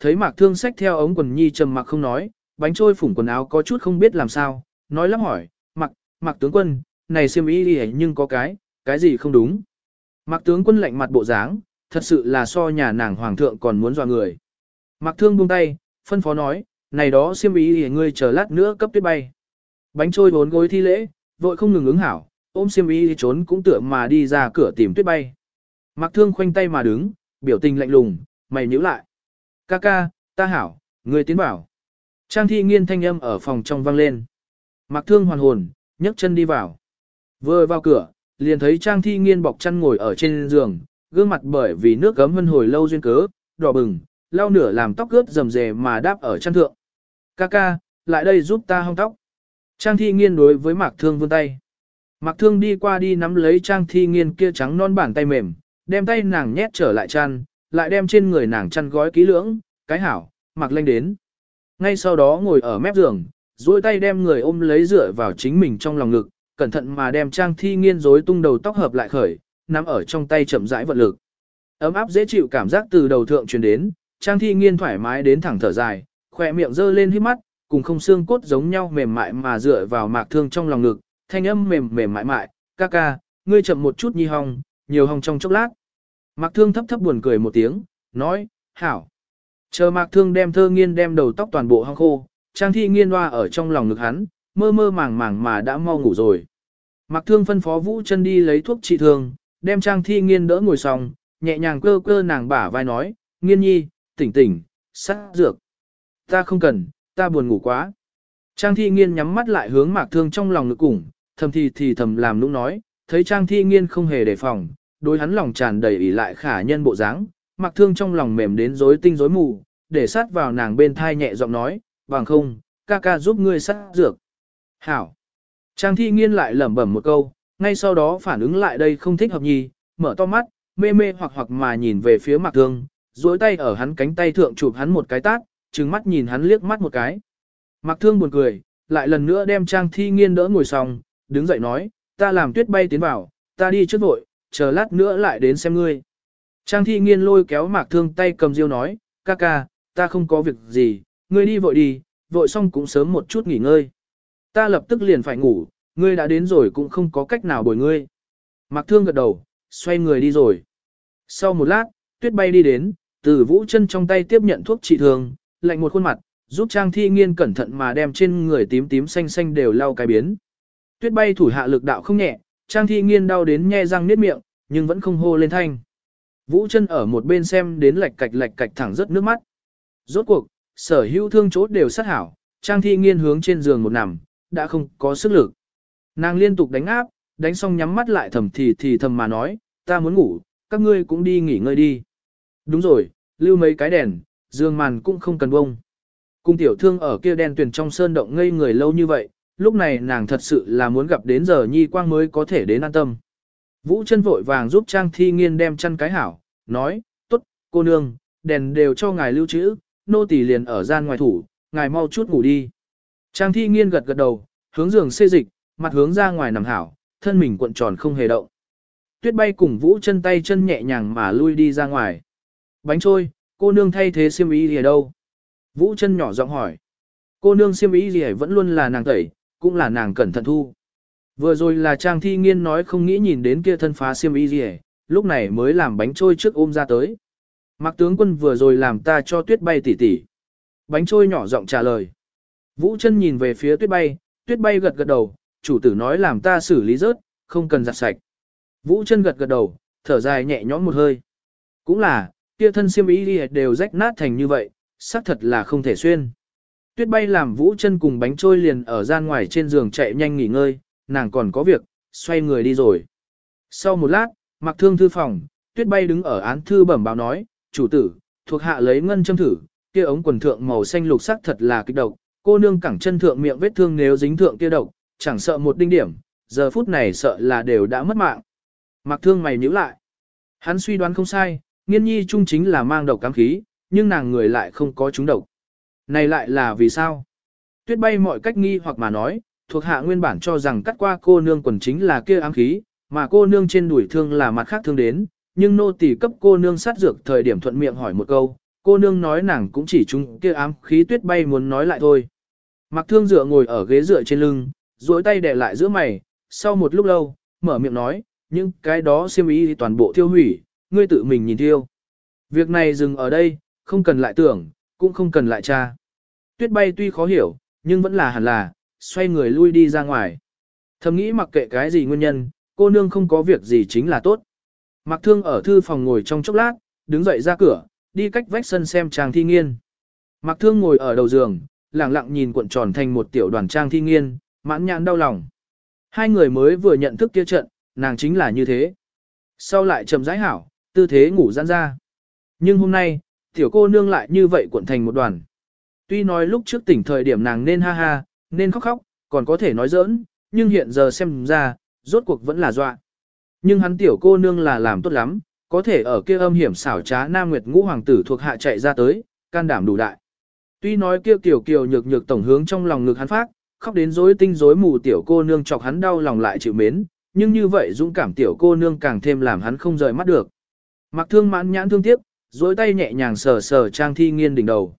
thấy mạc thương sách theo ống quần nhi trầm mặc không nói, bánh trôi phủng quần áo có chút không biết làm sao, nói lắp hỏi, mặc, mặc tướng quân, này xiêm y đi nhưng có cái, cái gì không đúng. Mặc tướng quân lạnh mặt bộ dáng, thật sự là so nhà nàng hoàng thượng còn muốn dọa người. Mặc thương buông tay, phân phó nói, này đó xiêm y đi ngươi chờ lát nữa cấp tuyết bay. Bánh trôi bốn gối thi lễ, vội không ngừng ứng hảo, ôm xiêm y đi trốn cũng tựa mà đi ra cửa tìm tuyết bay. Mặc thương khoanh tay mà đứng, biểu tình lạnh lùng, mày nhíu lại. Ca ca, ta hảo, người tiến bảo. Trang thi nghiên thanh âm ở phòng trong vang lên. Mặc thương hoàn hồn, nhấc chân đi vào. Vừa vào cửa, liền thấy Trang thi nghiên bọc chăn ngồi ở trên giường, gương mặt bởi vì nước gấm hân hồi lâu duyên cớ, đỏ bừng, lau nửa làm tóc ướt rầm rề mà đáp ở chăn thượng. Ca ca, lại đây giúp ta hong tóc. Trang thi nghiên đối với Mạc Thương vươn tay. Mạc Thương đi qua đi nắm lấy Trang thi nghiên kia trắng non bàn tay mềm, đem tay nàng nhét trở lại chăn, lại đem trên người nàng chăn gói kỹ lưỡng, cái hảo, Mặc Lanh đến. Ngay sau đó ngồi ở mép giường, duỗi tay đem người ôm lấy dựa vào chính mình trong lòng ngực, cẩn thận mà đem Trang thi nghiên rối tung đầu tóc hợp lại khởi, nắm ở trong tay chậm rãi vận lực. Ấm áp dễ chịu cảm giác từ đầu thượng truyền đến, Trang thi nghiên thoải mái đến thẳng thở dài, khỏe miệng dơ lên hít mắt, cùng không xương cốt giống nhau mềm mại mà dựa vào mạc thương trong lòng ngực, thanh âm mềm mềm mại mại, ca ca, ngươi chậm một chút nhi hong, nhiều hong trong chốc lát. Mạc thương thấp thấp buồn cười một tiếng, nói, hảo. Chờ mạc thương đem thơ nghiên đem đầu tóc toàn bộ hong khô, trang thi nghiên hoa ở trong lòng ngực hắn, mơ mơ màng màng mà đã mau ngủ rồi. Mạc thương phân phó vũ chân đi lấy thuốc trị thương, đem trang thi nghiên đỡ ngồi xong, nhẹ nhàng cơ cơ nàng bả vai nói, nghiên nhi, tỉnh tỉnh, sát dược. Ta không cần, ta buồn ngủ quá. Trang thi nghiên nhắm mắt lại hướng mạc thương trong lòng ngực củng, thầm thì thì thầm làm nũng nói, thấy trang thi nghiên không hề đề phòng, đối hắn lòng tràn đầy ỉ lại khả nhân bộ dáng, mạc thương trong lòng mềm đến rối tinh rối mù, để sát vào nàng bên thai nhẹ giọng nói, bằng không, ca ca giúp ngươi sát dược. Hảo. Trang thi nghiên lại lẩm bẩm một câu, ngay sau đó phản ứng lại đây không thích hợp nhì, mở to mắt, mê mê hoặc hoặc mà nhìn về phía mạc thương, duỗi tay ở hắn cánh tay thượng chụp hắn một cái tát, trừng mắt nhìn hắn liếc mắt một cái. Mạc thương buồn cười, lại lần nữa đem Trang Thi Nghiên đỡ ngồi xong, đứng dậy nói, ta làm tuyết bay tiến vào, ta đi trước vội, chờ lát nữa lại đến xem ngươi. Trang Thi Nghiên lôi kéo Mạc Thương tay cầm diêu nói, ca ca, ta không có việc gì, ngươi đi vội đi, vội xong cũng sớm một chút nghỉ ngơi. Ta lập tức liền phải ngủ, ngươi đã đến rồi cũng không có cách nào bồi ngươi. Mạc Thương gật đầu, xoay người đi rồi. Sau một lát, tuyết bay đi đến, từ vũ chân trong tay tiếp nhận thuốc trị thương, lạnh một khuôn mặt, giúp Trang Thi Nghiên cẩn thận mà đem trên người tím tím xanh xanh đều lau cái biến. Tuyết bay thủ hạ lực đạo không nhẹ, Trang Thi Nghiên đau đến nhe răng niết miệng, nhưng vẫn không hô lên thanh. Vũ chân ở một bên xem đến lạch cạch lạch cạch thẳng rất nước mắt. Rốt cuộc, sở hữu thương chốt đều sát hảo, Trang Thi Nghiên hướng trên giường một nằm, đã không có sức lực. Nàng liên tục đánh áp, đánh xong nhắm mắt lại thầm thì thì thầm mà nói, ta muốn ngủ, các ngươi cũng đi nghỉ ngơi đi. Đúng rồi, lưu mấy cái đèn, giường màn cũng không cần bông. Cung tiểu thương ở kia đen tuyền trong sơn động ngây người lâu như vậy, lúc này nàng thật sự là muốn gặp đến giờ nhi quang mới có thể đến an tâm. Vũ chân vội vàng giúp Trang Thi Nghiên đem chăn cái hảo, nói, tốt, cô nương, đèn đều cho ngài lưu trữ, nô tỳ liền ở gian ngoài thủ, ngài mau chút ngủ đi. Trang Thi Nghiên gật gật đầu, hướng giường xê dịch, mặt hướng ra ngoài nằm hảo, thân mình cuộn tròn không hề động. Tuyết bay cùng Vũ chân tay chân nhẹ nhàng mà lui đi ra ngoài. Bánh trôi, cô nương thay thế xiêm y ở đâu? Vũ chân nhỏ giọng hỏi. Cô nương xiêm y gì vẫn luôn là nàng tẩy, cũng là nàng cẩn thận thu. Vừa rồi là Trang Thi Nghiên nói không nghĩ nhìn đến kia thân phá xiêm y gì, lúc này mới làm bánh trôi trước ôm ra tới. Mạc tướng quân vừa rồi làm ta cho tuyết bay tỉ tỉ. Bánh trôi nhỏ giọng trả lời. Vũ chân nhìn về phía tuyết bay, tuyết bay gật gật đầu, chủ tử nói làm ta xử lý rớt, không cần giặt sạch. Vũ chân gật gật đầu, thở dài nhẹ nhõm một hơi. Cũng là, kia thân xiêm y đều rách nát thành như vậy, xác thật là không thể xuyên. Tuyết bay làm vũ chân cùng bánh trôi liền ở gian ngoài trên giường chạy nhanh nghỉ ngơi, nàng còn có việc, xoay người đi rồi. Sau một lát, mặc thương thư phòng, tuyết bay đứng ở án thư bẩm báo nói, chủ tử, thuộc hạ lấy ngân châm thử, kia ống quần thượng màu xanh lục sắc thật là kích độc, cô nương cẳng chân thượng miệng vết thương nếu dính thượng kia độc, chẳng sợ một đinh điểm, giờ phút này sợ là đều đã mất mạng. Mặc thương mày nhíu lại. Hắn suy đoán không sai, nghiên nhi trung chính là mang độc cám khí, nhưng nàng người lại không có chúng độc. Này lại là vì sao? Tuyết bay mọi cách nghi hoặc mà nói, thuộc hạ nguyên bản cho rằng cắt qua cô nương quần chính là kia ám khí, mà cô nương trên đuổi thương là mặt khác thương đến, nhưng nô tỳ cấp cô nương sát dược thời điểm thuận miệng hỏi một câu, cô nương nói nàng cũng chỉ chúng kia ám khí tuyết bay muốn nói lại thôi. Mặc thương dựa ngồi ở ghế dựa trên lưng, duỗi tay đè lại giữa mày, sau một lúc lâu, mở miệng nói, những cái đó siêm ý thì toàn bộ tiêu hủy, ngươi tự mình nhìn tiêu. Việc này dừng ở đây, không cần lại tưởng, cũng không cần lại tra. Tuyết bay tuy khó hiểu, nhưng vẫn là hẳn là, xoay người lui đi ra ngoài. Thầm nghĩ mặc kệ cái gì nguyên nhân, cô nương không có việc gì chính là tốt. Mặc thương ở thư phòng ngồi trong chốc lát, đứng dậy ra cửa, đi cách vách sân xem trang thi nghiên. Mặc thương ngồi ở đầu giường, lặng lặng nhìn cuộn tròn thành một tiểu đoàn trang thi nghiên, mãn nhãn đau lòng. Hai người mới vừa nhận thức kia trận, nàng chính là như thế. Sau lại chậm rãi hảo, tư thế ngủ giãn ra. Nhưng hôm nay, tiểu cô nương lại như vậy cuộn thành một đoàn. Tuy nói lúc trước tỉnh thời điểm nàng nên ha ha, nên khóc khóc, còn có thể nói giỡn, nhưng hiện giờ xem ra, rốt cuộc vẫn là dọa. Nhưng hắn tiểu cô nương là làm tốt lắm, có thể ở kia âm hiểm xảo trá Nam Nguyệt Ngũ Hoàng tử thuộc hạ chạy ra tới, can đảm đủ đại. Tuy nói kia tiểu kiều nhược nhược tổng hướng trong lòng ngực hắn phát, khóc đến rối tinh rối mù tiểu cô nương chọc hắn đau lòng lại chịu mến, nhưng như vậy dũng cảm tiểu cô nương càng thêm làm hắn không rời mắt được. Mặc thương mãn nhãn thương tiếc, dối tay nhẹ nhàng sờ sờ trang thi nghiên đỉnh đầu.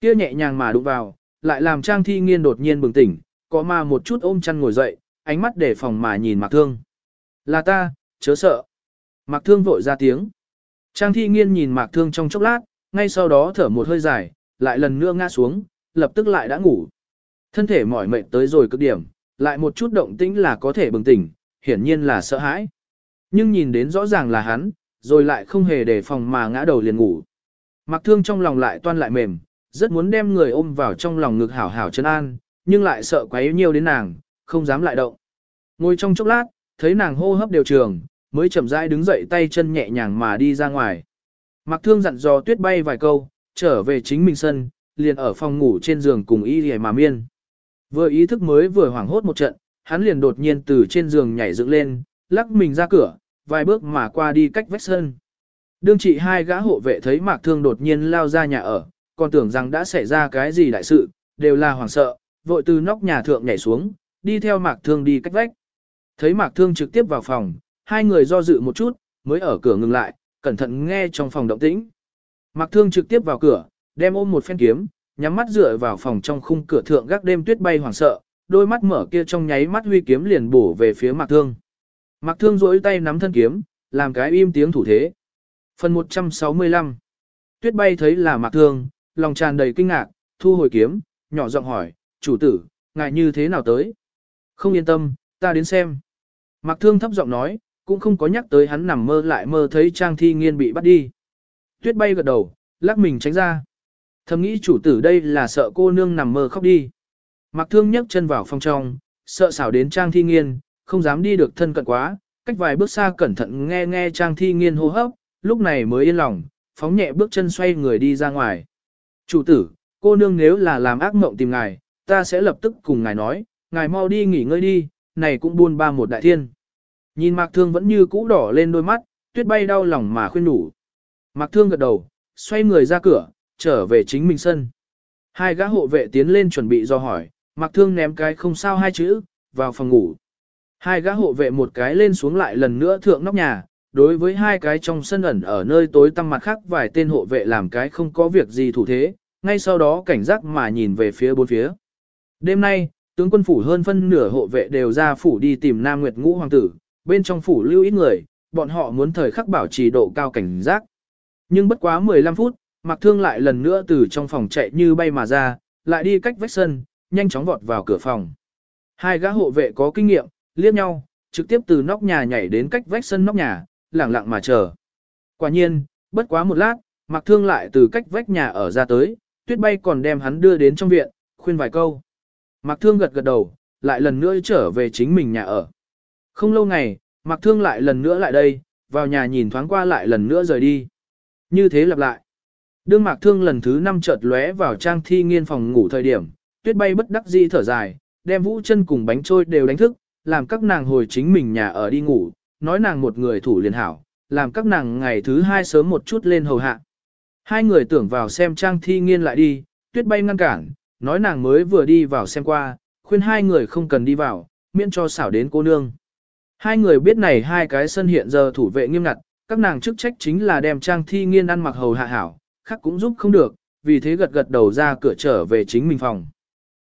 Kia nhẹ nhàng mà đụng vào, lại làm trang thi nghiên đột nhiên bừng tỉnh, có mà một chút ôm chăn ngồi dậy, ánh mắt để phòng mà nhìn mặc thương. Là ta, chớ sợ. Mạc Thương vội ra tiếng. Trang thi nghiên nhìn Mạc Thương trong chốc lát, ngay sau đó thở một hơi dài, lại lần nữa ngã xuống, lập tức lại đã ngủ. Thân thể mỏi mệt tới rồi cực điểm, lại một chút động tĩnh là có thể bừng tỉnh, hiển nhiên là sợ hãi. Nhưng nhìn đến rõ ràng là hắn, rồi lại không hề đề phòng mà ngã đầu liền ngủ. Mạc Thương trong lòng lại toan lại mềm, rất muốn đem người ôm vào trong lòng ngực hảo hảo chân an, nhưng lại sợ quá yếu nhiều đến nàng, không dám lại động. Ngồi trong chốc lát, thấy nàng hô hấp đều trường, mới chậm rãi đứng dậy tay chân nhẹ nhàng mà đi ra ngoài. Mặc thương dặn dò tuyết bay vài câu, trở về chính mình sân, liền ở phòng ngủ trên giường cùng y hề mà miên. Vừa ý thức mới vừa hoảng hốt một trận, hắn liền đột nhiên từ trên giường nhảy dựng lên, lắc mình ra cửa, vài bước mà qua đi cách vách sân. Đương trị hai gã hộ vệ thấy mạc thương đột nhiên lao ra nhà ở, còn tưởng rằng đã xảy ra cái gì đại sự, đều là hoảng sợ, vội từ nóc nhà thượng nhảy xuống, đi theo mạc thương đi cách vách. Thấy mạc thương trực tiếp vào phòng, hai người do dự một chút, mới ở cửa ngừng lại, cẩn thận nghe trong phòng động tĩnh. Mạc thương trực tiếp vào cửa, đem ôm một phen kiếm, nhắm mắt dựa vào phòng trong khung cửa thượng gác đêm tuyết bay hoảng sợ, đôi mắt mở kia trong nháy mắt huy kiếm liền bổ về phía Mạc thương. Mạc thương duỗi tay nắm thân kiếm, làm cái im tiếng thủ thế. Phần 165 Tuyết bay thấy là Mạc thương, lòng tràn đầy kinh ngạc, thu hồi kiếm, nhỏ giọng hỏi, chủ tử, ngài như thế nào tới? Không yên tâm, ta đến xem. Mạc Thương thấp giọng nói, cũng không có nhắc tới hắn nằm mơ lại mơ thấy Trang Thi Nghiên bị bắt đi. Tuyết bay gật đầu, lắc mình tránh ra. Thầm nghĩ chủ tử đây là sợ cô nương nằm mơ khóc đi. Mạc Thương nhấc chân vào phòng trong, sợ xảo đến Trang Thi Nghiên, không dám đi được thân cận quá, cách vài bước xa cẩn thận nghe nghe Trang Thi Nghiên hô hấp, lúc này mới yên lòng, phóng nhẹ bước chân xoay người đi ra ngoài. Chủ tử, cô nương nếu là làm ác mộng tìm ngài, ta sẽ lập tức cùng ngài nói, ngài mau đi nghỉ ngơi đi, này cũng buôn ba một đại thiên. Nhìn Mạc Thương vẫn như cũ đỏ lên đôi mắt, tuyết bay đau lòng mà khuyên đủ. Mạc Thương gật đầu, xoay người ra cửa, trở về chính mình sân. Hai gã hộ vệ tiến lên chuẩn bị do hỏi, Mạc Thương ném cái không sao hai chữ, vào phòng ngủ. Hai gã hộ vệ một cái lên xuống lại lần nữa thượng nóc nhà, đối với hai cái trong sân ẩn ở nơi tối tăm mặt khác vài tên hộ vệ làm cái không có việc gì thủ thế, ngay sau đó cảnh giác mà nhìn về phía bốn phía. Đêm nay, tướng quân phủ hơn phân nửa hộ vệ đều ra phủ đi tìm Nam Nguyệt Ngũ Hoàng tử, bên trong phủ lưu ít người, bọn họ muốn thời khắc bảo trì độ cao cảnh giác. Nhưng bất quá 15 phút, Mạc Thương lại lần nữa từ trong phòng chạy như bay mà ra, lại đi cách vách sân, nhanh chóng vọt vào cửa phòng. Hai gã hộ vệ có kinh nghiệm, liếc nhau, trực tiếp từ nóc nhà nhảy đến cách vách sân nóc nhà, lặng lặng mà chờ. Quả nhiên, bất quá một lát, Mạc Thương lại từ cách vách nhà ở ra tới, tuyết bay còn đem hắn đưa đến trong viện, khuyên vài câu. Mạc Thương gật gật đầu, lại lần nữa trở về chính mình nhà ở. Không lâu ngày, Mạc Thương lại lần nữa lại đây, vào nhà nhìn thoáng qua lại lần nữa rời đi. Như thế lặp lại. Đương Mạc Thương lần thứ năm chợt lóe vào trang thi nghiên phòng ngủ thời điểm, tuyết bay bất đắc dĩ thở dài, đem vũ chân cùng bánh trôi đều đánh thức, làm các nàng hồi chính mình nhà ở đi ngủ, nói nàng một người thủ liền hảo, làm các nàng ngày thứ hai sớm một chút lên hầu hạ. Hai người tưởng vào xem trang thi nghiên lại đi, tuyết bay ngăn cản, nói nàng mới vừa đi vào xem qua, khuyên hai người không cần đi vào, miễn cho xảo đến cô nương. Hai người biết này hai cái sân hiện giờ thủ vệ nghiêm ngặt, các nàng chức trách chính là đem trang thi nghiên ăn mặc hầu hạ hảo, khác cũng giúp không được, vì thế gật gật đầu ra cửa trở về chính mình phòng.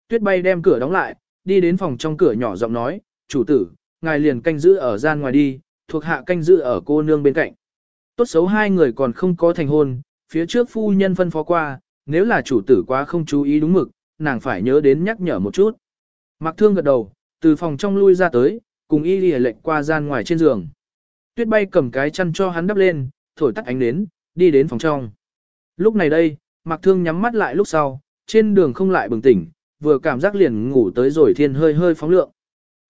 Tuyết bay đem cửa đóng lại, đi đến phòng trong cửa nhỏ giọng nói, chủ tử, ngài liền canh giữ ở gian ngoài đi, thuộc hạ canh giữ ở cô nương bên cạnh. Tốt xấu hai người còn không có thành hôn, phía trước phu nhân phân phó qua, nếu là chủ tử quá không chú ý đúng mực, nàng phải nhớ đến nhắc nhở một chút. Mặc thương gật đầu, từ phòng trong lui ra tới, cùng y lìa lệnh qua gian ngoài trên giường. Tuyết bay cầm cái chăn cho hắn đắp lên, thổi tắt ánh nến, đi đến phòng trong. Lúc này đây, Mặc Thương nhắm mắt lại lúc sau, trên đường không lại bừng tỉnh, vừa cảm giác liền ngủ tới rồi thiên hơi hơi phóng lượng.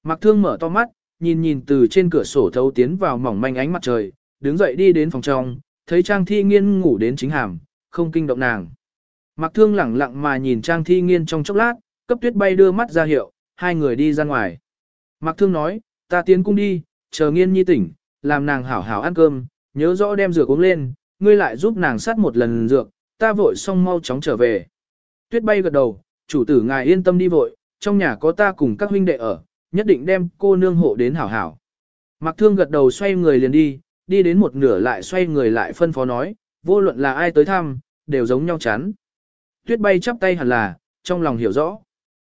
Mặc Thương mở to mắt, nhìn nhìn từ trên cửa sổ thấu tiến vào mỏng manh ánh mặt trời, đứng dậy đi đến phòng trong, thấy Trang Thi Nghiên ngủ đến chính hàm, không kinh động nàng. Mặc Thương lẳng lặng mà nhìn Trang Thi Nghiên trong chốc lát, cấp tuyết bay đưa mắt ra hiệu, hai người đi ra ngoài. Mặc Thương nói, ta tiến cung đi, chờ Nghiên nhi tỉnh, làm nàng hảo hảo ăn cơm, nhớ rõ đem rửa uống lên, ngươi lại giúp nàng sát một lần dược, ta vội xong mau chóng trở về. Tuyết bay gật đầu, chủ tử ngài yên tâm đi vội, trong nhà có ta cùng các huynh đệ ở, nhất định đem cô nương hộ đến hảo hảo. Mặc thương gật đầu xoay người liền đi, đi đến một nửa lại xoay người lại phân phó nói, vô luận là ai tới thăm, đều giống nhau chán. Tuyết bay chắp tay hẳn là, trong lòng hiểu rõ.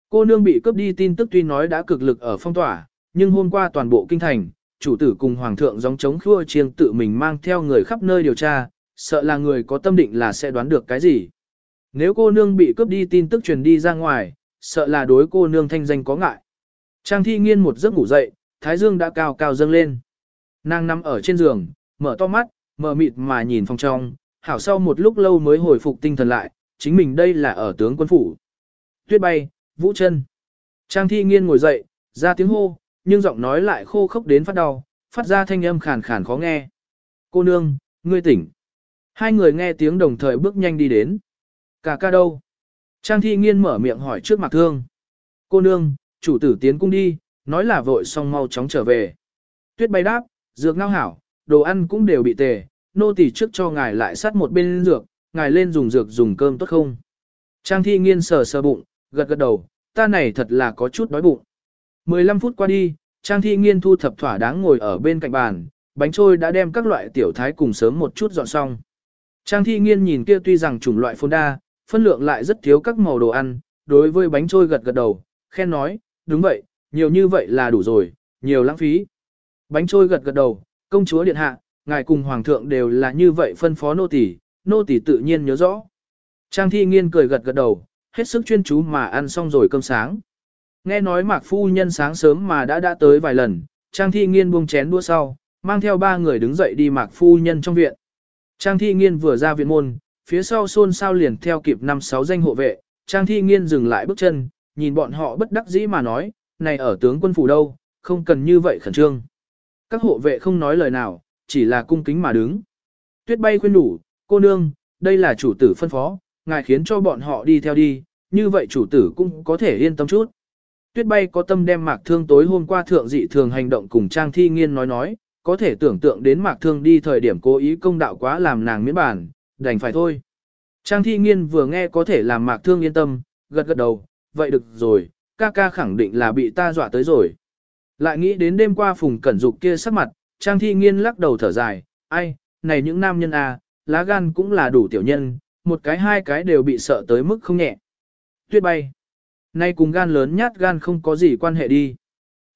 Cô nương bị cướp đi tin tức tuy nói đã cực lực ở phong tỏa, nhưng hôm qua toàn bộ kinh thành, chủ tử cùng hoàng thượng giống chống khua chiêng tự mình mang theo người khắp nơi điều tra, sợ là người có tâm định là sẽ đoán được cái gì. Nếu cô nương bị cướp đi tin tức truyền đi ra ngoài, sợ là đối cô nương thanh danh có ngại. Trang thi nghiên một giấc ngủ dậy, thái dương đã cao cao dâng lên. Nàng nằm ở trên giường, mở to mắt, mở mịt mà nhìn phòng trong, hảo sau một lúc lâu mới hồi phục tinh thần lại, chính mình đây là ở tướng quân phủ. Tuyết bay, vũ chân. Trang thi nghiên ngồi dậy, ra tiếng hô, nhưng giọng nói lại khô khốc đến phát đau, phát ra thanh âm khàn khàn khó nghe. Cô nương, ngươi tỉnh. Hai người nghe tiếng đồng thời bước nhanh đi đến. Cả ca đâu? Trang thi nghiên mở miệng hỏi trước mặt thương. Cô nương, chủ tử tiến cung đi, nói là vội xong mau chóng trở về. Tuyết bay đáp, dược ngao hảo, đồ ăn cũng đều bị tề, nô tỳ trước cho ngài lại sát một bên dược, ngài lên dùng dược dùng cơm tốt không? Trang thi nghiên sờ sờ bụng, gật gật đầu, ta này thật là có chút đói bụng. 15 phút qua đi, Trang thi nghiên thu thập thỏa đáng ngồi ở bên cạnh bàn, bánh trôi đã đem các loại tiểu thái cùng sớm một chút dọn xong. Trang thi nghiên nhìn kia tuy rằng chủng loại phôn đa, phân lượng lại rất thiếu các màu đồ ăn, đối với bánh trôi gật gật đầu, khen nói, đúng vậy, nhiều như vậy là đủ rồi, nhiều lãng phí. Bánh trôi gật gật đầu, công chúa điện hạ, ngài cùng hoàng thượng đều là như vậy phân phó nô tỳ, nô tỳ tự nhiên nhớ rõ. Trang thi nghiên cười gật gật đầu, hết sức chuyên chú mà ăn xong rồi cơm sáng. Nghe nói mạc phu nhân sáng sớm mà đã đã tới vài lần, Trang thi nghiên buông chén đua sau, mang theo ba người đứng dậy đi mạc phu nhân trong viện. Trang thi nghiên vừa ra viện môn, phía sau xôn xao liền theo kịp năm sáu danh hộ vệ, Trang thi nghiên dừng lại bước chân, nhìn bọn họ bất đắc dĩ mà nói, này ở tướng quân phủ đâu, không cần như vậy khẩn trương. Các hộ vệ không nói lời nào, chỉ là cung kính mà đứng. Tuyết bay khuyên đủ, cô nương, đây là chủ tử phân phó, ngài khiến cho bọn họ đi theo đi, như vậy chủ tử cũng có thể yên tâm chút. Tuyết bay có tâm đem mạc thương tối hôm qua thượng dị thường hành động cùng Trang Thi Nghiên nói nói, có thể tưởng tượng đến mạc thương đi thời điểm cố ý công đạo quá làm nàng miễn bản, đành phải thôi. Trang Thi Nghiên vừa nghe có thể làm mạc thương yên tâm, gật gật đầu, vậy được rồi, ca ca khẳng định là bị ta dọa tới rồi. Lại nghĩ đến đêm qua Phùng Cẩn Dục kia sắc mặt, Trang Thi Nghiên lắc đầu thở dài, ai, này những nam nhân à, lá gan cũng là đủ tiểu nhân, một cái hai cái đều bị sợ tới mức không nhẹ. Tuyết bay. Nay cùng gan lớn nhát gan không có gì quan hệ đi.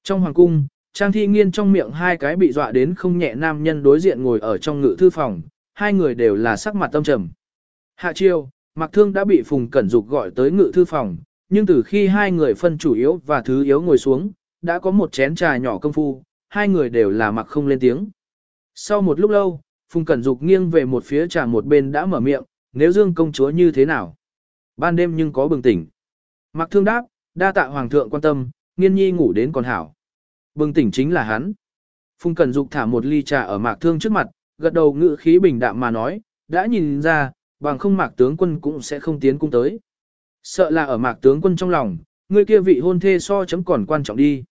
Trong hoàng cung, Trang Thi Nghiên trong miệng hai cái bị dọa đến không nhẹ nam nhân đối diện ngồi ở trong ngự thư phòng, hai người đều là sắc mặt tâm trầm. Hạ chiêu, Mạc Thương đã bị Phùng Cẩn Dục gọi tới ngự thư phòng, nhưng từ khi hai người phân chủ yếu và thứ yếu ngồi xuống, đã có một chén trà nhỏ công phu, hai người đều là mặc không lên tiếng. Sau một lúc lâu, Phùng Cẩn Dục nghiêng về một phía trà một bên đã mở miệng, nếu Dương công chúa như thế nào? Ban đêm nhưng có bừng tỉnh. Mặc thương đáp, đa tạ hoàng thượng quan tâm, nghiên nhi ngủ đến còn hảo. Bừng tỉnh chính là hắn. Phùng Cẩn Dục thả một ly trà ở mạc thương trước mặt, gật đầu ngự khí bình đạm mà nói, đã nhìn ra, bằng không mạc tướng quân cũng sẽ không tiến cung tới. Sợ là ở mạc tướng quân trong lòng, người kia vị hôn thê so chấm còn quan trọng đi.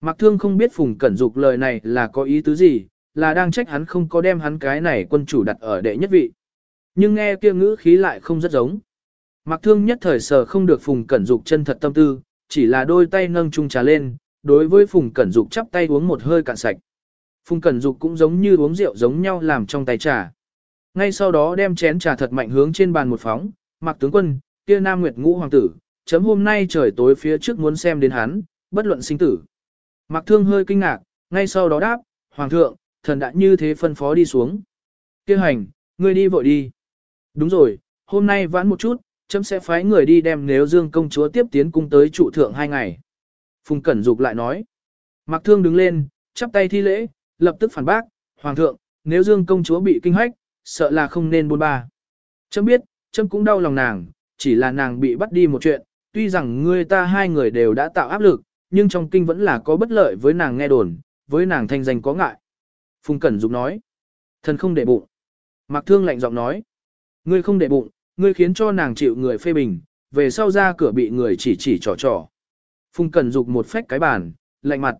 Mạc thương không biết Phùng Cẩn Dục lời này là có ý tứ gì, là đang trách hắn không có đem hắn cái này quân chủ đặt ở đệ nhất vị. Nhưng nghe kia ngữ khí lại không rất giống. Mạc thương nhất thời sờ không được Phùng Cẩn Dục chân thật tâm tư, chỉ là đôi tay nâng chung trà lên, đối với Phùng Cẩn Dục chắp tay uống một hơi cạn sạch. Phùng Cẩn Dục cũng giống như uống rượu giống nhau làm trong tay trà. ngay sau đó đem chén trà thật mạnh hướng trên bàn một phóng, Mạc tướng quân, kia Nam Nguyệt Ngũ Hoàng tử, chấm hôm nay trời tối phía trước muốn xem đến hắn, bất luận sinh tử. Mạc thương hơi kinh ngạc, ngay sau đó đáp, Hoàng thượng, thần đã như thế phân phó đi xuống. Kia hành, ngươi đi vội đi. Đúng rồi, hôm nay vãn một chút, chấm sẽ phái người đi đem nếu dương công chúa tiếp tiến cung tới trụ thượng hai ngày. Phùng Cẩn Dục lại nói. Mạc thương đứng lên, chắp tay thi lễ, lập tức phản bác, Hoàng thượng, nếu dương công chúa bị kinh hách, sợ là không nên buôn ba. Chấm biết, chấm cũng đau lòng nàng, chỉ là nàng bị bắt đi một chuyện, tuy rằng ngươi ta hai người đều đã tạo áp lực, nhưng trong kinh vẫn là có bất lợi với nàng nghe đồn, với nàng thanh danh có ngại. Phùng Cẩn Dục nói, thần không để bụng. Mạc Thương lạnh giọng nói, ngươi không để bụng, ngươi khiến cho nàng chịu người phê bình, về sau ra cửa bị người chỉ chỉ trò trò. Phùng Cẩn Dục một phách cái bàn, lạnh mặt.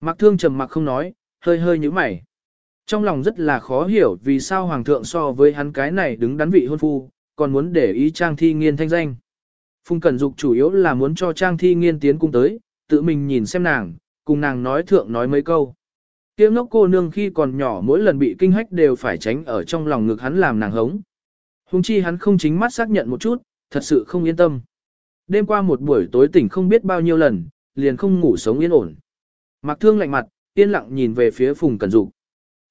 Mạc Thương trầm mặc không nói, hơi hơi nhíu mày. Trong lòng rất là khó hiểu vì sao Hoàng thượng so với hắn cái này đứng đắn vị hôn phu, còn muốn để ý Trang Thi Nghiên thanh danh. Phùng Cẩn Dục chủ yếu là muốn cho Trang Thi Nghiên tiến cung tới, tự mình nhìn xem nàng, cùng nàng nói thượng nói mấy câu. Tiếng ngốc cô nương khi còn nhỏ mỗi lần bị kinh hách đều phải tránh ở trong lòng ngực hắn làm nàng hống. Hùng chi hắn không chính mắt xác nhận một chút, thật sự không yên tâm. Đêm qua một buổi tối tỉnh không biết bao nhiêu lần, liền không ngủ sống yên ổn. Mặc thương lạnh mặt, yên lặng nhìn về phía Phùng Cẩn Dục.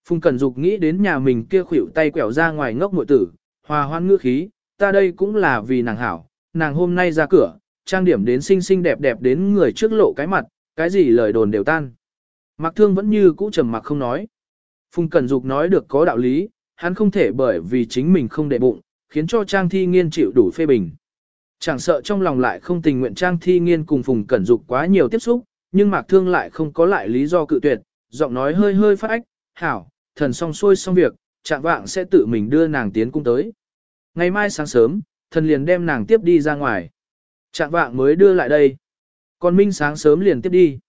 Phùng Cẩn Dục nghĩ đến nhà mình kia khuỷu tay quẹo ra ngoài ngốc muội tử, hòa hoan ngữ khí, ta đây cũng là vì nàng hảo, nàng hôm nay ra cửa, trang điểm đến xinh xinh đẹp đẹp đến người trước lộ cái mặt, cái gì lời đồn đều tan. Mạc Thương vẫn như cũ trầm mặc không nói. Phùng Cẩn Dục nói được có đạo lý, hắn không thể bởi vì chính mình không đệ bụng, khiến cho Trang Thi Nghiên chịu đủ phê bình. Chẳng sợ trong lòng lại không tình nguyện Trang Thi Nghiên cùng Phùng Cẩn Dục quá nhiều tiếp xúc, nhưng Mạc Thương lại không có lại lý do cự tuyệt, giọng nói hơi hơi phát ách, hảo, thần xong xuôi xong việc, trạng vạng sẽ tự mình đưa nàng tiến cung tới. Ngày mai sáng sớm, thần liền đem nàng tiếp đi ra ngoài. Trạng vạng mới đưa lại đây. Còn Minh sáng sớm liền tiếp đi.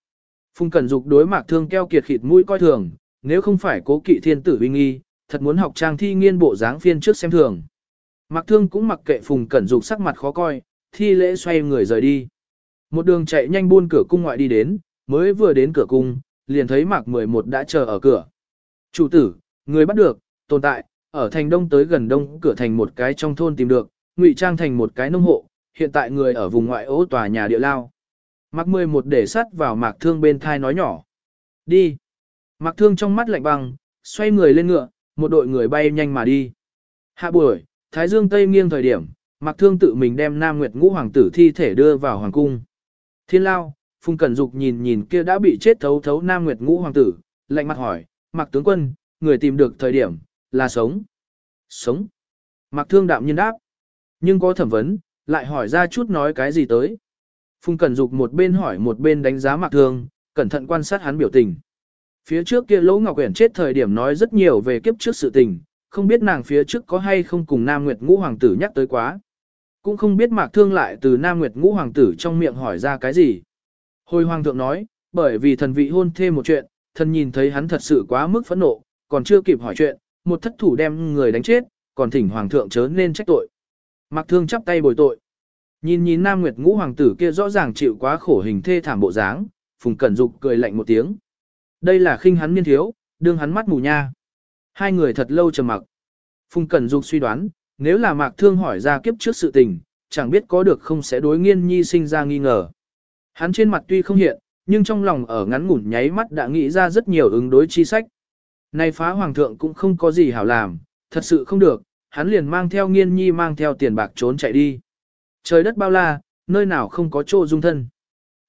Phùng Cẩn Dục đối Mạc Thương keo kiệt khịt mũi coi thường, nếu không phải cố kỵ thiên tử uy nghi, thật muốn học trang thi nghiên bộ dáng phiên trước xem thường. Mạc Thương cũng mặc kệ Phùng Cẩn Dục sắc mặt khó coi, thi lễ xoay người rời đi. Một đường chạy nhanh buôn cửa cung ngoại đi đến, mới vừa đến cửa cung, liền thấy Mạc 11 đã chờ ở cửa. Chủ tử, người bắt được, tồn tại, ở thành đông tới gần đông cửa thành một cái trong thôn tìm được, ngụy trang thành một cái nông hộ, hiện tại người ở vùng ngoại ô tòa nhà địa lao. Mạc 11 để sắt vào Mạc Thương bên thai nói nhỏ. Đi. Mạc Thương trong mắt lạnh băng, xoay người lên ngựa, một đội người bay nhanh mà đi. Hạ buổi, Thái Dương Tây nghiêng thời điểm, Mạc Thương tự mình đem Nam Nguyệt Ngũ Hoàng tử thi thể đưa vào Hoàng cung. Thiên Lao, Phùng Cẩn Dục nhìn nhìn kia đã bị chết thấu thấu Nam Nguyệt Ngũ Hoàng tử, lạnh mặt hỏi, Mạc Tướng Quân, người tìm được thời điểm, là sống. Sống. Mạc Thương đạm nhiên đáp. Nhưng có thẩm vấn, lại hỏi ra chút nói cái gì tới. Phùng Cẩn Dục một bên hỏi một bên đánh giá Mạc Thương, cẩn thận quan sát hắn biểu tình. Phía trước kia Lỗ Ngọc Uyển chết thời điểm nói rất nhiều về kiếp trước sự tình, không biết nàng phía trước có hay không cùng Nam Nguyệt Ngũ Hoàng tử nhắc tới quá. Cũng không biết Mạc Thương lại từ Nam Nguyệt Ngũ Hoàng tử trong miệng hỏi ra cái gì. Hồi Hoàng thượng nói, bởi vì thần vị hôn thêm một chuyện, thần nhìn thấy hắn thật sự quá mức phẫn nộ, còn chưa kịp hỏi chuyện, một thất thủ đem người đánh chết, còn thỉnh Hoàng thượng chớ nên trách tội. Mạc Thương chắp tay bồi tội. Nhìn nhìn Nam Nguyệt Ngũ Hoàng tử kia rõ ràng chịu quá khổ hình thê thảm bộ dáng, Phùng Cẩn Dục cười lạnh một tiếng. Đây là khinh hắn niên thiếu, đương hắn mắt mù nha. Hai người thật lâu trầm mặc. Phùng Cẩn Dục suy đoán, nếu là Mạc Thương hỏi ra kiếp trước sự tình, chẳng biết có được không sẽ đối nghiên nhi sinh ra nghi ngờ. Hắn trên mặt tuy không hiện, nhưng trong lòng ở ngắn ngủn nháy mắt đã nghĩ ra rất nhiều ứng đối chi sách. Này phá hoàng thượng cũng không có gì hảo làm, thật sự không được, hắn liền mang theo nghiên nhi mang theo tiền bạc trốn chạy đi. Trời đất bao la, nơi nào không có chỗ dung thân.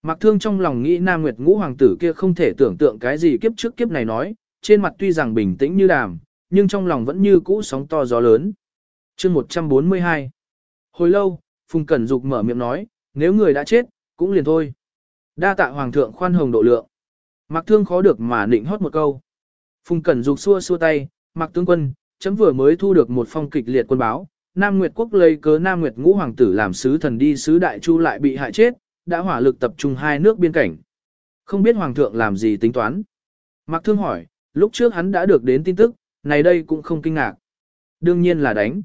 Mặc thương trong lòng nghĩ Nam Nguyệt ngũ hoàng tử kia không thể tưởng tượng cái gì kiếp trước kiếp này nói, trên mặt tuy rằng bình tĩnh như đàm, nhưng trong lòng vẫn như cũ sóng to gió lớn. chương 142 Hồi lâu, Phùng Cẩn Dục mở miệng nói, nếu người đã chết, cũng liền thôi. Đa tạ hoàng thượng khoan hồng độ lượng. Mặc thương khó được mà nịnh hót một câu. Phùng Cẩn Dục xua xua tay, mặc tướng quân, chấm vừa mới thu được một phong kịch liệt quân báo, Nam Nguyệt quốc lấy cớ Nam Nguyệt ngũ hoàng tử làm sứ thần đi sứ đại chu lại bị hại chết, đã hỏa lực tập trung hai nước biên cảnh. Không biết hoàng thượng làm gì tính toán. Mạc Thương hỏi, lúc trước hắn đã được đến tin tức, này đây cũng không kinh ngạc. Đương nhiên là đánh.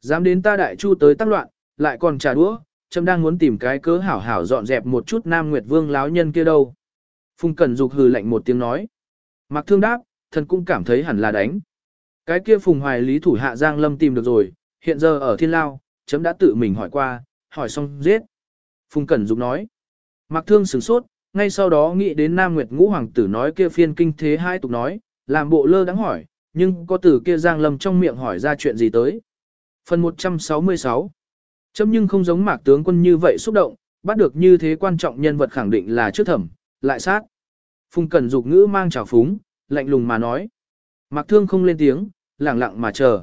Dám đến ta đại chu tới tác loạn, lại còn trả đũa, chấm đang muốn tìm cái cớ hảo hảo dọn dẹp một chút Nam Nguyệt Vương láo nhân kia đâu. Phùng Cẩn Dục hừ lạnh một tiếng nói. Mạc Thương đáp, thần cũng cảm thấy hẳn là đánh. Cái kia phùng hoài lý thủ hạ Giang Lâm tìm được rồi, hiện giờ ở thiên lao, chấm đã tự mình hỏi qua, hỏi xong giết. Phùng Cẩn Dục nói. Mạc Thương sửng sốt, ngay sau đó nghĩ đến Nam Nguyệt Ngũ Hoàng tử nói kia phiên kinh thế hai tục nói, làm bộ lơ đắng hỏi, nhưng có từ kia Giang Lâm trong miệng hỏi ra chuyện gì tới. Phần 166 Chấm nhưng không giống Mạc tướng quân như vậy xúc động, bắt được như thế quan trọng nhân vật khẳng định là trước thẩm, lại sát. Phùng Cẩn Dục ngữ mang trào phúng, lạnh lùng mà nói. Mạc Thương không lên tiếng, lặng lặng mà chờ.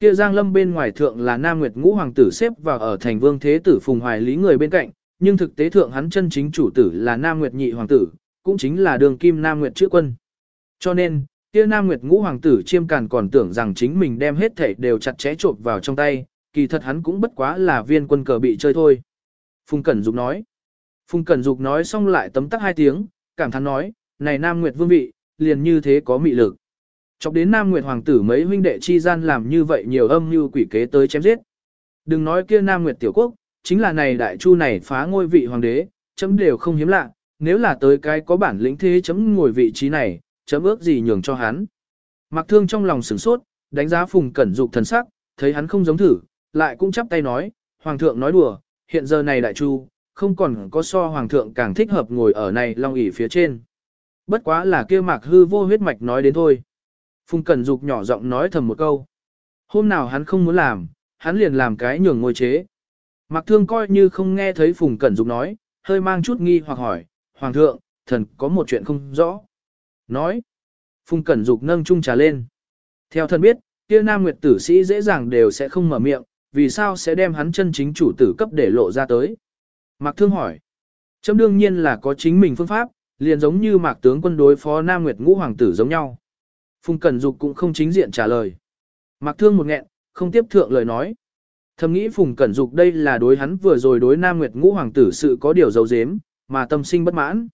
Kia Giang Lâm bên ngoài thượng là Nam Nguyệt Ngũ Hoàng tử xếp vào ở thành vương thế tử Phùng Hoài Lý người bên cạnh, nhưng thực tế thượng hắn chân chính chủ tử là Nam Nguyệt Nhị Hoàng tử, cũng chính là đường kim Nam Nguyệt chữ quân. Cho nên, kia Nam Nguyệt Ngũ Hoàng tử chiêm càn còn tưởng rằng chính mình đem hết thảy đều chặt chẽ trộn vào trong tay, kỳ thật hắn cũng bất quá là viên quân cờ bị chơi thôi. Phùng Cẩn Dục nói. Phùng Cẩn Dục nói xong lại tấm tắc hai tiếng, cảm thán nói, này Nam Nguyệt vương vị, liền như thế có mị lực. Chọc đến Nam Nguyệt Hoàng tử mấy huynh đệ chi gian làm như vậy nhiều âm mưu quỷ kế tới chém giết. Đừng nói kia Nam Nguyệt tiểu quốc, chính là này đại chu này phá ngôi vị hoàng đế, chấm đều không hiếm lạ, nếu là tới cái có bản lĩnh thế chấm ngồi vị trí này, chấm ước gì nhường cho hắn. Mặc thương trong lòng sửng sốt, đánh giá phùng cẩn dục thần sắc, thấy hắn không giống thử, lại cũng chắp tay nói, hoàng thượng nói đùa, hiện giờ này đại chu, không còn có so hoàng thượng càng thích hợp ngồi ở này long ỷ phía trên. Bất quá là kia mạc hư vô huyết mạch nói đến thôi. Phùng Cẩn Dục nhỏ giọng nói thầm một câu. Hôm nào hắn không muốn làm, hắn liền làm cái nhường ngôi chế. Mạc Thương coi như không nghe thấy Phùng Cẩn Dục nói, hơi mang chút nghi hoặc hỏi, Hoàng thượng, thần có một chuyện không rõ. Nói, Phùng Cẩn Dục nâng chung trà lên. Theo thần biết, kia nam nguyệt tử sĩ dễ dàng đều sẽ không mở miệng, vì sao sẽ đem hắn chân chính chủ tử cấp để lộ ra tới. Mạc Thương hỏi, chấm đương nhiên là có chính mình phương pháp, liền giống như Mạc tướng quân đối phó Nam Nguyệt Ngũ Hoàng tử giống nhau. Phùng Cẩn Dục cũng không chính diện trả lời. Mạc Thương một nghẹn, không tiếp thượng lời nói. Thầm nghĩ Phùng Cẩn Dục đây là đối hắn vừa rồi đối Nam Nguyệt Ngũ Hoàng tử sự có điều dấu dếm, mà tâm sinh bất mãn.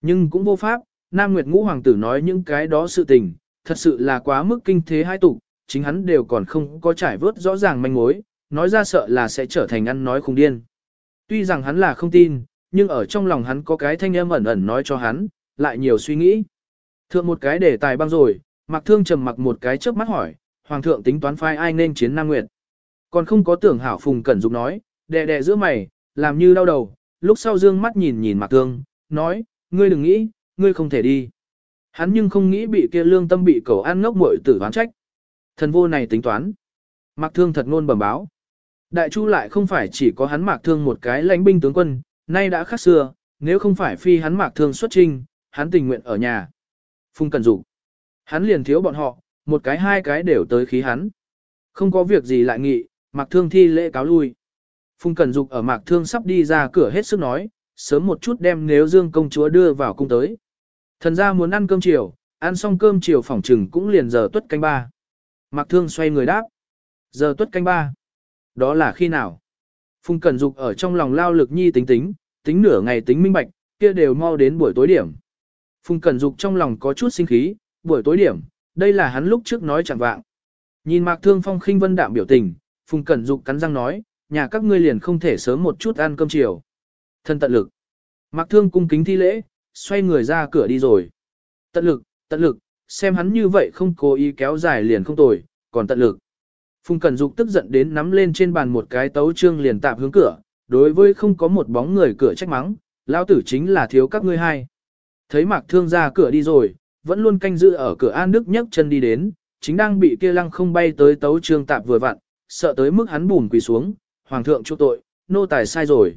Nhưng cũng vô pháp, Nam Nguyệt Ngũ Hoàng tử nói những cái đó sự tình, thật sự là quá mức kinh thế hai tục, chính hắn đều còn không có trải vớt rõ ràng manh mối, nói ra sợ là sẽ trở thành ăn nói khùng điên. Tuy rằng hắn là không tin, nhưng ở trong lòng hắn có cái thanh âm ẩn ẩn nói cho hắn, lại nhiều suy nghĩ. Thượng một cái đề tài băng rồi, Mạc Thương trầm mặc một cái chớp mắt hỏi, Hoàng thượng tính toán phái ai nên chiến Nam Nguyệt. Còn không có tưởng hảo Phùng Cẩn Dục nói, đè đè giữa mày, làm như đau đầu, lúc sau dương mắt nhìn nhìn Mạc Thương, nói, ngươi đừng nghĩ, ngươi không thể đi. Hắn nhưng không nghĩ bị kia lương tâm bị cầu ăn ngốc muội tử oán trách. Thần vô này tính toán. Mạc Thương thật ngôn bẩm báo. Đại Chu lại không phải chỉ có hắn Mạc Thương một cái lãnh binh tướng quân, nay đã khác xưa, nếu không phải phi hắn Mạc Thương xuất trinh, hắn tình nguyện ở nhà. Phùng Cẩn Dục Hắn liền thiếu bọn họ, một cái hai cái đều tới khí hắn. Không có việc gì lại nghị, Mạc Thương thi lễ cáo lui. Phùng Cẩn Dục ở Mạc Thương sắp đi ra cửa hết sức nói, sớm một chút đem nếu Dương công chúa đưa vào cung tới. Thần gia muốn ăn cơm chiều, ăn xong cơm chiều phòng trừng cũng liền giờ tuất canh ba. Mạc Thương xoay người đáp. Giờ tuất canh ba. Đó là khi nào? Phùng Cẩn Dục ở trong lòng lao lực nhi tính tính, tính nửa ngày tính minh bạch, kia đều mau đến buổi tối điểm. Phùng Cẩn Dục trong lòng có chút sinh khí, buổi tối điểm, đây là hắn lúc trước nói chẳng vạng. Nhìn Mạc Thương Phong khinh vân đạm biểu tình, Phùng Cẩn Dục cắn răng nói, nhà các ngươi liền không thể sớm một chút ăn cơm chiều. Thân tận lực. Mạc Thương cung kính thi lễ, xoay người ra cửa đi rồi. Tận lực, tận lực, xem hắn như vậy không cố ý kéo dài liền không tồi, còn tận lực. Phùng Cẩn Dục tức giận đến nắm lên trên bàn một cái tấu trương liền tạm hướng cửa, đối với không có một bóng người cửa trách mắng, lão tử chính là thiếu các ngươi hai. Thấy Mạc Thương ra cửa đi rồi, vẫn luôn canh giữ ở cửa An Đức nhấc chân đi đến, chính đang bị kia lăng không bay tới tấu trương tạp vừa vặn, sợ tới mức hắn bùn quỳ xuống, hoàng thượng chu tội, nô tài sai rồi.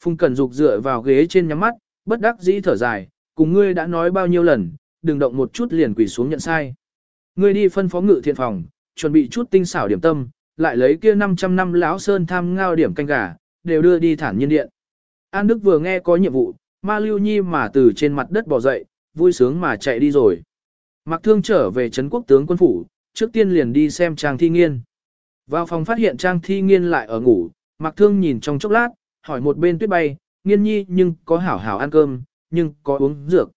Phùng Cẩn Dục dựa vào ghế trên nhắm mắt, bất đắc dĩ thở dài, cùng ngươi đã nói bao nhiêu lần, đừng động một chút liền quỳ xuống nhận sai. Ngươi đi phân phó ngự thiện phòng, chuẩn bị chút tinh xảo điểm tâm, lại lấy kia 500 năm lão sơn tham ngao điểm canh gà, đều đưa đi thản nhiên điện. An Đức vừa nghe có nhiệm vụ, ma lưu nhi mà từ trên mặt đất bò dậy, vui sướng mà chạy đi rồi. Mạc Thương trở về Trấn quốc tướng quân phủ, trước tiên liền đi xem Trang Thi Nghiên. Vào phòng phát hiện Trang Thi Nghiên lại ở ngủ, Mạc Thương nhìn trong chốc lát, hỏi một bên tuyết bay, nghiên nhi nhưng có hảo hảo ăn cơm, nhưng có uống dược.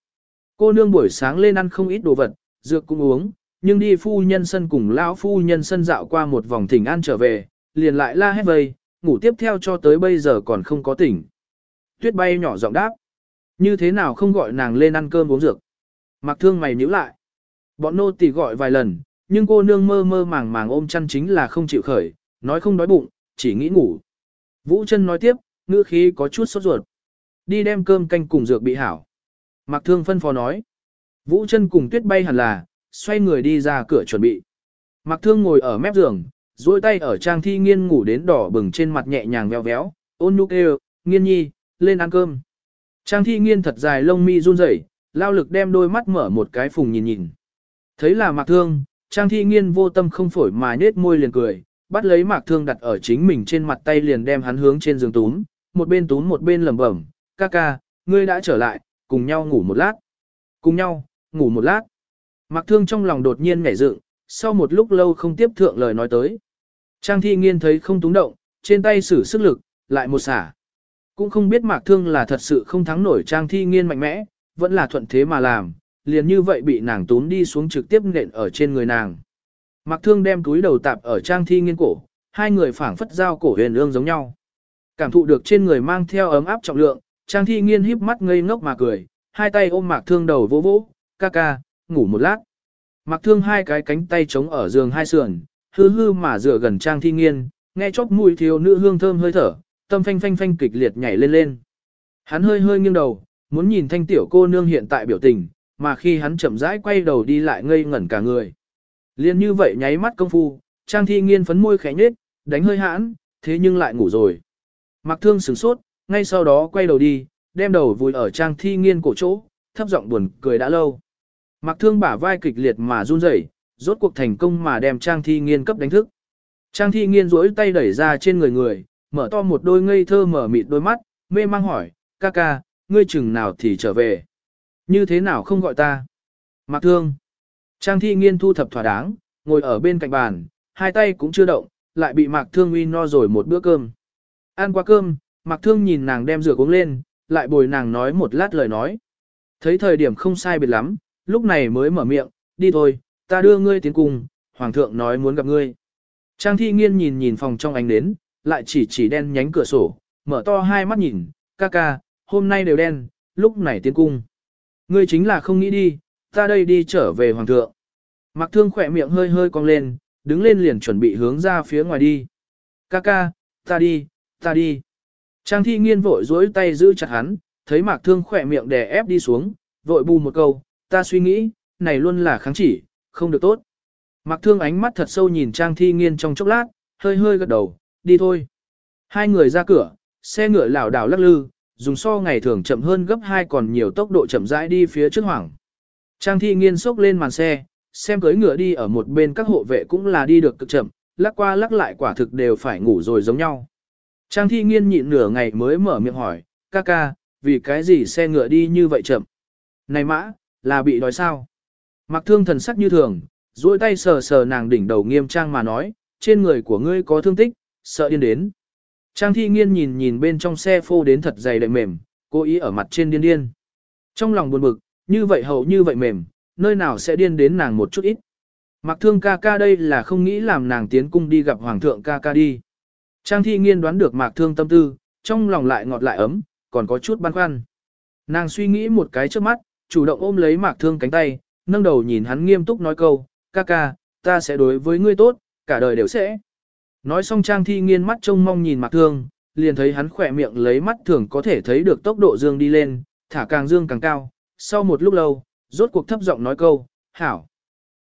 Cô nương buổi sáng lên ăn không ít đồ vật, dược cũng uống, nhưng đi phu nhân sân cùng lão phu nhân sân dạo qua một vòng thỉnh an trở về, liền lại la hét vây, ngủ tiếp theo cho tới bây giờ còn không có tỉnh. Tuyết bay nhỏ giọng đáp. Như thế nào không gọi nàng lên ăn cơm uống dược? Mặc thương mày nhíu lại. Bọn nô tỳ gọi vài lần, nhưng cô nương mơ mơ màng màng ôm chăn chính là không chịu khởi, nói không đói bụng, chỉ nghĩ ngủ. Vũ chân nói tiếp, ngữ khí có chút sốt ruột. Đi đem cơm canh cùng dược bị hảo. Mạc Thương phân phó nói. Vũ chân cùng tuyết bay hẳn là, xoay người đi ra cửa chuẩn bị. Mạc Thương ngồi ở mép giường, duỗi tay ở trang thi nghiên ngủ đến đỏ bừng trên mặt nhẹ nhàng veo véo, ôn nhu kêu, nghiên nhi, lên ăn cơm. Trang thi nghiên thật dài lông mi run rẩy, lao lực đem đôi mắt mở một cái phùng nhìn nhìn. Thấy là Mạc Thương, Trang thi nghiên vô tâm không phổi mà nết môi liền cười, bắt lấy Mạc Thương đặt ở chính mình trên mặt tay liền đem hắn hướng trên giường túm, một bên túm một bên lẩm bẩm, ca ca, ngươi đã trở lại, cùng nhau ngủ một lát. Cùng nhau, ngủ một lát. Mạc Thương trong lòng đột nhiên nhảy dựng, sau một lúc lâu không tiếp thượng lời nói tới. Trang thi nghiên thấy không túng động, trên tay sử sức lực, lại một xả. Cũng không biết Mạc Thương là thật sự không thắng nổi Trang thi nghiên mạnh mẽ, vẫn là thuận thế mà làm, liền như vậy bị nàng tún đi xuống trực tiếp nện ở trên người nàng. Mạc Thương đem túi đầu tạp ở Trang thi nghiên cổ, hai người phảng phất giao cổ huyền ương giống nhau. Cảm thụ được trên người mang theo ấm áp trọng lượng, Trang thi nghiên híp mắt ngây ngốc mà cười, hai tay ôm Mạc Thương đầu vỗ vỗ, ca ca, ngủ một lát. Mạc Thương hai cái cánh tay chống ở giường hai sườn, hư hư mà dựa gần Trang thi nghiên, nghe chóp mùi thiếu nữ hương thơm hơi thở, tâm phanh phanh phanh kịch liệt nhảy lên lên. Hắn hơi hơi nghiêng đầu, muốn nhìn thanh tiểu cô nương hiện tại biểu tình, mà khi hắn chậm rãi quay đầu đi lại ngây ngẩn cả người. Liên như vậy nháy mắt công phu, Trang Thi Nghiên phấn môi khẽ nhếch, đánh hơi hãn, thế nhưng lại ngủ rồi. Mặc Thương sửng sốt, ngay sau đó quay đầu đi, đem đầu vùi ở Trang Thi Nghiên cổ chỗ, thấp giọng buồn cười đã lâu. Mặc Thương bả vai kịch liệt mà run rẩy, rốt cuộc thành công mà đem Trang Thi Nghiên cấp đánh thức. Trang Thi Nghiên duỗi tay đẩy ra trên người người, mở to một đôi ngây thơ mở mịt đôi mắt, mê mang hỏi, ca ca, ngươi chừng nào thì trở về. Như thế nào không gọi ta? Mạc Thương. Trang thi nghiên thu thập thỏa đáng, ngồi ở bên cạnh bàn, hai tay cũng chưa động, lại bị Mạc Thương uy no rồi một bữa cơm. Ăn qua cơm, Mạc Thương nhìn nàng đem rửa uống lên, lại bồi nàng nói một lát lời nói. Thấy thời điểm không sai biệt lắm, lúc này mới mở miệng, đi thôi, ta đưa ngươi tiến cùng, Hoàng thượng nói muốn gặp ngươi. Trang thi nghiên nhìn nhìn phòng trong ánh đến, lại chỉ chỉ đen nhánh cửa sổ, mở to hai mắt nhìn, ca ca, hôm nay đều đen, lúc này tiến cung. Ngươi chính là không nghĩ đi, ta đây đi trở về hoàng thượng. Mặc thương khỏe miệng hơi hơi cong lên, đứng lên liền chuẩn bị hướng ra phía ngoài đi. Ca ca, ta đi, ta đi. Trang thi nghiên vội dối tay giữ chặt hắn, thấy mạc thương khỏe miệng đè ép đi xuống, vội bù một câu, ta suy nghĩ, này luôn là kháng chỉ, không được tốt. Mạc thương ánh mắt thật sâu nhìn Trang thi nghiên trong chốc lát, hơi hơi gật đầu, đi thôi. Hai người ra cửa, xe ngựa lảo đảo lắc lư, dùng so ngày thường chậm hơn gấp hai còn nhiều tốc độ chậm rãi đi phía trước hoảng. Trang thi nghiên sốc lên màn xe, xem cưới ngựa đi ở một bên các hộ vệ cũng là đi được cực chậm, lắc qua lắc lại quả thực đều phải ngủ rồi giống nhau. Trang thi nghiên nhịn nửa ngày mới mở miệng hỏi, ca ca, vì cái gì xe ngựa đi như vậy chậm? Này mã, là bị đói sao? Mặc thương thần sắc như thường, duỗi tay sờ sờ nàng đỉnh đầu nghiêm trang mà nói, trên người của ngươi có thương tích, sợ điên đến. Trang thi nghiên nhìn nhìn bên trong xe phô đến thật dày đậy mềm, cố ý ở mặt trên điên điên. Trong lòng buồn bực, như vậy hậu như vậy mềm, nơi nào sẽ điên đến nàng một chút ít. Mặc thương ca ca đây là không nghĩ làm nàng tiến cung đi gặp hoàng thượng ca ca đi. Trang thi nghiên đoán được mạc thương tâm tư, trong lòng lại ngọt lại ấm, còn có chút băn khoăn. Nàng suy nghĩ một cái trước mắt, chủ động ôm lấy mạc thương cánh tay, nâng đầu nhìn hắn nghiêm túc nói câu, ca ca, ta sẽ đối với ngươi tốt, cả đời đều sẽ. Nói xong trang thi nghiên mắt trông mong nhìn mạc thương, liền thấy hắn khỏe miệng lấy mắt thường có thể thấy được tốc độ dương đi lên, thả càng dương càng cao. Sau một lúc lâu, rốt cuộc thấp giọng nói câu, hảo.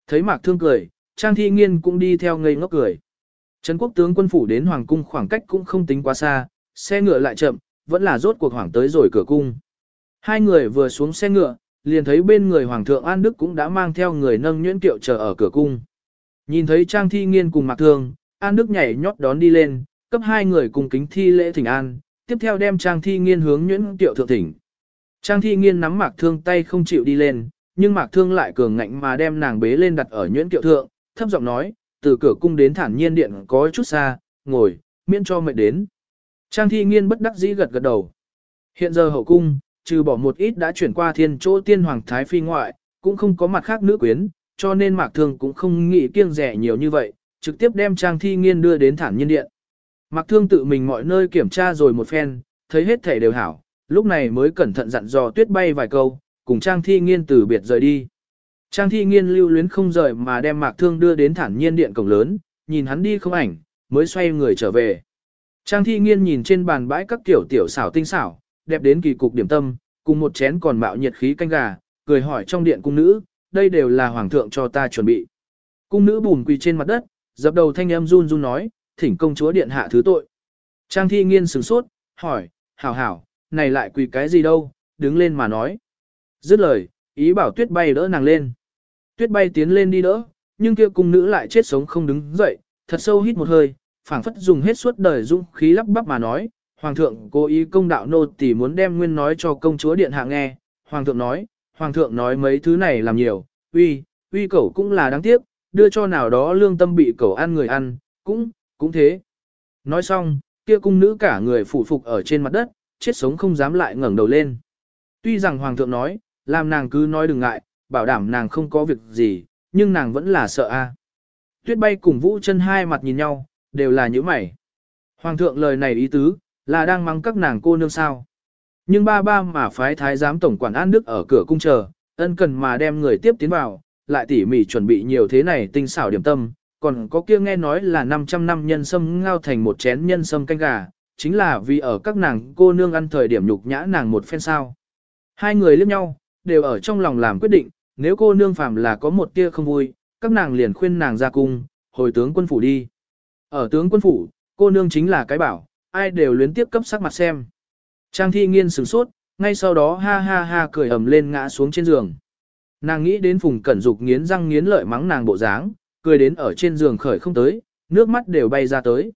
Thấy mạc thương cười, trang thi nghiên cũng đi theo ngây ngốc cười. Trấn quốc tướng quân phủ đến hoàng cung khoảng cách cũng không tính quá xa, xe ngựa lại chậm, vẫn là rốt cuộc hoàng tới rồi cửa cung. Hai người vừa xuống xe ngựa, liền thấy bên người hoàng thượng An Đức cũng đã mang theo người nâng nhuyễn kiệu chờ ở cửa cung. Nhìn thấy trang thi nghiên cùng mạc thương, An Đức nhảy nhót đón đi lên, cấp hai người cùng kính thi lễ thỉnh an, tiếp theo đem Trang Thi Nghiên hướng nhuyễn tiệu thượng thỉnh. Trang Thi Nghiên nắm Mạc Thương tay không chịu đi lên, nhưng Mạc Thương lại cường ngạnh mà đem nàng bế lên đặt ở nhuyễn tiệu thượng, thấp giọng nói, từ cửa cung đến thản nhiên điện có chút xa, ngồi, miễn cho mệt đến. Trang Thi Nghiên bất đắc dĩ gật gật đầu. Hiện giờ hậu cung, trừ bỏ một ít đã chuyển qua thiên chỗ tiên hoàng thái phi ngoại, cũng không có mặt khác nữ quyến, cho nên Mạc Thương cũng không nghĩ kiêng rẻ nhiều như vậy, trực tiếp đem Trang Thi Nghiên đưa đến thản nhiên điện. Mặc thương tự mình mọi nơi kiểm tra rồi một phen, thấy hết thể đều hảo, lúc này mới cẩn thận dặn dò tuyết bay vài câu, cùng Trang Thi Nghiên từ biệt rời đi. Trang thi nghiên lưu luyến không rời mà đem mạc thương đưa đến thản nhiên điện cổng lớn, nhìn hắn đi không ảnh, mới xoay người trở về. Trang thi nghiên nhìn trên bàn bãi các kiểu tiểu xảo tinh xảo, đẹp đến kỳ cục điểm tâm, cùng một chén còn mạo nhiệt khí canh gà, cười hỏi trong điện cung nữ, đây đều là hoàng thượng cho ta chuẩn bị. Cung nữ bùn quỳ trên mặt đất, dập đầu thanh âm run run nói, thỉnh công chúa điện hạ thứ tội. Trang thi nghiên sửng sốt, hỏi, hảo hảo, này lại quỳ cái gì đâu, đứng lên mà nói. Dứt lời, ý bảo tuyết bay đỡ nàng lên. Tuyết bay tiến lên đi đỡ, nhưng kia cung nữ lại chết sống không đứng dậy, thật sâu hít một hơi, phảng phất dùng hết suốt đời dũng khí lắp bắp mà nói, Hoàng thượng cố ý công đạo nô tỳ muốn đem nguyên nói cho công chúa điện hạ nghe. Hoàng thượng nói, Hoàng thượng nói mấy thứ này làm nhiều, uy, uy cẩu cũng là đáng tiếc, đưa cho nào đó lương tâm bị cẩu ăn người ăn, cũng, cũng thế. Nói xong, kia cung nữ cả người phủ phục ở trên mặt đất, chết sống không dám lại ngẩng đầu lên. Tuy rằng Hoàng thượng nói, làm nàng cứ nói đừng ngại, bảo đảm nàng không có việc gì, nhưng nàng vẫn là sợ a. Tuyết bay cùng Vũ chân hai mặt nhìn nhau, đều là những mày. Hoàng thượng lời này ý tứ, là đang mắng các nàng cô nương sao. Nhưng ba ba mà phái thái giám tổng quản an đức ở cửa cung chờ, ân cần mà đem người tiếp tiến vào, lại tỉ mỉ chuẩn bị nhiều thế này tinh xảo điểm tâm, còn có kia nghe nói là 500 năm nhân sâm ngao thành một chén nhân sâm canh gà, chính là vì ở các nàng cô nương ăn thời điểm nhục nhã nàng một phen sao. Hai người liếc nhau, đều ở trong lòng làm quyết định, nếu cô nương phàm là có một tia không vui, các nàng liền khuyên nàng ra cung, hồi tướng quân phủ đi. Ở tướng quân phủ, cô nương chính là cái bảo, ai đều luyến tiếp cấp sắc mặt xem. Trang thi nghiên sửng sốt, ngay sau đó ha ha ha cười ầm lên ngã xuống trên giường. Nàng nghĩ đến Phùng Cẩn Dục nghiến răng nghiến lợi mắng nàng bộ dáng, cười đến ở trên giường khởi không tới, nước mắt đều bay ra tới.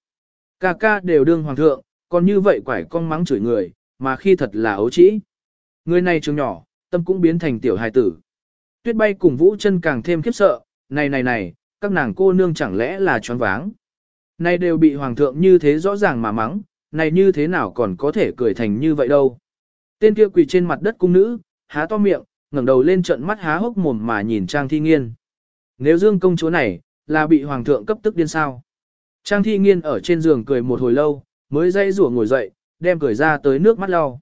Ca ca đều đương hoàng thượng, còn như vậy quải con mắng chửi người, mà khi thật là ấu trĩ. Người này trường nhỏ, tâm cũng biến thành tiểu hài tử. Tuyết bay cùng Vũ chân càng thêm khiếp sợ, này này này, các nàng cô nương chẳng lẽ là choáng váng. Này đều bị hoàng thượng như thế rõ ràng mà mắng, này như thế nào còn có thể cười thành như vậy đâu. Tên kia quỳ trên mặt đất cung nữ, há to miệng, ngẩng đầu lên trận mắt há hốc mồm mà nhìn Trang Thi Nghiên. Nếu dương công chúa này, là bị hoàng thượng cấp tức điên sao. Trang Thi Nghiên ở trên giường cười một hồi lâu, mới dây rủa ngồi dậy, đem cười ra tới nước mắt lau.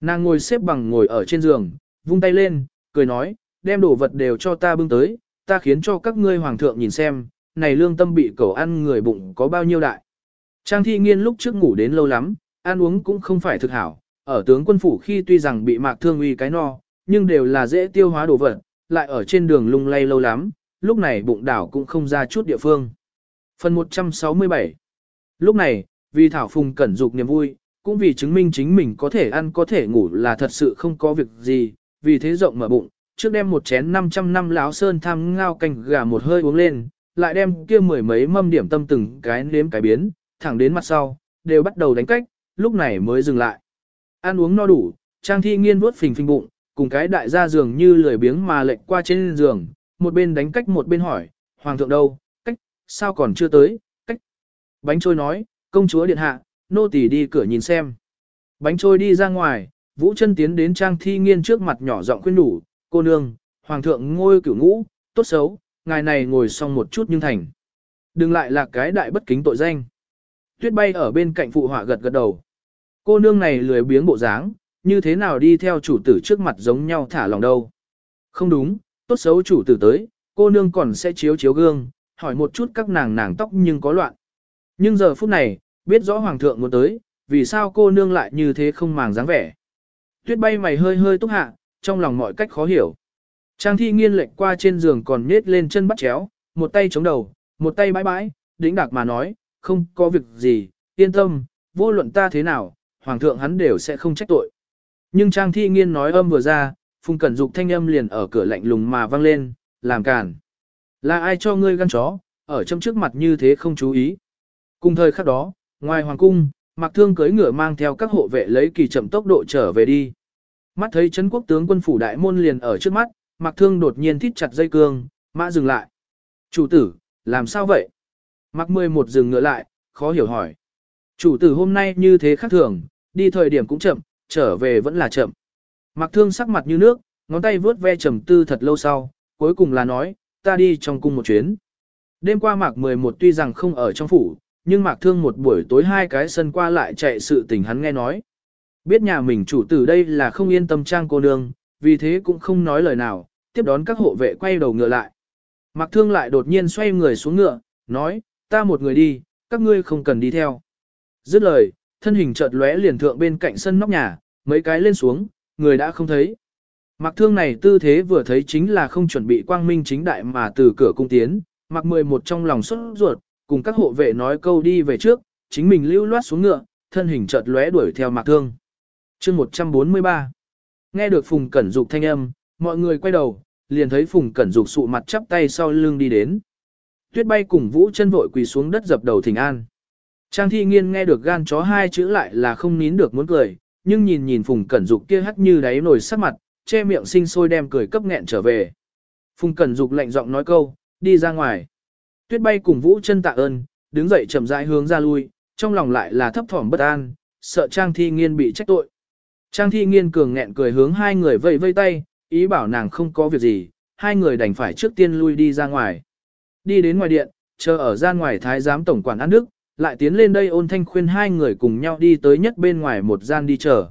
Nàng ngồi xếp bằng ngồi ở trên giường, vung tay lên, cười nói, đem đồ vật đều cho ta bưng tới, ta khiến cho các ngươi hoàng thượng nhìn xem, này lương tâm bị cẩu ăn người bụng có bao nhiêu đại. Trang thi nghiên lúc trước ngủ đến lâu lắm, ăn uống cũng không phải thực hảo, ở tướng quân phủ khi tuy rằng bị mạc thương uy cái no, nhưng đều là dễ tiêu hóa đồ vật, lại ở trên đường lung lay lâu lắm, lúc này bụng đảo cũng không ra chút địa phương. Phần 167 Lúc này, vì Thảo Phùng cẩn dục niềm vui, cũng vì chứng minh chính mình có thể ăn có thể ngủ là thật sự không có việc gì, vì thế rộng mở bụng, trước đem một chén 500 năm láo sơn tham ngao canh gà một hơi uống lên, lại đem kia mười mấy mâm điểm tâm từng cái nếm cái biến, thẳng đến mặt sau, đều bắt đầu đánh cách, lúc này mới dừng lại. Ăn uống no đủ, Trang Thi Nghiên vuốt phình phình bụng, cùng cái đại gia giường như lười biếng mà lệnh qua trên giường, một bên đánh cách một bên hỏi, Hoàng thượng đâu, cách, sao còn chưa tới, cách. Bánh trôi nói, công chúa điện hạ, nô tỳ đi cửa nhìn xem. Bánh trôi đi ra ngoài, Vũ chân tiến đến Trang Thi Nghiên trước mặt nhỏ giọng khuyên đủ, cô nương, Hoàng thượng ngôi cửu ngũ, tốt xấu, ngài này ngồi xong một chút nhưng thành. Đừng lại là cái đại bất kính tội danh. Tuyết bay ở bên cạnh phụ họa gật gật đầu. Cô nương này lười biếng bộ dáng, như thế nào đi theo chủ tử trước mặt giống nhau thả lòng đâu. Không đúng, tốt xấu chủ tử tới, cô nương còn sẽ chiếu chiếu gương, hỏi một chút các nàng nàng tóc nhưng có loạn. Nhưng giờ phút này, biết rõ hoàng thượng muốn tới, vì sao cô nương lại như thế không màng dáng vẻ. Tuyết bay mày hơi hơi túc hạ, trong lòng mọi cách khó hiểu. Trang thi nghiên lệnh qua trên giường còn nết lên chân bắt chéo, một tay chống đầu, một tay bãi bãi, đĩnh đạc mà nói, không có việc gì, yên tâm, vô luận ta thế nào, hoàng thượng hắn đều sẽ không trách tội. Nhưng Trang thi nghiên nói âm vừa ra, phùng cẩn dục thanh âm liền ở cửa lạnh lùng mà vang lên, làm cản. Là ai cho ngươi gan chó, ở trong trước mặt như thế không chú ý. Cùng thời khắc đó, ngoài hoàng cung, mặc thương cưỡi ngựa mang theo các hộ vệ lấy kỳ chậm tốc độ trở về đi. Mắt thấy Trấn quốc tướng quân phủ đại môn liền ở trước mắt, Mạc Thương đột nhiên thít chặt dây cương, mã dừng lại. Chủ tử, làm sao vậy? Mạc Mười một dừng ngựa lại, khó hiểu hỏi. Chủ tử hôm nay như thế khác thường, đi thời điểm cũng chậm, trở về vẫn là chậm. Mạc Thương sắc mặt như nước, ngón tay vướt ve trầm tư thật lâu sau, cuối cùng là nói, ta đi trong cung một chuyến. Đêm qua Mạc Mười một tuy rằng không ở trong phủ, nhưng Mạc Thương một buổi tối hai cái sân qua lại chạy sự tình hắn nghe nói. Biết nhà mình chủ tử đây là không yên tâm trang cô nương, vì thế cũng không nói lời nào, tiếp đón các hộ vệ quay đầu ngựa lại. Mạc Thương lại đột nhiên xoay người xuống ngựa, nói, ta một người đi, các ngươi không cần đi theo. Dứt lời, thân hình chợt lóe liền thượng bên cạnh sân nóc nhà, mấy cái lên xuống, người đã không thấy. Mặc Thương này tư thế vừa thấy chính là không chuẩn bị quang minh chính đại mà từ cửa cung tiến, Mạc 11 trong lòng xuất ruột, cùng các hộ vệ nói câu đi về trước, chính mình lưu loát xuống ngựa, thân hình chợt lóe đuổi theo Mặc Thương. Chương 143 Nghe được Phùng Cẩn Dục thanh âm, mọi người quay đầu, liền thấy Phùng Cẩn Dục sụ mặt chắp tay sau lưng đi đến. Tuyết bay cùng Vũ chân vội quỳ xuống đất dập đầu thỉnh an. Trang thi nghiên nghe được gan chó hai chữ lại là không nín được muốn cười, nhưng nhìn nhìn Phùng Cẩn Dục kia hắt như đáy nổi sắc mặt, che miệng sinh sôi đem cười cấp nghẹn trở về. Phùng Cẩn Dục lạnh giọng nói câu, đi ra ngoài. Tuyết bay cùng Vũ chân tạ ơn, đứng dậy chậm rãi hướng ra lui, trong lòng lại là thấp thỏm bất an, sợ Trang Thi Nghiên bị trách tội. Trang Thi Nghiên cường nghẹn cười hướng hai người vẫy vây tay, ý bảo nàng không có việc gì, hai người đành phải trước tiên lui đi ra ngoài. Đi đến ngoài điện, chờ ở gian ngoài thái giám tổng quản ăn Đức, lại tiến lên đây ôn thanh khuyên hai người cùng nhau đi tới nhất bên ngoài một gian đi chờ.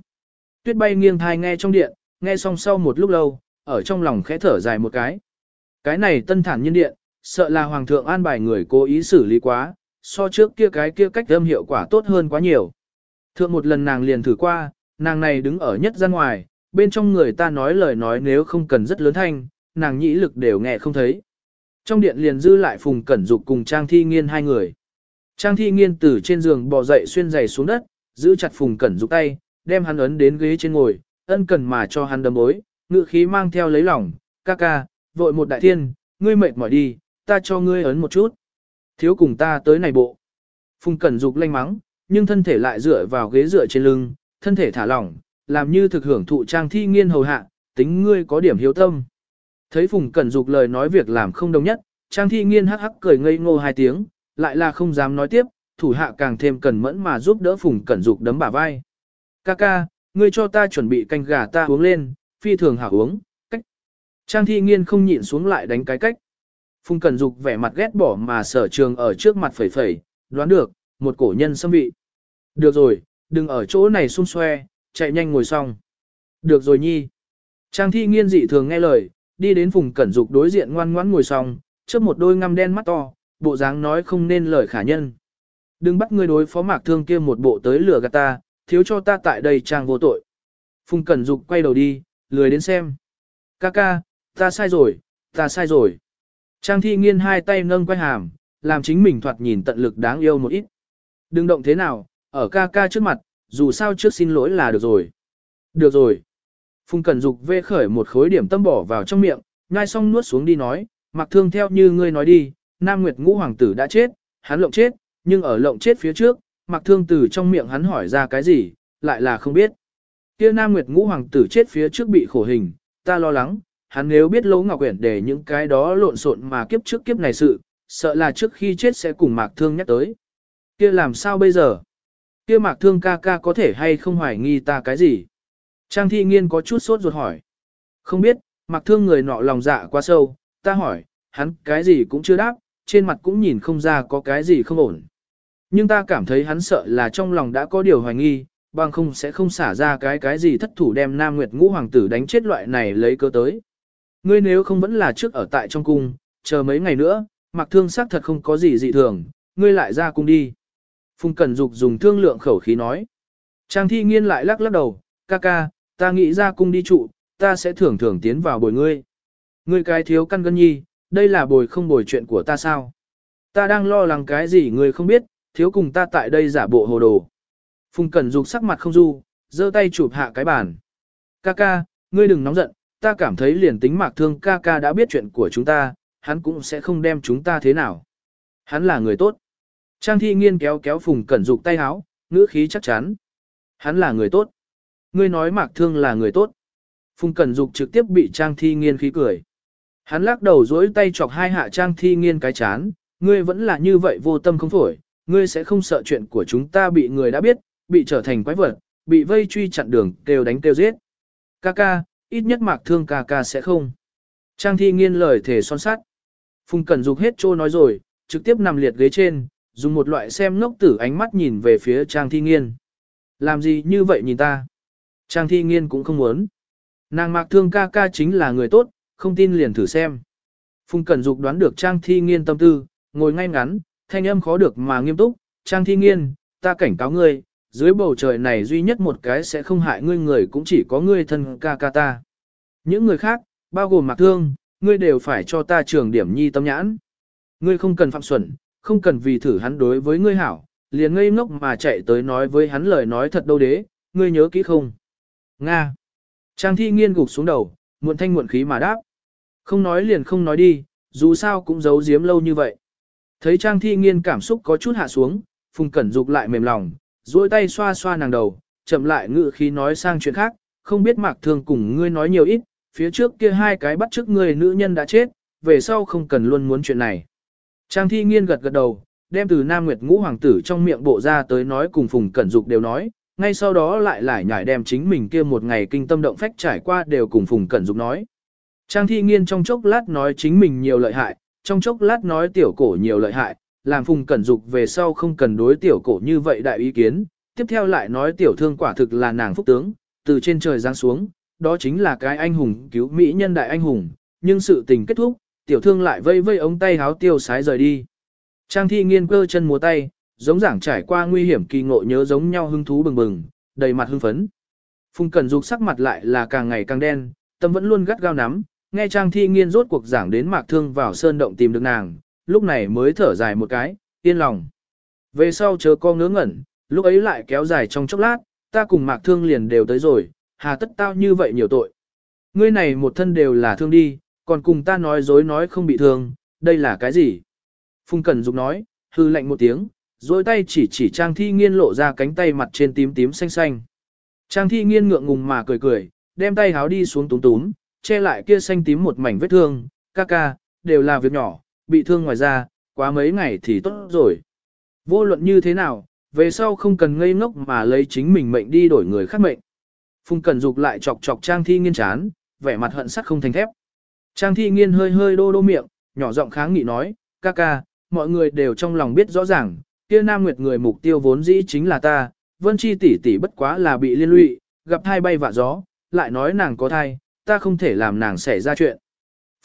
Tuyết bay nghiêng thai nghe trong điện, nghe xong sau một lúc lâu, ở trong lòng khẽ thở dài một cái. Cái này tân thản nhân điện, sợ là hoàng thượng an bài người cố ý xử lý quá, so trước kia cái kia cách âm hiệu quả tốt hơn quá nhiều. Thượng một lần nàng liền thử qua, nàng này đứng ở nhất gian ngoài, bên trong người ta nói lời nói nếu không cần rất lớn thanh, nàng nhĩ lực đều nghe không thấy. Trong điện liền dư lại Phùng Cẩn Dục cùng Trang Thi Nghiên hai người. Trang Thi Nghiên từ trên giường bò dậy xuyên giày xuống đất, giữ chặt Phùng Cẩn Dục tay, đem hắn ấn đến ghế trên ngồi, ân cần mà cho hắn đấm bối, ngự khí mang theo lấy lòng, ca ca, vội một đại thiên, ngươi mệt mỏi đi, ta cho ngươi ấn một chút. Thiếu cùng ta tới này bộ. Phùng Cẩn Dục lanh mắng, nhưng thân thể lại dựa vào ghế dựa trên lưng, thân thể thả lỏng, làm như thực hưởng thụ trang thi nghiên hầu hạ, tính ngươi có điểm hiếu tâm. Thấy Phùng Cẩn Dục lời nói việc làm không đồng nhất, trang thi nghiên hắc hắc cười ngây ngô hai tiếng, lại là không dám nói tiếp, thủ hạ càng thêm cần mẫn mà giúp đỡ Phùng Cẩn Dục đấm bả vai. Kaka, ngươi cho ta chuẩn bị canh gà ta uống lên, phi thường hảo uống, cách. Trang thi nghiên không nhịn xuống lại đánh cái cách. Phùng Cẩn Dục vẻ mặt ghét bỏ mà sở trường ở trước mặt phẩy phẩy, đoán được, một cổ nhân xâm vị. Được rồi, đừng ở chỗ này xung xoe, chạy nhanh ngồi xong. Được rồi nhi. Trang thi nghiên dị thường nghe lời, đi đến Phùng Cẩn Dục đối diện ngoan ngoãn ngồi xong, trước một đôi ngăm đen mắt to, bộ dáng nói không nên lời khả nhân. Đừng bắt ngươi đối phó mạc thương kia một bộ tới lửa gạt ta, thiếu cho ta tại đây trang vô tội. Phùng Cẩn Dục quay đầu đi, lười đến xem. Ca ca, ta sai rồi, ta sai rồi. Trang thi nghiên hai tay nâng quay hàm, làm chính mình thoạt nhìn tận lực đáng yêu một ít. Đừng động thế nào, ở ca ca trước mặt, dù sao trước xin lỗi là được rồi. Được rồi. Phùng Cẩn Dục vê khởi một khối điểm tâm bỏ vào trong miệng, nhai xong nuốt xuống đi nói, mặc thương theo như ngươi nói đi, Nam Nguyệt Ngũ Hoàng tử đã chết, hắn lộng chết, nhưng ở lộng chết phía trước, mặc thương từ trong miệng hắn hỏi ra cái gì, lại là không biết. kia Nam Nguyệt Ngũ Hoàng tử chết phía trước bị khổ hình, ta lo lắng, hắn nếu biết Lỗ Ngọc Uyển để những cái đó lộn xộn mà kiếp trước kiếp này sự, sợ là trước khi chết sẽ cùng Mạc Thương nhắc tới. Kia làm sao bây giờ? Kia Mạc Thương ca ca có thể hay không hoài nghi ta cái gì? Trang Thi Nghiên có chút sốt ruột hỏi. Không biết, Mạc Thương người nọ lòng dạ quá sâu, ta hỏi, hắn cái gì cũng chưa đáp, trên mặt cũng nhìn không ra có cái gì không ổn. Nhưng ta cảm thấy hắn sợ là trong lòng đã có điều hoài nghi, bằng không sẽ không xả ra cái cái gì thất thủ đem Nam Nguyệt Ngũ Hoàng tử đánh chết loại này lấy cơ tới. Ngươi nếu không vẫn là trước ở tại trong cung, chờ mấy ngày nữa, mặc thương xác thật không có gì dị thường, ngươi lại ra cung đi. Phùng Cẩn Dục dùng thương lượng khẩu khí nói. Trang thi nghiên lại lắc lắc đầu, ca ca, ta nghĩ ra cung đi trụ, ta sẽ thưởng thưởng tiến vào bồi ngươi. Ngươi cái thiếu căn gân nhi, đây là bồi không bồi chuyện của ta sao? Ta đang lo lắng cái gì người không biết, thiếu cùng ta tại đây giả bộ hồ đồ. Phùng Cẩn Dục sắc mặt không du, giơ tay chụp hạ cái bàn. Ca ca, ngươi đừng nóng giận, ta cảm thấy liền tính mạc thương ca ca đã biết chuyện của chúng ta, hắn cũng sẽ không đem chúng ta thế nào. Hắn là người tốt. Trang thi nghiên kéo kéo phùng cẩn dục tay háo, ngữ khí chắc chắn. Hắn là người tốt. Ngươi nói mạc thương là người tốt. Phùng cẩn dục trực tiếp bị trang thi nghiên khí cười. Hắn lắc đầu dối tay chọc hai hạ trang thi nghiên cái chán. Ngươi vẫn là như vậy vô tâm không phổi. Ngươi sẽ không sợ chuyện của chúng ta bị người đã biết, bị trở thành quái vật, bị vây truy chặn đường, kêu đánh kêu giết. Ca ca, ít nhất mạc thương ca ca sẽ không. Trang thi nghiên lời thể son sát. Phùng Cẩn Dục hết trô nói rồi, trực tiếp nằm liệt ghế trên, dùng một loại xem ngốc tử ánh mắt nhìn về phía Trang thi nghiên. Làm gì như vậy nhìn ta? Trang thi nghiên cũng không muốn. Nàng mạc thương ca ca chính là người tốt, không tin liền thử xem. Phùng Cẩn Dục đoán được Trang Thi Nghiên tâm tư, ngồi ngay ngắn, thanh âm khó được mà nghiêm túc, Trang Thi Nghiên, ta cảnh cáo ngươi, dưới bầu trời này duy nhất một cái sẽ không hại ngươi người cũng chỉ có ngươi thân ca ca ta. Những người khác, bao gồm Mạc Thương, ngươi đều phải cho ta trường điểm nhi tâm nhãn. Ngươi không cần phạm xuẩn, không cần vì thử hắn đối với ngươi hảo, liền ngây ngốc mà chạy tới nói với hắn lời nói thật đâu đế, ngươi nhớ kỹ không? Nga. Trang thi nghiên gục xuống đầu, muộn thanh muộn khí mà đáp. Không nói liền không nói đi, dù sao cũng giấu giếm lâu như vậy. Thấy Trang thi nghiên cảm xúc có chút hạ xuống, Phùng Cẩn Dục lại mềm lòng, duỗi tay xoa xoa nàng đầu, chậm lại ngự khí nói sang chuyện khác, không biết mạc thương cùng ngươi nói nhiều ít, phía trước kia hai cái bắt trước ngươi nữ nhân đã chết, về sau không cần luôn muốn chuyện này. Trang thi nghiên gật gật đầu, đem từ Nam Nguyệt ngũ hoàng tử trong miệng bộ ra tới nói cùng Phùng Cẩn Dục đều nói, ngay sau đó lại lại nhảy đem chính mình kia một ngày kinh tâm động phách trải qua đều cùng Phùng Cẩn Dục nói. Trang thi nghiên trong chốc lát nói chính mình nhiều lợi hại, trong chốc lát nói tiểu cổ nhiều lợi hại, làm Phùng Cẩn Dục về sau không cần đối tiểu cổ như vậy đại ý kiến, tiếp theo lại nói tiểu thương quả thực là nàng phúc tướng, từ trên trời giáng xuống, đó chính là cái anh hùng cứu mỹ nhân đại anh hùng, nhưng sự tình kết thúc, tiểu thương lại vây vây ống tay háo tiêu sái rời đi. Trang thi nghiên cơ chân múa tay, giống giảng trải qua nguy hiểm kỳ ngộ nhớ giống nhau hưng thú bừng bừng, đầy mặt hưng phấn. Phùng Cẩn Dục sắc mặt lại là càng ngày càng đen, tâm vẫn luôn gắt gao nắm, nghe Trang Thi Nghiên rốt cuộc giảng đến Mạc Thương vào sơn động tìm được nàng, lúc này mới thở dài một cái, yên lòng. Về sau chờ con ngớ ngẩn, lúc ấy lại kéo dài trong chốc lát, ta cùng Mạc Thương liền đều tới rồi, hà tất tao như vậy nhiều tội. Ngươi này một thân đều là thương đi, còn cùng ta nói dối nói không bị thương, đây là cái gì? Phùng Cẩn Dục nói, hư lạnh một tiếng, dối tay chỉ chỉ Trang Thi Nghiên lộ ra cánh tay mặt trên tím tím xanh xanh. Trang Thi Nghiên ngượng ngùng mà cười cười, đem tay háo đi xuống túm túm, che lại kia xanh tím một mảnh vết thương, ca ca, đều là việc nhỏ, bị thương ngoài ra, quá mấy ngày thì tốt rồi. Vô luận như thế nào, về sau không cần ngây ngốc mà lấy chính mình mệnh đi đổi người khác mệnh. Phùng Cẩn Dục lại chọc chọc Trang Thi Nghiên chán, vẻ mặt hận sắt không thành thép. Trang Thi Nghiên hơi hơi đô đô miệng, nhỏ giọng kháng nghị nói, ca ca, mọi người đều trong lòng biết rõ ràng, kia Nam Nguyệt người mục tiêu vốn dĩ chính là ta, Vân Chi tỷ tỷ bất quá là bị liên lụy, gặp thai bay vạ gió, lại nói nàng có thai, ta không thể làm nàng xảy ra chuyện.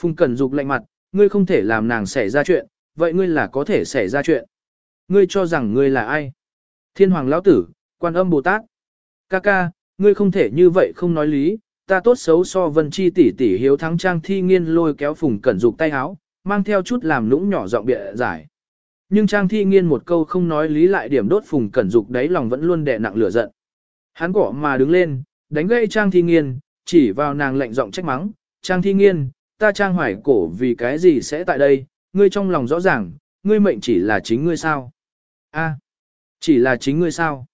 Phùng Cẩn Dục lạnh mặt, ngươi không thể làm nàng xảy ra chuyện, vậy ngươi là có thể xảy ra chuyện. Ngươi cho rằng ngươi là ai? Thiên Hoàng Lão Tử, Quan Âm Bồ Tát. Ca ca, ngươi không thể như vậy không nói lý, ta tốt xấu so Vân Chi tỷ tỷ hiếu thắng trang thi nghiên lôi kéo Phùng Cẩn Dục tay áo, mang theo chút làm lũng nhỏ giọng bịa giải. Nhưng Trang Thi Nghiên một câu không nói lý lại điểm đốt Phùng Cẩn Dục đấy lòng vẫn luôn đè nặng lửa giận. Hắn cỏ mà đứng lên, đánh gây Trang Thi Nghiên, chỉ vào nàng lạnh giọng trách mắng, Trang Thi Nghiên, ta Trang hoài cổ vì cái gì sẽ tại đây, ngươi trong lòng rõ ràng, ngươi mệnh chỉ là chính ngươi sao? A, chỉ là chính ngươi sao?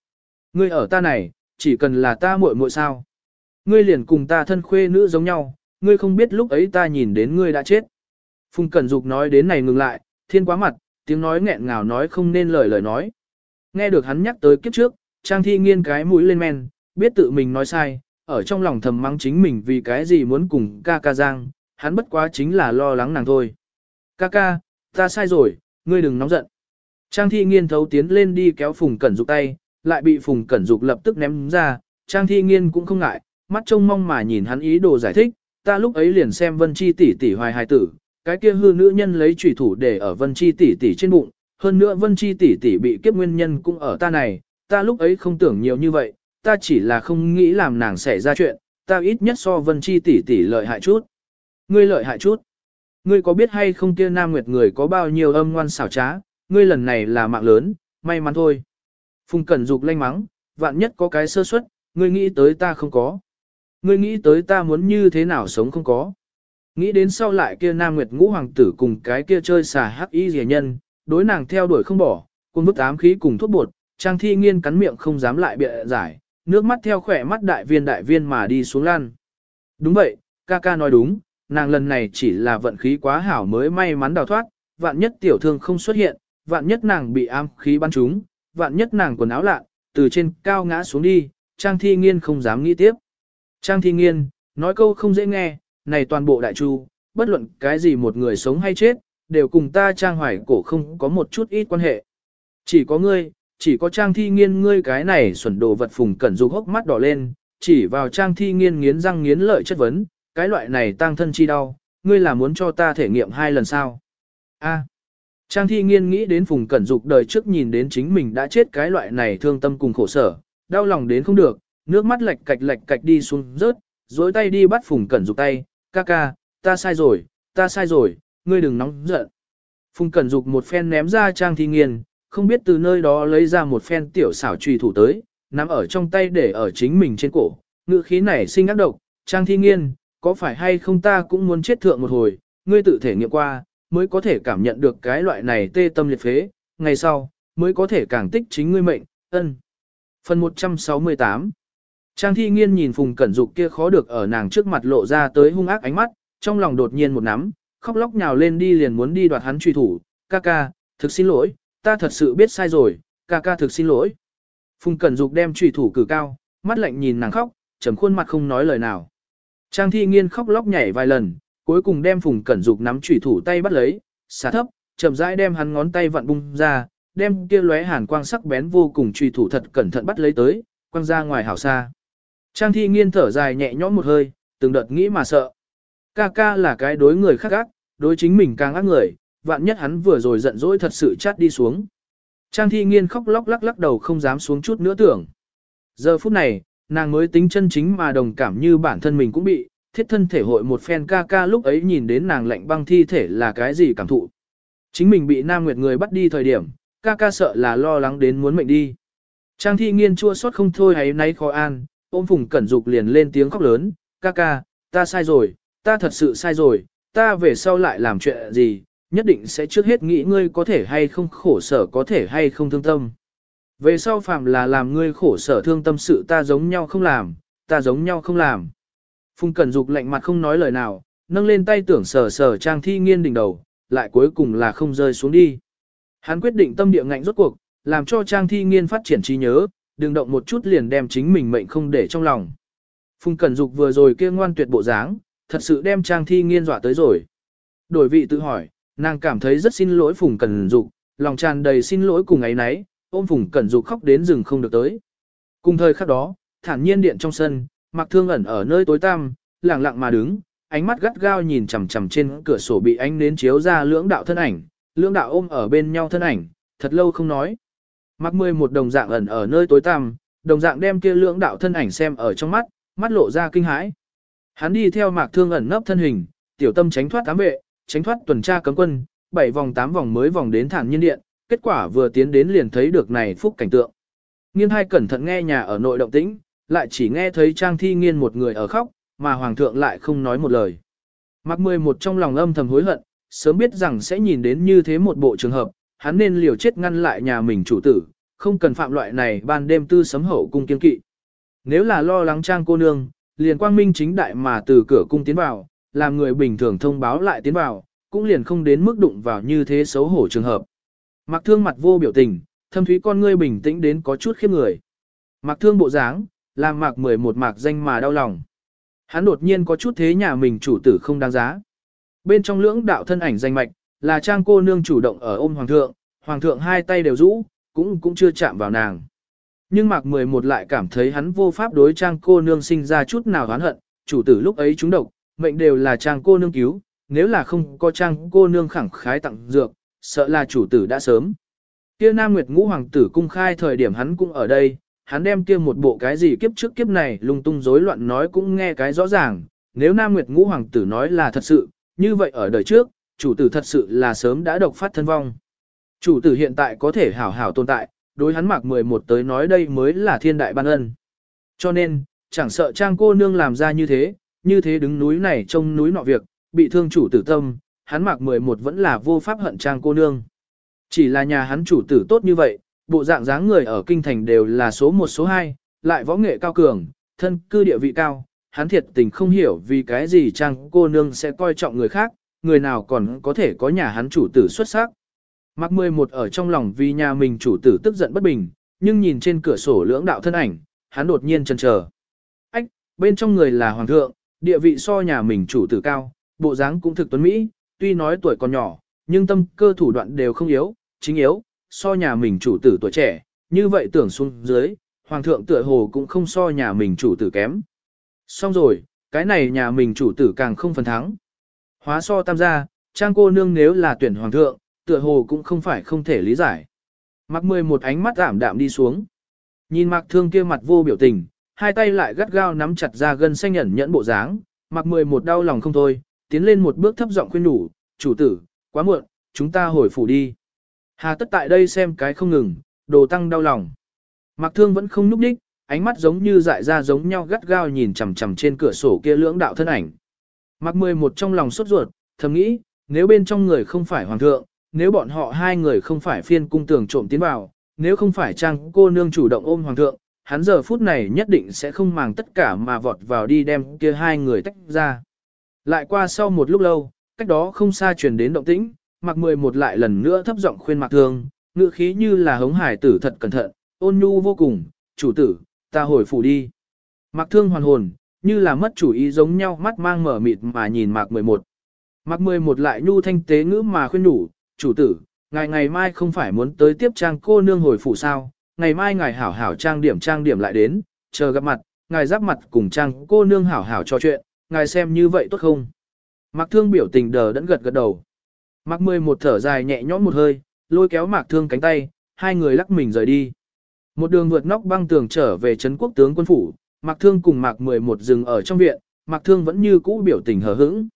Ngươi ở ta này, chỉ cần là ta muội muội sao? Ngươi liền cùng ta thân khuê nữ giống nhau, ngươi không biết lúc ấy ta nhìn đến ngươi đã chết. Phùng Cẩn Dục nói đến này ngừng lại, thiên quá mặt, tiếng nói nghẹn ngào nói không nên lời lời nói. Nghe được hắn nhắc tới kiếp trước, Trang Thi nghiên cái mũi lên men, biết tự mình nói sai, ở trong lòng thầm mắng chính mình vì cái gì muốn cùng ca ca giang, hắn bất quá chính là lo lắng nàng thôi. Ca ca, ta sai rồi, ngươi đừng nóng giận. Trang Thi nghiên thấu tiến lên đi kéo Phùng Cẩn Dục tay, lại bị Phùng Cẩn Dục lập tức ném ra, Trang Thi nghiên cũng không ngại, mắt trông mong mà nhìn hắn ý đồ giải thích, ta lúc ấy liền xem Vân Chi tỷ tỷ hoài hài tử, cái kia hư nữ nhân lấy chủy thủ để ở Vân Chi tỷ tỷ trên bụng, hơn nữa Vân Chi tỷ tỷ bị kiếp nguyên nhân cũng ở ta này, ta lúc ấy không tưởng nhiều như vậy, ta chỉ là không nghĩ làm nàng xảy ra chuyện, ta ít nhất so Vân Chi tỷ tỷ lợi hại chút. Ngươi lợi hại chút. Ngươi có biết hay không kia Nam Nguyệt người có bao nhiêu âm ngoan xảo trá, ngươi lần này là mạng lớn, may mắn thôi. Phùng Cẩn Dục lanh mắng, vạn nhất có cái sơ suất, ngươi nghĩ tới ta không có. Ngươi nghĩ tới ta muốn như thế nào sống không có. Nghĩ đến sau lại kia Nam Nguyệt Ngũ Hoàng tử cùng cái kia chơi xà hắc y rẻ nhân, đối nàng theo đuổi không bỏ, cùng bức ám khí cùng thuốc bột, Trang Thi Nghiên cắn miệng không dám lại bịa giải, nước mắt theo khỏe mắt đại viên đại viên mà đi xuống lan. Đúng vậy, ca ca nói đúng, nàng lần này chỉ là vận khí quá hảo mới may mắn đào thoát, vạn nhất tiểu thương không xuất hiện, vạn nhất nàng bị ám khí bắn trúng, vạn nhất nàng quần áo lạ, từ trên cao ngã xuống đi, Trang Thi Nghiên không dám nghĩ tiếp. Trang Thi Nghiên, nói câu không dễ nghe, này toàn bộ đại chu, bất luận cái gì một người sống hay chết, đều cùng ta trang hoài cổ không có một chút ít quan hệ. Chỉ có ngươi, chỉ có trang thi nghiên ngươi cái này xuẩn đồ vật phùng cẩn dục hốc mắt đỏ lên, chỉ vào trang thi nghiên nghiến răng nghiến lợi chất vấn, cái loại này tăng thân chi đau, ngươi là muốn cho ta thể nghiệm hai lần sao? A. Trang thi nghiên nghĩ đến Phùng Cẩn Dục đời trước nhìn đến chính mình đã chết cái loại này thương tâm cùng khổ sở, đau lòng đến không được, nước mắt lệch cạch lệch cạch đi xuống rớt, dối tay đi bắt Phùng Cẩn Dục tay, ca ca, ta sai rồi, ta sai rồi, ngươi đừng nóng giận. Phùng Cẩn Dục một phen ném ra Trang thi nghiên, không biết từ nơi đó lấy ra một phen tiểu xảo trùy thủ tới, nắm ở trong tay để ở chính mình trên cổ, ngữ khí này sinh ác độc, Trang thi nghiên, có phải hay không ta cũng muốn chết thượng một hồi, ngươi tự thể nghiệm qua, mới có thể cảm nhận được cái loại này tê tâm liệt phế, ngày sau, mới có thể càng tích chính ngươi mệnh, ân. Phần 168 Trang thi nghiên nhìn Phùng Cẩn Dục kia khó được ở nàng trước mặt lộ ra tới hung ác ánh mắt, trong lòng đột nhiên một nắm, khóc lóc nhào lên đi liền muốn đi đoạt hắn truy thủ, ca ca, thực xin lỗi, ta thật sự biết sai rồi, ca ca thực xin lỗi. Phùng Cẩn Dục đem truy thủ cử cao, mắt lạnh nhìn nàng khóc, trầm khuôn mặt không nói lời nào. Trang thi nghiên khóc lóc nhảy vài lần, cuối cùng đem Phùng Cẩn Dục nắm trùy thủ tay bắt lấy, xả thấp, chậm rãi đem hắn ngón tay vặn bung ra, đem kia lóe hàn quang sắc bén vô cùng trùy thủ thật cẩn thận bắt lấy tới, quăng ra ngoài hảo xa. Trang thi nghiên thở dài nhẹ nhõm một hơi, từng đợt nghĩ mà sợ. Ca ca là cái đối người khác ác, đối chính mình càng ác người, vạn nhất hắn vừa rồi giận dỗi thật sự chát đi xuống. Trang thi nghiên khóc lóc lắc lắc đầu không dám xuống chút nữa tưởng. Giờ phút này, nàng mới tính chân chính mà đồng cảm như bản thân mình cũng bị, thiết thân thể hội một phen ca ca lúc ấy nhìn đến nàng lạnh băng thi thể là cái gì cảm thụ. Chính mình bị Nam Nguyệt người bắt đi thời điểm, ca ca sợ là lo lắng đến muốn mệnh đi. Trang thi nghiên chua xót không thôi hay nay khó an, ôm phùng cẩn dục liền lên tiếng khóc lớn, ca ca, ta sai rồi, ta thật sự sai rồi, ta về sau lại làm chuyện gì, nhất định sẽ trước hết nghĩ ngươi có thể hay không khổ sở có thể hay không thương tâm. Về sau phạm là làm ngươi khổ sở thương tâm sự ta giống nhau không làm, ta giống nhau không làm. Phùng Cẩn Dục lạnh mặt không nói lời nào, nâng lên tay tưởng sờ sờ Trang Thi Nghiên đỉnh đầu, lại cuối cùng là không rơi xuống đi. Hắn quyết định tâm địa ngạnh rốt cuộc, làm cho Trang Thi Nghiên phát triển trí nhớ, đừng động một chút liền đem chính mình mệnh không để trong lòng. Phùng Cẩn Dục vừa rồi kia ngoan tuyệt bộ dáng, thật sự đem Trang Thi Nghiên dọa tới rồi. Đổi vị tự hỏi, nàng cảm thấy rất xin lỗi Phùng Cẩn Dục, lòng tràn đầy xin lỗi cùng ấy nấy, ôm Phùng Cẩn Dục khóc đến rừng không được tới. Cùng thời khắc đó, thản nhiên điện trong sân, Mặc Thương ẩn ở nơi tối tăm, lặng lặng mà đứng, ánh mắt gắt gao nhìn chằm chằm trên cửa sổ bị ánh nến chiếu ra lưỡng đạo thân ảnh, lưỡng đạo ôm ở bên nhau thân ảnh, thật lâu không nói. Mặc mười một đồng dạng ẩn ở nơi tối tăm, đồng dạng đem kia lưỡng đạo thân ảnh xem ở trong mắt, mắt lộ ra kinh hãi. Hắn đi theo Mạc Thương ẩn nấp thân hình, tiểu tâm tránh thoát ám vệ, tránh thoát tuần tra cấm quân, bảy vòng tám vòng mới vòng đến thản nhiên điện, kết quả vừa tiến đến liền thấy được này phúc cảnh tượng. Nghiên hai cẩn thận nghe nhà ở nội động tĩnh, lại chỉ nghe thấy Trang Thi Nghiên một người ở khóc, mà Hoàng thượng lại không nói một lời. Mặc mười một trong lòng âm thầm hối hận, sớm biết rằng sẽ nhìn đến như thế một bộ trường hợp, hắn nên liều chết ngăn lại nhà mình chủ tử, không cần phạm loại này ban đêm tư sấm hậu cung kiên kỵ. Nếu là lo lắng Trang cô nương, liền quang minh chính đại mà từ cửa cung tiến vào, làm người bình thường thông báo lại tiến vào, cũng liền không đến mức đụng vào như thế xấu hổ trường hợp. Mặc thương mặt vô biểu tình, thâm thúy con ngươi bình tĩnh đến có chút khiếp người. Mặc thương bộ dáng, làm mạc mười một mạc danh mà đau lòng. Hắn đột nhiên có chút thế nhà mình chủ tử không đáng giá. Bên trong lưỡng đạo thân ảnh danh mạch, là trang cô nương chủ động ở ôm hoàng thượng, hoàng thượng hai tay đều rũ, cũng cũng chưa chạm vào nàng. Nhưng mạc mười một lại cảm thấy hắn vô pháp đối trang cô nương sinh ra chút nào oán hận, chủ tử lúc ấy trúng độc, mệnh đều là trang cô nương cứu, nếu là không có trang cô nương khẳng khái tặng dược, sợ là chủ tử đã sớm. Kia Nam Nguyệt Ngũ Hoàng tử cung khai thời điểm hắn cũng ở đây, hắn đem kia một bộ cái gì kiếp trước kiếp này lung tung rối loạn nói cũng nghe cái rõ ràng, nếu Nam Nguyệt Ngũ Hoàng tử nói là thật sự, như vậy ở đời trước, chủ tử thật sự là sớm đã độc phát thân vong. Chủ tử hiện tại có thể hảo hảo tồn tại, đối hắn mạc 11 tới nói đây mới là thiên đại ban ân. Cho nên, chẳng sợ trang cô nương làm ra như thế, như thế đứng núi này trông núi nọ việc, bị thương chủ tử tâm, hắn mạc 11 vẫn là vô pháp hận trang cô nương. Chỉ là nhà hắn chủ tử tốt như vậy, bộ dạng dáng người ở kinh thành đều là số 1 số 2, lại võ nghệ cao cường, thân cư địa vị cao, hắn thiệt tình không hiểu vì cái gì trang cô nương sẽ coi trọng người khác, người nào còn có thể có nhà hắn chủ tử xuất sắc. Mạc 11 ở trong lòng vì nhà mình chủ tử tức giận bất bình, nhưng nhìn trên cửa sổ lưỡng đạo thân ảnh, hắn đột nhiên chần chờ. Ách, bên trong người là hoàng thượng, địa vị so nhà mình chủ tử cao, bộ dáng cũng thực tuấn Mỹ, tuy nói tuổi còn nhỏ, nhưng tâm cơ thủ đoạn đều không yếu, chính yếu, so nhà mình chủ tử tuổi trẻ, như vậy tưởng xuống dưới, hoàng thượng tựa hồ cũng không so nhà mình chủ tử kém. Xong rồi, cái này nhà mình chủ tử càng không phần thắng. Hóa so tam gia, trang cô nương nếu là tuyển hoàng thượng, tựa hồ cũng không phải không thể lý giải. Mặc mười một ánh mắt ảm đạm đi xuống. Nhìn mặc thương kia mặt vô biểu tình, hai tay lại gắt gao nắm chặt ra gân xanh nhẫn nhẫn bộ dáng, mặc mười một đau lòng không thôi, tiến lên một bước thấp giọng khuyên nhủ, chủ tử, quá muộn, chúng ta hồi phủ đi. Hà tất tại đây xem cái không ngừng, đồ tăng đau lòng. Mặc thương vẫn không núp đích, ánh mắt giống như dại ra giống nhau gắt gao nhìn chằm chằm trên cửa sổ kia lưỡng đạo thân ảnh. Mặc mười một trong lòng sốt ruột, thầm nghĩ, nếu bên trong người không phải hoàng thượng, nếu bọn họ hai người không phải phiên cung tường trộm tiến vào, nếu không phải trang cô nương chủ động ôm hoàng thượng, hắn giờ phút này nhất định sẽ không màng tất cả mà vọt vào đi đem kia hai người tách ra. Lại qua sau một lúc lâu, cách đó không xa truyền đến động tĩnh, mặc mười một lại lần nữa thấp giọng khuyên mặc thương, ngựa khí như là hống hải tử thật cẩn thận, ôn nhu vô cùng, chủ tử, ta hồi phủ đi. Mặc thương hoàn hồn, như là mất chủ ý giống nhau mắt mang mở mịt mà nhìn mạc 11. Mạc 11 lại nhu thanh tế ngữ mà khuyên đủ, chủ tử, ngày ngày mai không phải muốn tới tiếp trang cô nương hồi phủ sao, ngày mai ngài hảo hảo trang điểm trang điểm lại đến, chờ gặp mặt, ngài giáp mặt cùng trang cô nương hảo hảo trò chuyện, ngài xem như vậy tốt không? Mạc thương biểu tình đờ đẫn gật gật đầu. Mạc 11 thở dài nhẹ nhõm một hơi, lôi kéo mạc thương cánh tay, hai người lắc mình rời đi. Một đường vượt nóc băng tường trở về trấn quốc tướng quân phủ, Mạc Thương cùng Mạc 11 dừng ở trong viện, Mạc Thương vẫn như cũ biểu tình hờ hững.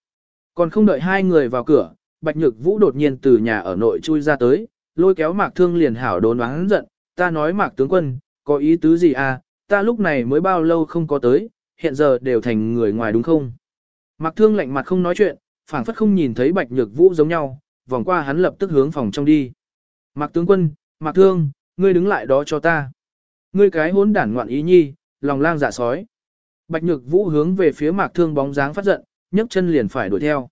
Còn không đợi hai người vào cửa, Bạch Nhược Vũ đột nhiên từ nhà ở nội chui ra tới, lôi kéo Mạc Thương liền hảo đốn oán giận, ta nói Mạc tướng quân, có ý tứ gì à, ta lúc này mới bao lâu không có tới, hiện giờ đều thành người ngoài đúng không? Mạc Thương lạnh mặt không nói chuyện, phảng phất không nhìn thấy Bạch Nhược Vũ giống nhau, vòng qua hắn lập tức hướng phòng trong đi. Mạc tướng quân, Mạc Thương, ngươi đứng lại đó cho ta. Ngươi cái hốn đản ngoạn ý nhi, lòng lang dạ sói. Bạch Nhược Vũ hướng về phía Mạc Thương bóng dáng phát giận, nhấc chân liền phải đuổi theo.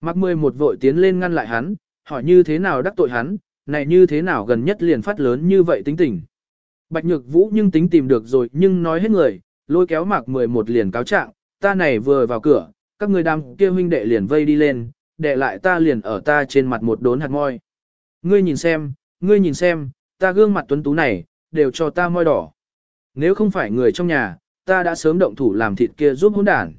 Mạc Mười một vội tiến lên ngăn lại hắn, hỏi như thế nào đắc tội hắn, này như thế nào gần nhất liền phát lớn như vậy tính tình. Bạch Nhược Vũ nhưng tính tìm được rồi nhưng nói hết người, lôi kéo Mạc Mười một liền cáo trạng, ta này vừa vào cửa, các người đang kia huynh đệ liền vây đi lên, đệ lại ta liền ở ta trên mặt một đốn hạt môi. Ngươi nhìn xem, ngươi nhìn xem, ta gương mặt tuấn tú này, đều cho ta môi đỏ. Nếu không phải người trong nhà, ta đã sớm động thủ làm thịt kia giúp hỗn đản.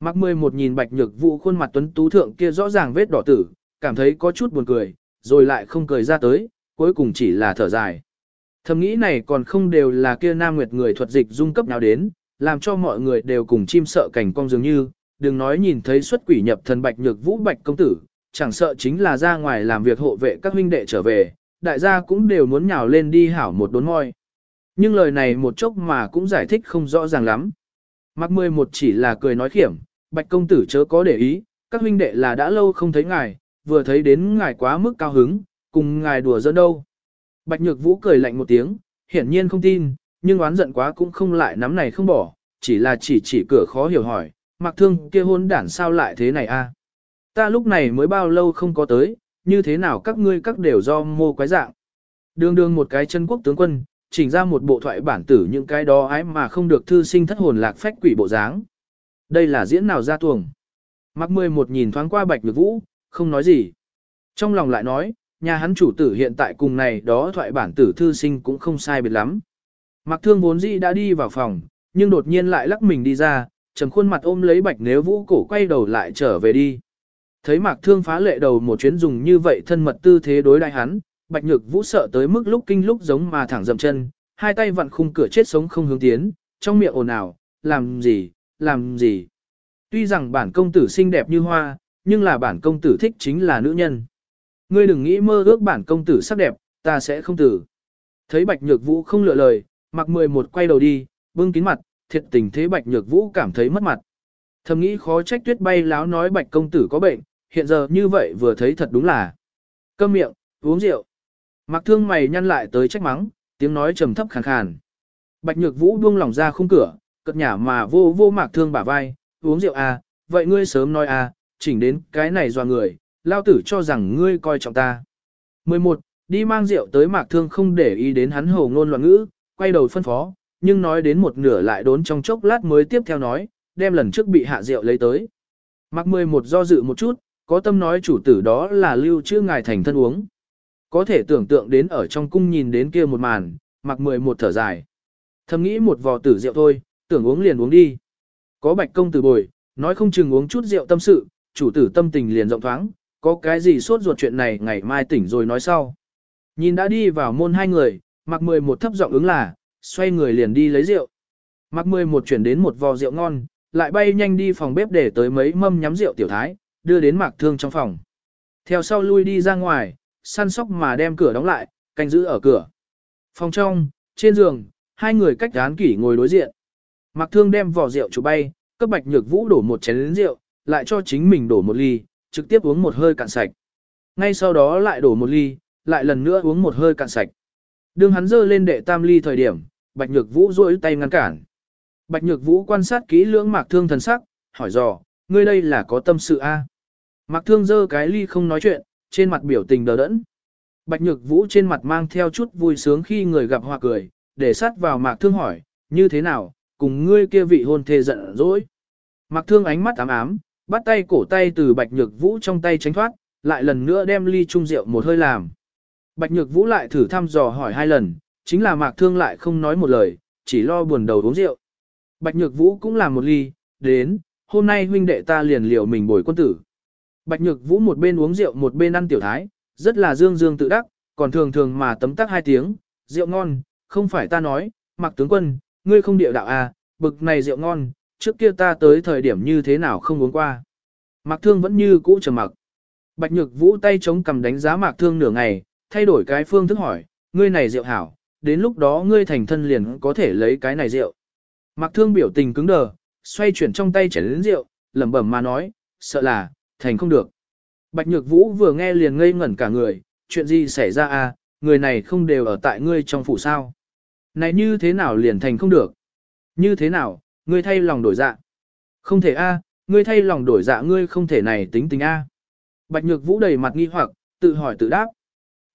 Mạc mười một nhìn bạch nhược vũ khuôn mặt tuấn tú thượng kia rõ ràng vết đỏ tử, cảm thấy có chút buồn cười, rồi lại không cười ra tới, cuối cùng chỉ là thở dài. Thầm nghĩ này còn không đều là kia nam nguyệt người thuật dịch dung cấp nào đến, làm cho mọi người đều cùng chim sợ cảnh cong dường như, đừng nói nhìn thấy xuất quỷ nhập thần bạch nhược vũ bạch công tử, chẳng sợ chính là ra ngoài làm việc hộ vệ các huynh đệ trở về, đại gia cũng đều muốn nhào lên đi hảo một đốn ngôi. Nhưng lời này một chốc mà cũng giải thích không rõ ràng lắm. Mạc mười một chỉ là cười nói khiểm, bạch công tử chớ có để ý, các huynh đệ là đã lâu không thấy ngài, vừa thấy đến ngài quá mức cao hứng, cùng ngài đùa giỡn đâu. Bạch nhược vũ cười lạnh một tiếng, hiển nhiên không tin, nhưng oán giận quá cũng không lại nắm này không bỏ, chỉ là chỉ chỉ cửa khó hiểu hỏi, mặc thương kia hôn đản sao lại thế này a? Ta lúc này mới bao lâu không có tới, như thế nào các ngươi các đều do mô quái dạng. Đường đường một cái chân quốc tướng quân, chỉnh ra một bộ thoại bản tử những cái đó ái mà không được thư sinh thất hồn lạc phách quỷ bộ dáng. Đây là diễn nào ra tuồng. Mặc mười một nhìn thoáng qua bạch nhược vũ, không nói gì. Trong lòng lại nói, nhà hắn chủ tử hiện tại cùng này đó thoại bản tử thư sinh cũng không sai biệt lắm. Mặc thương vốn dĩ đã đi vào phòng, nhưng đột nhiên lại lắc mình đi ra, trầm khuôn mặt ôm lấy bạch nếu vũ cổ quay đầu lại trở về đi. Thấy mạc thương phá lệ đầu một chuyến dùng như vậy thân mật tư thế đối đại hắn, bạch nhược vũ sợ tới mức lúc kinh lúc giống mà thẳng dậm chân, hai tay vặn khung cửa chết sống không hướng tiến, trong miệng ồn ào, làm gì, làm gì. Tuy rằng bản công tử xinh đẹp như hoa, nhưng là bản công tử thích chính là nữ nhân. Ngươi đừng nghĩ mơ ước bản công tử sắc đẹp, ta sẽ không tử. Thấy bạch nhược vũ không lựa lời, mặc mười một quay đầu đi, bưng kín mặt, thiệt tình thế bạch nhược vũ cảm thấy mất mặt. Thầm nghĩ khó trách tuyết bay láo nói bạch công tử có bệnh, hiện giờ như vậy vừa thấy thật đúng là. Câm miệng, uống rượu. Mặc thương mày nhăn lại tới trách mắng, tiếng nói trầm thấp khàn khàn. Bạch nhược vũ buông lỏng ra khung cửa, cất nhả mà vô vô mạc thương bả vai, uống rượu à, vậy ngươi sớm nói à, chỉnh đến cái này doa người, lao tử cho rằng ngươi coi trọng ta. 11. Đi mang rượu tới mạc thương không để ý đến hắn hồ ngôn loạn ngữ, quay đầu phân phó, nhưng nói đến một nửa lại đốn trong chốc lát mới tiếp theo nói, đem lần trước bị hạ rượu lấy tới. Mạc 11 do dự một chút, có tâm nói chủ tử đó là lưu chữ ngài thành thân uống. Có thể tưởng tượng đến ở trong cung nhìn đến kia một màn, mặc mười một thở dài. Thầm nghĩ một vò tử rượu thôi, tưởng uống liền uống đi. Có bạch công tử bồi, nói không chừng uống chút rượu tâm sự, chủ tử tâm tình liền rộng thoáng, có cái gì sốt ruột chuyện này ngày mai tỉnh rồi nói sau. Nhìn đã đi vào môn hai người, mặc mười một thấp giọng ứng là, xoay người liền đi lấy rượu. Mặc mười một chuyển đến một vò rượu ngon, lại bay nhanh đi phòng bếp để tới mấy mâm nhắm rượu tiểu thái, đưa đến mạc thương trong phòng. Theo sau lui đi ra ngoài, săn sóc mà đem cửa đóng lại, canh giữ ở cửa. Phòng trong, trên giường, hai người cách án kỷ ngồi đối diện. Mạc thương đem vỏ rượu chủ bay, cấp bạch nhược vũ đổ một chén rượu, lại cho chính mình đổ một ly, trực tiếp uống một hơi cạn sạch. Ngay sau đó lại đổ một ly, lại lần nữa uống một hơi cạn sạch. đường hắn dơ lên đệ tam ly thời điểm, Bạch Nhược Vũ rỗi tay ngăn cản. Bạch Nhược Vũ quan sát kỹ lưỡng Mạc Thương thần sắc, hỏi dò, ngươi đây là có tâm sự a? Mạc Thương dơ cái ly không nói chuyện, trên mặt biểu tình đờ đẫn. Bạch Nhược Vũ trên mặt mang theo chút vui sướng khi người gặp hòa cười, để sát vào Mạc Thương hỏi, như thế nào, cùng ngươi kia vị hôn thê giận dỗi. Mạc Thương ánh mắt ám ám, bắt tay cổ tay từ Bạch Nhược Vũ trong tay tránh thoát, lại lần nữa đem ly chung rượu một hơi làm. Bạch Nhược Vũ lại thử thăm dò hỏi hai lần, chính là Mạc Thương lại không nói một lời, chỉ lo buồn đầu uống rượu. Bạch Nhược Vũ cũng làm một ly, đến, hôm nay huynh đệ ta liền liệu mình bồi quân tử. Bạch Nhược Vũ một bên uống rượu một bên ăn tiểu thái, rất là dương dương tự đắc, còn thường thường mà tấm tắc hai tiếng, rượu ngon, không phải ta nói, Mạc tướng quân, ngươi không điệu đạo à, bực này rượu ngon, trước kia ta tới thời điểm như thế nào không uống qua. Mạc Thương vẫn như cũ trầm mặc. Bạch Nhược Vũ tay chống cầm đánh giá Mạc Thương nửa ngày, thay đổi cái phương thức hỏi, ngươi này rượu hảo, đến lúc đó ngươi thành thân liền có thể lấy cái này rượu. Mạc Thương biểu tình cứng đờ, xoay chuyển trong tay chén đến rượu, lẩm bẩm mà nói, sợ là, thành không được. Bạch Nhược Vũ vừa nghe liền ngây ngẩn cả người, chuyện gì xảy ra à, người này không đều ở tại ngươi trong phủ sao. Này như thế nào liền thành không được? Như thế nào, ngươi thay lòng đổi dạ? Không thể a, ngươi thay lòng đổi dạ ngươi không thể này tính tính a. Bạch Nhược Vũ đầy mặt nghi hoặc, tự hỏi tự đáp.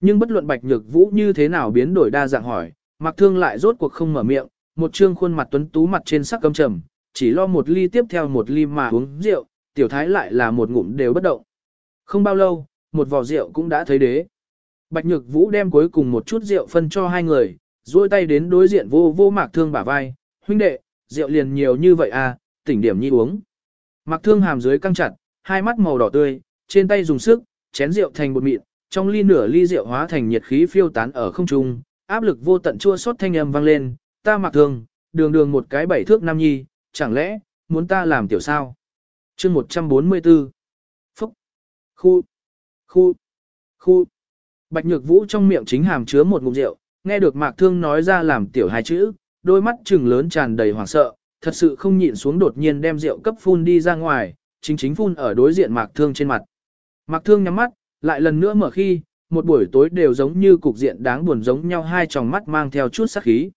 Nhưng bất luận Bạch Nhược Vũ như thế nào biến đổi đa dạng hỏi, Mạc Thương lại rốt cuộc không mở miệng, một trương khuôn mặt tuấn tú mặt trên sắc căm trầm, chỉ lo một ly tiếp theo một ly mà uống rượu, tiểu thái lại là một ngụm đều bất động. Không bao lâu, một vò rượu cũng đã thấy đế. Bạch Nhược Vũ đem cuối cùng một chút rượu phân cho hai người, duỗi tay đến đối diện vô vô Mạc Thương bả vai, huynh đệ, rượu liền nhiều như vậy à, tỉnh điểm nhi uống. Mặc Thương hàm dưới căng chặt, hai mắt màu đỏ tươi, trên tay dùng sức, chén rượu thành bột mịn, trong ly nửa ly rượu hóa thành nhiệt khí phiêu tán ở không trung, áp lực vô tận chua xót thanh âm vang lên, ta mặc Thương, đường đường một cái bảy thước nam nhi, chẳng lẽ, muốn ta làm tiểu sao? chương 144 Phúc. Khu. Khu. Khu. Bạch Nhược Vũ trong miệng chính hàm chứa một ngụm rượu, nghe được Mạc Thương nói ra làm tiểu hai chữ, đôi mắt trừng lớn tràn đầy hoảng sợ, thật sự không nhịn xuống đột nhiên đem rượu cấp phun đi ra ngoài, chính chính phun ở đối diện Mạc Thương trên mặt. Mạc Thương nhắm mắt, lại lần nữa mở khi, một buổi tối đều giống như cục diện đáng buồn giống nhau hai tròng mắt mang theo chút sát khí.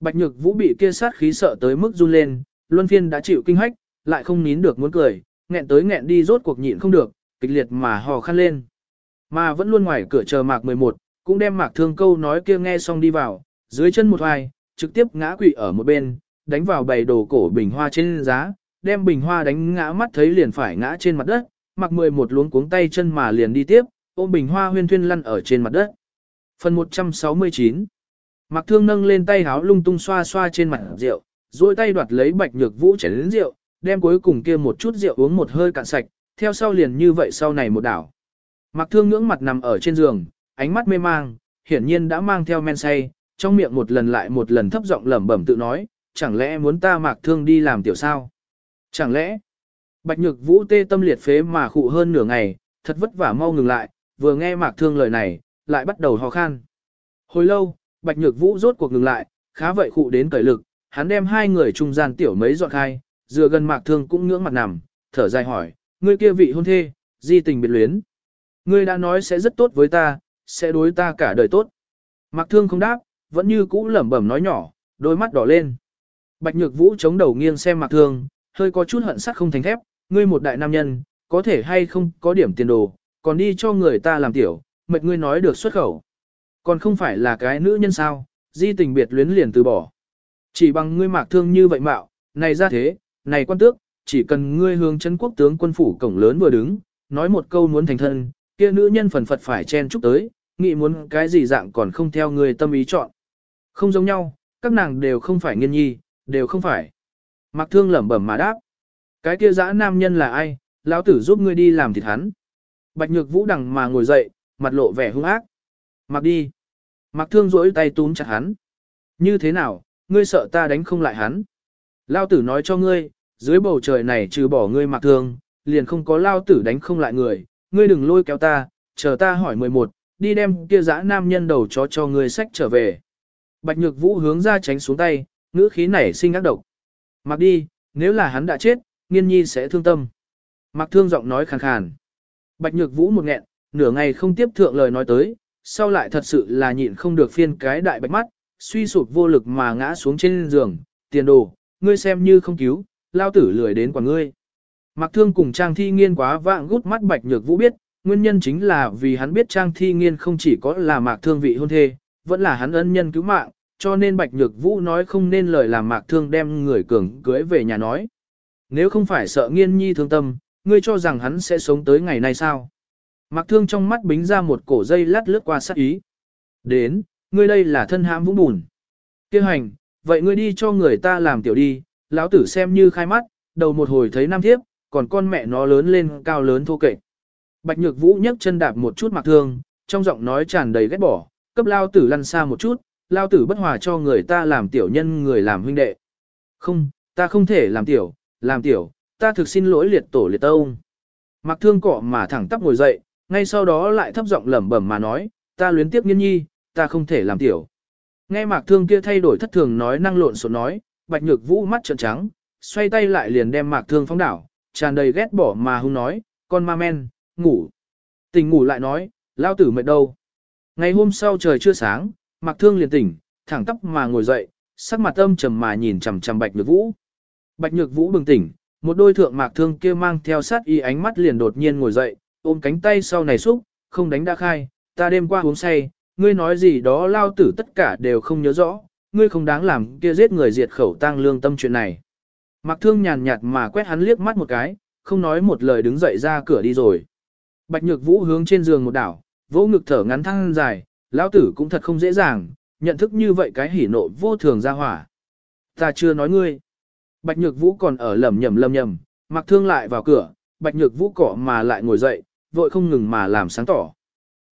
Bạch Nhược Vũ bị kia sát khí sợ tới mức run lên, Luân Phiên đã chịu kinh hách, lại không nín được muốn cười, nghẹn tới nghẹn đi rốt cuộc nhịn không được, kịch liệt mà hò khăn lên. Mà vẫn luôn ngoài cửa chờ Mạc 11, cũng đem Mạc Thương câu nói kia nghe xong đi vào, dưới chân một hoài, trực tiếp ngã quỵ ở một bên, đánh vào bầy đồ cổ bình hoa trên giá, đem bình hoa đánh ngã mắt thấy liền phải ngã trên mặt đất, Mạc 11 luống cuống tay chân mà liền đi tiếp, ôm bình hoa huyên thuyên lăn ở trên mặt đất. Phần 169 Mặc Thương nâng lên tay háo lung tung xoa xoa trên mặt rượu, duỗi tay đoạt lấy bạch nhược vũ chảy đến rượu, đem cuối cùng kia một chút rượu uống một hơi cạn sạch, theo sau liền như vậy sau này một đảo. Mặc Thương ngưỡng mặt nằm ở trên giường, ánh mắt mê mang, hiển nhiên đã mang theo men say, trong miệng một lần lại một lần thấp giọng lẩm bẩm tự nói, chẳng lẽ muốn ta Mạc Thương đi làm tiểu sao? Chẳng lẽ? Bạch Nhược Vũ tê tâm liệt phế mà khụ hơn nửa ngày, thật vất vả mau ngừng lại, vừa nghe Mạc Thương lời này, lại bắt đầu ho khan. Hồi lâu, Bạch Nhược Vũ rốt cuộc ngừng lại, khá vậy khụ đến cởi lực, hắn đem hai người trung gian tiểu mấy dọn khai, dựa gần Mạc Thương cũng ngưỡng mặt nằm, thở dài hỏi, ngươi kia vị hôn thê, di tình biệt luyến. Ngươi đã nói sẽ rất tốt với ta, sẽ đối ta cả đời tốt. Mạc Thương không đáp, vẫn như cũ lẩm bẩm nói nhỏ, đôi mắt đỏ lên. Bạch Nhược Vũ chống đầu nghiêng xem Mạc Thương, hơi có chút hận sắt không thành thép, ngươi một đại nam nhân, có thể hay không có điểm tiền đồ, còn đi cho người ta làm tiểu, mệt ngươi nói được xuất khẩu. Còn không phải là cái nữ nhân sao, di tình biệt luyến liền từ bỏ. Chỉ bằng ngươi mạc thương như vậy mạo, này ra thế, này quan tước, chỉ cần ngươi hướng chân quốc tướng quân phủ cổng lớn vừa đứng, nói một câu muốn thành thân, kia nữ nhân phần phật phải chen chúc tới, nghĩ muốn cái gì dạng còn không theo ngươi tâm ý chọn. Không giống nhau, các nàng đều không phải nghiên nhi, đều không phải. Mạc thương lẩm bẩm mà đáp. Cái kia dã nam nhân là ai, Lão tử giúp ngươi đi làm thịt hắn. Bạch nhược vũ đằng mà ngồi dậy, mặt lộ vẻ hung ác. Mặc đi. Mặc thương rỗi tay túm chặt hắn. Như thế nào, ngươi sợ ta đánh không lại hắn. Lao tử nói cho ngươi, dưới bầu trời này trừ bỏ ngươi mặc thương, liền không có lao tử đánh không lại người, ngươi đừng lôi kéo ta, chờ ta hỏi 11, đi đem kia dã nam nhân đầu chó cho ngươi sách trở về. Bạch nhược vũ hướng ra tránh xuống tay, ngữ khí nảy sinh ác độc. Mặc đi, nếu là hắn đã chết, nghiên nhi sẽ thương tâm. Mặc thương giọng nói khàn khàn. Bạch nhược vũ một nghẹn, nửa ngày không tiếp thượng lời nói tới, sau lại thật sự là nhịn không được phiên cái đại bạch mắt, suy sụp vô lực mà ngã xuống trên giường, tiền đồ, ngươi xem như không cứu, lao tử lười đến quả ngươi. Mặc thương cùng Trang Thi Nghiên quá vạng gút mắt Bạch Nhược Vũ biết, nguyên nhân chính là vì hắn biết Trang Thi Nghiên không chỉ có là mạc thương vị hôn thê, vẫn là hắn ân nhân cứu mạng, cho nên Bạch Nhược Vũ nói không nên lời làm mạc thương đem người cường cưới về nhà nói. Nếu không phải sợ nghiên nhi thương tâm, ngươi cho rằng hắn sẽ sống tới ngày nay sao? Mạc thương trong mắt bính ra một cổ dây lát lướt qua sát ý. Đến, ngươi đây là thân hãm vũng bùn. Kêu hành, vậy ngươi đi cho người ta làm tiểu đi, lão tử xem như khai mắt, đầu một hồi thấy nam thiếp, còn con mẹ nó lớn lên cao lớn thô kệch. Bạch Nhược Vũ nhấc chân đạp một chút mặc thương, trong giọng nói tràn đầy ghét bỏ, cấp lao tử lăn xa một chút, lao tử bất hòa cho người ta làm tiểu nhân người làm huynh đệ. Không, ta không thể làm tiểu, làm tiểu, ta thực xin lỗi liệt tổ liệt tông. Mặc thương cọ mà thẳng tắp ngồi dậy, ngay sau đó lại thấp giọng lẩm bẩm mà nói, ta luyến tiếp nghiên nhi, ta không thể làm tiểu. Nghe mạc thương kia thay đổi thất thường nói năng lộn xộn nói, bạch nhược vũ mắt trợn trắng, xoay tay lại liền đem mạc thương phóng đảo, tràn đầy ghét bỏ mà hung nói, con ma men, ngủ. tình ngủ lại nói, lao tử mệt đâu. Ngày hôm sau trời chưa sáng, mạc thương liền tỉnh, thẳng tóc mà ngồi dậy, sắc mặt âm trầm mà nhìn chằm chằm bạch nhược vũ. Bạch nhược vũ bừng tỉnh, một đôi thượng mạc thương kia mang theo sát y ánh mắt liền đột nhiên ngồi dậy, ôm cánh tay sau này xúc, không đánh đã khai, ta đêm qua uống say, ngươi nói gì đó lao tử tất cả đều không nhớ rõ, ngươi không đáng làm kia giết người diệt khẩu tang lương tâm chuyện này. Mạc thương nhàn nhạt mà quét hắn liếc mắt một cái, không nói một lời đứng dậy ra cửa đi rồi. Bạch nhược vũ hướng trên giường một đảo, vỗ ngực thở ngắn thăng dài, lão tử cũng thật không dễ dàng, nhận thức như vậy cái hỉ nộ vô thường ra hỏa. Ta chưa nói ngươi. Bạch nhược vũ còn ở lầm nhầm lầm nhầm, mặc thương lại vào cửa, bạch nhược vũ cỏ mà lại ngồi dậy, vội không ngừng mà làm sáng tỏ.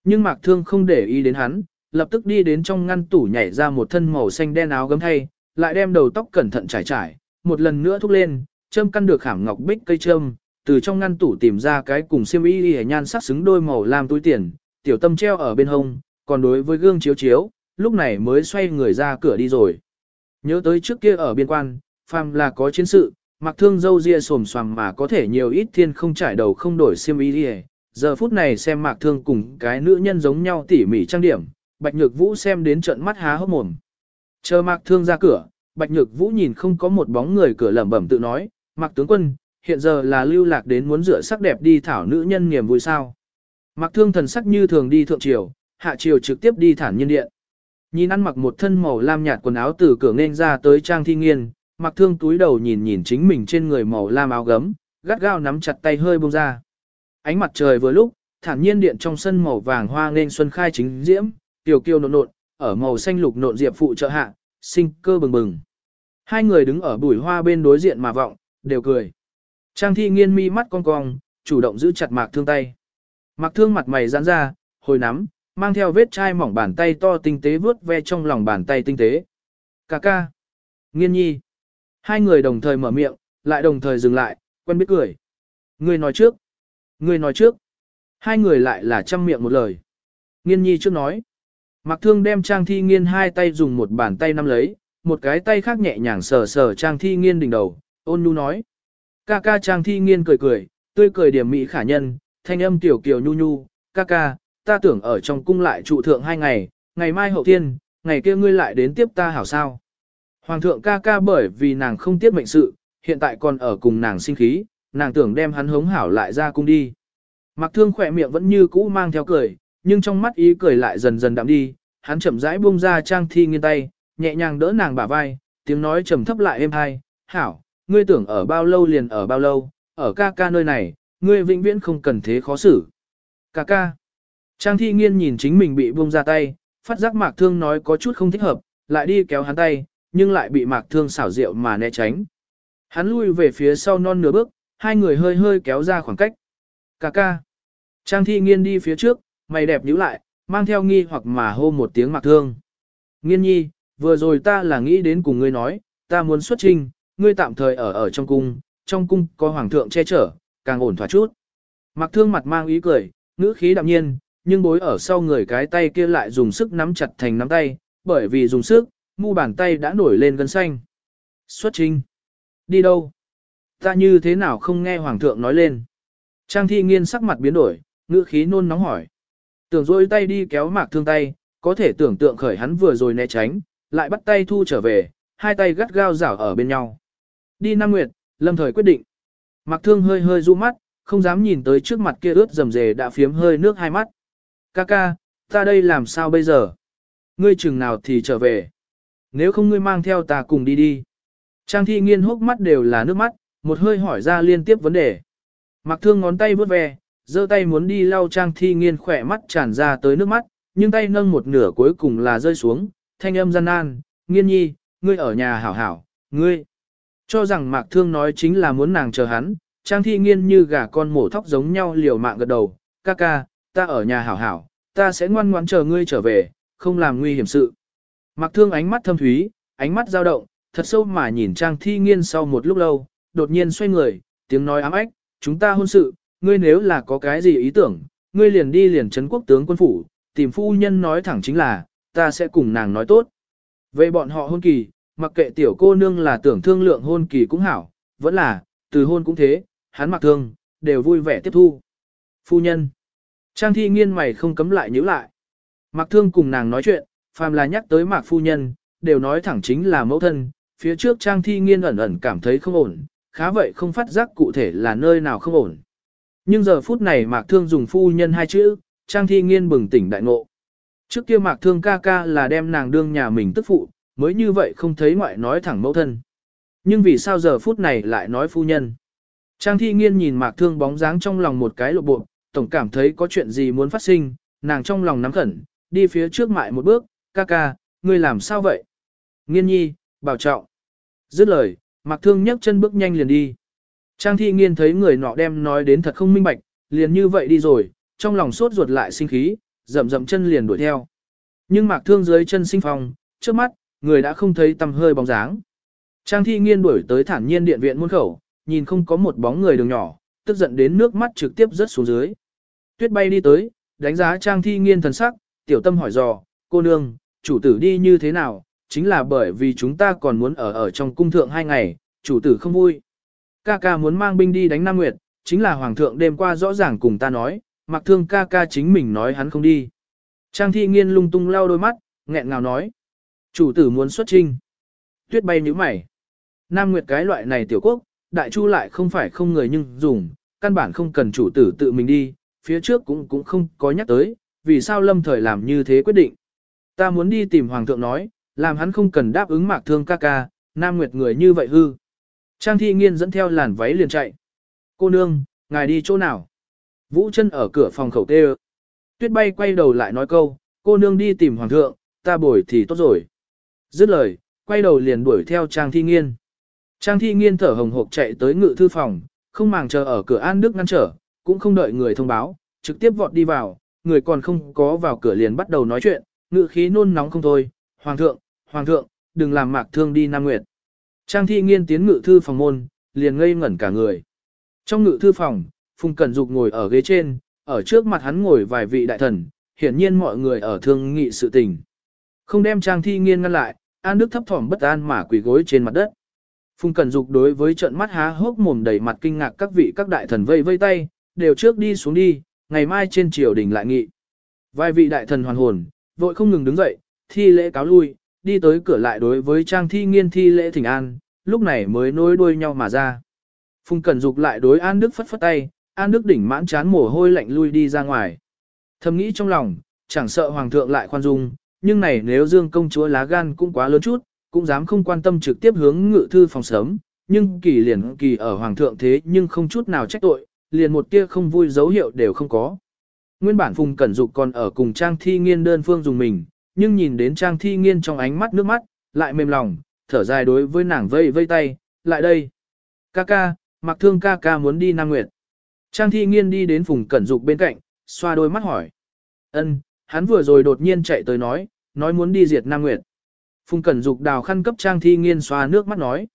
Nhưng mạc thương không để ý đến hắn, lập tức đi đến trong ngăn tủ nhảy ra một thân màu xanh đen áo gấm thay, lại đem đầu tóc cẩn thận trải trải, một lần nữa thúc lên, châm căn được khảm ngọc bích cây châm, từ trong ngăn tủ tìm ra cái cùng xiêm y y nhan sắc xứng đôi màu làm túi tiền, tiểu tâm treo ở bên hông, còn đối với gương chiếu chiếu, lúc này mới xoay người ra cửa đi rồi. Nhớ tới trước kia ở biên quan, phàm là có chiến sự, mặc thương dâu ria sồm xoàm mà có thể nhiều ít thiên không trải đầu không đổi xiêm y đi Giờ phút này xem mạc thương cùng cái nữ nhân giống nhau tỉ mỉ trang điểm, bạch nhược vũ xem đến trận mắt há hốc mồm. Chờ mạc thương ra cửa, bạch nhược vũ nhìn không có một bóng người cửa lẩm bẩm tự nói, mạc tướng quân, hiện giờ là lưu lạc đến muốn rửa sắc đẹp đi thảo nữ nhân niềm vui sao. Mạc thương thần sắc như thường đi thượng triều, hạ triều trực tiếp đi thản nhân điện. Nhìn ăn mặc một thân màu lam nhạt quần áo từ cửa nên ra tới trang thi nghiên, Mạc thương túi đầu nhìn nhìn chính mình trên người màu lam áo gấm, gắt gao nắm chặt tay hơi buông ra. Ánh mặt trời vừa lúc, thản nhiên điện trong sân màu vàng hoa nên xuân khai chính diễm, tiểu kiều nộn nộn, ở màu xanh lục nộn diệp phụ trợ hạ, sinh cơ bừng bừng. Hai người đứng ở bụi hoa bên đối diện mà vọng, đều cười. Trang thi nghiên mi mắt cong cong, chủ động giữ chặt mạc thương tay. Mạc thương mặt mày giãn ra, hồi nắm, mang theo vết chai mỏng bàn tay to tinh tế vướt ve trong lòng bàn tay tinh tế. Cà ca. Nghiên nhi. Hai người đồng thời mở miệng, lại đồng thời dừng lại, quen biết cười. Người nói trước. Người nói trước. Hai người lại là chăm miệng một lời. Nghiên nhi trước nói. Mạc thương đem trang thi nghiên hai tay dùng một bàn tay nắm lấy, một cái tay khác nhẹ nhàng sờ sờ trang thi nghiên đỉnh đầu, ôn nhu nói. Ca ca trang thi nghiên cười cười, tươi cười điểm mỹ khả nhân, thanh âm tiểu kiều nhu nhu, ca ca, ta tưởng ở trong cung lại trụ thượng hai ngày, ngày mai hậu thiên, ngày kia ngươi lại đến tiếp ta hảo sao. Hoàng thượng ca ca bởi vì nàng không tiếp mệnh sự, hiện tại còn ở cùng nàng sinh khí, nàng tưởng đem hắn hống hảo lại ra cung đi. Mặc thương khỏe miệng vẫn như cũ mang theo cười, nhưng trong mắt ý cười lại dần dần đạm đi, hắn chậm rãi buông ra trang thi nghiêng tay, nhẹ nhàng đỡ nàng bả vai, tiếng nói trầm thấp lại êm hai, hảo, ngươi tưởng ở bao lâu liền ở bao lâu, ở ca ca nơi này, ngươi vĩnh viễn không cần thế khó xử. Cà ca. Trang thi nghiên nhìn chính mình bị buông ra tay, phát giác mạc thương nói có chút không thích hợp, lại đi kéo hắn tay, nhưng lại bị mạc thương xảo diệu mà né tránh. Hắn lui về phía sau non nửa bước, hai người hơi hơi kéo ra khoảng cách. Cà ca. Trang thi nghiên đi phía trước, mày đẹp nhíu lại, mang theo nghi hoặc mà hô một tiếng mặc thương. Nghiên nhi, vừa rồi ta là nghĩ đến cùng ngươi nói, ta muốn xuất trình, ngươi tạm thời ở ở trong cung, trong cung có hoàng thượng che chở, càng ổn thỏa chút. Mặc thương mặt mang ý cười, ngữ khí đạm nhiên, nhưng bối ở sau người cái tay kia lại dùng sức nắm chặt thành nắm tay, bởi vì dùng sức, mu bàn tay đã nổi lên gân xanh. Xuất trinh. Đi đâu? Ta như thế nào không nghe hoàng thượng nói lên? Trang thi nghiên sắc mặt biến đổi, ngữ khí nôn nóng hỏi. Tưởng rôi tay đi kéo mạc thương tay, có thể tưởng tượng khởi hắn vừa rồi né tránh, lại bắt tay thu trở về, hai tay gắt gao rảo ở bên nhau. Đi Nam Nguyệt, lâm thời quyết định. Mạc thương hơi hơi du mắt, không dám nhìn tới trước mặt kia ướt rầm rề đã phiếm hơi nước hai mắt. Ca ca, ta đây làm sao bây giờ? Ngươi chừng nào thì trở về. Nếu không ngươi mang theo ta cùng đi đi. Trang thi nghiên hốc mắt đều là nước mắt, một hơi hỏi ra liên tiếp vấn đề. Mặc thương ngón tay vuốt ve, giơ tay muốn đi lau trang thi nghiên khỏe mắt tràn ra tới nước mắt, nhưng tay nâng một nửa cuối cùng là rơi xuống, thanh âm gian nan, nghiên nhi, ngươi ở nhà hảo hảo, ngươi. Cho rằng mạc thương nói chính là muốn nàng chờ hắn, trang thi nghiên như gà con mổ thóc giống nhau liều mạng gật đầu, ca ca, ta ở nhà hảo hảo, ta sẽ ngoan ngoãn chờ ngươi trở về, không làm nguy hiểm sự. Mạc thương ánh mắt thâm thúy, ánh mắt dao động, thật sâu mà nhìn trang thi nghiên sau một lúc lâu, đột nhiên xoay người, tiếng nói ám ách, chúng ta hôn sự, ngươi nếu là có cái gì ý tưởng, ngươi liền đi liền trấn quốc tướng quân phủ, tìm phu nhân nói thẳng chính là, ta sẽ cùng nàng nói tốt. Về bọn họ hôn kỳ, mặc kệ tiểu cô nương là tưởng thương lượng hôn kỳ cũng hảo, vẫn là, từ hôn cũng thế, hắn mặc thương, đều vui vẻ tiếp thu. Phu nhân. Trang thi nghiên mày không cấm lại nhíu lại. Mặc thương cùng nàng nói chuyện, phàm là nhắc tới mạc phu nhân, đều nói thẳng chính là mẫu thân, phía trước trang thi nghiên ẩn ẩn cảm thấy không ổn, khá vậy không phát giác cụ thể là nơi nào không ổn. Nhưng giờ phút này mạc thương dùng phu nhân hai chữ, trang thi nghiên bừng tỉnh đại ngộ. Trước kia mạc thương ca ca là đem nàng đương nhà mình tức phụ, mới như vậy không thấy ngoại nói thẳng mẫu thân. Nhưng vì sao giờ phút này lại nói phu nhân? Trang thi nghiên nhìn mạc thương bóng dáng trong lòng một cái lộ bộ, tổng cảm thấy có chuyện gì muốn phát sinh, nàng trong lòng nắm khẩn, đi phía trước mại một bước, ca ca, ngươi làm sao vậy? Nghiên nhi, bảo trọng. Dứt lời, mạc thương nhấc chân bước nhanh liền đi. Trang thi nghiên thấy người nọ đem nói đến thật không minh bạch, liền như vậy đi rồi, trong lòng sốt ruột lại sinh khí, rậm rậm chân liền đuổi theo. Nhưng mạc thương dưới chân sinh phong, trước mắt, người đã không thấy tầm hơi bóng dáng. Trang thi nghiên đuổi tới thản nhiên điện viện muôn khẩu, nhìn không có một bóng người đường nhỏ, tức giận đến nước mắt trực tiếp rớt xuống dưới. Tuyết bay đi tới, đánh giá trang thi nghiên thần sắc, tiểu tâm hỏi dò, cô nương, chủ tử đi như thế nào, chính là bởi vì chúng ta còn muốn ở ở trong cung thượng hai ngày, chủ tử không vui. Ca ca muốn mang binh đi đánh Nam Nguyệt, chính là hoàng thượng đêm qua rõ ràng cùng ta nói, mặc thương ca ca chính mình nói hắn không đi. Trang thi nghiên lung tung lau đôi mắt, nghẹn ngào nói. Chủ tử muốn xuất trinh. Tuyết bay nhíu mày. Nam Nguyệt cái loại này tiểu quốc, đại chu lại không phải không người nhưng dùng, căn bản không cần chủ tử tự mình đi, phía trước cũng cũng không có nhắc tới, vì sao lâm thời làm như thế quyết định. Ta muốn đi tìm hoàng thượng nói, làm hắn không cần đáp ứng mạc thương ca ca, Nam Nguyệt người như vậy hư. Trang thi nghiên dẫn theo làn váy liền chạy. Cô nương, ngài đi chỗ nào? Vũ chân ở cửa phòng khẩu tê Tuyết bay quay đầu lại nói câu, cô nương đi tìm hoàng thượng, ta bồi thì tốt rồi. Dứt lời, quay đầu liền đuổi theo Trang thi nghiên. Trang thi nghiên thở hồng hộc chạy tới ngự thư phòng, không màng chờ ở cửa An Đức ngăn trở, cũng không đợi người thông báo, trực tiếp vọt đi vào, người còn không có vào cửa liền bắt đầu nói chuyện, ngự khí nôn nóng không thôi. Hoàng thượng, Hoàng thượng, đừng làm mạc thương đi Nam Nguyệt. Trang thi nghiên tiến ngự thư phòng môn, liền ngây ngẩn cả người. Trong ngự thư phòng, Phùng Cẩn Dục ngồi ở ghế trên, ở trước mặt hắn ngồi vài vị đại thần, hiển nhiên mọi người ở thương nghị sự tình. Không đem Trang thi nghiên ngăn lại, An Đức thấp thỏm bất an mà quỳ gối trên mặt đất. Phùng Cẩn Dục đối với trận mắt há hốc mồm đầy mặt kinh ngạc các vị các đại thần vây vây tay, đều trước đi xuống đi, ngày mai trên triều đình lại nghị. Vài vị đại thần hoàn hồn, vội không ngừng đứng dậy, thi lễ cáo lui, đi tới cửa lại đối với trang thi nghiên thi lễ thỉnh an, lúc này mới nối đuôi nhau mà ra. Phùng Cẩn Dục lại đối An Đức phất phất tay, An Đức đỉnh mãn chán mồ hôi lạnh lui đi ra ngoài. Thầm nghĩ trong lòng, chẳng sợ hoàng thượng lại khoan dung, nhưng này nếu Dương công chúa lá gan cũng quá lớn chút, cũng dám không quan tâm trực tiếp hướng ngự thư phòng sớm, nhưng kỳ liền kỳ ở hoàng thượng thế nhưng không chút nào trách tội, liền một tia không vui dấu hiệu đều không có. Nguyên bản Phùng Cẩn Dục còn ở cùng Trang Thi Nghiên đơn phương dùng mình, nhưng nhìn đến Trang Thi Nghiên trong ánh mắt nước mắt, lại mềm lòng, thở dài đối với nàng vây vây tay, lại đây. Ca ca, mặc Thương ca ca muốn đi Nam Nguyệt. Trang Thi Nghiên đi đến Phùng Cẩn Dục bên cạnh, xoa đôi mắt hỏi. Ân, hắn vừa rồi đột nhiên chạy tới nói, nói muốn đi diệt Nam Nguyệt. Phùng Cẩn Dục đào khăn cấp Trang Thi Nghiên xoa nước mắt nói.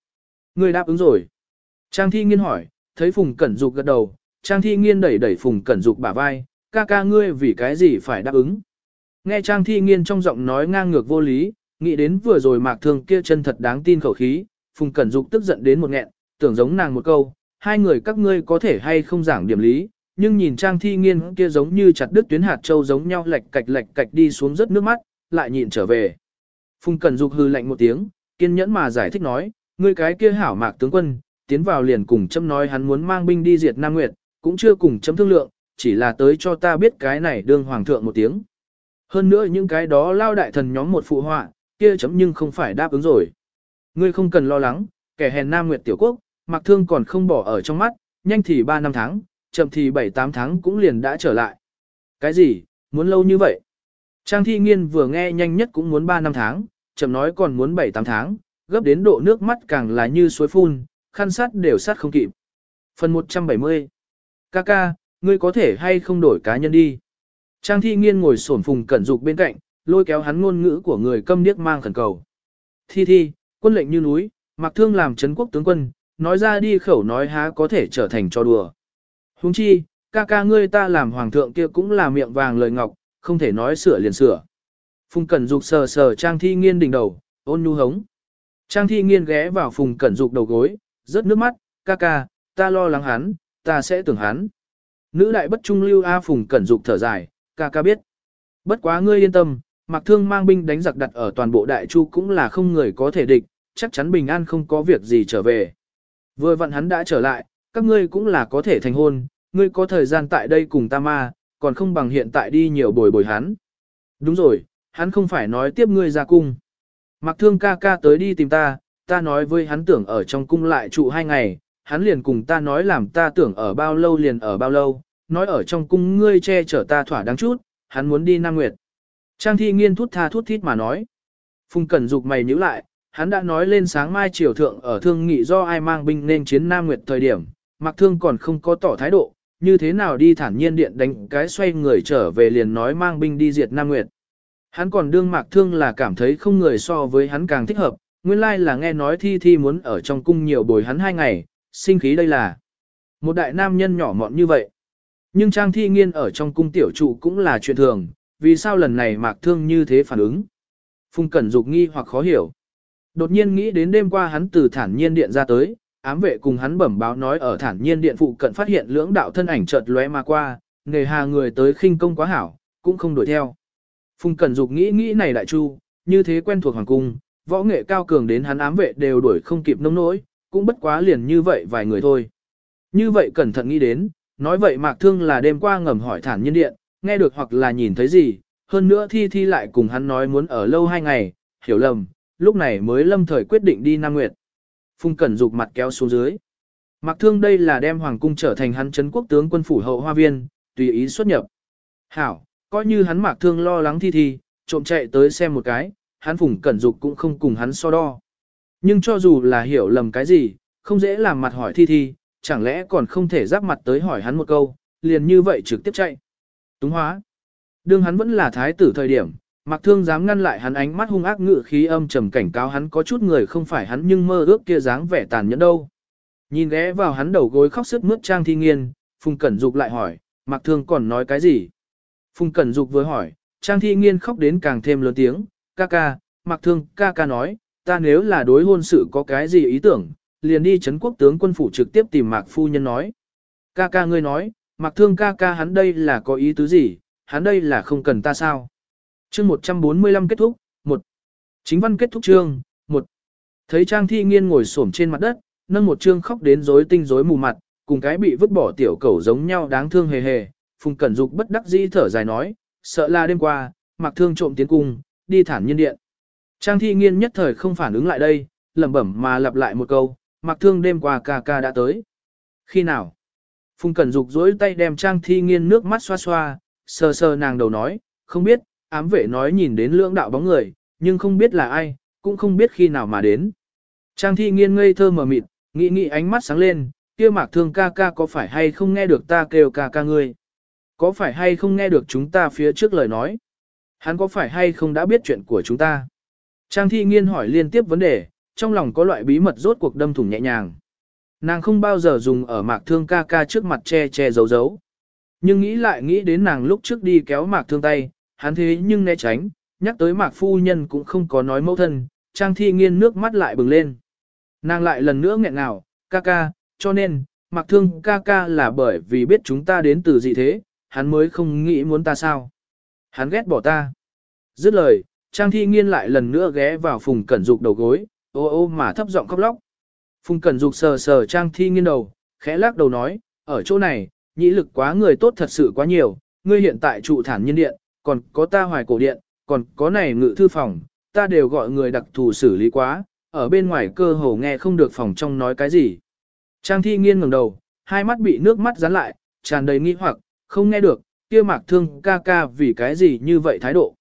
Người đáp ứng rồi. Trang Thi Nghiên hỏi, thấy Phùng Cẩn Dục gật đầu, Trang Thi Nghiên đẩy đẩy Phùng Cẩn Dục bả vai, ca ca ngươi vì cái gì phải đáp ứng. Nghe Trang Thi Nghiên trong giọng nói ngang ngược vô lý, nghĩ đến vừa rồi Mạc Thương kia chân thật đáng tin khẩu khí, Phùng Cẩn Dục tức giận đến một nghẹn, tưởng giống nàng một câu, hai người các ngươi có thể hay không giảng điểm lý, nhưng nhìn Trang Thi Nghiên kia giống như chặt đứt tuyến hạt châu giống nhau lệch cạch lệch cạch đi xuống rất nước mắt, lại nhìn trở về. Phùng Cẩn Dục hư lạnh một tiếng, kiên nhẫn mà giải thích nói, ngươi cái kia hảo mạc tướng quân, tiến vào liền cùng châm nói hắn muốn mang binh đi diệt Nam Nguyệt, cũng chưa cùng chấm thương lượng, chỉ là tới cho ta biết cái này đương hoàng thượng một tiếng. Hơn nữa những cái đó lao đại thần nhóm một phụ họa, kia chấm nhưng không phải đáp ứng rồi. Ngươi không cần lo lắng, kẻ hèn Nam Nguyệt tiểu quốc, mặc thương còn không bỏ ở trong mắt, nhanh thì 3 năm tháng, chậm thì 7-8 tháng cũng liền đã trở lại. Cái gì, muốn lâu như vậy? Trang thi nghiên vừa nghe nhanh nhất cũng muốn 3 năm tháng, chậm nói còn muốn 7-8 tháng, gấp đến độ nước mắt càng là như suối phun, khăn sát đều sát không kịp. Phần 170 Kaka, ngươi có thể hay không đổi cá nhân đi. Trang thi nghiên ngồi sổn phùng cẩn dục bên cạnh, lôi kéo hắn ngôn ngữ của người câm điếc mang khẩn cầu. Thi thi, quân lệnh như núi, mặc thương làm chấn quốc tướng quân, nói ra đi khẩu nói há có thể trở thành cho đùa. Huống chi, ca ca ngươi ta làm hoàng thượng kia cũng là miệng vàng lời ngọc, không thể nói sửa liền sửa. Phùng Cẩn Dục sờ sờ Trang Thi Nghiên đỉnh đầu, ôn nhu hống. Trang Thi Nghiên ghé vào Phùng Cẩn Dục đầu gối, rớt nước mắt, ca ca, ta lo lắng hắn, ta sẽ tưởng hắn. Nữ đại bất trung lưu A Phùng Cẩn Dục thở dài, ca ca biết. Bất quá ngươi yên tâm, mặc Thương mang binh đánh giặc đặt ở toàn bộ đại chu cũng là không người có thể địch, chắc chắn bình an không có việc gì trở về. Vừa vặn hắn đã trở lại, các ngươi cũng là có thể thành hôn, ngươi có thời gian tại đây cùng ta ma, còn không bằng hiện tại đi nhiều bồi bồi hắn. Đúng rồi, hắn không phải nói tiếp ngươi ra cung. Mặc Thương ca ca tới đi tìm ta, ta nói với hắn tưởng ở trong cung lại trụ hai ngày, hắn liền cùng ta nói làm ta tưởng ở bao lâu liền ở bao lâu, nói ở trong cung ngươi che chở ta thỏa đáng chút, hắn muốn đi Nam Nguyệt. Trang thi nghiên thút tha thút thít mà nói. Phùng Cẩn dục mày nhíu lại, hắn đã nói lên sáng mai triều thượng ở thương nghị do ai mang binh nên chiến Nam Nguyệt thời điểm, Mạc Thương còn không có tỏ thái độ, như thế nào đi thản nhiên điện đánh cái xoay người trở về liền nói mang binh đi diệt Nam Nguyệt. Hắn còn đương Mạc Thương là cảm thấy không người so với hắn càng thích hợp, nguyên lai là nghe nói thi thi muốn ở trong cung nhiều bồi hắn hai ngày, sinh khí đây là một đại nam nhân nhỏ mọn như vậy. Nhưng Trang Thi Nghiên ở trong cung tiểu trụ cũng là chuyện thường, vì sao lần này Mạc Thương như thế phản ứng? Phùng Cẩn Dục nghi hoặc khó hiểu. Đột nhiên nghĩ đến đêm qua hắn từ thản nhiên điện ra tới, ám vệ cùng hắn bẩm báo nói ở thản nhiên điện phụ cận phát hiện lưỡng đạo thân ảnh chợt lóe mà qua, nghề hà người tới khinh công quá hảo, cũng không đuổi theo. Phùng Cẩn Dục nghĩ nghĩ này đại chu, như thế quen thuộc hoàng cung, võ nghệ cao cường đến hắn ám vệ đều đuổi không kịp nông nỗi, cũng bất quá liền như vậy vài người thôi. Như vậy cẩn thận nghĩ đến, nói vậy Mạc Thương là đêm qua ngầm hỏi thản nhiên điện, nghe được hoặc là nhìn thấy gì, hơn nữa thi thi lại cùng hắn nói muốn ở lâu hai ngày, hiểu lầm, lúc này mới lâm thời quyết định đi Nam Nguyệt. Phùng Cẩn dục mặt kéo xuống dưới. Mạc Thương đây là đem Hoàng cung trở thành hắn chấn quốc tướng quân phủ hậu hoa viên, tùy ý xuất nhập. Hảo, coi như hắn Mạc Thương lo lắng thi thi, trộm chạy tới xem một cái, hắn Phùng Cẩn dục cũng không cùng hắn so đo. Nhưng cho dù là hiểu lầm cái gì, không dễ làm mặt hỏi thi thi, chẳng lẽ còn không thể giáp mặt tới hỏi hắn một câu, liền như vậy trực tiếp chạy. Túng hóa. Đương hắn vẫn là thái tử thời điểm, Mạc Thương dám ngăn lại hắn ánh mắt hung ác ngự khí âm trầm cảnh cáo hắn có chút người không phải hắn nhưng mơ ước kia dáng vẻ tàn nhẫn đâu. Nhìn ghé vào hắn đầu gối khóc sướt mướt Trang Thi Nghiên, Phùng Cẩn Dục lại hỏi, Mạc Thương còn nói cái gì? Phùng Cẩn Dục vừa hỏi, Trang Thi Nghiên khóc đến càng thêm lớn tiếng, ca ca, Mạc Thương, ca ca nói, ta nếu là đối hôn sự có cái gì ý tưởng, liền đi chấn quốc tướng quân phủ trực tiếp tìm Mạc Phu Nhân nói. Ca ca ngươi nói, Mạc Thương ca ca hắn đây là có ý tứ gì, hắn đây là không cần ta sao? Chương 145 kết thúc, 1. Chính văn kết thúc chương, 1. Thấy Trang Thi Nghiên ngồi xổm trên mặt đất, nâng một chương khóc đến rối tinh rối mù mặt, cùng cái bị vứt bỏ tiểu cẩu giống nhau đáng thương hề hề, Phùng Cẩn Dục bất đắc dĩ thở dài nói, sợ là đêm qua, Mạc Thương trộm tiến cung, đi thản nhiên điện. Trang Thi Nghiên nhất thời không phản ứng lại đây, lẩm bẩm mà lặp lại một câu, Mạc Thương đêm qua ca ca đã tới. Khi nào? Phùng Cẩn Dục duỗi tay đem Trang Thi Nghiên nước mắt xoa xoa, sờ sờ nàng đầu nói, không biết, ám vệ nói nhìn đến lưỡng đạo bóng người, nhưng không biết là ai, cũng không biết khi nào mà đến. Trang Thi Nghiên ngây thơ mờ mịt, nghĩ nghĩ ánh mắt sáng lên, kia mạc thương ca ca có phải hay không nghe được ta kêu ca ca ngươi? Có phải hay không nghe được chúng ta phía trước lời nói? Hắn có phải hay không đã biết chuyện của chúng ta? Trang thi nghiên hỏi liên tiếp vấn đề, trong lòng có loại bí mật rốt cuộc đâm thủng nhẹ nhàng. Nàng không bao giờ dùng ở mạc thương ca ca trước mặt che che giấu giấu. Nhưng nghĩ lại nghĩ đến nàng lúc trước đi kéo mạc thương tay, hắn thế nhưng né tránh, nhắc tới mạc phu nhân cũng không có nói mẫu thân, trang thi nghiên nước mắt lại bừng lên. Nàng lại lần nữa nghẹn ngào, ca ca, cho nên, mạc thương ca ca là bởi vì biết chúng ta đến từ gì thế, hắn mới không nghĩ muốn ta sao. Hắn ghét bỏ ta. Dứt lời, trang thi nghiên lại lần nữa ghé vào phùng cẩn dục đầu gối, ô ô mà thấp giọng khóc lóc. Phùng cẩn dục sờ sờ trang thi nghiên đầu, khẽ lắc đầu nói, ở chỗ này, nhĩ lực quá người tốt thật sự quá nhiều, ngươi hiện tại trụ thản nhân điện, còn có ta hoài cổ điện, còn có này ngự thư phòng, ta đều gọi người đặc thù xử lý quá, ở bên ngoài cơ hồ nghe không được phòng trong nói cái gì. Trang thi nghiên ngẩng đầu, hai mắt bị nước mắt dán lại, tràn đầy nghi hoặc, không nghe được, kia mạc thương ca ca vì cái gì như vậy thái độ.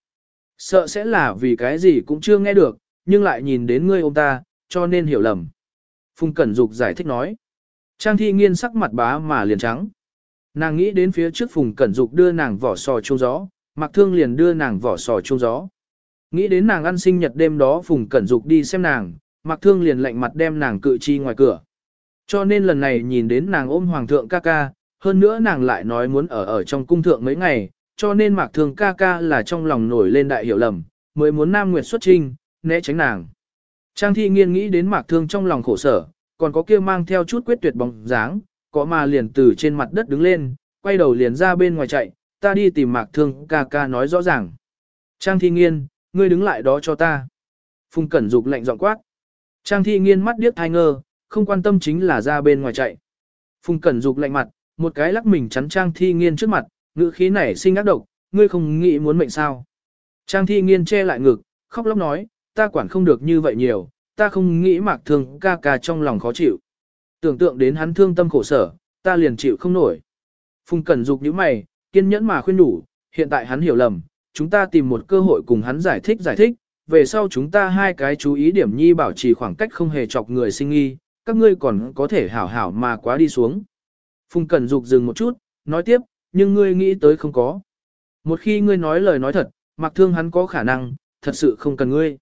Sợ sẽ là vì cái gì cũng chưa nghe được, nhưng lại nhìn đến ngươi ông ta, cho nên hiểu lầm. Phùng Cẩn Dục giải thích nói. Trang thi nghiên sắc mặt bá mà liền trắng. Nàng nghĩ đến phía trước Phùng Cẩn Dục đưa nàng vỏ sò trông gió, Mạc Thương liền đưa nàng vỏ sò chung gió. Nghĩ đến nàng ăn sinh nhật đêm đó Phùng Cẩn Dục đi xem nàng, Mạc Thương liền lạnh mặt đem nàng cự chi ngoài cửa. Cho nên lần này nhìn đến nàng ôm Hoàng thượng ca ca, hơn nữa nàng lại nói muốn ở ở trong cung thượng mấy ngày, cho nên Mạc Thương ca ca là trong lòng nổi lên đại hiểu lầm, mới muốn Nam Nguyệt xuất trinh, né tránh nàng. Trang thi nghiên nghĩ đến Mạc Thương trong lòng khổ sở, còn có kia mang theo chút quyết tuyệt bóng dáng, có mà liền từ trên mặt đất đứng lên, quay đầu liền ra bên ngoài chạy, ta đi tìm Mạc Thương ca ca nói rõ ràng. Trang thi nghiên, ngươi đứng lại đó cho ta. Phùng Cẩn Dục lạnh giọng quát. Trang thi nghiên mắt điếc thai ngơ, không quan tâm chính là ra bên ngoài chạy. Phùng Cẩn Dục lạnh mặt, một cái lắc mình chắn Trang thi nghiên trước mặt, ngữ khí nảy sinh ác độc, ngươi không nghĩ muốn mệnh sao. Trang thi nghiên che lại ngực, khóc lóc nói, ta quản không được như vậy nhiều, ta không nghĩ mạc thương ca ca trong lòng khó chịu. Tưởng tượng đến hắn thương tâm khổ sở, ta liền chịu không nổi. Phùng Cẩn Dục nhíu mày, kiên nhẫn mà khuyên đủ, hiện tại hắn hiểu lầm, chúng ta tìm một cơ hội cùng hắn giải thích giải thích, về sau chúng ta hai cái chú ý điểm nhi bảo trì khoảng cách không hề chọc người sinh nghi, các ngươi còn có thể hảo hảo mà quá đi xuống. Phùng Cẩn Dục dừng một chút, nói tiếp, nhưng ngươi nghĩ tới không có. Một khi ngươi nói lời nói thật, mặc thương hắn có khả năng, thật sự không cần ngươi.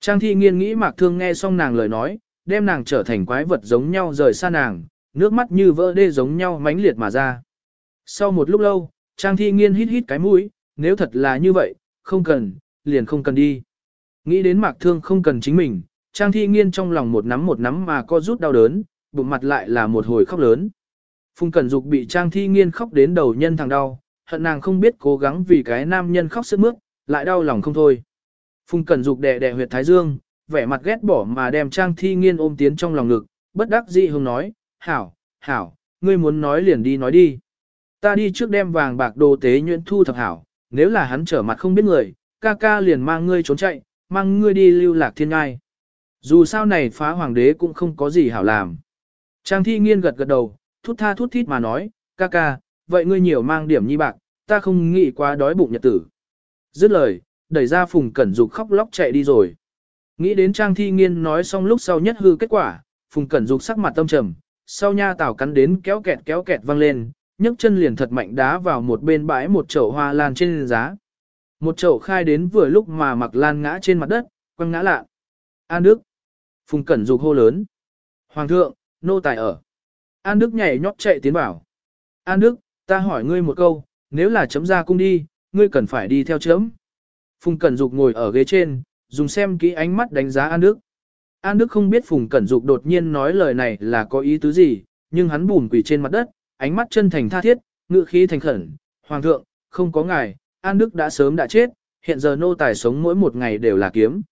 Trang thi nghiên nghĩ mạc thương nghe xong nàng lời nói, đem nàng trở thành quái vật giống nhau rời xa nàng, nước mắt như vỡ đê giống nhau mãnh liệt mà ra. Sau một lúc lâu, Trang thi nghiên hít hít cái mũi, nếu thật là như vậy, không cần, liền không cần đi. Nghĩ đến mạc thương không cần chính mình, Trang thi nghiên trong lòng một nắm một nắm mà co rút đau đớn, bụng mặt lại là một hồi khóc lớn. Phùng Cẩn Dục bị Trang thi nghiên khóc đến đầu nhân thằng đau, hận nàng không biết cố gắng vì cái nam nhân khóc sức mướt, lại đau lòng không thôi. Phùng Cẩn Dục đè đè huyệt thái dương, vẻ mặt ghét bỏ mà đem Trang Thi Nghiên ôm tiến trong lòng ngực, bất đắc dĩ hùng nói, "Hảo, hảo, ngươi muốn nói liền đi nói đi. Ta đi trước đem vàng bạc đồ tế nhuyễn thu thập hảo, nếu là hắn trở mặt không biết người, ca ca liền mang ngươi trốn chạy, mang ngươi đi lưu lạc thiên ngai. Dù sao này phá hoàng đế cũng không có gì hảo làm." Trang Thi Nghiên gật gật đầu, thút tha thút thít mà nói, "Ca ca, vậy ngươi nhiều mang điểm nhi bạc, ta không nghĩ quá đói bụng nhật tử." Dứt lời, đẩy ra Phùng Cẩn Dục khóc lóc chạy đi rồi. Nghĩ đến Trang Thi Nghiên nói xong lúc sau nhất hư kết quả, Phùng Cẩn Dục sắc mặt tâm trầm, sau nha tảo cắn đến kéo kẹt kéo kẹt văng lên, nhấc chân liền thật mạnh đá vào một bên bãi một chậu hoa lan trên giá. Một chậu khai đến vừa lúc mà mặc lan ngã trên mặt đất, quăng ngã lạ. An Đức. Phùng Cẩn Dục hô lớn. Hoàng thượng, nô tài ở. An Đức nhảy nhót chạy tiến vào. An Đức, ta hỏi ngươi một câu, nếu là chấm ra cung đi, ngươi cần phải đi theo chấm. Phùng Cẩn Dục ngồi ở ghế trên, dùng xem kỹ ánh mắt đánh giá An Đức. An Đức không biết Phùng Cẩn Dục đột nhiên nói lời này là có ý tứ gì, nhưng hắn bùn quỳ trên mặt đất, ánh mắt chân thành tha thiết, ngự khí thành khẩn. Hoàng thượng, không có ngài, An Đức đã sớm đã chết, hiện giờ nô tài sống mỗi một ngày đều là kiếm.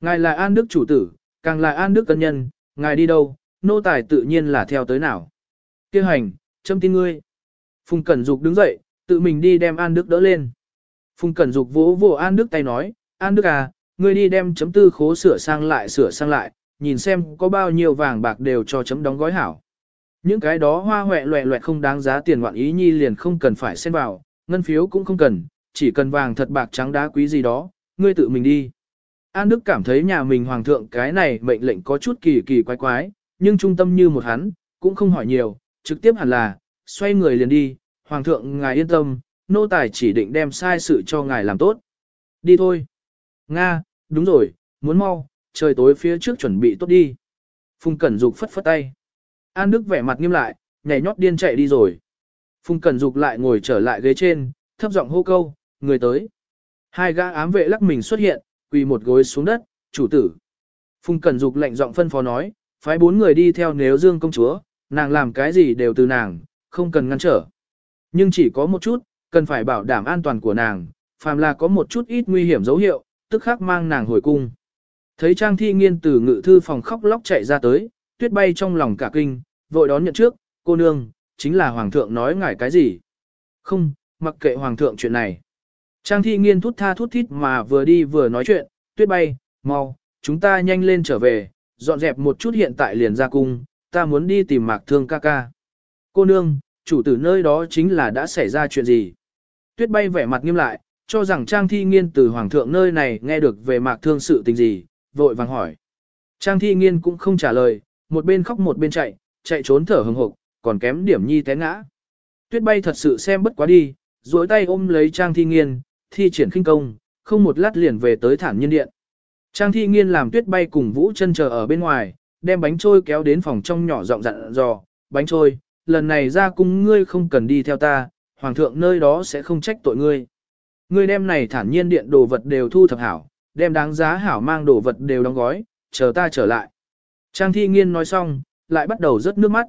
Ngài là An Đức chủ tử, càng là An Đức cân nhân, ngài đi đâu, nô tài tự nhiên là theo tới nào. Kêu hành, châm tin ngươi. Phùng Cẩn Dục đứng dậy, tự mình đi đem An Đức đỡ lên. Phùng Cẩn Dục vỗ vỗ An Đức tay nói, An Đức à, ngươi đi đem chấm tư khố sửa sang lại sửa sang lại, nhìn xem có bao nhiêu vàng bạc đều cho chấm đóng gói hảo. Những cái đó hoa hoẹ loẹ loẹt không đáng giá tiền ngoạn ý nhi liền không cần phải xen vào, ngân phiếu cũng không cần, chỉ cần vàng thật bạc trắng đá quý gì đó, ngươi tự mình đi. An Đức cảm thấy nhà mình hoàng thượng cái này mệnh lệnh có chút kỳ kỳ quái quái, nhưng trung tâm như một hắn, cũng không hỏi nhiều, trực tiếp hẳn là, xoay người liền đi, hoàng thượng ngài yên tâm, nô tài chỉ định đem sai sự cho ngài làm tốt. Đi thôi. Nga, đúng rồi, muốn mau, trời tối phía trước chuẩn bị tốt đi. Phùng Cẩn Dục phất phất tay. An Đức vẻ mặt nghiêm lại, nhảy nhót điên chạy đi rồi. Phùng Cẩn Dục lại ngồi trở lại ghế trên, thấp giọng hô câu, người tới. Hai gã ám vệ lắc mình xuất hiện, quỳ một gối xuống đất, chủ tử. Phùng Cẩn Dục lạnh giọng phân phó nói, phái bốn người đi theo nếu dương công chúa, nàng làm cái gì đều từ nàng, không cần ngăn trở. Nhưng chỉ có một chút, cần phải bảo đảm an toàn của nàng, phàm là có một chút ít nguy hiểm dấu hiệu, tức khắc mang nàng hồi cung. Thấy Trang Thi Nghiên từ ngự thư phòng khóc lóc chạy ra tới, tuyết bay trong lòng cả kinh, vội đón nhận trước, cô nương, chính là Hoàng thượng nói ngài cái gì? Không, mặc kệ Hoàng thượng chuyện này. Trang Thi Nghiên thút tha thút thít mà vừa đi vừa nói chuyện, tuyết bay, mau, chúng ta nhanh lên trở về, dọn dẹp một chút hiện tại liền ra cung, ta muốn đi tìm mạc thương ca ca. Cô nương, chủ tử nơi đó chính là đã xảy ra chuyện gì? Tuyết bay vẻ mặt nghiêm lại, cho rằng Trang Thi Nghiên từ Hoàng thượng nơi này nghe được về mạc thương sự tình gì, vội vàng hỏi. Trang Thi Nghiên cũng không trả lời, một bên khóc một bên chạy, chạy trốn thở hừng hực, còn kém điểm nhi té ngã. Tuyết bay thật sự xem bất quá đi, duỗi tay ôm lấy Trang Thi Nghiên, thi triển khinh công, không một lát liền về tới thản nhân điện. Trang Thi Nghiên làm Tuyết bay cùng Vũ chân chờ ở bên ngoài, đem bánh trôi kéo đến phòng trong nhỏ rộng dặn dò, bánh trôi, lần này ra cung ngươi không cần đi theo ta, hoàng thượng nơi đó sẽ không trách tội ngươi. Ngươi đem này thản nhiên điện đồ vật đều thu thập hảo, đem đáng giá hảo mang đồ vật đều đóng gói, chờ ta trở lại. Trang thi nghiên nói xong, lại bắt đầu rớt nước mắt.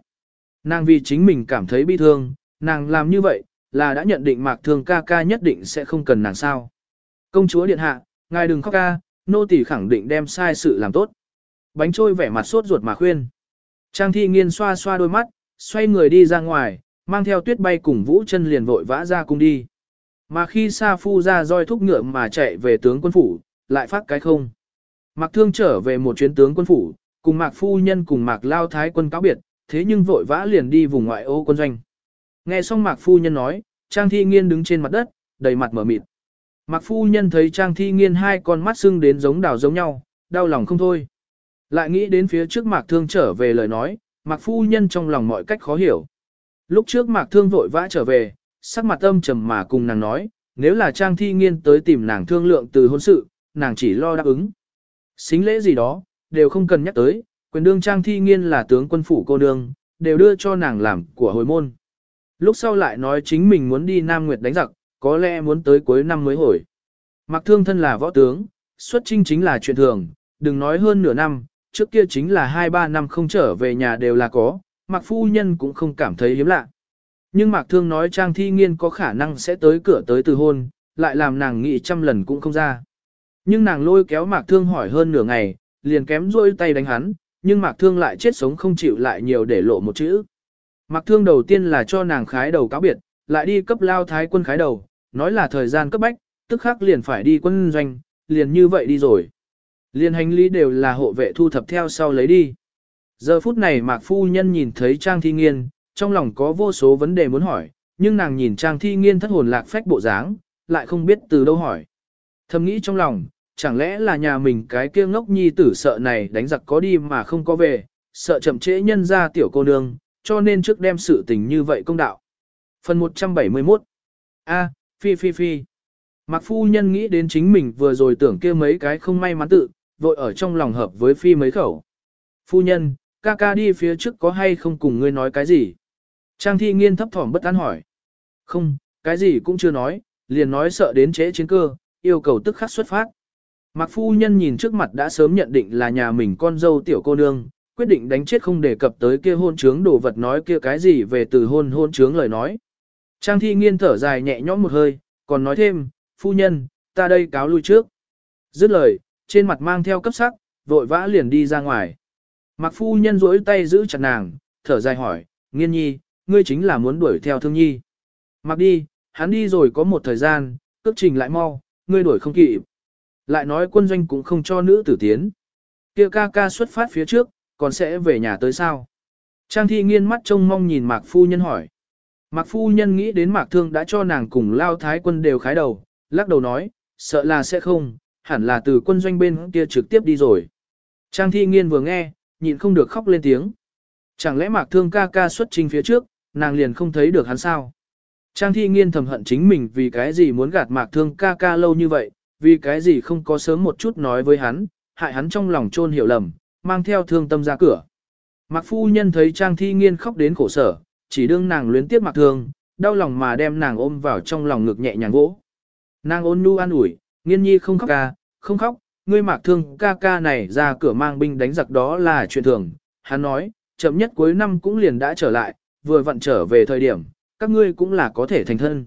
Nàng vì chính mình cảm thấy bi thương, nàng làm như vậy, là đã nhận định mạc thương ca ca nhất định sẽ không cần nàng sao. Công chúa điện hạ, ngài đừng khóc ca, nô tỳ khẳng định đem sai sự làm tốt. Bánh trôi vẻ mặt sốt ruột mà khuyên. Trang thi nghiên xoa xoa đôi mắt, xoay người đi ra ngoài, mang theo tuyết bay cùng vũ chân liền vội vã ra cung đi. Mà khi Sa Phu ra roi thúc ngựa mà chạy về tướng quân phủ, lại phát cái không. Mạc Thương trở về một chuyến tướng quân phủ, cùng Mạc Phu Nhân cùng Mạc Lao Thái quân cáo biệt, thế nhưng vội vã liền đi vùng ngoại ô quân doanh. Nghe xong Mạc Phu Nhân nói, Trang Thi Nghiên đứng trên mặt đất, đầy mặt mở mịt. Mạc Phu Nhân thấy Trang Thi Nghiên hai con mắt sưng đến giống đào giống nhau, đau lòng không thôi. Lại nghĩ đến phía trước Mạc Thương trở về lời nói, Mạc Phu Nhân trong lòng mọi cách khó hiểu. Lúc trước Mạc Thương vội vã trở về, sắc mặt âm trầm mà cùng nàng nói, nếu là Trang Thi Nghiên tới tìm nàng thương lượng từ hôn sự, nàng chỉ lo đáp ứng. Xính lễ gì đó, đều không cần nhắc tới, quyền đương Trang Thi Nghiên là tướng quân phủ cô nương, đều đưa cho nàng làm của hồi môn. Lúc sau lại nói chính mình muốn đi Nam Nguyệt đánh giặc, có lẽ muốn tới cuối năm mới hồi. Mặc thương thân là võ tướng, xuất chinh chính là chuyện thường, đừng nói hơn nửa năm, trước kia chính là 2-3 năm không trở về nhà đều là có, mặc phu nhân cũng không cảm thấy hiếm lạ. Nhưng Mạc Thương nói Trang Thi Nghiên có khả năng sẽ tới cửa tới từ hôn, lại làm nàng nghĩ trăm lần cũng không ra. Nhưng nàng lôi kéo Mạc Thương hỏi hơn nửa ngày, liền kém rôi tay đánh hắn, nhưng Mạc Thương lại chết sống không chịu lại nhiều để lộ một chữ. Mạc Thương đầu tiên là cho nàng khái đầu cáo biệt, lại đi cấp lao thái quân khái đầu, nói là thời gian cấp bách, tức khắc liền phải đi quân doanh, liền như vậy đi rồi. Liền hành lý đều là hộ vệ thu thập theo sau lấy đi. Giờ phút này Mạc Phu Nhân nhìn thấy Trang Thi Nghiên, trong lòng có vô số vấn đề muốn hỏi, nhưng nàng nhìn Trang Thi Nghiên thất hồn lạc phách bộ dáng, lại không biết từ đâu hỏi. Thầm nghĩ trong lòng, chẳng lẽ là nhà mình cái kia ngốc nhi tử sợ này đánh giặc có đi mà không có về, sợ chậm trễ nhân ra tiểu cô nương, cho nên trước đem sự tình như vậy công đạo. Phần 171 A, phi phi phi. Mạc phu nhân nghĩ đến chính mình vừa rồi tưởng kia mấy cái không may mắn tự, vội ở trong lòng hợp với phi mấy khẩu. Phu nhân, ca ca đi phía trước có hay không cùng ngươi nói cái gì? Trang thi nghiên thấp thỏm bất an hỏi. Không, cái gì cũng chưa nói, liền nói sợ đến trễ chiến cơ, yêu cầu tức khắc xuất phát. Mạc phu nhân nhìn trước mặt đã sớm nhận định là nhà mình con dâu tiểu cô nương, quyết định đánh chết không đề cập tới kia hôn trướng đồ vật nói kia cái gì về từ hôn hôn trướng lời nói. Trang thi nghiên thở dài nhẹ nhõm một hơi, còn nói thêm, phu nhân, ta đây cáo lui trước. Dứt lời, trên mặt mang theo cấp sắc, vội vã liền đi ra ngoài. Mạc phu nhân duỗi tay giữ chặt nàng, thở dài hỏi, nghiên nhi, ngươi chính là muốn đuổi theo thương nhi. Mặc đi, hắn đi rồi có một thời gian, cước trình lại mau, ngươi đuổi không kịp. Lại nói quân doanh cũng không cho nữ tử tiến. Kia ca ca xuất phát phía trước, còn sẽ về nhà tới sao? Trang thi nghiên mắt trông mong nhìn Mạc Phu Nhân hỏi. Mạc Phu Nhân nghĩ đến Mạc Thương đã cho nàng cùng lao thái quân đều khái đầu, lắc đầu nói, sợ là sẽ không, hẳn là từ quân doanh bên kia trực tiếp đi rồi. Trang thi nghiên vừa nghe, nhịn không được khóc lên tiếng. Chẳng lẽ mạc thương ca ca xuất trình phía trước, nàng liền không thấy được hắn sao? Trang thi nghiên thầm hận chính mình vì cái gì muốn gạt mạc thương ca ca lâu như vậy, vì cái gì không có sớm một chút nói với hắn, hại hắn trong lòng trôn hiểu lầm, mang theo thương tâm ra cửa. Mạc phu nhân thấy Trang thi nghiên khóc đến khổ sở, chỉ đương nàng luyến tiếc mạc thương, đau lòng mà đem nàng ôm vào trong lòng ngực nhẹ nhàng vỗ. Nàng ôn nhu an ủi, nghiên nhi không khóc ca, không khóc, ngươi mạc thương ca ca này ra cửa mang binh đánh giặc đó là chuyện thường. Hắn nói, chậm nhất cuối năm cũng liền đã trở lại, vừa vặn trở về thời điểm, các ngươi cũng là có thể thành thân.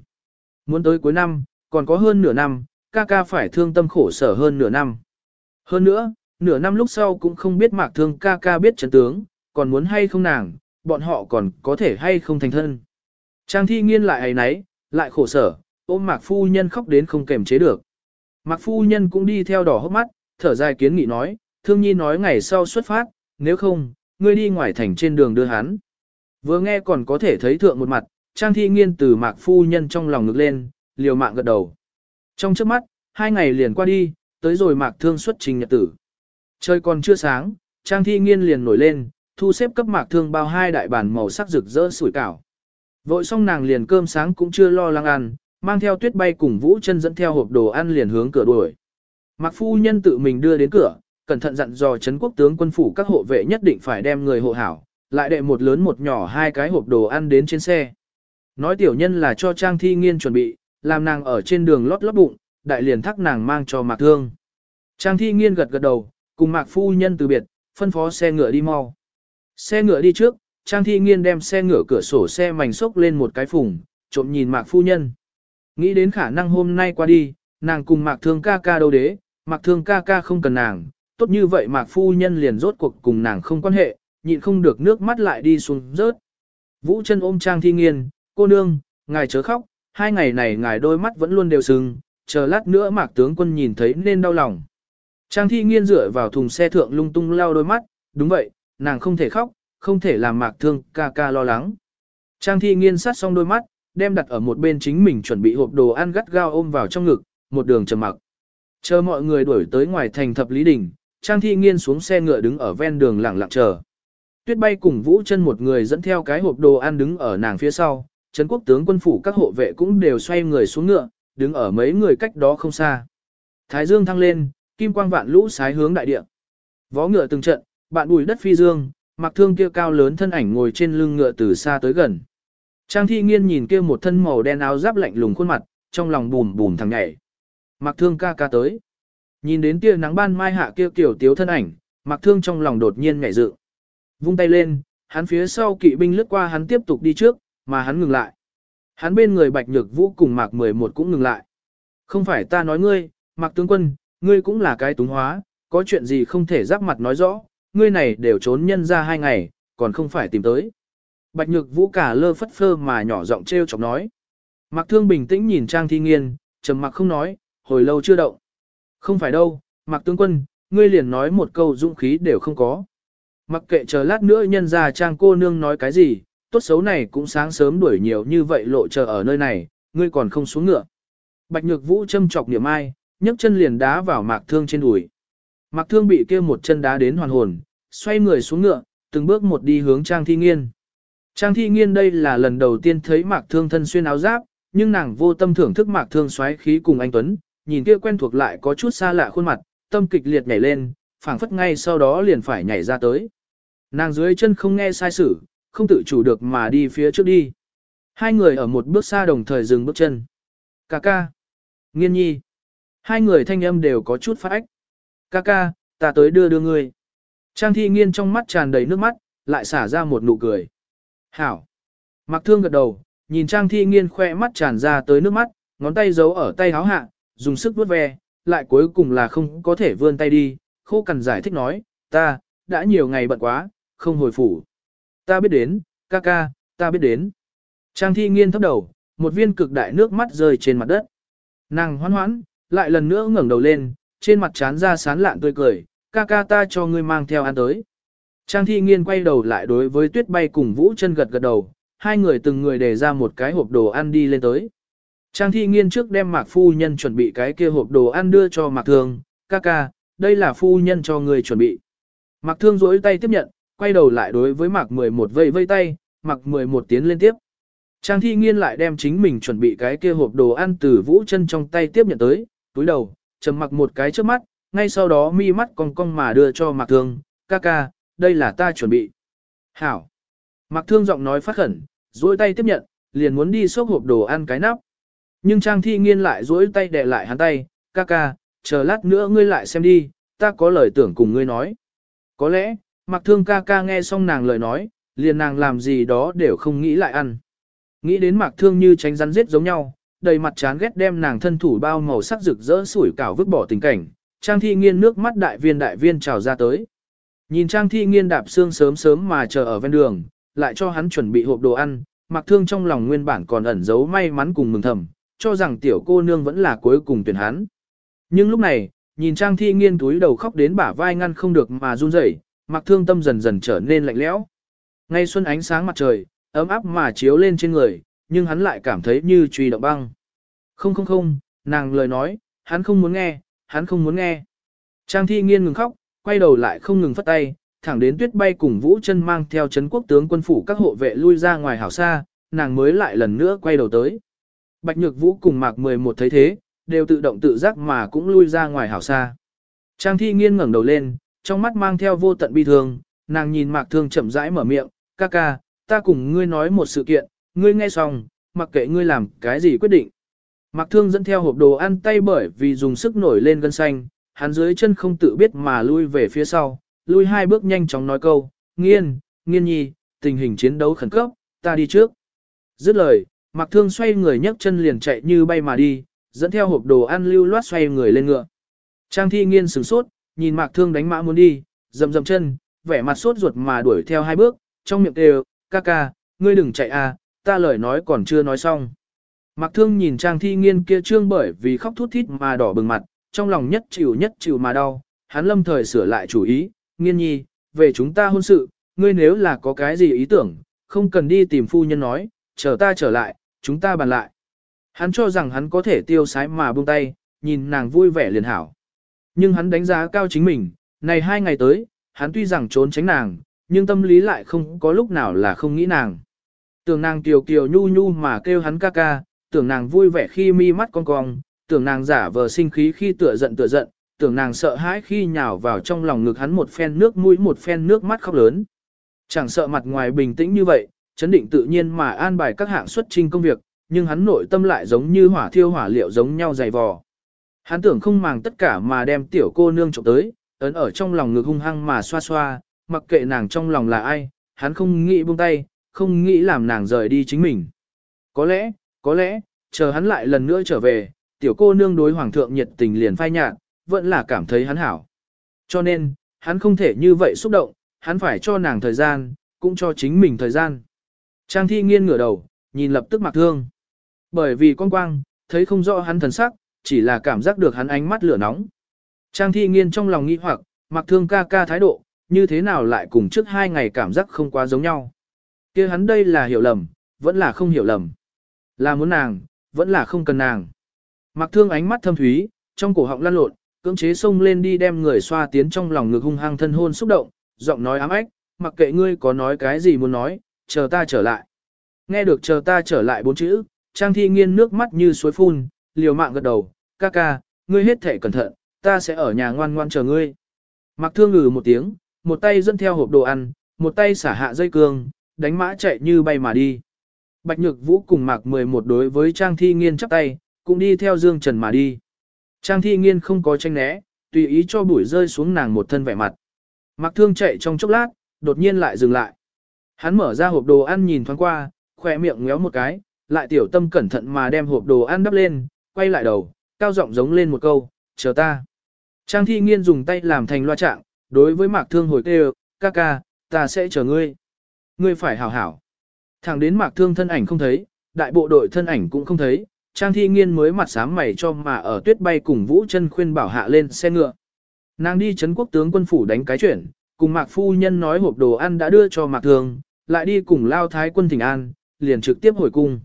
Muốn tới cuối năm, còn có hơn nửa năm, ca ca phải thương tâm khổ sở hơn nửa năm. Hơn nữa, nửa năm lúc sau cũng không biết mạc thương ca ca biết chấn tướng, còn muốn hay không nàng, bọn họ còn có thể hay không thành thân. Trang thi nghiên lại ấy nấy, lại khổ sở, ôm mạc phu nhân khóc đến không kềm chế được. Mạc phu nhân cũng đi theo đỏ hốc mắt, thở dài kiến nghị nói, thương nhi nói ngày sau xuất phát, nếu không, ngươi đi ngoài thành trên đường đưa hắn. Vừa nghe còn có thể thấy thượng một mặt, Trang thi nghiên từ mạc phu nhân trong lòng ngực lên, liều mạng gật đầu. Trong trước mắt, hai ngày liền qua đi, tới rồi mạc thương xuất trình nhật tử. Trời còn chưa sáng, Trang thi nghiên liền nổi lên, thu xếp cấp mạc thương bao hai đại bản màu sắc rực rỡ sủi cảo. Vội xong nàng liền cơm sáng cũng chưa lo lắng ăn, mang theo tuyết bay cùng vũ chân dẫn theo hộp đồ ăn liền hướng cửa đuổi. Mạc phu nhân tự mình đưa đến cửa, cẩn thận dặn dò chấn quốc tướng quân phủ các hộ vệ nhất định phải đem người hộ hảo, lại đệ một lớn một nhỏ hai cái hộp đồ ăn đến trên xe. Nói tiểu nhân là cho Trang Thi Nghiên chuẩn bị, làm nàng ở trên đường lót lót bụng, đại liền thắc nàng mang cho Mạc Thương. Trang Thi Nghiên gật gật đầu, cùng Mạc Phu Nhân từ biệt, phân phó xe ngựa đi mau. Xe ngựa đi trước, Trang Thi Nghiên đem xe ngựa cửa sổ xe mảnh xốc lên một cái phùng, trộm nhìn Mạc Phu Nhân. Nghĩ đến khả năng hôm nay qua đi, nàng cùng Mạc Thương ca ca đâu đế, Mạc Thương ca ca không cần nàng, tốt như vậy Mạc Phu Nhân liền rốt cuộc cùng nàng không quan hệ, nhịn không được nước mắt lại đi xuống rớt. Vũ chân ôm Trang Thi Nghiên, cô nương, ngài chớ khóc, hai ngày này ngài đôi mắt vẫn luôn đều sưng, chờ lát nữa mạc tướng quân nhìn thấy nên đau lòng. Trang thi nghiên dựa vào thùng xe thượng lung tung lao đôi mắt, đúng vậy, nàng không thể khóc, không thể làm mạc thương ca ca lo lắng. Trang thi nghiên sát xong đôi mắt, đem đặt ở một bên chính mình chuẩn bị hộp đồ ăn gắt gao ôm vào trong ngực, một đường trầm mặc. Chờ mọi người đuổi tới ngoài thành thập lý đỉnh, Trang thi nghiên xuống xe ngựa đứng ở ven đường lặng lặng chờ. Tuyết bay cùng Vũ chân một người dẫn theo cái hộp đồ ăn đứng ở nàng phía sau, Trấn quốc tướng quân phủ các hộ vệ cũng đều xoay người xuống ngựa, đứng ở mấy người cách đó không xa. Thái dương thăng lên, kim quang vạn lũ sái hướng đại địa. Vó ngựa từng trận, bạn bùi đất phi dương, mặc thương kia cao lớn thân ảnh ngồi trên lưng ngựa từ xa tới gần. Trang thi nghiên nhìn kia một thân màu đen áo giáp lạnh lùng khuôn mặt, trong lòng bùm bùm thằng nhảy. Mặc thương ca ca tới. Nhìn đến tia nắng ban mai hạ kia kiểu tiếu thân ảnh, mặc thương trong lòng đột nhiên nhảy dự. Vung tay lên, hắn phía sau kỵ binh lướt qua hắn tiếp tục đi trước, mà hắn ngừng lại. Hắn bên người Bạch Nhược Vũ cùng Mạc 11 cũng ngừng lại. Không phải ta nói ngươi, Mạc tướng quân, ngươi cũng là cái túng hóa, có chuyện gì không thể giáp mặt nói rõ, ngươi này đều trốn nhân ra hai ngày, còn không phải tìm tới. Bạch Nhược Vũ cả lơ phất phơ mà nhỏ giọng trêu chọc nói. Mạc Thương bình tĩnh nhìn Trang Thi Nghiên, trầm mặc không nói, hồi lâu chưa động. Không phải đâu, Mạc tướng quân, ngươi liền nói một câu dũng khí đều không có. Mặc kệ chờ lát nữa nhân ra Trang cô nương nói cái gì, tốt xấu này cũng sáng sớm đuổi nhiều như vậy lộ chờ ở nơi này, ngươi còn không xuống ngựa. Bạch Nhược Vũ châm chọc niệm ai, nhấc chân liền đá vào Mạc Thương trên đùi. Mạc Thương bị kia một chân đá đến hoàn hồn, xoay người xuống ngựa, từng bước một đi hướng Trang Thi Nghiên. Trang Thi Nghiên đây là lần đầu tiên thấy Mạc Thương thân xuyên áo giáp, nhưng nàng vô tâm thưởng thức Mạc Thương xoáy khí cùng anh Tuấn, nhìn kia quen thuộc lại có chút xa lạ khuôn mặt, tâm kịch liệt nhảy lên, phảng phất ngay sau đó liền phải nhảy ra tới. Nàng dưới chân không nghe sai sử, không tự chủ được mà đi phía trước đi. Hai người ở một bước xa đồng thời dừng bước chân. Cà ca. Nghiên nhi. Hai người thanh âm đều có chút phát ách. Ca ca, ta tới đưa đưa ngươi. Trang thi nghiên trong mắt tràn đầy nước mắt, lại xả ra một nụ cười. Hảo. Mặc thương gật đầu, nhìn trang thi nghiên khoe mắt tràn ra tới nước mắt, ngón tay giấu ở tay háo hạ, dùng sức vuốt ve, lại cuối cùng là không có thể vươn tay đi, khô cằn giải thích nói, ta, đã nhiều ngày bận quá, không hồi phủ. Ta biết đến, ca ca, ta biết đến. Trang thi nghiên thấp đầu, một viên cực đại nước mắt rơi trên mặt đất. Nàng hoan hoãn, lại lần nữa ngẩng đầu lên, trên mặt chán ra sán lạn tươi cười, ca ca ta cho ngươi mang theo ăn tới. Trang thi nghiên quay đầu lại đối với tuyết bay cùng vũ chân gật gật đầu, hai người từng người để ra một cái hộp đồ ăn đi lên tới. Trang thi nghiên trước đem mạc phu nhân chuẩn bị cái kia hộp đồ ăn đưa cho mạc thương, ca ca, đây là phu nhân cho người chuẩn bị. Mạc thương rỗi tay tiếp nhận, quay đầu lại đối với Mạc 11 vây vây tay, Mạc 11 tiến lên tiếp. Trang thi nghiên lại đem chính mình chuẩn bị cái kia hộp đồ ăn từ vũ chân trong tay tiếp nhận tới, túi đầu, trầm mặc một cái trước mắt, ngay sau đó mi mắt cong cong mà đưa cho Mạc Thương, ca ca, đây là ta chuẩn bị. Hảo. Mạc Thương giọng nói phát khẩn, duỗi tay tiếp nhận, liền muốn đi xốc hộp đồ ăn cái nắp. Nhưng Trang thi nghiên lại duỗi tay đè lại hắn tay, ca ca, chờ lát nữa ngươi lại xem đi, ta có lời tưởng cùng ngươi nói. Có lẽ, Mạc Thương ca ca nghe xong nàng lời nói, liền nàng làm gì đó đều không nghĩ lại ăn. Nghĩ đến Mạc Thương như tránh rắn giết giống nhau, đầy mặt chán ghét đem nàng thân thủ bao màu sắc rực rỡ sủi cảo vứt bỏ tình cảnh, Trang Thi Nghiên nước mắt đại viên đại viên trào ra tới. Nhìn Trang Thi Nghiên đạp xương sớm sớm mà chờ ở ven đường, lại cho hắn chuẩn bị hộp đồ ăn, Mạc Thương trong lòng nguyên bản còn ẩn giấu may mắn cùng mừng thầm, cho rằng tiểu cô nương vẫn là cuối cùng tuyển hắn. Nhưng lúc này, nhìn Trang Thi Nghiên túi đầu khóc đến bả vai ngăn không được mà run rẩy, mặc Thương tâm dần dần trở nên lạnh lẽo. Ngay xuân ánh sáng mặt trời, ấm áp mà chiếu lên trên người, nhưng hắn lại cảm thấy như truy động băng. Không không không, nàng lời nói, hắn không muốn nghe, hắn không muốn nghe. Trang thi nghiên ngừng khóc, quay đầu lại không ngừng phất tay, thẳng đến tuyết bay cùng vũ chân mang theo chấn quốc tướng quân phủ các hộ vệ lui ra ngoài hảo xa, nàng mới lại lần nữa quay đầu tới. Bạch nhược vũ cùng mạc 11 thấy thế, đều tự động tự giác mà cũng lui ra ngoài hảo xa. Trang thi nghiên ngẩng đầu lên, trong mắt mang theo vô tận bi thương, nàng nhìn mạc thương chậm rãi mở miệng, ca ca, ta cùng ngươi nói một sự kiện, ngươi nghe xong, mặc kệ ngươi làm cái gì quyết định. Mạc Thương dẫn theo hộp đồ ăn tay bởi vì dùng sức nổi lên gân xanh, hắn dưới chân không tự biết mà lui về phía sau, lui hai bước nhanh chóng nói câu, nghiên, nghiên nhi, tình hình chiến đấu khẩn cấp, ta đi trước. Dứt lời, Mạc Thương xoay người nhấc chân liền chạy như bay mà đi, dẫn theo hộp đồ ăn lưu loát xoay người lên ngựa. Trang thi nghiên sửng sốt, nhìn Mạc Thương đánh mã muốn đi, dầm dầm chân, vẻ mặt sốt ruột mà đuổi theo hai bước, trong miệng đều, ca ca, ngươi đừng chạy à, ta lời nói còn chưa nói xong. Mạc Thương nhìn Trang Thi Nghiên kia trương bởi vì khóc thút thít mà đỏ bừng mặt, trong lòng nhất chịu nhất chịu mà đau, hắn lâm thời sửa lại chủ ý, nghiên nhi, về chúng ta hôn sự, ngươi nếu là có cái gì ý tưởng, không cần đi tìm phu nhân nói, chờ ta trở lại, chúng ta bàn lại. Hắn cho rằng hắn có thể tiêu sái mà buông tay, nhìn nàng vui vẻ liền hảo. Nhưng hắn đánh giá cao chính mình, này hai ngày tới, hắn tuy rằng trốn tránh nàng, nhưng tâm lý lại không có lúc nào là không nghĩ nàng. Tưởng nàng kiều kiều nhu nhu mà kêu hắn ca ca, tưởng nàng vui vẻ khi mi mắt cong cong, tưởng nàng giả vờ sinh khí khi tựa giận tựa giận, tưởng nàng sợ hãi khi nhào vào trong lòng ngực hắn một phen nước mũi một phen nước mắt khóc lớn. Chẳng sợ mặt ngoài bình tĩnh như vậy, chấn định tự nhiên mà an bài các hạng xuất trình công việc, nhưng hắn nội tâm lại giống như hỏa thiêu hỏa liệu giống nhau dày vò. Hắn tưởng không màng tất cả mà đem tiểu cô nương trộm tới, ấn ở trong lòng ngực hung hăng mà xoa xoa, mặc kệ nàng trong lòng là ai, hắn không nghĩ buông tay, không nghĩ làm nàng rời đi chính mình. Có lẽ, có lẽ, chờ hắn lại lần nữa trở về, tiểu cô nương đối hoàng thượng nhiệt tình liền phai nhạt, vẫn là cảm thấy hắn hảo. Cho nên, hắn không thể như vậy xúc động, hắn phải cho nàng thời gian, cũng cho chính mình thời gian. Trang thi nghiên ngửa đầu, nhìn lập tức mặc thương. Bởi vì con quang, thấy không rõ hắn thần sắc, chỉ là cảm giác được hắn ánh mắt lửa nóng. Trang thi nghiên trong lòng nghi hoặc, mặc thương ca ca thái độ, như thế nào lại cùng trước hai ngày cảm giác không quá giống nhau. kia hắn đây là hiểu lầm, vẫn là không hiểu lầm. Là muốn nàng, vẫn là không cần nàng. Mặc thương ánh mắt thâm thúy, trong cổ họng lăn lộn, cưỡng chế xông lên đi đem người xoa tiến trong lòng ngực hung hăng thân hôn xúc động, giọng nói ám ách, mặc kệ ngươi có nói cái gì muốn nói, chờ ta trở lại. Nghe được chờ ta trở lại bốn chữ, Trang Thi Nghiên nước mắt như suối phun, liều mạng gật đầu, ca ca, ngươi hết thể cẩn thận, ta sẽ ở nhà ngoan ngoan chờ ngươi. Mặc thương ngừ một tiếng, một tay dẫn theo hộp đồ ăn, một tay xả hạ dây cương, đánh mã chạy như bay mà đi. Bạch Nhược Vũ cùng Mạc 11 đối với Trang Thi Nghiên chắp tay, cũng đi theo Dương Trần mà đi. Trang Thi Nghiên không có tranh né, tùy ý cho bụi rơi xuống nàng một thân vẻ mặt. Mạc Thương chạy trong chốc lát, đột nhiên lại dừng lại. Hắn mở ra hộp đồ ăn nhìn thoáng qua, khỏe miệng ngéo một cái, lại tiểu tâm cẩn thận mà đem hộp đồ ăn đắp lên, quay lại đầu, cao giọng giống lên một câu, chờ ta. Trang Thi Nghiên dùng tay làm thành loa trạng, đối với Mạc Thương hồi kêu, ca ca, ta sẽ chờ ngươi. Ngươi phải hảo hảo. Thẳng đến Mạc Thương thân ảnh không thấy, đại bộ đội thân ảnh cũng không thấy, Trang Thi Nghiên mới mặt sám mày cho mà ở tuyết bay cùng Vũ chân khuyên bảo hạ lên xe ngựa. Nàng đi chấn quốc tướng quân phủ đánh cái chuyển, cùng Mạc Phu Nhân nói hộp đồ ăn đã đưa cho Mạc Thương, lại đi cùng lao thái quân thỉnh an, liền trực tiếp hồi cung.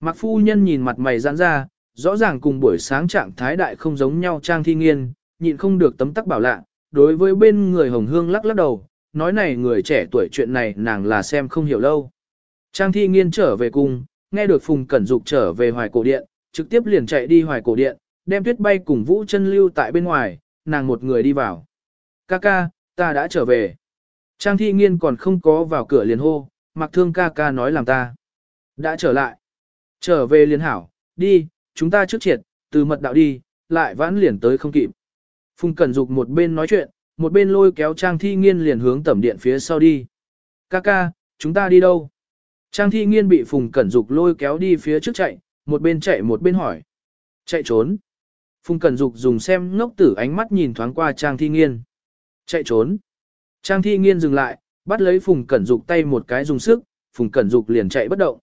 Mạc Phu Nhân nhìn mặt mày giãn ra, rõ ràng cùng buổi sáng trạng thái đại không giống nhau Trang Thi Nghiên, nhịn không được tấm tắc bảo lạ, đối với bên người hồng hương lắc lắc đầu, nói này người trẻ tuổi chuyện này nàng là xem không hiểu lâu. Trang thi nghiên trở về cùng, nghe được Phùng Cẩn Dục trở về hoài cổ điện, trực tiếp liền chạy đi hoài cổ điện, đem tuyết bay cùng Vũ chân lưu tại bên ngoài, nàng một người đi vào. Ca ca, ta đã trở về. Trang thi nghiên còn không có vào cửa liền hô, mặc thương ca ca nói làm ta. Đã trở lại. Trở về liền hảo, đi, chúng ta trước triệt, từ mật đạo đi, lại vãn liền tới không kịp. Phùng Cẩn Dục một bên nói chuyện, một bên lôi kéo Trang Thi Nghiên liền hướng tẩm điện phía sau đi. Ca ca, chúng ta đi đâu? Trang Thi Nghiên bị Phùng Cẩn Dục lôi kéo đi phía trước chạy, một bên chạy một bên hỏi. Chạy trốn. Phùng Cẩn Dục dùng xem ngốc tử ánh mắt nhìn thoáng qua Trang Thi Nghiên. Chạy trốn. Trang Thi Nghiên dừng lại, bắt lấy Phùng Cẩn Dục tay một cái dùng sức, Phùng Cẩn Dục liền chạy bất động.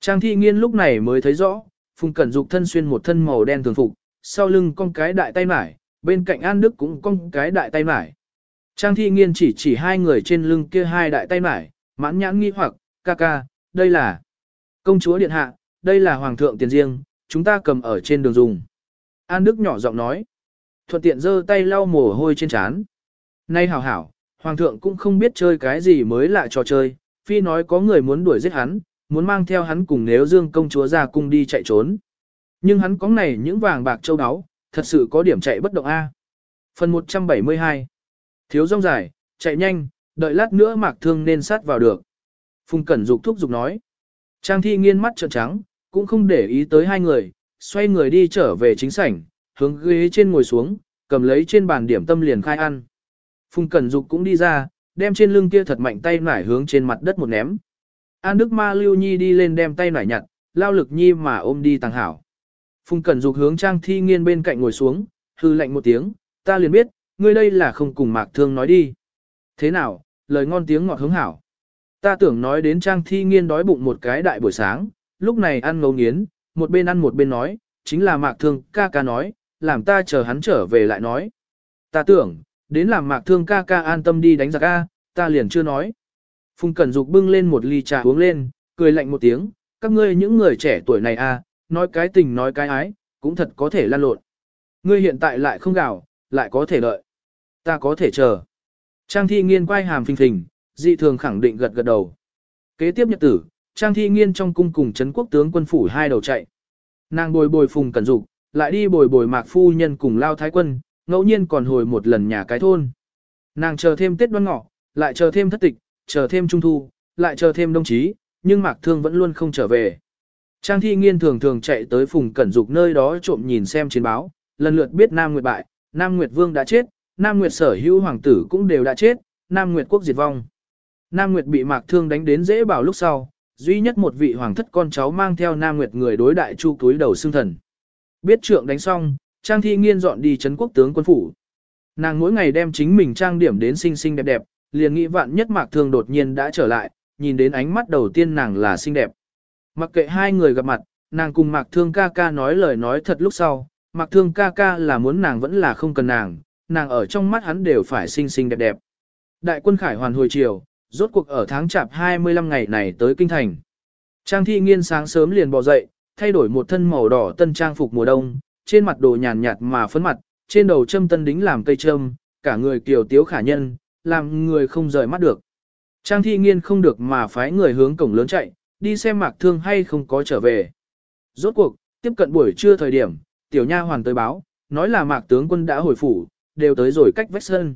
Trang Thi Nghiên lúc này mới thấy rõ, Phùng Cẩn Dục thân xuyên một thân màu đen thường phục, sau lưng con cái đại tay mải, bên cạnh An Đức cũng con cái đại tay mải. Trang Thi Nghiên chỉ chỉ hai người trên lưng kia hai đại tay mải, mãn nhãn nghi hoặc, ca ca, đây là công chúa điện hạ, đây là hoàng thượng tiền riêng, chúng ta cầm ở trên đường dùng. An Đức nhỏ giọng nói, thuận tiện giơ tay lau mồ hôi trên trán. Nay hảo hảo, hoàng thượng cũng không biết chơi cái gì mới lạ trò chơi, phi nói có người muốn đuổi giết hắn, muốn mang theo hắn cùng nếu dương công chúa ra cung đi chạy trốn. Nhưng hắn có này những vàng bạc châu áo, thật sự có điểm chạy bất động A. Phần 172 Thiếu rong dài, chạy nhanh, đợi lát nữa mạc thương nên sát vào được. Phùng Cẩn Dục thúc giục nói. Trang thi nghiên mắt trợn trắng, cũng không để ý tới hai người, xoay người đi trở về chính sảnh, hướng ghế trên ngồi xuống, cầm lấy trên bàn điểm tâm liền khai ăn. Phùng Cẩn Dục cũng đi ra, đem trên lưng kia thật mạnh tay nải hướng trên mặt đất một ném. An Đức Ma Lưu Nhi đi lên đem tay nải nhặt, lao lực Nhi mà ôm đi tàng hảo. Phùng Cẩn Dục hướng Trang Thi Nghiên bên cạnh ngồi xuống, hư lạnh một tiếng, ta liền biết, ngươi đây là không cùng Mạc Thương nói đi. Thế nào, lời ngon tiếng ngọt hướng hảo. Ta tưởng nói đến Trang Thi Nghiên đói bụng một cái đại buổi sáng, lúc này ăn ngấu nghiến, một bên ăn một bên nói, chính là Mạc Thương ca ca nói, làm ta chờ hắn trở về lại nói. Ta tưởng, đến làm Mạc Thương ca ca an tâm đi đánh giặc a, ta liền chưa nói. Phùng Cẩn Dục bưng lên một ly trà uống lên, cười lạnh một tiếng, các ngươi những người trẻ tuổi này à, nói cái tình nói cái ái, cũng thật có thể lan lộn. Ngươi hiện tại lại không gào, lại có thể đợi. Ta có thể chờ. Trang thi nghiên quay hàm phình phình, dị thường khẳng định gật gật đầu. Kế tiếp nhật tử, Trang thi nghiên trong cung cùng Trấn quốc tướng quân phủ hai đầu chạy. Nàng bồi bồi phùng cẩn dục, lại đi bồi bồi mạc phu nhân cùng lao thái quân, ngẫu nhiên còn hồi một lần nhà cái thôn. Nàng chờ thêm Tết đoan ngọ, lại chờ thêm thất tịch, chờ thêm trung thu, lại chờ thêm đông chí, nhưng mạc thương vẫn luôn không trở về. Trang thi nghiên thường thường chạy tới phùng cẩn dục nơi đó trộm nhìn xem chiến báo, lần lượt biết Nam Nguyệt bại, Nam Nguyệt Vương đã chết, Nam Nguyệt sở hữu hoàng tử cũng đều đã chết, Nam Nguyệt quốc diệt vong. Nam Nguyệt bị mạc thương đánh đến dễ bảo lúc sau, duy nhất một vị hoàng thất con cháu mang theo Nam Nguyệt người đối đại chu túi đầu xương thần. Biết trượng đánh xong, Trang Thi Nghiên dọn đi trấn quốc tướng quân phủ. Nàng mỗi ngày đem chính mình trang điểm đến xinh xinh đẹp đẹp, liền nghĩ vạn nhất mạc thương đột nhiên đã trở lại, nhìn đến ánh mắt đầu tiên nàng là xinh đẹp. Mặc kệ hai người gặp mặt, nàng cùng Mạc Thương ca ca nói lời nói thật lúc sau, Mạc Thương ca ca là muốn nàng vẫn là không cần nàng, nàng ở trong mắt hắn đều phải xinh xinh đẹp đẹp. Đại quân khải hoàn hồi chiều, rốt cuộc ở tháng chạp 25 ngày này tới kinh thành. Trang thi nghiên sáng sớm liền bò dậy, thay đổi một thân màu đỏ tân trang phục mùa đông, trên mặt đồ nhàn nhạt mà phấn mặt, trên đầu châm tân đính làm cây châm, cả người kiều tiếu khả nhân, làm người không rời mắt được. Trang thi nghiên không được mà phái người hướng cổng lớn chạy, đi xem mạc thương hay không có trở về. Rốt cuộc, tiếp cận buổi trưa thời điểm, tiểu nha hoàn tới báo, nói là mạc tướng quân đã hồi phủ, đều tới rồi cách vách sân.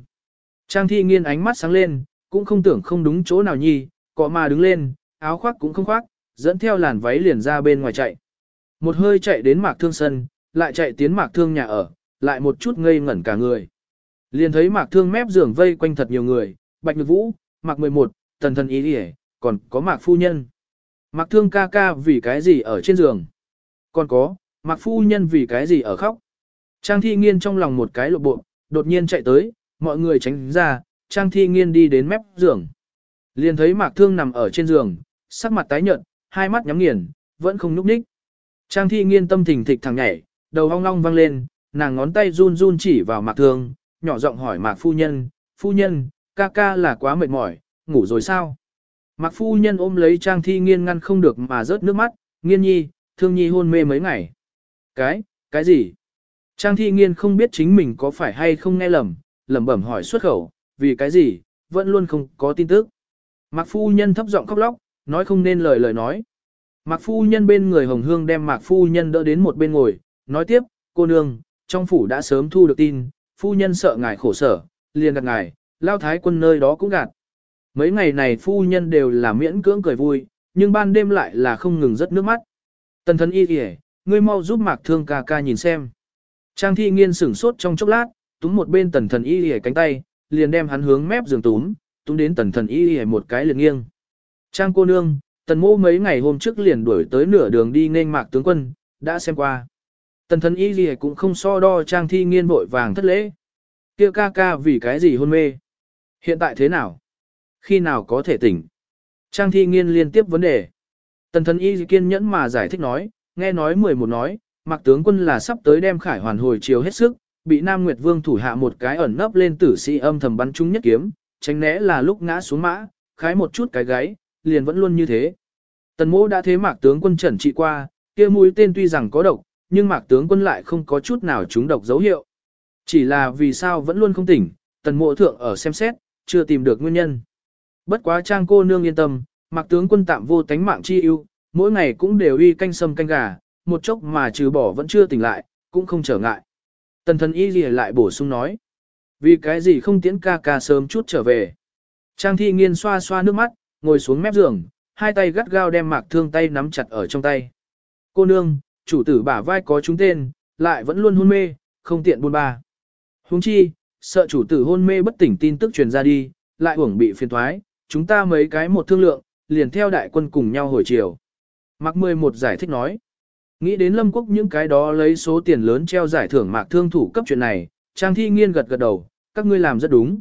Trang thi nghiên ánh mắt sáng lên, cũng không tưởng không đúng chỗ nào nhi, cọ mà đứng lên, áo khoác cũng không khoác, dẫn theo làn váy liền ra bên ngoài chạy. Một hơi chạy đến mạc thương sân, lại chạy tiến mạc thương nhà ở, lại một chút ngây ngẩn cả người. Liền thấy mạc thương mép giường vây quanh thật nhiều người, bạch nhược vũ, mạc 11, tần thần ý đi còn có mạc phu nhân. Mạc thương ca ca vì cái gì ở trên giường. Còn có, mạc phu nhân vì cái gì ở khóc. Trang thi nghiên trong lòng một cái lộ bộ, đột nhiên chạy tới, mọi người tránh ra, Trang thi nghiên đi đến mép giường. Liền thấy mạc thương nằm ở trên giường, sắc mặt tái nhợt, hai mắt nhắm nghiền, vẫn không nhúc nhích. Trang thi nghiên tâm thình thịch thẳng nhảy, đầu hong long vang lên, nàng ngón tay run run chỉ vào mạc thương, nhỏ giọng hỏi mạc phu nhân, phu nhân, ca ca là quá mệt mỏi, ngủ rồi sao? Mạc phu nhân ôm lấy Trang Thi Nghiên ngăn không được mà rớt nước mắt, Nghiên nhi, thương nhi hôn mê mấy ngày. Cái, cái gì? Trang Thi Nghiên không biết chính mình có phải hay không nghe lầm, lẩm bẩm hỏi xuất khẩu, vì cái gì, vẫn luôn không có tin tức. Mạc phu nhân thấp giọng khóc lóc, nói không nên lời lời nói. Mạc phu nhân bên người hồng hương đem mạc phu nhân đỡ đến một bên ngồi, nói tiếp, cô nương, trong phủ đã sớm thu được tin, phu nhân sợ ngài khổ sở, liền gạt ngài, lao thái quân nơi đó cũng gạt. Mấy ngày này phu nhân đều là miễn cưỡng cười vui, nhưng ban đêm lại là không ngừng rất nước mắt. Tần thần y kìa, ngươi mau giúp mạc thương ca ca nhìn xem. Trang thi nghiên sửng sốt trong chốc lát, túm một bên tần thần y kìa cánh tay, liền đem hắn hướng mép giường túm, túm đến tần thần y kìa một cái liền nghiêng. Trang cô nương, tần mô mấy ngày hôm trước liền đuổi tới nửa đường đi nên mạc tướng quân, đã xem qua. Tần thần y gì cũng không so đo trang thi nghiên vội vàng thất lễ. kia ca ca vì cái gì hôn mê? Hiện tại thế nào? Khi nào có thể tỉnh? Trang thi nghiên liên tiếp vấn đề. Tần thần y kiên nhẫn mà giải thích nói, nghe nói 11 nói, mặc tướng quân là sắp tới đem khải hoàn hồi chiều hết sức, bị Nam Nguyệt Vương thủ hạ một cái ẩn nấp lên tử sĩ âm thầm bắn trúng nhất kiếm, tránh né là lúc ngã xuống mã, khái một chút cái gáy, liền vẫn luôn như thế. Tần mỗ đã thế mạc tướng quân trần trị qua, kia mũi tên tuy rằng có độc, nhưng mạc tướng quân lại không có chút nào trúng độc dấu hiệu. Chỉ là vì sao vẫn luôn không tỉnh, tần mộ thượng ở xem xét, chưa tìm được nguyên nhân. Bất quá trang cô nương yên tâm, mặc tướng quân tạm vô tánh mạng chi ưu, mỗi ngày cũng đều uy canh sâm canh gà, một chốc mà trừ bỏ vẫn chưa tỉnh lại, cũng không trở ngại. Tần thần y gì lại bổ sung nói. Vì cái gì không tiễn ca ca sớm chút trở về. Trang thi nghiên xoa xoa nước mắt, ngồi xuống mép giường, hai tay gắt gao đem mạc thương tay nắm chặt ở trong tay. Cô nương, chủ tử bả vai có chúng tên, lại vẫn luôn hôn mê, không tiện buôn ba. Huống chi, sợ chủ tử hôn mê bất tỉnh tin tức truyền ra đi, lại uổng bị phiền thoái, chúng ta mấy cái một thương lượng, liền theo đại quân cùng nhau hồi chiều. Mạc 11 giải thích nói, nghĩ đến Lâm Quốc những cái đó lấy số tiền lớn treo giải thưởng mạc thương thủ cấp chuyện này, Trang Thi Nghiên gật gật đầu, các ngươi làm rất đúng.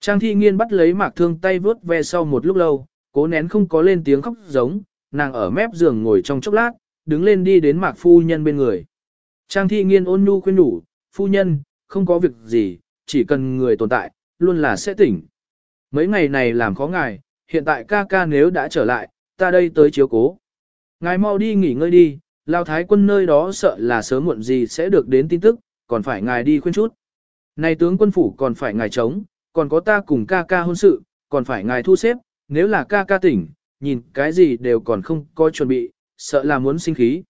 Trang Thi Nghiên bắt lấy mạc thương tay vớt ve sau một lúc lâu, cố nén không có lên tiếng khóc giống, nàng ở mép giường ngồi trong chốc lát, đứng lên đi đến mạc phu nhân bên người. Trang Thi Nghiên ôn nhu khuyên nhủ, phu nhân, không có việc gì, chỉ cần người tồn tại, luôn là sẽ tỉnh. Mấy ngày này làm khó ngài, hiện tại ca ca nếu đã trở lại, ta đây tới chiếu cố. Ngài mau đi nghỉ ngơi đi, lao thái quân nơi đó sợ là sớm muộn gì sẽ được đến tin tức, còn phải ngài đi khuyên chút. Này tướng quân phủ còn phải ngài chống, còn có ta cùng ca ca hôn sự, còn phải ngài thu xếp, nếu là ca ca tỉnh, nhìn cái gì đều còn không có chuẩn bị, sợ là muốn sinh khí.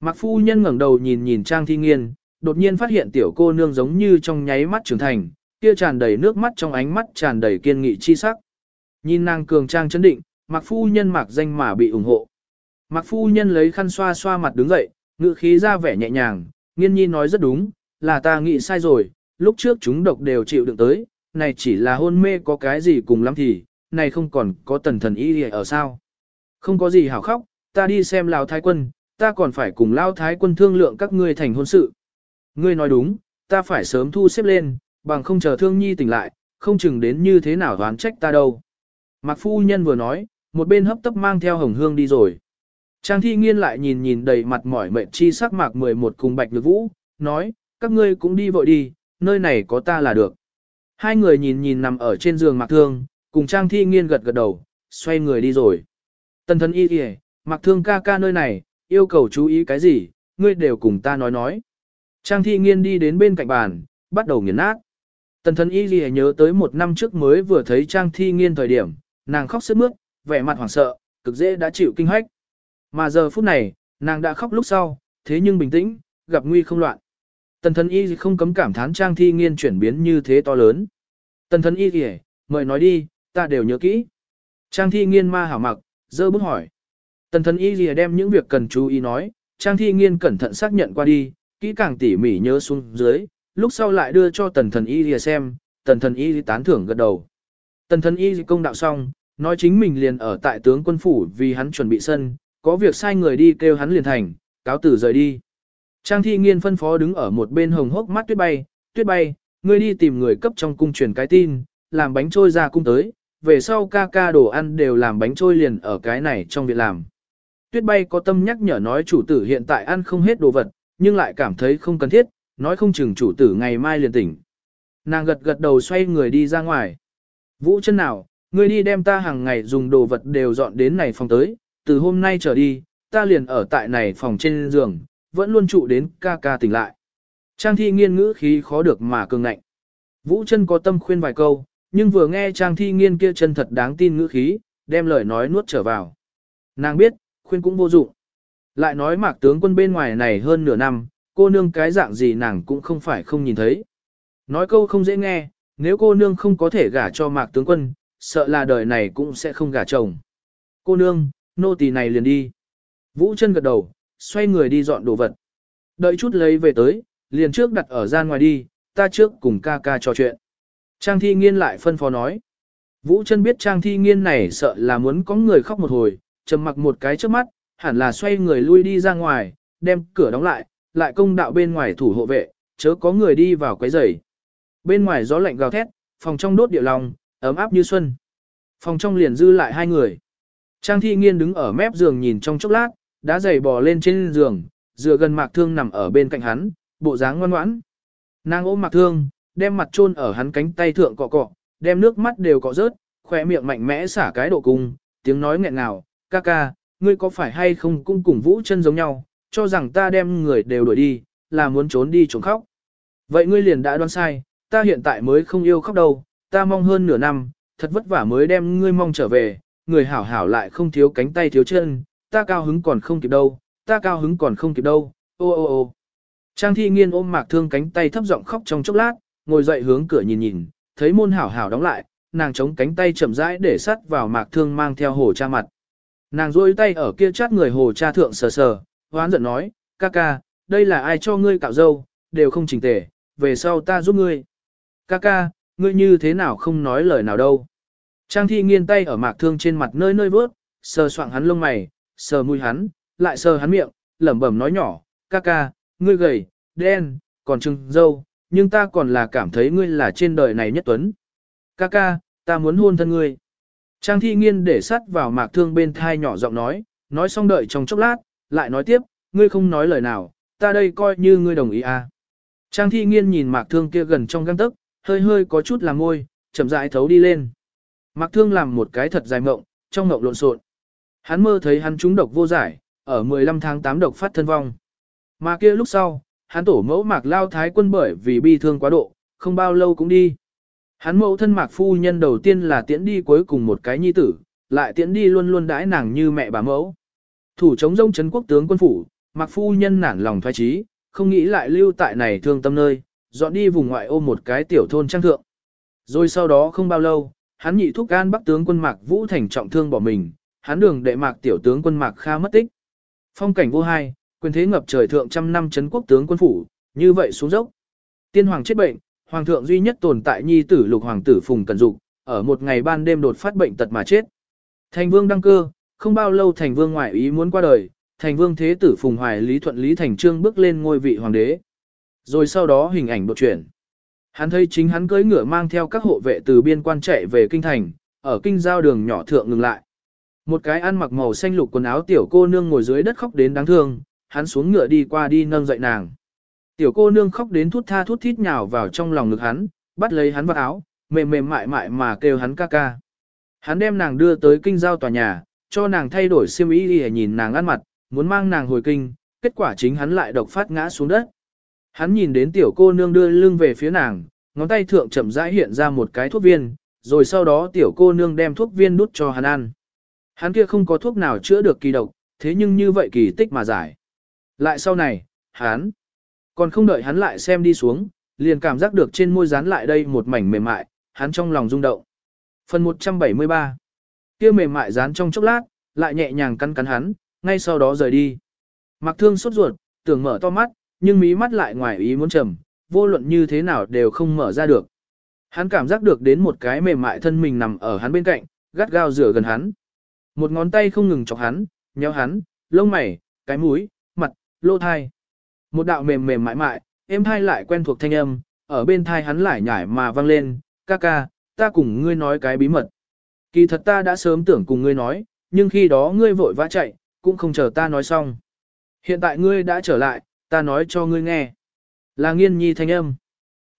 Mạc phu nhân ngẩng đầu nhìn nhìn Trang Thi Nghiên, đột nhiên phát hiện tiểu cô nương giống như trong nháy mắt trưởng thành, kia tràn đầy nước mắt trong ánh mắt tràn đầy kiên nghị chi sắc. Nhìn nàng cường trang chấn định, Mạc phu nhân mặc danh mà bị ủng hộ. Mạc phu nhân lấy khăn xoa xoa mặt đứng dậy, ngự khí ra vẻ nhẹ nhàng, nghiên nhi nói rất đúng, là ta nghĩ sai rồi, lúc trước chúng độc đều chịu đựng tới, này chỉ là hôn mê có cái gì cùng lắm thì, này không còn có tần thần y ở sao. Không có gì hảo khóc, ta đi xem Lão Thái Quân, ta còn phải cùng Lão Thái Quân thương lượng các ngươi thành hôn sự. Ngươi nói đúng, ta phải sớm thu xếp lên, bằng không chờ thương nhi tỉnh lại, không chừng đến như thế nào đoán trách ta đâu. Mạc phu nhân vừa nói, một bên hấp tấp mang theo hồng hương đi rồi. Trang thi nghiên lại nhìn nhìn đầy mặt mỏi mệt chi sắc mạc 11 cùng bạch nhược vũ, nói, các ngươi cũng đi vội đi, nơi này có ta là được. Hai người nhìn nhìn nằm ở trên giường mạc thương, cùng trang thi nghiên gật gật đầu, xoay người đi rồi. Tần thân y kìa, mặc thương ca ca nơi này, yêu cầu chú ý cái gì, ngươi đều cùng ta nói nói. Trang thi nghiên đi đến bên cạnh bàn, bắt đầu nghiền nát. Tần thân y ghi nhớ tới một năm trước mới vừa thấy Trang thi nghiên thời điểm, nàng khóc sướt mướt, vẻ mặt hoảng sợ, cực dễ đã chịu kinh hách. Mà giờ phút này, nàng đã khóc lúc sau, thế nhưng bình tĩnh, gặp nguy không loạn. Tần thân y không cấm cảm thán Trang thi nghiên chuyển biến như thế to lớn. Tần thân y kìa, mời nói đi, ta đều nhớ kỹ. Trang thi nghiên ma hảo mặc, dơ bút hỏi. Tần thân y lìa đem những việc cần chú ý nói, Trang thi nghiên cẩn thận xác nhận qua đi, kỹ càng tỉ mỉ nhớ xuống dưới, lúc sau lại đưa cho tần thần y lìa xem, tần thần y tán thưởng gật đầu. Tần thần y công đạo xong, nói chính mình liền ở tại tướng quân phủ vì hắn chuẩn bị sân, có việc sai người đi kêu hắn liền thành, cáo tử rời đi. Trang thi nghiên phân phó đứng ở một bên hồng hốc mắt tuyết bay, tuyết bay, ngươi đi tìm người cấp trong cung truyền cái tin, làm bánh trôi ra cung tới, về sau ca ca đồ ăn đều làm bánh trôi liền ở cái này trong việc làm. Tuyết bay có tâm nhắc nhở nói chủ tử hiện tại ăn không hết đồ vật, nhưng lại cảm thấy không cần thiết, nói không chừng chủ tử ngày mai liền tỉnh. Nàng gật gật đầu xoay người đi ra ngoài. Vũ chân nào, ngươi đi đem ta hàng ngày dùng đồ vật đều dọn đến này phòng tới, từ hôm nay trở đi, ta liền ở tại này phòng trên giường, vẫn luôn trụ đến ca ca tỉnh lại. Trang thi nghiên ngữ khí khó được mà cường ngạnh. Vũ chân có tâm khuyên vài câu, nhưng vừa nghe Trang Thi Nghiên kia chân thật đáng tin ngữ khí, đem lời nói nuốt trở vào. Nàng biết, khuyên cũng vô dụng. Lại nói mạc tướng quân bên ngoài này hơn nửa năm, cô nương cái dạng gì nàng cũng không phải không nhìn thấy. Nói câu không dễ nghe, nếu cô nương không có thể gả cho mạc tướng quân, sợ là đời này cũng sẽ không gả chồng. Cô nương, nô tỳ này liền đi. Vũ chân gật đầu, xoay người đi dọn đồ vật. Đợi chút lấy về tới, liền trước đặt ở gian ngoài đi, ta trước cùng ca ca trò chuyện. Trang thi nghiên lại phân phó nói. Vũ chân biết trang thi nghiên này sợ là muốn có người khóc một hồi, trầm mặc một cái trước mắt, hẳn là xoay người lui đi ra ngoài, đem cửa đóng lại, lại công đạo bên ngoài thủ hộ vệ, chớ có người đi vào quấy rầy. Bên ngoài gió lạnh gào thét, phòng trong đốt địa lòng, ấm áp như xuân. Phòng trong liền dư lại hai người. Trang thi nghiên đứng ở mép giường nhìn trong chốc lát, đã giày bò lên trên giường, dựa gần mạc thương nằm ở bên cạnh hắn, bộ dáng ngoan ngoãn. Nàng ôm mạc thương, đem mặt chôn ở hắn cánh tay thượng cọ cọ, đem nước mắt đều cọ rớt, khỏe miệng mạnh mẽ xả cái độ cung, tiếng nói nghẹn ngào, ca ca, ngươi có phải hay không cũng cùng vũ chân giống nhau, cho rằng ta đem người đều đuổi đi, là muốn trốn đi trốn khóc. Vậy ngươi liền đã đoán sai, ta hiện tại mới không yêu khóc đâu, ta mong hơn nửa năm, thật vất vả mới đem ngươi mong trở về, người hảo hảo lại không thiếu cánh tay thiếu chân, ta cao hứng còn không kịp đâu, ta cao hứng còn không kịp đâu, ô ô ô. Trang thi nghiên ôm mạc thương cánh tay thấp giọng khóc trong chốc lát, ngồi dậy hướng cửa nhìn nhìn, thấy môn hảo hảo đóng lại, nàng chống cánh tay chậm rãi để sắt vào mạc thương mang theo hồ cha mặt. Nàng rôi tay ở kia chát người hồ cha thượng sờ sờ, hoán giận nói, ca ca, đây là ai cho ngươi cạo dâu, đều không chỉnh tề, về sau ta giúp ngươi. Ca ca, ngươi như thế nào không nói lời nào đâu. Trang thi nghiên tay ở mạc thương trên mặt nơi nơi vớt, sờ soạng hắn lông mày, sờ mũi hắn, lại sờ hắn miệng, lẩm bẩm nói nhỏ, ca ca, ngươi gầy, đen, còn trưng dâu, nhưng ta còn là cảm thấy ngươi là trên đời này nhất tuấn. Ca ca, ta muốn hôn thân ngươi. Trang thi nghiên để sắt vào mạc thương bên thai nhỏ giọng nói, nói xong đợi trong chốc lát, lại nói tiếp, ngươi không nói lời nào, ta đây coi như ngươi đồng ý à. Trang thi nghiên nhìn mạc thương kia gần trong găng tức, hơi hơi có chút làm môi, chậm rãi thấu đi lên. Mạc thương làm một cái thật dài mộng, trong mộng lộn xộn. Hắn mơ thấy hắn trúng độc vô giải, ở 15 tháng 8 độc phát thân vong. Mà kia lúc sau, hắn tổ mẫu mạc lao thái quân bởi vì bi thương quá độ, không bao lâu cũng đi. Hắn mẫu thân mạc phu nhân đầu tiên là tiễn đi cuối cùng một cái nhi tử, lại tiễn đi luôn luôn đãi nàng như mẹ bà mẫu. Thủ chống rông chấn quốc tướng quân phủ, mạc phu nhân nản lòng thoái trí, không nghĩ lại lưu tại này thương tâm nơi, dọn đi vùng ngoại ô một cái tiểu thôn trang thượng. Rồi sau đó không bao lâu, hắn nhị thúc gan bắc tướng quân mạc vũ thành trọng thương bỏ mình, hắn đường đệ mạc tiểu tướng quân mạc kha mất tích. Phong cảnh vô hai, quyền thế ngập trời thượng trăm năm chấn quốc tướng quân phủ, như vậy xuống dốc. Tiên hoàng chết bệnh, hoàng thượng duy nhất tồn tại nhi tử lục hoàng tử phùng cần dục, ở một ngày ban đêm đột phát bệnh tật mà chết. Thành vương đăng cơ, không bao lâu thành vương ngoại ý muốn qua đời, thành vương thế tử phùng hoài lý thuận lý thành trương bước lên ngôi vị hoàng đế. Rồi sau đó hình ảnh đột chuyển. Hắn thấy chính hắn cưỡi ngựa mang theo các hộ vệ từ biên quan chạy về kinh thành, ở kinh giao đường nhỏ thượng ngừng lại. Một cái ăn mặc màu xanh lục quần áo tiểu cô nương ngồi dưới đất khóc đến đáng thương, hắn xuống ngựa đi qua đi nâng dậy nàng. Tiểu cô nương khóc đến thút tha thút thít nhào vào trong lòng ngực hắn, bắt lấy hắn vào áo, mềm mềm mại mại mà kêu hắn ca ca. Hắn đem nàng đưa tới kinh giao tòa nhà, cho nàng thay đổi xiêm y đi nhìn nàng ăn mặt, muốn mang nàng hồi kinh, kết quả chính hắn lại độc phát ngã xuống đất. Hắn nhìn đến tiểu cô nương đưa lưng về phía nàng, ngón tay thượng chậm rãi hiện ra một cái thuốc viên, rồi sau đó tiểu cô nương đem thuốc viên đút cho hắn ăn. Hắn kia không có thuốc nào chữa được kỳ độc, thế nhưng như vậy kỳ tích mà giải. Lại sau này, hắn, còn không đợi hắn lại xem đi xuống, liền cảm giác được trên môi dán lại đây một mảnh mềm mại, hắn trong lòng rung động. Phần 173 kia mềm mại dán trong chốc lát, lại nhẹ nhàng cắn cắn hắn, ngay sau đó rời đi. Mặc thương sốt ruột, tưởng mở to mắt, nhưng mí mắt lại ngoài ý muốn trầm, vô luận như thế nào đều không mở ra được. Hắn cảm giác được đến một cái mềm mại thân mình nằm ở hắn bên cạnh, gắt gao rửa gần hắn. Một ngón tay không ngừng chọc hắn, nhéo hắn, lông mày, cái mũi, mặt, lô thai. Một đạo mềm mềm mại mại, em thai lại quen thuộc thanh âm, ở bên thai hắn lại nhải mà vang lên, ca ca, ta cùng ngươi nói cái bí mật. Kỳ thật ta đã sớm tưởng cùng ngươi nói, nhưng khi đó ngươi vội vã chạy, cũng không chờ ta nói xong. Hiện tại ngươi đã trở lại, ta nói cho ngươi nghe. Là nghiên nhi thanh âm.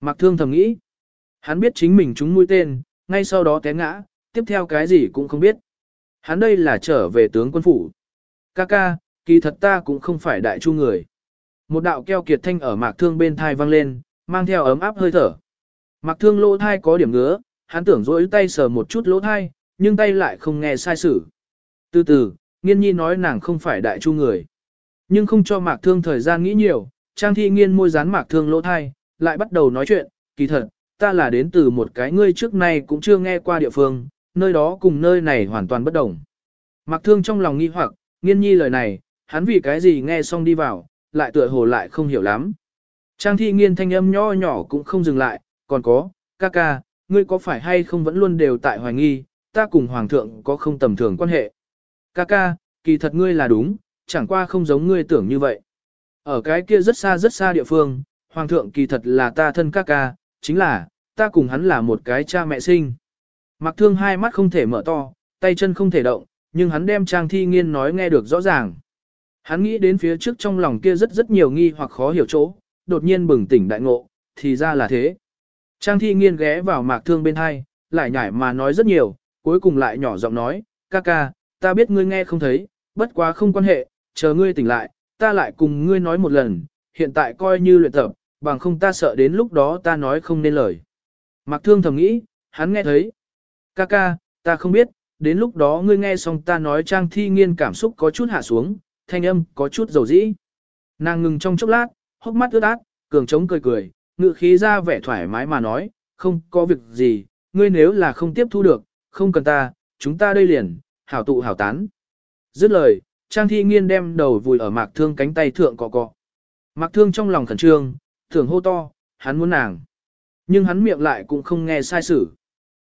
Mặc thương thầm nghĩ. Hắn biết chính mình trúng mũi tên, ngay sau đó té ngã, tiếp theo cái gì cũng không biết. Hắn đây là trở về tướng quân phủ. Ca ca, kỳ thật ta cũng không phải đại chu người. Một đạo keo kiệt thanh ở mạc thương bên thai vang lên, mang theo ấm áp hơi thở. Mạc thương lỗ thai có điểm ngứa, hắn tưởng rỗi tay sờ một chút lỗ thai, nhưng tay lại không nghe sai sử. Từ từ, nghiên nhi nói nàng không phải đại chu người. Nhưng không cho mạc thương thời gian nghĩ nhiều, trang thi nghiên môi dán mạc thương lỗ thai, lại bắt đầu nói chuyện, kỳ thật, ta là đến từ một cái ngươi trước nay cũng chưa nghe qua địa phương, nơi đó cùng nơi này hoàn toàn bất đồng. Mạc thương trong lòng nghi hoặc, nghiên nhi lời này, hắn vì cái gì nghe xong đi vào, lại tựa hồ lại không hiểu lắm. Trang thi nghiên thanh âm nho nhỏ cũng không dừng lại, còn có, ca ca, ngươi có phải hay không vẫn luôn đều tại hoài nghi, ta cùng hoàng thượng có không tầm thường quan hệ. Ca ca, kỳ thật ngươi là đúng, chẳng qua không giống ngươi tưởng như vậy. Ở cái kia rất xa rất xa địa phương, hoàng thượng kỳ thật là ta thân ca ca, chính là, ta cùng hắn là một cái cha mẹ sinh. Mặc thương hai mắt không thể mở to, tay chân không thể động, nhưng hắn đem trang thi nghiên nói nghe được rõ ràng. Hắn nghĩ đến phía trước trong lòng kia rất rất nhiều nghi hoặc khó hiểu chỗ, đột nhiên bừng tỉnh đại ngộ, thì ra là thế. Trang thi nghiên ghé vào mạc thương bên hai, lại nhảy mà nói rất nhiều, cuối cùng lại nhỏ giọng nói, ca ca, ta biết ngươi nghe không thấy, bất quá không quan hệ, chờ ngươi tỉnh lại, ta lại cùng ngươi nói một lần, hiện tại coi như luyện tập, bằng không ta sợ đến lúc đó ta nói không nên lời. Mạc thương thầm nghĩ, hắn nghe thấy. Ca ca, ta không biết, đến lúc đó ngươi nghe xong ta nói trang thi nghiên cảm xúc có chút hạ xuống, thanh âm có chút dầu dĩ. Nàng ngừng trong chốc lát, hốc mắt ướt át, cường trống cười cười, ngự khí ra vẻ thoải mái mà nói, không có việc gì, ngươi nếu là không tiếp thu được, không cần ta, chúng ta đây liền, hảo tụ hảo tán. Dứt lời, Trang Thi Nghiên đem đầu vùi ở mạc thương cánh tay thượng cọ cọ. Mạc thương trong lòng khẩn trương, thường hô to, hắn muốn nàng. Nhưng hắn miệng lại cũng không nghe sai sử.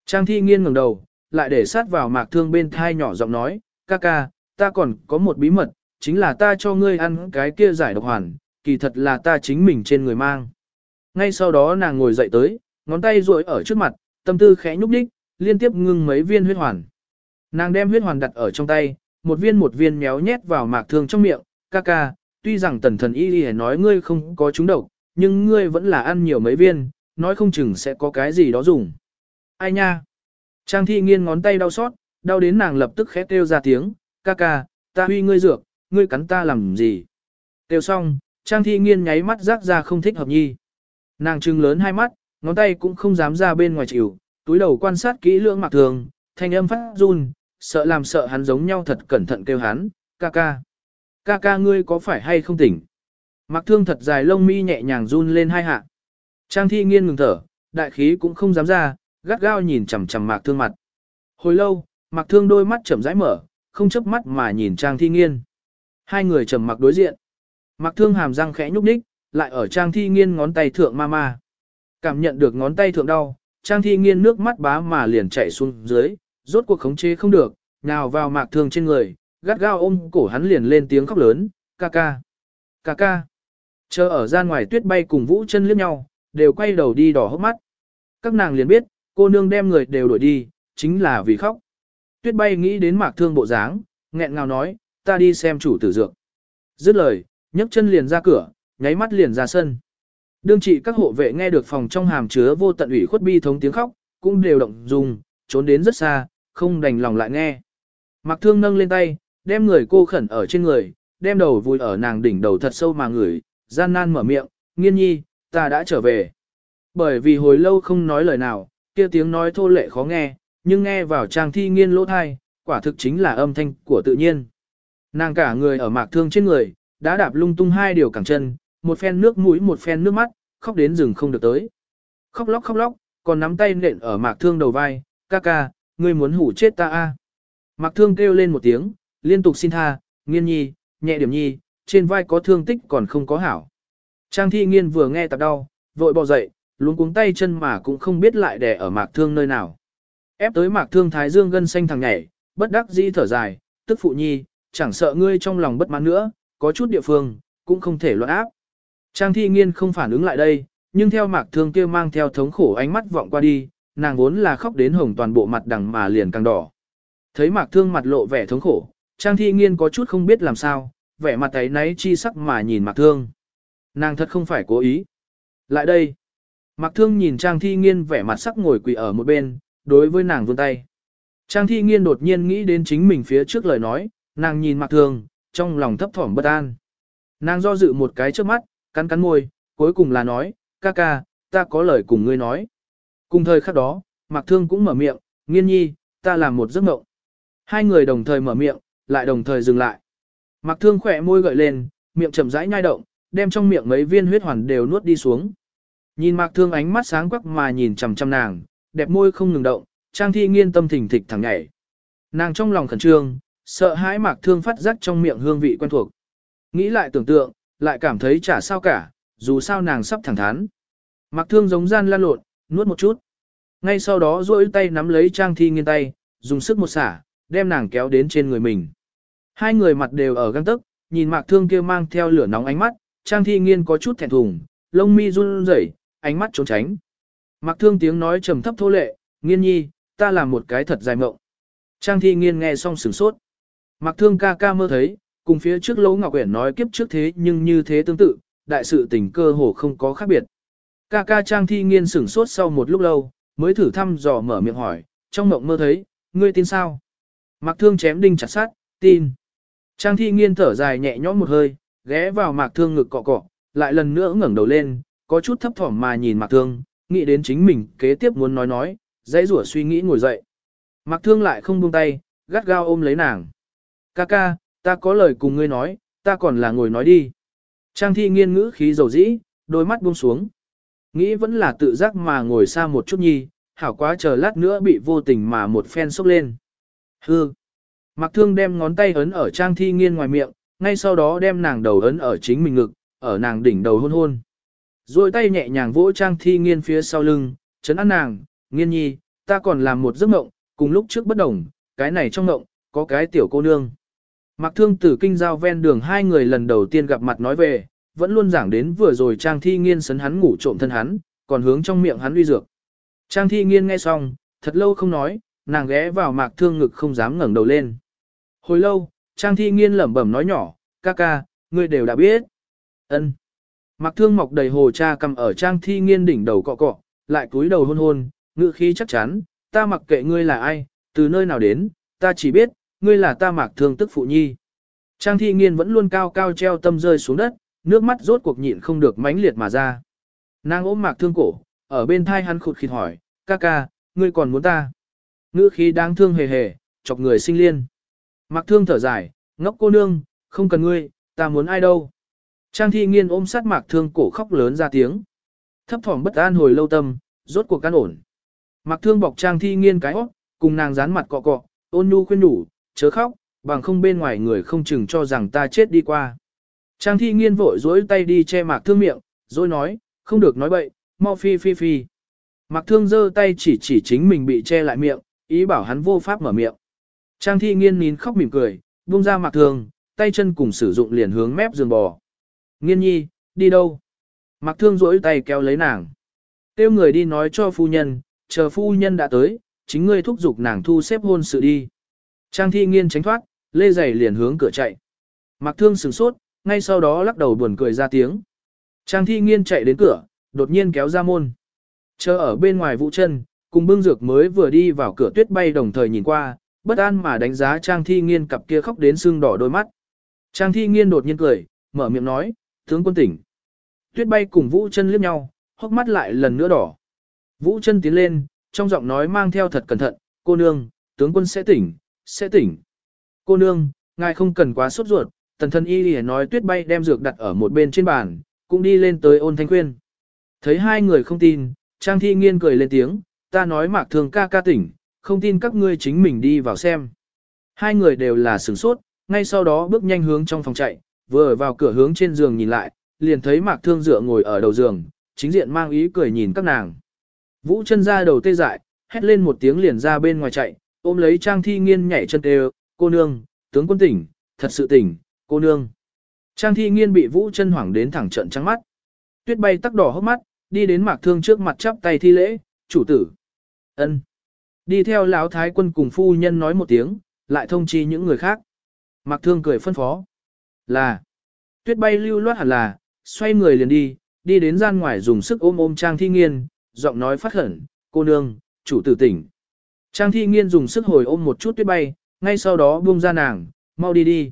Trang Thi Nghiên ngẩng đầu, lại để sát vào mạc thương bên thai nhỏ giọng nói, ca ca, ta còn có một bí mật, chính là ta cho ngươi ăn cái kia giải độc hoàn, kỳ thật là ta chính mình trên người mang. Ngay sau đó nàng ngồi dậy tới, ngón tay duỗi ở trước mặt, tâm tư khẽ nhúc đích, liên tiếp ngưng mấy viên huyết hoàn. Nàng đem huyết hoàn đặt ở trong tay, một viên một viên méo nhét vào mạc thương trong miệng, ca ca, tuy rằng tần thần y y nói ngươi không có trúng độc, nhưng ngươi vẫn là ăn nhiều mấy viên, nói không chừng sẽ có cái gì đó dùng. Ai nha? Trang thi nghiên ngón tay đau xót, đau đến nàng lập tức khét kêu ra tiếng, ca ca, ta huy ngươi dược, ngươi cắn ta làm gì? Tiêu xong, Trang thi nghiên nháy mắt rác ra không thích hợp nhi. Nàng trừng lớn hai mắt, ngón tay cũng không dám ra bên ngoài chịu, túi đầu quan sát kỹ lưỡng mặc thường, thanh âm phát run, sợ làm sợ hắn giống nhau thật cẩn thận kêu hắn, ca ca. Ca ca ngươi có phải hay không tỉnh? Mặc thương thật dài lông mi nhẹ nhàng run lên hai hạ. Trang thi nghiên ngừng thở, đại khí cũng không dám ra, gắt gao nhìn chằm chằm mạc thương mặt. Hồi lâu, mạc thương đôi mắt chậm rãi mở, không chớp mắt mà nhìn trang thi nghiên. Hai người trầm mặc đối diện. Mặc thương hàm răng khẽ nhúc nhích, lại ở trang thi nghiên ngón tay thượng ma ma. Cảm nhận được ngón tay thượng đau, trang thi nghiên nước mắt bá mà liền chạy xuống dưới, rốt cuộc khống chế không được, nào vào mạc thương trên người, gắt gao ôm cổ hắn liền lên tiếng khóc lớn, ca ca, ca ca. Chờ ở gian ngoài tuyết bay cùng vũ chân liếc nhau, đều quay đầu đi đỏ hốc mắt. Các nàng liền biết, cô nương đem người đều đuổi đi, chính là vì khóc. Tuyết bay nghĩ đến mạc thương bộ dáng, nghẹn ngào nói, ta đi xem chủ tử dược. Dứt lời, nhấc chân liền ra cửa, nháy mắt liền ra sân. Đương trị các hộ vệ nghe được phòng trong hàm chứa vô tận ủy khuất bi thống tiếng khóc, cũng đều động dùng, trốn đến rất xa, không đành lòng lại nghe. Mặc thương nâng lên tay, đem người cô khẩn ở trên người, đem đầu vùi ở nàng đỉnh đầu thật sâu mà ngửi, gian nan mở miệng, nghiên nhi, ta đã trở về. Bởi vì hồi lâu không nói lời nào, kia tiếng nói thô lệ khó nghe, nhưng nghe vào trang thi nghiên lỗ thai, quả thực chính là âm thanh của tự nhiên. Nàng cả người ở mạc thương trên người, đã đạp lung tung hai điều cẳng chân, một phen nước mũi một phen nước mắt, khóc đến rừng không được tới. Khóc lóc khóc lóc, còn nắm tay nện ở mạc thương đầu vai, ca ca, ngươi muốn hủ chết ta a Mạc thương kêu lên một tiếng, liên tục xin tha, nghiên nhi, nhẹ điểm nhi, trên vai có thương tích còn không có hảo. Trang thi nghiên vừa nghe tập đau, vội bò dậy, luống cuống tay chân mà cũng không biết lại đè ở mạc thương nơi nào. Ép tới mạc thương thái dương gân xanh thằng nhảy, bất đắc dĩ thở dài, tức phụ nhi, chẳng sợ ngươi trong lòng bất mãn nữa, có chút địa phương, cũng không thể loạn áp. Trang thi nghiên không phản ứng lại đây, nhưng theo mạc thương kia mang theo thống khổ ánh mắt vọng qua đi, nàng vốn là khóc đến hồng toàn bộ mặt đằng mà liền càng đỏ. Thấy mạc thương mặt lộ vẻ thống khổ, trang thi nghiên có chút không biết làm sao, vẻ mặt ấy náy chi sắc mà nhìn mạc thương. Nàng thật không phải cố ý. Lại đây. Mạc thương nhìn trang thi nghiên vẻ mặt sắc ngồi quỳ ở một bên, đối với nàng vươn tay. Trang thi nghiên đột nhiên nghĩ đến chính mình phía trước lời nói, nàng nhìn mạc thương, trong lòng thấp thỏm bất an. Nàng do dự một cái trước mắt, cắn cắn môi, cuối cùng là nói, ca ca, ta có lời cùng ngươi nói. Cùng thời khắc đó, Mạc Thương cũng mở miệng, nghiên nhi, ta làm một giấc mộng. Hai người đồng thời mở miệng, lại đồng thời dừng lại. Mạc Thương khỏe môi gợi lên, miệng chậm rãi nhai động, đem trong miệng mấy viên huyết hoàn đều nuốt đi xuống. Nhìn Mạc Thương ánh mắt sáng quắc mà nhìn chằm chằm nàng, đẹp môi không ngừng động, Trang Thi Nghiên tâm thỉnh thịch thẳng nhảy. Nàng trong lòng khẩn trương, sợ hãi Mạc Thương phát giác trong miệng hương vị quen thuộc. Nghĩ lại tưởng tượng, lại cảm thấy chả sao cả, dù sao nàng sắp thẳng thắn. Mạc Thương giống gian lan lộn, nuốt một chút. Ngay sau đó duỗi tay nắm lấy Trang Thi Nghiên tay, dùng sức một xả, đem nàng kéo đến trên người mình. Hai người mặt đều ở găng tức, nhìn Mạc Thương kia mang theo lửa nóng ánh mắt, Trang Thi Nghiên có chút thẹn thùng, lông mi run rẩy, ánh mắt trốn tránh. Mạc Thương tiếng nói trầm thấp thô lệ, "Nghiên nhi, ta làm một cái thật dài mộng." Trang Thi Nghiên nghe xong sửng sốt. Mạc Thương ca ca mơ thấy, cùng phía trước Lỗ Ngọc Uyển nói kiếp trước thế nhưng như thế tương tự, đại sự tình cơ hồ không có khác biệt. Ca ca Trang Thi Nghiên sửng sốt sau một lúc lâu, mới thử thăm dò mở miệng hỏi, trong mộng mơ thấy, ngươi tin sao? Mạc Thương chém đinh chặt sát, tin. Trang Thi Nghiên thở dài nhẹ nhõm một hơi, ghé vào Mạc Thương ngực cọ cọ, lại lần nữa ngẩng đầu lên, có chút thấp thỏm mà nhìn Mạc Thương, nghĩ đến chính mình kế tiếp muốn nói nói, dãy rủa suy nghĩ ngồi dậy. Mạc Thương lại không buông tay, gắt gao ôm lấy nàng. Ca ca, ta có lời cùng ngươi nói, ta còn là ngồi nói đi. Trang thi nghiên ngữ khí dầu dĩ, đôi mắt buông xuống. Nghĩ vẫn là tự giác mà ngồi xa một chút nhi, hảo quá chờ lát nữa bị vô tình mà một phen sốc lên. Hư. Mặc Thương đem ngón tay ấn ở Trang Thi Nghiên ngoài miệng, ngay sau đó đem nàng đầu ấn ở chính mình ngực, ở nàng đỉnh đầu hôn hôn. Rồi tay nhẹ nhàng vỗ Trang Thi Nghiên phía sau lưng, chấn an nàng, nghiên nhi, ta còn làm một giấc mộng, cùng lúc trước bất đồng, cái này trong mộng, có cái tiểu cô nương. Mạc Thương từ kinh giao ven đường hai người lần đầu tiên gặp mặt nói về, vẫn luôn giảng đến vừa rồi Trang Thi Nghiên sấn hắn ngủ trộm thân hắn, còn hướng trong miệng hắn uy dược. Trang Thi Nghiên nghe xong, thật lâu không nói, nàng ghé vào Mạc Thương ngực không dám ngẩng đầu lên. Hồi lâu, Trang Thi Nghiên lẩm bẩm nói nhỏ, ca ca, ngươi đều đã biết. Ân. Mạc Thương mọc đầy hồ cha cầm ở Trang Thi Nghiên đỉnh đầu cọ cọ, lại cúi đầu hôn hôn, ngữ khí chắc chắn, ta mặc kệ ngươi là ai, từ nơi nào đến, ta chỉ biết, ngươi là ta Mạc Thương tức phụ nhi. Trang Thi Nghiên vẫn luôn cao cao treo tâm rơi xuống đất, nước mắt rốt cuộc nhịn không được mãnh liệt mà ra. Nàng ôm Mạc Thương cổ, ở bên thai hắn khụt khịt hỏi, ca ca, ngươi còn muốn ta? Ngữ khí đáng thương hề hề, chọc người sinh liên. Mạc Thương thở dài, ngốc cô nương, không cần ngươi, ta muốn ai đâu. Trang thi nghiên ôm sát Mạc Thương cổ khóc lớn ra tiếng. Thấp thỏm bất an hồi lâu tâm, rốt cuộc can ổn. Mạc Thương bọc Trang thi nghiên cái óc, cùng nàng dán mặt cọ cọ, ôn nhu khuyên nhủ, chớ khóc, bằng không bên ngoài người không chừng cho rằng ta chết đi qua. Trang thi nghiên vội dối tay đi che Mạc Thương miệng, rồi nói, không được nói bậy, mau phi phi phi. Mạc Thương giơ tay chỉ chỉ chính mình bị che lại miệng, ý bảo hắn vô pháp mở miệng. Trang thi nghiên nín khóc mỉm cười, buông ra Mạc Thương, tay chân cùng sử dụng liền hướng mép giường bò. Nghiên nhi, đi đâu? Mạc Thương rỗi tay kéo lấy nàng. Tiêu người đi nói cho phu nhân, chờ phu nhân đã tới, chính ngươi thúc giục nàng thu xếp hôn sự đi. Trang thi nghiên tránh thoát, lê giày liền hướng cửa chạy. Mạc Thương sửng sốt, ngay sau đó lắc đầu buồn cười ra tiếng. Trang thi nghiên chạy đến cửa, đột nhiên kéo ra môn. Chờ ở bên ngoài vũ chân, cùng bưng dược mới vừa đi vào cửa tuyết bay đồng thời nhìn qua, bất an mà đánh giá Trang thi nghiên cặp kia khóc đến sưng đỏ đôi mắt. Trang thi nghiên đột nhiên cười, mở miệng nói, tướng quân tỉnh. Tuyết bay cùng vũ chân liếc nhau, hốc mắt lại lần nữa đỏ. Vũ chân tiến lên, trong giọng nói mang theo thật cẩn thận, cô nương, tướng quân sẽ tỉnh, sẽ tỉnh. Cô nương, ngài không cần quá sốt ruột, tần thân y lìa nói tuyết bay đem dược đặt ở một bên trên bàn, cũng đi lên tới ôn thanh khuyên. Thấy hai người không tin, Trang thi nghiên cười lên tiếng, ta nói mạc thường ca ca tỉnh, không tin các ngươi chính mình đi vào xem. Hai người đều là sửng sốt, ngay sau đó bước nhanh hướng trong phòng chạy, vừa ở vào cửa hướng trên giường nhìn lại, liền thấy mạc thương dựa ngồi ở đầu giường, chính diện mang ý cười nhìn các nàng. Vũ chân ra đầu tê dại, hét lên một tiếng liền ra bên ngoài chạy, ôm lấy trang thi nghiên nhảy chân tê cô nương, tướng quân tỉnh, thật sự tỉnh, cô nương. Trang thi nghiên bị vũ chân hoảng đến thẳng trận trắng mắt. Tuyết bay tắc đỏ hốc mắt, đi đến mạc thương trước mặt chắp tay thi lễ, chủ tử. ân Đi theo lão thái quân cùng phu nhân nói một tiếng, lại thông chi những người khác. Mạc thương cười phân phó. Là. Tuyết bay lưu loát hẳn là, xoay người liền đi, đi đến gian ngoài dùng sức ôm ôm Trang Thi Nghiên, giọng nói phát khẩn, cô nương, chủ tử tỉnh. Trang Thi Nghiên dùng sức hồi ôm một chút tuyết bay, ngay sau đó buông ra nàng, mau đi đi.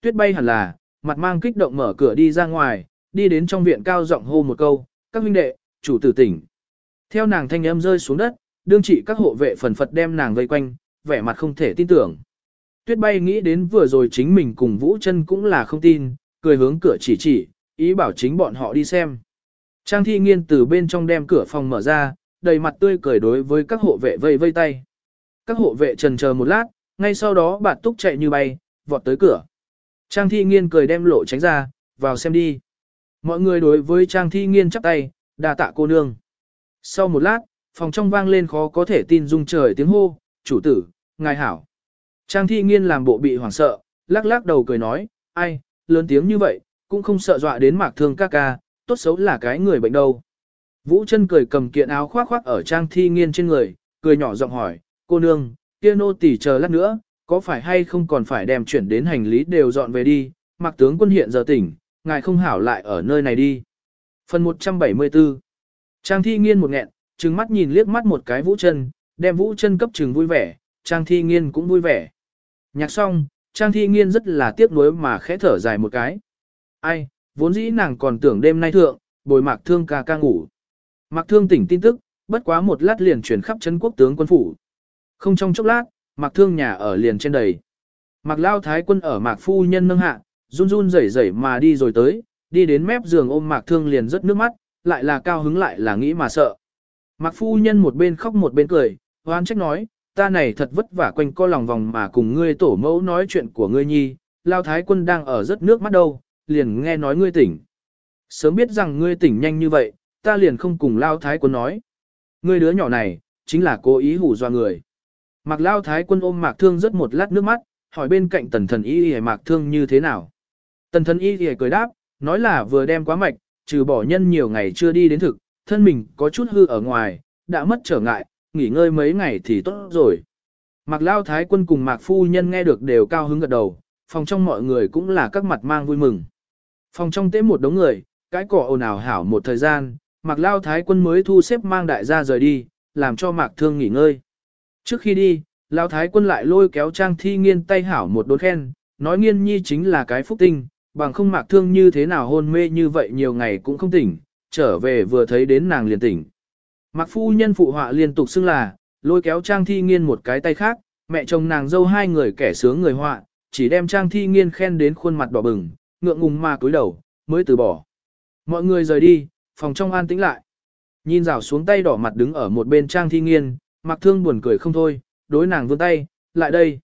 Tuyết bay hẳn là, mặt mang kích động mở cửa đi ra ngoài, đi đến trong viện cao giọng hô một câu, các huynh đệ, chủ tử tỉnh. Theo nàng thanh âm rơi xuống đất, đương trị các hộ vệ phần phật đem nàng vây quanh, vẻ mặt không thể tin tưởng. Tuyết bay nghĩ đến vừa rồi chính mình cùng Vũ chân cũng là không tin, cười hướng cửa chỉ chỉ, ý bảo chính bọn họ đi xem. Trang thi nghiên từ bên trong đem cửa phòng mở ra, đầy mặt tươi cười đối với các hộ vệ vây vây tay. Các hộ vệ trần chờ một lát, ngay sau đó bạt túc chạy như bay, vọt tới cửa. Trang thi nghiên cười đem lộ tránh ra, vào xem đi. Mọi người đối với Trang thi nghiên chắp tay, đà tạ cô nương. Sau một lát, phòng trong vang lên khó có thể tin rung trời tiếng hô, chủ tử, ngài hảo. Trang thi nghiên làm bộ bị hoảng sợ, lắc lắc đầu cười nói, ai, lớn tiếng như vậy, cũng không sợ dọa đến mạc thương ca ca, tốt xấu là cái người bệnh đâu. Vũ chân cười cầm kiện áo khoác khoác ở trang thi nghiên trên người, cười nhỏ giọng hỏi, cô nương, kia nô tỳ chờ lát nữa, có phải hay không còn phải đem chuyển đến hành lý đều dọn về đi, mặc tướng quân hiện giờ tỉnh, ngài không hảo lại ở nơi này đi. Phần 174 Trang thi nghiên một nghẹn, trừng mắt nhìn liếc mắt một cái vũ chân, đem vũ chân cấp trừng vui vẻ, trang thi nghiên cũng vui vẻ. Nhạc xong, trang thi nghiên rất là tiếc nuối mà khẽ thở dài một cái. Ai, vốn dĩ nàng còn tưởng đêm nay thượng, bồi mạc thương ca ca ngủ. Mạc thương tỉnh tin tức, bất quá một lát liền chuyển khắp chân quốc tướng quân phủ. Không trong chốc lát, mạc thương nhà ở liền trên đầy. Mạc lao thái quân ở mạc phu nhân nâng hạ, run run rẩy rẩy mà đi rồi tới, đi đến mép giường ôm mạc thương liền rất nước mắt, lại là cao hứng lại là nghĩ mà sợ. Mạc phu nhân một bên khóc một bên cười, hoan trách nói, ta này thật vất vả quanh co lòng vòng mà cùng ngươi tổ mẫu nói chuyện của ngươi nhi, lao thái quân đang ở rất nước mắt đâu, liền nghe nói ngươi tỉnh. Sớm biết rằng ngươi tỉnh nhanh như vậy, ta liền không cùng lao thái quân nói. Ngươi đứa nhỏ này, chính là cố ý hù dọa người. Mạc lao thái quân ôm mạc thương rất một lát nước mắt, hỏi bên cạnh tần thần y y mạc thương như thế nào. Tần thần y y cười đáp, nói là vừa đem quá mạch, trừ bỏ nhân nhiều ngày chưa đi đến thực, thân mình có chút hư ở ngoài, đã mất trở ngại, nghỉ ngơi mấy ngày thì tốt rồi. Mạc Lao Thái quân cùng Mạc Phu Nhân nghe được đều cao hứng gật đầu, phòng trong mọi người cũng là các mặt mang vui mừng. Phòng trong tế một đống người, cái cỏ ồn ào hảo một thời gian, Mạc Lao Thái quân mới thu xếp mang đại gia rời đi, làm cho Mạc Thương nghỉ ngơi. Trước khi đi, Lão Thái quân lại lôi kéo Trang Thi Nghiên tay hảo một đốn khen, nói Nghiên Nhi chính là cái phúc tinh, bằng không Mạc Thương như thế nào hôn mê như vậy nhiều ngày cũng không tỉnh, trở về vừa thấy đến nàng liền tỉnh. Mạc Phu Nhân phụ họa liên tục xưng là, lôi kéo Trang Thi Nghiên một cái tay khác, mẹ chồng nàng dâu hai người kẻ sướng người họa, chỉ đem Trang Thi Nghiên khen đến khuôn mặt đỏ bừng, ngượng ngùng mà cúi đầu, mới từ bỏ. Mọi người rời đi, phòng trong an tĩnh lại. Nhìn rảo xuống tay đỏ mặt đứng ở một bên Trang Thi Nghiên, mặc thương buồn cười không thôi, đối nàng vươn tay, lại đây.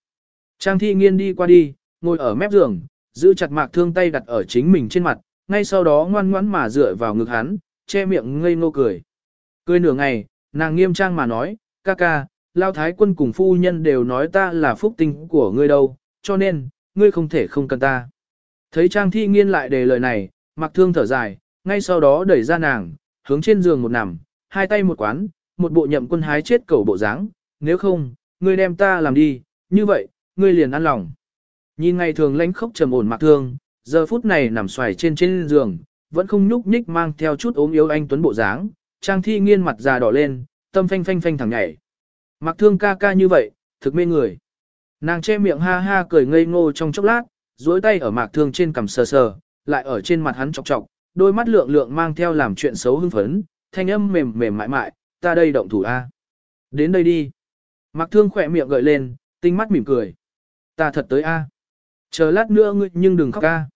Trang Thi Nghiên đi qua đi, ngồi ở mép giường, giữ chặt mạc thương tay đặt ở chính mình trên mặt, ngay sau đó ngoan ngoãn mà dựa vào ngực hắn, che miệng ngây ngô cười. Cười nửa ngày, nàng nghiêm trang mà nói, ca ca, lao thái quân cùng phu nhân đều nói ta là phúc tinh của ngươi đâu, cho nên, ngươi không thể không cần ta. Thấy Trang Thi Nghiên lại đề lời này, mặc thương thở dài, ngay sau đó đẩy ra nàng, hướng trên giường một nằm, hai tay một quán, một bộ nhậm quân hái chết cầu bộ dáng. nếu không, ngươi đem ta làm đi, như vậy, ngươi liền ăn lòng. Nhìn ngày thường lãnh khốc trầm ổn mặc thương, giờ phút này nằm xoài trên trên giường, vẫn không nhúc nhích mang theo chút ốm yếu anh tuấn bộ dáng, Trang Thi Nghiên mặt già đỏ lên, tâm phanh phanh phanh thẳng nhảy. Mặc thương ca ca như vậy, thực mê người. Nàng che miệng ha ha cười ngây ngô trong chốc lát, duỗi tay ở mạc thương trên cằm sờ sờ, lại ở trên mặt hắn chọc chọc, đôi mắt lượng lượng mang theo làm chuyện xấu hưng phấn, thanh âm mềm mềm mại mại, ta đây động thủ a. Đến đây đi. mặc thương khỏe miệng gợi lên, tinh mắt mỉm cười. Ta thật tới a. Chờ lát nữa ngươi nhưng đừng khóc a.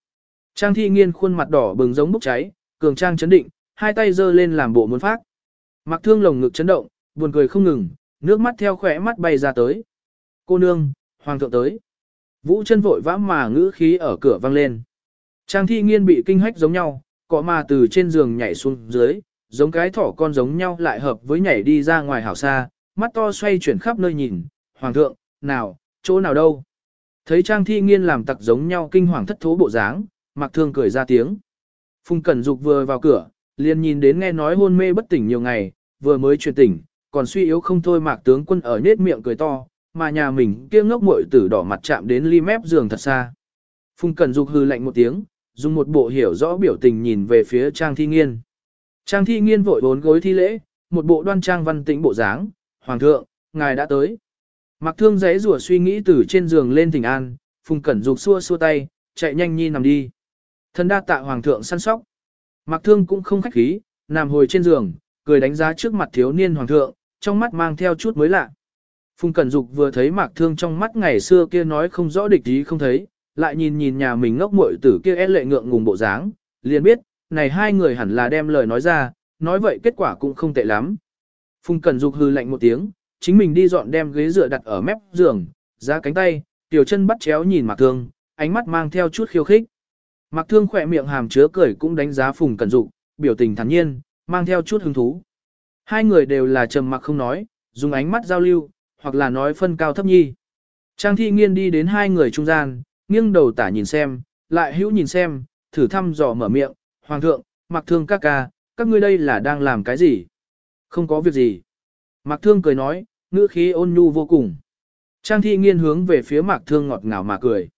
Trang thi nghiên khuôn mặt đỏ bừng giống bốc cháy, cường trang chấn định, hai tay giơ lên làm bộ muốn phát. mặc thương lồng ngực chấn động, buồn cười không ngừng, nước mắt theo khỏe mắt bay ra tới. Cô nương, hoàng thượng tới. Vũ chân vội vã mà ngữ khí ở cửa vang lên. Trang thi nghiên bị kinh hách giống nhau, cọ mà từ trên giường nhảy xuống dưới, giống cái thỏ con giống nhau lại hợp với nhảy đi ra ngoài hảo xa, mắt to xoay chuyển khắp nơi nhìn, hoàng thượng, nào, chỗ nào đâu. Thấy trang thi nghiên làm tặc giống nhau kinh hoàng thất thố bộ dáng, mặc thương cười ra tiếng. Phùng Cẩn Dục vừa vào cửa, liền nhìn đến nghe nói hôn mê bất tỉnh nhiều ngày, vừa mới truyền tỉnh, còn suy yếu không thôi mạc tướng quân ở nết miệng cười to, mà nhà mình kia ngốc muội tử đỏ mặt chạm đến ly mép giường thật xa. Phùng Cẩn Dục hư lạnh một tiếng, dùng một bộ hiểu rõ biểu tình nhìn về phía Trang Thi Nghiên. Trang Thi Nghiên vội bốn gối thi lễ, một bộ đoan trang văn tĩnh bộ dáng, "Hoàng thượng, ngài đã tới." Mặc Thương giấy rủa suy nghĩ từ trên giường lên thỉnh an, Phùng Cẩn Dục xua xua tay, chạy nhanh nhi nằm đi. Thân đa tạ hoàng thượng săn sóc. Mặc Thương cũng không khách khí, nằm hồi trên giường, cười đánh giá trước mặt thiếu niên hoàng thượng, trong mắt mang theo chút mới lạ. Phùng Cẩn Dục vừa thấy Mạc Thương trong mắt ngày xưa kia nói không rõ địch ý không thấy, lại nhìn nhìn nhà mình ngốc muội tử kia é lệ ngượng ngùng bộ dáng, liền biết, này hai người hẳn là đem lời nói ra, nói vậy kết quả cũng không tệ lắm. Phùng Cẩn Dục hư lạnh một tiếng, chính mình đi dọn đem ghế dựa đặt ở mép giường, ra cánh tay, tiểu chân bắt chéo nhìn Mạc Thương, ánh mắt mang theo chút khiêu khích. Mạc Thương khỏe miệng hàm chứa cười cũng đánh giá Phùng Cẩn Dục, biểu tình thản nhiên, mang theo chút hứng thú. Hai người đều là trầm mặc không nói, dùng ánh mắt giao lưu, hoặc là nói phân cao thấp nhi. Trang thi nghiên đi đến hai người trung gian, nghiêng đầu tả nhìn xem, lại hữu nhìn xem, thử thăm dò mở miệng, Hoàng thượng, Mạc Thương ca ca, các ngươi đây là đang làm cái gì? Không có việc gì. Mạc Thương cười nói, ngữ khí ôn nhu vô cùng. Trang thi nghiên hướng về phía Mạc Thương ngọt ngào mà cười.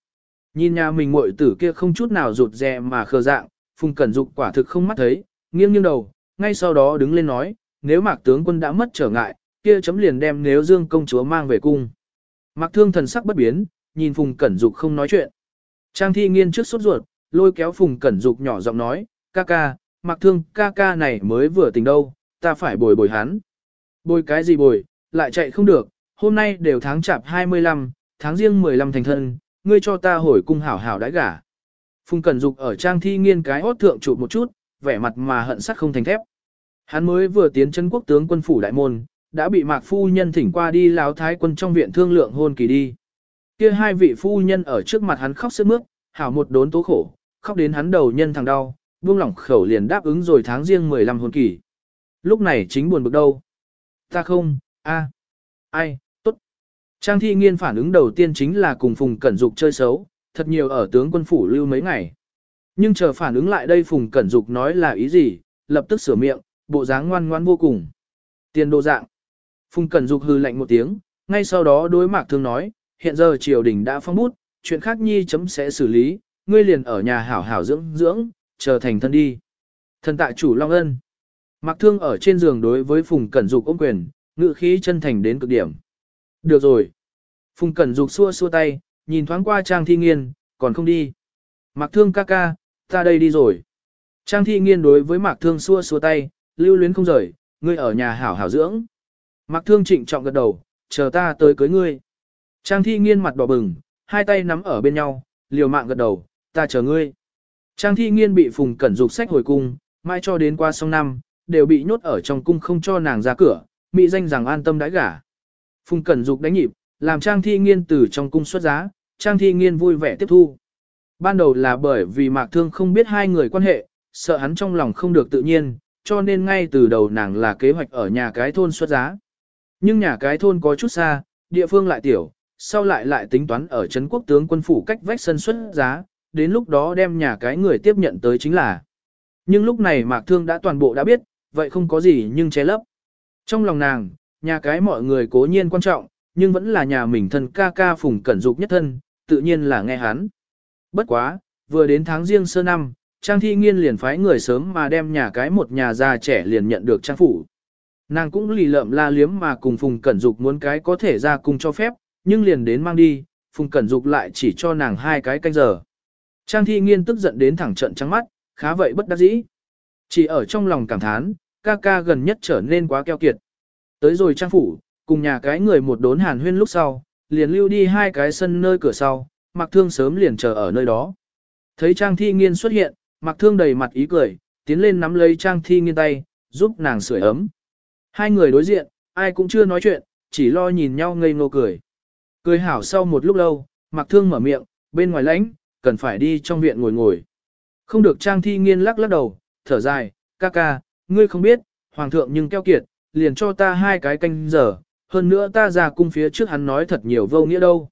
Nhìn nhà mình muội tử kia không chút nào rụt rè mà khờ dạng, Phùng Cẩn Dục quả thực không mắt thấy, nghiêng nghiêng đầu, ngay sau đó đứng lên nói, nếu Mạc tướng quân đã mất trở ngại, kia chấm liền đem nếu Dương công chúa mang về cung. Mạc Thương thần sắc bất biến, nhìn Phùng Cẩn Dục không nói chuyện. Trang thi nghiên trước sốt ruột, lôi kéo Phùng Cẩn Dục nhỏ giọng nói, ca ca, Mặc Thương ca ca này mới vừa tình đâu, ta phải bồi bồi hắn. Bồi cái gì bồi, lại chạy không được, hôm nay đều tháng chạp 25, tháng riêng 15 thành thân, ngươi cho ta hồi cung hảo hảo đãi gả. Phùng Cẩn Dục ở trang thi nghiên cái hót thượng chụp một chút, vẻ mặt mà hận sắt không thành thép. Hắn mới vừa tiến chân quốc tướng quân phủ đại môn, đã bị Mạc phu nhân thỉnh qua đi lão thái quân trong viện thương lượng hôn kỳ đi. Kia hai vị phu nhân ở trước mặt hắn khóc sướt mướt, hảo một đốn tố khổ, khóc đến hắn đầu nhân thằng đau, buông lỏng khẩu liền đáp ứng rồi tháng riêng 15 hôn kỳ. Lúc này chính buồn bực đâu. Ta không, a, ai, tốt. Trang thi nghiên phản ứng đầu tiên chính là cùng Phùng Cẩn Dục chơi xấu, thật nhiều ở tướng quân phủ lưu mấy ngày. Nhưng chờ phản ứng lại đây Phùng Cẩn Dục nói là ý gì, lập tức sửa miệng, bộ dáng ngoan ngoan vô cùng. Tiền đồ dạng. Phùng Cẩn Dục hư lạnh một tiếng, ngay sau đó đối mạc thương nói, hiện giờ triều đình đã phong bút, chuyện khác nhi chấm sẽ xử lý, ngươi liền ở nhà hảo hảo dưỡng dưỡng, chờ thành thân đi. Thần tại chủ Long Ân. Mạc thương ở trên giường đối với Phùng Cẩn Dục ôm quyền, ngự khí chân thành đến cực điểm. Được rồi. Phùng Cẩn Dục xua xua tay, nhìn thoáng qua Trang Thi Nghiên, còn không đi. Mạc thương ca ca, ta đây đi rồi. Trang Thi Nghiên đối với Mạc thương xua xua tay, lưu luyến không rời, ngươi ở nhà hảo hảo dưỡng. Mạc thương trịnh trọng gật đầu, chờ ta tới cưới ngươi. Trang thi nghiên mặt đỏ bừng, hai tay nắm ở bên nhau, liều mạng gật đầu, ta chờ ngươi. Trang thi nghiên bị phùng cẩn dục sách hồi cung, mai cho đến qua sông năm, đều bị nhốt ở trong cung không cho nàng ra cửa, mỹ danh rằng an tâm đãi gả. Phùng cẩn dục đánh nhịp, làm trang thi nghiên từ trong cung xuất giá, trang thi nghiên vui vẻ tiếp thu. Ban đầu là bởi vì mạc thương không biết hai người quan hệ, sợ hắn trong lòng không được tự nhiên, cho nên ngay từ đầu nàng là kế hoạch ở nhà cái thôn xuất giá. Nhưng nhà cái thôn có chút xa, địa phương lại tiểu, sau lại lại tính toán ở Trấn quốc tướng quân phủ cách vách sân xuất giá, đến lúc đó đem nhà cái người tiếp nhận tới chính là. Nhưng lúc này Mạc Thương đã toàn bộ đã biết, vậy không có gì nhưng che lấp. Trong lòng nàng, nhà cái mọi người cố nhiên quan trọng, nhưng vẫn là nhà mình thân ca ca phùng cẩn dục nhất thân, tự nhiên là nghe hắn. Bất quá, vừa đến tháng riêng sơ năm, Trang Thi Nghiên liền phái người sớm mà đem nhà cái một nhà già trẻ liền nhận được trang phủ. Nàng cũng lì lợm la liếm mà cùng Phùng Cẩn Dục muốn cái có thể ra cùng cho phép, nhưng liền đến mang đi, Phùng Cẩn Dục lại chỉ cho nàng hai cái canh giờ. Trang Thi Nghiên tức giận đến thẳng trận trắng mắt, khá vậy bất đắc dĩ. Chỉ ở trong lòng cảm thán, ca ca gần nhất trở nên quá keo kiệt. Tới rồi trang phủ, cùng nhà cái người một đốn hàn huyên lúc sau, liền lưu đi hai cái sân nơi cửa sau, Mặc Thương sớm liền chờ ở nơi đó. Thấy Trang Thi Nghiên xuất hiện, Mặc Thương đầy mặt ý cười, tiến lên nắm lấy Trang Thi Nghiên tay, giúp nàng sưởi ấm. Hai người đối diện, ai cũng chưa nói chuyện, chỉ lo nhìn nhau ngây ngô cười. Cười hảo sau một lúc lâu, mặc thương mở miệng, bên ngoài lãnh, cần phải đi trong viện ngồi ngồi. Không được trang thi nghiên lắc lắc đầu, thở dài, ca ca, ngươi không biết, hoàng thượng nhưng keo kiệt, liền cho ta hai cái canh giờ, hơn nữa ta ra cung phía trước hắn nói thật nhiều vô nghĩa đâu.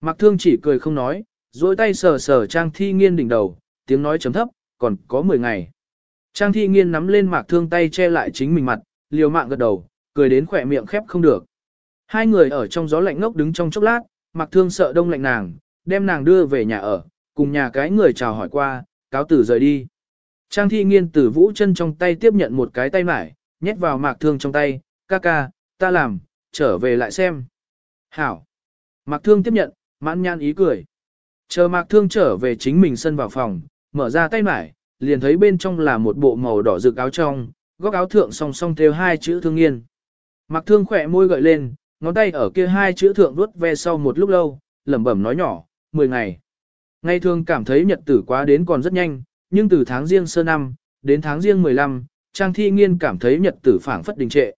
Mặc thương chỉ cười không nói, dối tay sờ sờ trang thi nghiên đỉnh đầu, tiếng nói chấm thấp, còn có 10 ngày. Trang thi nghiên nắm lên mạc thương tay che lại chính mình mặt, liều mạng gật đầu, cười đến khỏe miệng khép không được. Hai người ở trong gió lạnh ngốc đứng trong chốc lát, mặc thương sợ đông lạnh nàng, đem nàng đưa về nhà ở, cùng nhà cái người chào hỏi qua, cáo tử rời đi. Trang thi nghiên tử vũ chân trong tay tiếp nhận một cái tay mải, nhét vào mạc thương trong tay, ca ca, ta làm, trở về lại xem. Hảo. Mạc thương tiếp nhận, mãn nhan ý cười. Chờ mạc thương trở về chính mình sân vào phòng, mở ra tay mải, liền thấy bên trong là một bộ màu đỏ rực áo trong, góc áo thượng song song theo hai chữ thương nghiên. Mặc thương khỏe môi gợi lên, ngón tay ở kia hai chữ thượng vuốt ve sau một lúc lâu, lẩm bẩm nói nhỏ, 10 ngày. Ngày thường cảm thấy nhật tử quá đến còn rất nhanh, nhưng từ tháng riêng sơ năm, đến tháng riêng 15, Trang Thi Nghiên cảm thấy nhật tử phảng phất đình trệ.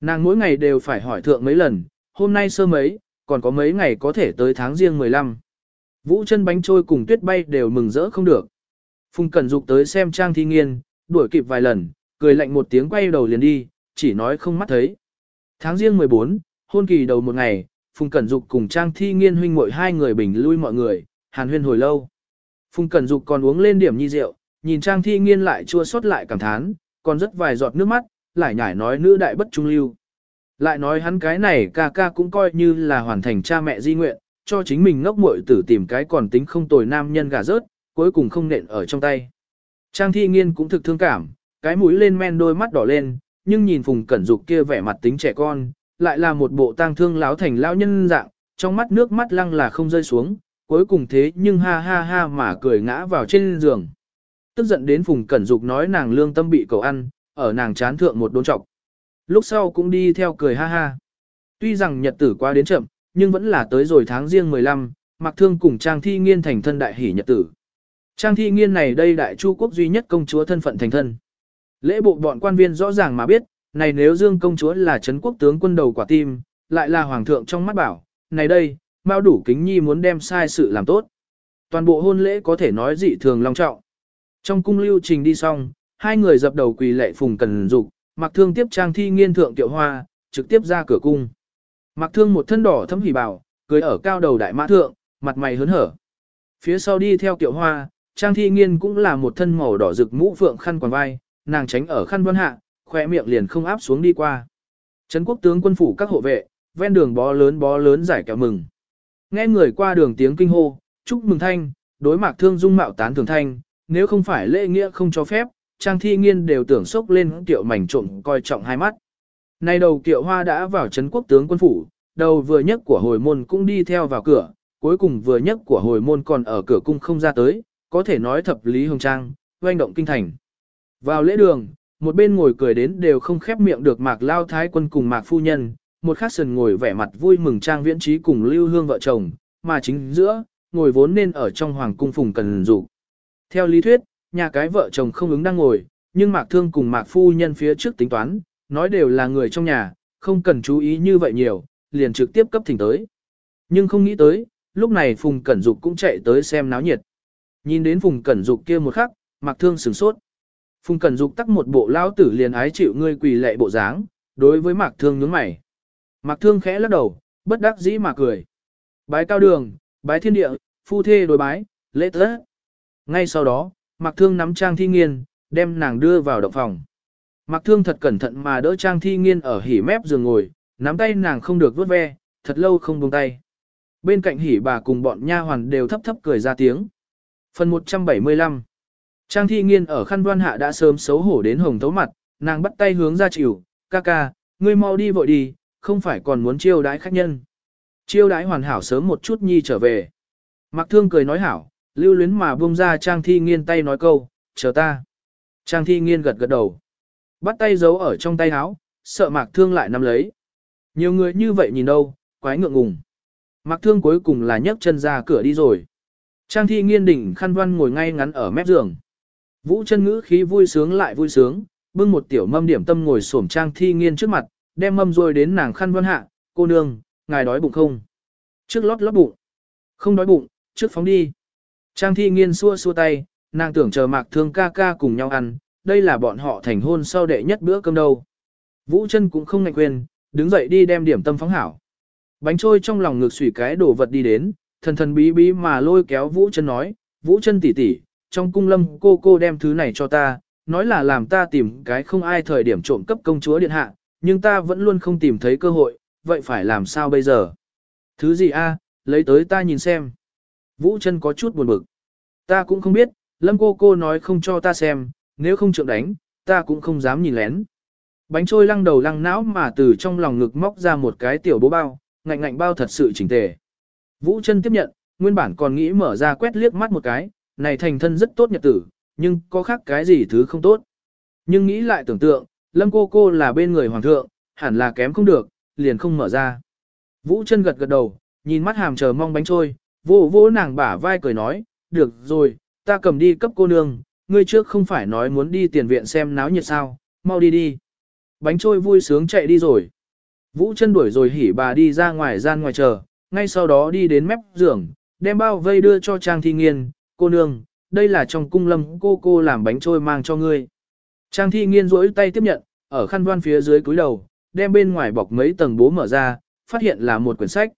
Nàng mỗi ngày đều phải hỏi thượng mấy lần, hôm nay sơ mấy, còn có mấy ngày có thể tới tháng riêng 15. Vũ chân bánh trôi cùng tuyết bay đều mừng rỡ không được. Phùng Cẩn Dục tới xem Trang Thi Nghiên, đuổi kịp vài lần, cười lạnh một tiếng quay đầu liền đi, chỉ nói không mắt thấy. Tháng riêng 14, hôn kỳ đầu một ngày, Phùng Cẩn Dục cùng Trang Thi Nghiên huynh muội hai người bình lui mọi người, hàn huyên hồi lâu. Phùng Cẩn Dục còn uống lên điểm nhi rượu, nhìn Trang Thi Nghiên lại chua xót lại cảm thán, còn rất vài giọt nước mắt, lại nhải nói nữ đại bất trung lưu. Lại nói hắn cái này ca ca cũng coi như là hoàn thành cha mẹ di nguyện, cho chính mình ngốc muội tử tìm cái còn tính không tồi nam nhân gà rớt, cuối cùng không nện ở trong tay. Trang thi nghiên cũng thực thương cảm, cái mũi lên men đôi mắt đỏ lên, nhưng nhìn Phùng Cẩn Dục kia vẻ mặt tính trẻ con, lại là một bộ tang thương láo thành lão nhân dạng, trong mắt nước mắt lăng là không rơi xuống, cuối cùng thế nhưng ha ha ha mà cười ngã vào trên giường. Tức giận đến Phùng Cẩn Dục nói nàng lương tâm bị cầu ăn, ở nàng chán thượng một đốn trọc. Lúc sau cũng đi theo cười ha ha. Tuy rằng nhật tử qua đến chậm, nhưng vẫn là tới rồi tháng riêng 15, Mạc Thương cùng Trang Thi Nghiên thành thân đại hỷ nhật tử. Trang Thi Nghiên này đây đại chu quốc duy nhất công chúa thân phận thành thân. Lễ bộ bọn quan viên rõ ràng mà biết, này nếu Dương công chúa là Trấn quốc tướng quân đầu quả tim, lại là hoàng thượng trong mắt bảo, này đây, bao đủ kính nhi muốn đem sai sự làm tốt. Toàn bộ hôn lễ có thể nói dị thường long trọng. Trong cung lưu trình đi xong, hai người dập đầu quỳ lệ phùng cần dục, mặc thương tiếp trang thi nghiên thượng tiểu hoa, trực tiếp ra cửa cung. Mặc thương một thân đỏ thấm hỉ bảo, cưới ở cao đầu đại mã thượng, mặt mày hớn hở. Phía sau đi theo tiểu hoa, trang thi nghiên cũng là một thân màu đỏ rực mũ phượng khăn quàng vai, nàng tránh ở khăn vân hạ, khoe miệng liền không áp xuống đi qua. Trấn quốc tướng quân phủ các hộ vệ, ven đường bó lớn bó lớn giải kẹo mừng. Nghe người qua đường tiếng kinh hô, chúc mừng thanh, đối mạc thương dung mạo tán thường thanh, nếu không phải lễ nghĩa không cho phép, trang thi nghiên đều tưởng sốc lên kiệu mảnh trộm coi trọng hai mắt. Nay đầu kiệu hoa đã vào Trấn quốc tướng quân phủ, đầu vừa nhất của hồi môn cũng đi theo vào cửa, cuối cùng vừa nhất của hồi môn còn ở cửa cung không ra tới, có thể nói thập lý hồng trang, doanh động kinh thành. Vào lễ đường, một bên ngồi cười đến đều không khép miệng được mạc lao thái quân cùng mạc phu nhân, một khắc sần ngồi vẻ mặt vui mừng trang viễn trí cùng lưu hương vợ chồng, mà chính giữa, ngồi vốn nên ở trong hoàng cung phùng cần dụ. Theo lý thuyết, nhà cái vợ chồng không ứng đang ngồi, nhưng mạc thương cùng mạc phu nhân phía trước tính toán, nói đều là người trong nhà, không cần chú ý như vậy nhiều, liền trực tiếp cấp thỉnh tới. Nhưng không nghĩ tới, lúc này Phùng Cẩn Dục cũng chạy tới xem náo nhiệt. Nhìn đến Phùng Cẩn Dục kia một khắc, Mạc Thương sửng sốt. Phùng Cẩn Dục tắc một bộ lao tử liền ái chịu ngươi quỳ lệ bộ dáng, đối với Mạc Thương nhướng mày. Mạc Thương khẽ lắc đầu, bất đắc dĩ mà cười. Bái cao đường, bái thiên địa, phu thê đối bái, lễ tất. Ngay sau đó, Mạc Thương nắm Trang Thi Nghiên, đem nàng đưa vào động phòng. Mạc Thương thật cẩn thận mà đỡ Trang Thi Nghiên ở hỉ mép giường ngồi, nắm tay nàng không được vuốt ve, thật lâu không buông tay. Bên cạnh hỉ bà cùng bọn nha hoàn đều thấp thấp cười ra tiếng. Phần 175 Trang Thi Nghiên ở khăn đoan hạ đã sớm xấu hổ đến hồng thấu mặt, nàng bắt tay hướng ra chịu, ca ca, ngươi mau đi vội đi, không phải còn muốn chiêu đãi khách nhân. Chiêu đãi hoàn hảo sớm một chút nhi trở về. Mạc Thương cười nói hảo, lưu luyến mà buông ra Trang Thi Nghiên tay nói câu, chờ ta. Trang Thi Nghiên gật gật đầu. Bắt tay giấu ở trong tay áo, sợ Mạc Thương lại nắm lấy. Nhiều người như vậy nhìn đâu, quái ngượng ngùng. Mạc Thương cuối cùng là nhấc chân ra cửa đi rồi. Trang Thi Nghiên đỉnh khăn văn ngồi ngay ngắn ở mép giường. Vũ chân ngữ khí vui sướng lại vui sướng, bưng một tiểu mâm điểm tâm ngồi xổm Trang Thi Nghiên trước mặt, đem mâm rồi đến nàng khăn văn hạ, cô nương, ngài đói bụng không? Trước lót lót bụng. Không đói bụng, trước phóng đi. Trang thi nghiên xua xua tay, nàng tưởng chờ mạc thương ca ca cùng nhau ăn, đây là bọn họ thành hôn sau đệ nhất bữa cơm đâu. Vũ chân cũng không ngạch quên, đứng dậy đi đem điểm tâm phóng hảo. Bánh trôi trong lòng ngược sủy cái đồ vật đi đến, thần thần bí bí mà lôi kéo Vũ chân nói, Vũ chân tỉ tỉ, trong cung lâm cô cô đem thứ này cho ta, nói là làm ta tìm cái không ai thời điểm trộm cấp công chúa điện hạ, nhưng ta vẫn luôn không tìm thấy cơ hội, vậy phải làm sao bây giờ? Thứ gì a? lấy tới ta nhìn xem. Vũ chân có chút buồn bực. Ta cũng không biết, lâm cô cô nói không cho ta xem, nếu không trượng đánh, ta cũng không dám nhìn lén. Bánh trôi lăng đầu lăng não mà từ trong lòng ngực móc ra một cái tiểu bố bao, ngạnh ngạnh bao thật sự chỉnh tề. Vũ chân tiếp nhận, nguyên bản còn nghĩ mở ra quét liếc mắt một cái, này thành thân rất tốt nhật tử, nhưng có khác cái gì thứ không tốt. Nhưng nghĩ lại tưởng tượng, lâm cô cô là bên người hoàng thượng, hẳn là kém không được, liền không mở ra. Vũ chân gật gật đầu, nhìn mắt hàm chờ mong bánh trôi, vô vô nàng bả vai cười nói, được rồi, ta cầm đi cấp cô nương, ngươi trước không phải nói muốn đi tiền viện xem náo nhiệt sao, mau đi đi. Bánh trôi vui sướng chạy đi rồi. Vũ chân đuổi rồi hỉ bà đi ra ngoài gian ngoài chờ, ngay sau đó đi đến mép giường, đem bao vây đưa cho Trang Thi Nghiên, cô nương, đây là trong cung lâm cô cô làm bánh trôi mang cho ngươi. Trang Thi Nghiên rỗi tay tiếp nhận, ở khăn đoan phía dưới cúi đầu, đem bên ngoài bọc mấy tầng bố mở ra, phát hiện là một quyển sách.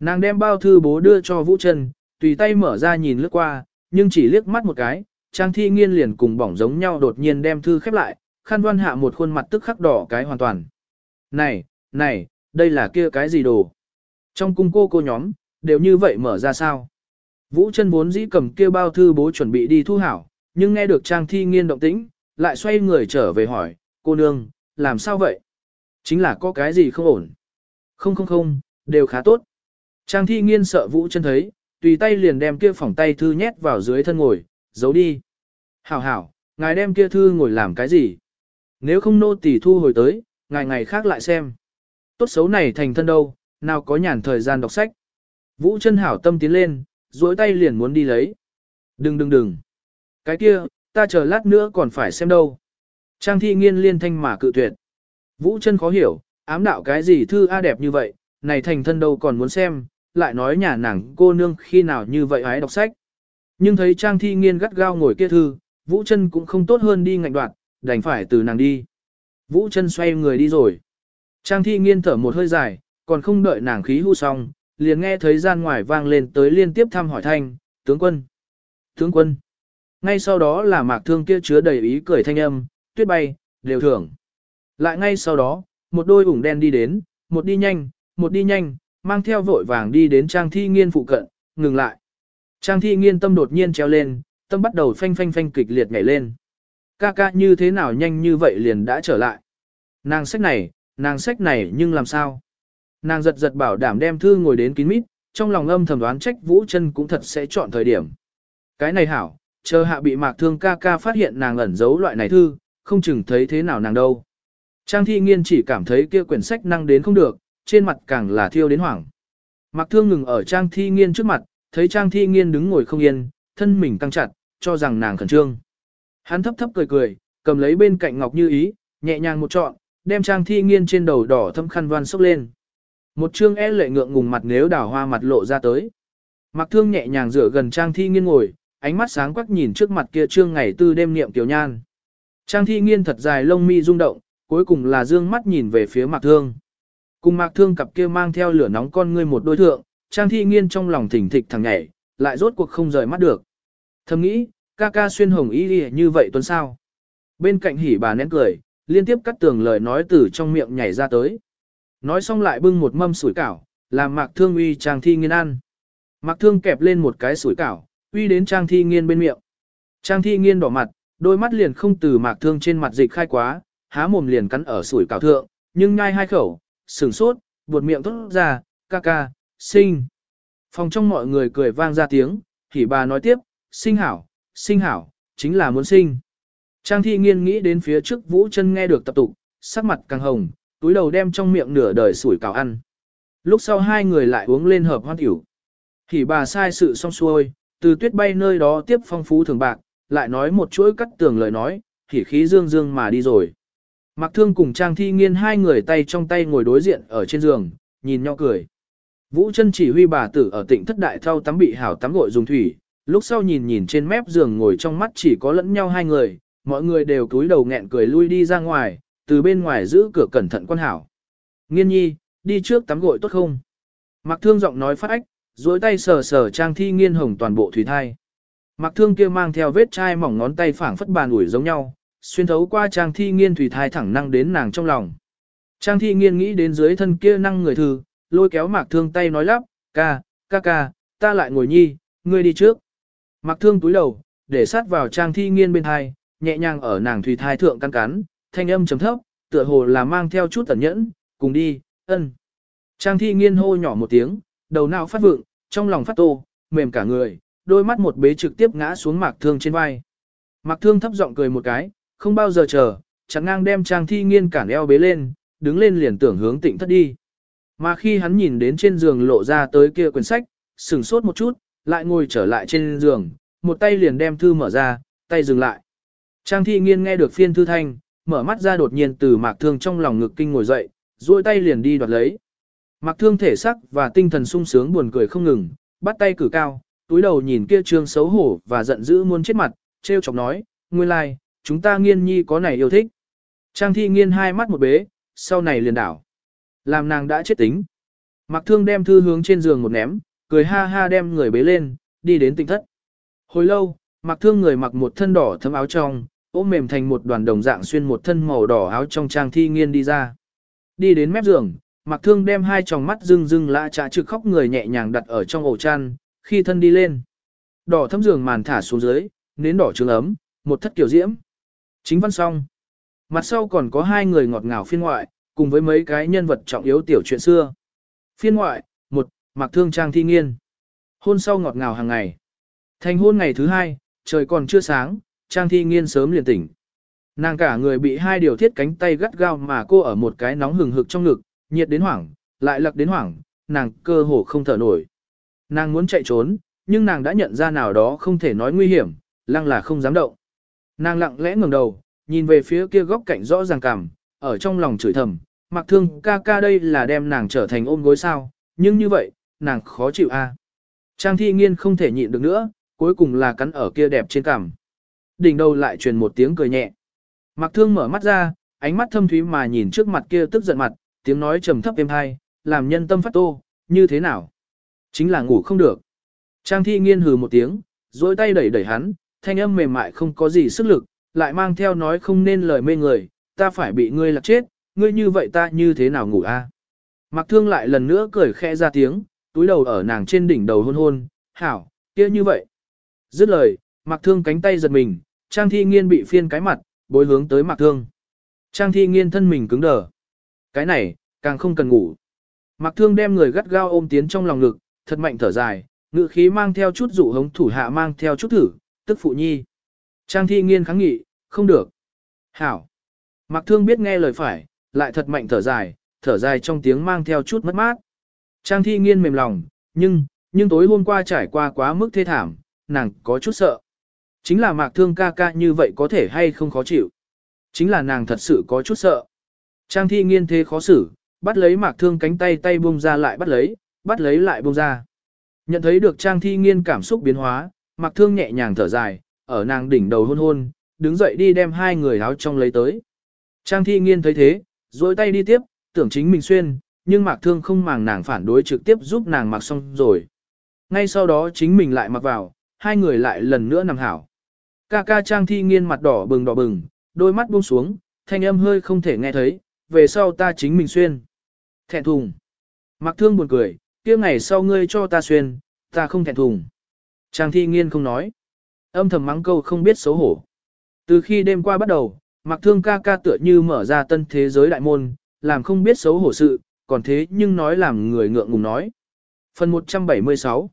Nàng đem bao thư bố đưa cho Vũ Trân, tùy tay mở ra nhìn lướt qua, nhưng chỉ liếc mắt một cái, Trang Thi Nghiên liền cùng bỏng giống nhau đột nhiên đem thư khép lại, khăn đoan hạ một khuôn mặt tức khắc đỏ cái hoàn toàn. Này, này, đây là kia cái gì đồ? Trong cung cô cô nhóm, đều như vậy mở ra sao? Vũ chân vốn dĩ cầm kia bao thư bố chuẩn bị đi thu hảo, nhưng nghe được Trang Thi Nghiên động tĩnh, lại xoay người trở về hỏi, cô nương, làm sao vậy? Chính là có cái gì không ổn? Không không không, đều khá tốt. Trang Thi Nghiên sợ Vũ chân thấy, tùy tay liền đem kia phỏng tay thư nhét vào dưới thân ngồi, giấu đi. Hảo hảo, ngài đem kia thư ngồi làm cái gì? Nếu không nô tỳ thu hồi tới, ngài ngày khác lại xem. Tốt xấu này thành thân đâu, nào có nhàn thời gian đọc sách. Vũ chân hảo tâm tiến lên, duỗi tay liền muốn đi lấy. Đừng đừng đừng. Cái kia, ta chờ lát nữa còn phải xem đâu. Trang thi nghiên liên thanh mà cự tuyệt. Vũ chân khó hiểu, ám đạo cái gì thư A đẹp như vậy, này thành thân đâu còn muốn xem, lại nói nhà nàng cô nương khi nào như vậy hái đọc sách. Nhưng thấy Trang thi nghiên gắt gao ngồi kia thư, Vũ chân cũng không tốt hơn đi ngạnh đoạn, đành phải từ nàng đi. Vũ chân xoay người đi rồi. Trang thi nghiên thở một hơi dài, còn không đợi nàng khí hưu xong, liền nghe thấy gian ngoài vang lên tới liên tiếp thăm hỏi thanh, tướng quân, tướng quân. Ngay sau đó là mạc thương kia chứa đầy ý cười thanh âm, tuyết bay, đều thưởng. Lại ngay sau đó, một đôi ủng đen đi đến, một đi nhanh, một đi nhanh, mang theo vội vàng đi đến trang thi nghiên phụ cận, ngừng lại. Trang thi nghiên tâm đột nhiên treo lên, tâm bắt đầu phanh phanh phanh kịch liệt nhảy lên. Ca ca như thế nào nhanh như vậy liền đã trở lại. Nàng sách này, nàng sách này nhưng làm sao? Nàng giật giật bảo đảm đem thư ngồi đến kín mít, trong lòng âm thầm đoán trách Vũ chân cũng thật sẽ chọn thời điểm. Cái này hảo, chờ hạ bị mạc thương ca ca phát hiện nàng ẩn giấu loại này thư, không chừng thấy thế nào nàng đâu. Trang thi nghiên chỉ cảm thấy kia quyển sách năng đến không được, trên mặt càng là thiêu đến hoảng. Mạc thương ngừng ở trang thi nghiên trước mặt, thấy trang thi nghiên đứng ngồi không yên, thân mình căng chặt, cho rằng nàng khẩn trương. Hắn thấp thấp cười cười, cầm lấy bên cạnh ngọc như ý, nhẹ nhàng một trọn, đem trang thi nghiên trên đầu đỏ thâm khăn voan sốc lên. Một chương e lệ ngượng ngùng mặt nếu đảo hoa mặt lộ ra tới. Mặc thương nhẹ nhàng rửa gần trang thi nghiên ngồi, ánh mắt sáng quắc nhìn trước mặt kia trương ngày tư đêm niệm tiểu nhan. Trang thi nghiên thật dài lông mi rung động, cuối cùng là dương mắt nhìn về phía mạc thương. Cùng mạc thương cặp kia mang theo lửa nóng con ngươi một đôi thượng, trang thi nghiên trong lòng thỉnh thịch thằng nhảy, lại rốt cuộc không rời mắt được. Thầm nghĩ, ca ca xuyên hồng y như vậy tuần sao. Bên cạnh hỉ bà nén cười, liên tiếp cắt tường lời nói từ trong miệng nhảy ra tới. Nói xong lại bưng một mâm sủi cảo, làm mạc thương uy trang thi nghiên ăn. Mạc thương kẹp lên một cái sủi cảo, uy đến trang thi nghiên bên miệng. Trang thi nghiên đỏ mặt, đôi mắt liền không từ mạc thương trên mặt dịch khai quá, há mồm liền cắn ở sủi cảo thượng, nhưng nhai hai khẩu, sừng sốt, buột miệng thốt ra, ca ca, sinh. Phòng trong mọi người cười vang ra tiếng, thì bà nói tiếp, sinh hảo, sinh hảo, chính là muốn sinh. Trang thi nghiên nghĩ đến phía trước Vũ chân nghe được tập tục, sắc mặt càng hồng, túi đầu đem trong miệng nửa đời sủi cảo ăn. Lúc sau hai người lại uống lên hợp hoan tiểu. Thì bà sai sự xong xuôi, từ tuyết bay nơi đó tiếp phong phú thường bạc, lại nói một chuỗi cắt tường lời nói, thì khí dương dương mà đi rồi. Mặc thương cùng Trang thi nghiên hai người tay trong tay ngồi đối diện ở trên giường, nhìn nhau cười. Vũ chân chỉ huy bà tử ở tỉnh thất đại thao tắm bị hảo tắm gội dùng thủy, lúc sau nhìn nhìn trên mép giường ngồi trong mắt chỉ có lẫn nhau hai người, mọi người đều cúi đầu nghẹn cười lui đi ra ngoài, từ bên ngoài giữ cửa cẩn thận quan hảo. Nghiên nhi, đi trước tắm gội tốt không? Mặc thương giọng nói phát ách, duỗi tay sờ sờ trang thi nghiên hồng toàn bộ thủy thai. Mặc thương kia mang theo vết chai mỏng ngón tay phảng phất bàn ủi giống nhau, xuyên thấu qua trang thi nghiên thủy thai thẳng năng đến nàng trong lòng. Trang thi nghiên nghĩ đến dưới thân kia năng người thư, lôi kéo mạc thương tay nói lắp, ca, ca ca, ta lại ngồi nhi, ngươi đi trước. Mạc thương túi đầu, để sát vào trang thi nghiên bên thai, nhẹ nhàng ở nàng thủy thai thượng căn cắn, thanh âm chấm thấp, tựa hồ là mang theo chút tẩn nhẫn, cùng đi, ân. Trang thi nghiên hô nhỏ một tiếng, đầu não phát vượng, trong lòng phát tô, mềm cả người, đôi mắt một bế trực tiếp ngã xuống mạc thương trên vai. Mạc thương thấp giọng cười một cái, không bao giờ chờ, chẳng ngang đem trang thi nghiên cản eo bế lên, đứng lên liền tưởng hướng tịnh thất đi. Mà khi hắn nhìn đến trên giường lộ ra tới kia quyển sách, sừng sốt một chút, lại ngồi trở lại trên giường, một tay liền đem thư mở ra, tay dừng lại. Trang thi nghiên nghe được phiên thư thanh, mở mắt ra đột nhiên từ mạc thương trong lòng ngực kinh ngồi dậy, duỗi tay liền đi đoạt lấy. Mạc thương thể sắc và tinh thần sung sướng buồn cười không ngừng, bắt tay cử cao, túi đầu nhìn kia trương xấu hổ và giận dữ muôn chết mặt, treo chọc nói, nguyên lai, like, chúng ta nghiên nhi có này yêu thích. Trang thi nghiên hai mắt một bế, sau này liền đảo. Làm nàng đã chết tính. Mạc thương đem thư hướng trên giường một ném, cười ha ha đem người bế lên, đi đến tỉnh thất. Hồi lâu, Mạc thương người mặc một thân đỏ thấm áo trong, ôm mềm thành một đoàn đồng dạng xuyên một thân màu đỏ áo trong trang thi nghiên đi ra. Đi đến mép giường, Mạc Thương đem hai tròng mắt rưng rưng lã trá trực khóc người nhẹ nhàng đặt ở trong ổ chăn, khi thân đi lên. Đỏ thấm giường màn thả xuống dưới, nến đỏ trường ấm, một thất kiểu diễm. Chính văn xong. Mặt sau còn có hai người ngọt ngào phiên ngoại, cùng với mấy cái nhân vật trọng yếu tiểu chuyện xưa. Phiên ngoại, một, Mạc Thương Trang Thi Nghiên. Hôn sau ngọt ngào hàng ngày. Thành hôn ngày thứ hai, trời còn chưa sáng, Trang Thi Nghiên sớm liền tỉnh. Nàng cả người bị hai điều thiết cánh tay gắt gao mà cô ở một cái nóng hừng hực trong ngực, nhiệt đến hoảng, lại lặc đến hoảng, nàng cơ hồ không thở nổi. Nàng muốn chạy trốn, nhưng nàng đã nhận ra nào đó không thể nói nguy hiểm, lăng là không dám động. Nàng lặng lẽ ngẩng đầu, nhìn về phía kia góc cạnh rõ ràng cảm, ở trong lòng chửi thầm, mặc thương ca ca đây là đem nàng trở thành ôm gối sao, nhưng như vậy, nàng khó chịu a. Trang thi nghiên không thể nhịn được nữa, cuối cùng là cắn ở kia đẹp trên cằm. Đỉnh đầu lại truyền một tiếng cười nhẹ. Mặc thương mở mắt ra, ánh mắt thâm thúy mà nhìn trước mặt kia tức giận mặt, tiếng nói trầm thấp êm hai, làm nhân tâm phát tô, như thế nào? Chính là ngủ không được. Trang thi nghiên hừ một tiếng, dối tay đẩy đẩy hắn, thanh âm mềm mại không có gì sức lực, lại mang theo nói không nên lời mê người, ta phải bị ngươi lạc chết, ngươi như vậy ta như thế nào ngủ a? Mặc thương lại lần nữa cười khẽ ra tiếng, túi đầu ở nàng trên đỉnh đầu hôn hôn, hảo, kia như vậy. Dứt lời, mặc thương cánh tay giật mình, trang thi nghiên bị phiên cái mặt, bối hướng tới mặc thương. Trang thi nghiên thân mình cứng đờ. Cái này, càng không cần ngủ. Mặc thương đem người gắt gao ôm tiến trong lòng ngực, thật mạnh thở dài, ngự khí mang theo chút dụ hống thủ hạ mang theo chút thử, tức phụ nhi. Trang thi nghiên kháng nghị, không được. Hảo. Mặc thương biết nghe lời phải, lại thật mạnh thở dài, thở dài trong tiếng mang theo chút mất mát. Trang thi nghiên mềm lòng, nhưng, nhưng tối hôm qua trải qua quá mức thê thảm, nàng có chút sợ. Chính là mạc thương ca ca như vậy có thể hay không khó chịu. Chính là nàng thật sự có chút sợ. Trang thi nghiên thế khó xử, bắt lấy mạc thương cánh tay tay buông ra lại bắt lấy, bắt lấy lại buông ra. Nhận thấy được trang thi nghiên cảm xúc biến hóa, mạc thương nhẹ nhàng thở dài, ở nàng đỉnh đầu hôn hôn, đứng dậy đi đem hai người áo trong lấy tới. Trang thi nghiên thấy thế, dối tay đi tiếp, tưởng chính mình xuyên, nhưng mạc thương không màng nàng phản đối trực tiếp giúp nàng mặc xong rồi. Ngay sau đó chính mình lại mặc vào, hai người lại lần nữa nằm hảo. Ca ca trang thi nghiên mặt đỏ bừng đỏ bừng, đôi mắt buông xuống, thanh âm hơi không thể nghe thấy, về sau ta chính mình xuyên. Thẹn thùng. Mặc thương buồn cười, kia ngày sau ngươi cho ta xuyên, ta không thẹn thùng. Trang thi nghiên không nói. Âm thầm mắng câu không biết xấu hổ. Từ khi đêm qua bắt đầu, mặc thương ca ca tựa như mở ra tân thế giới đại môn, làm không biết xấu hổ sự, còn thế nhưng nói làm người ngượng ngùng nói. Phần 176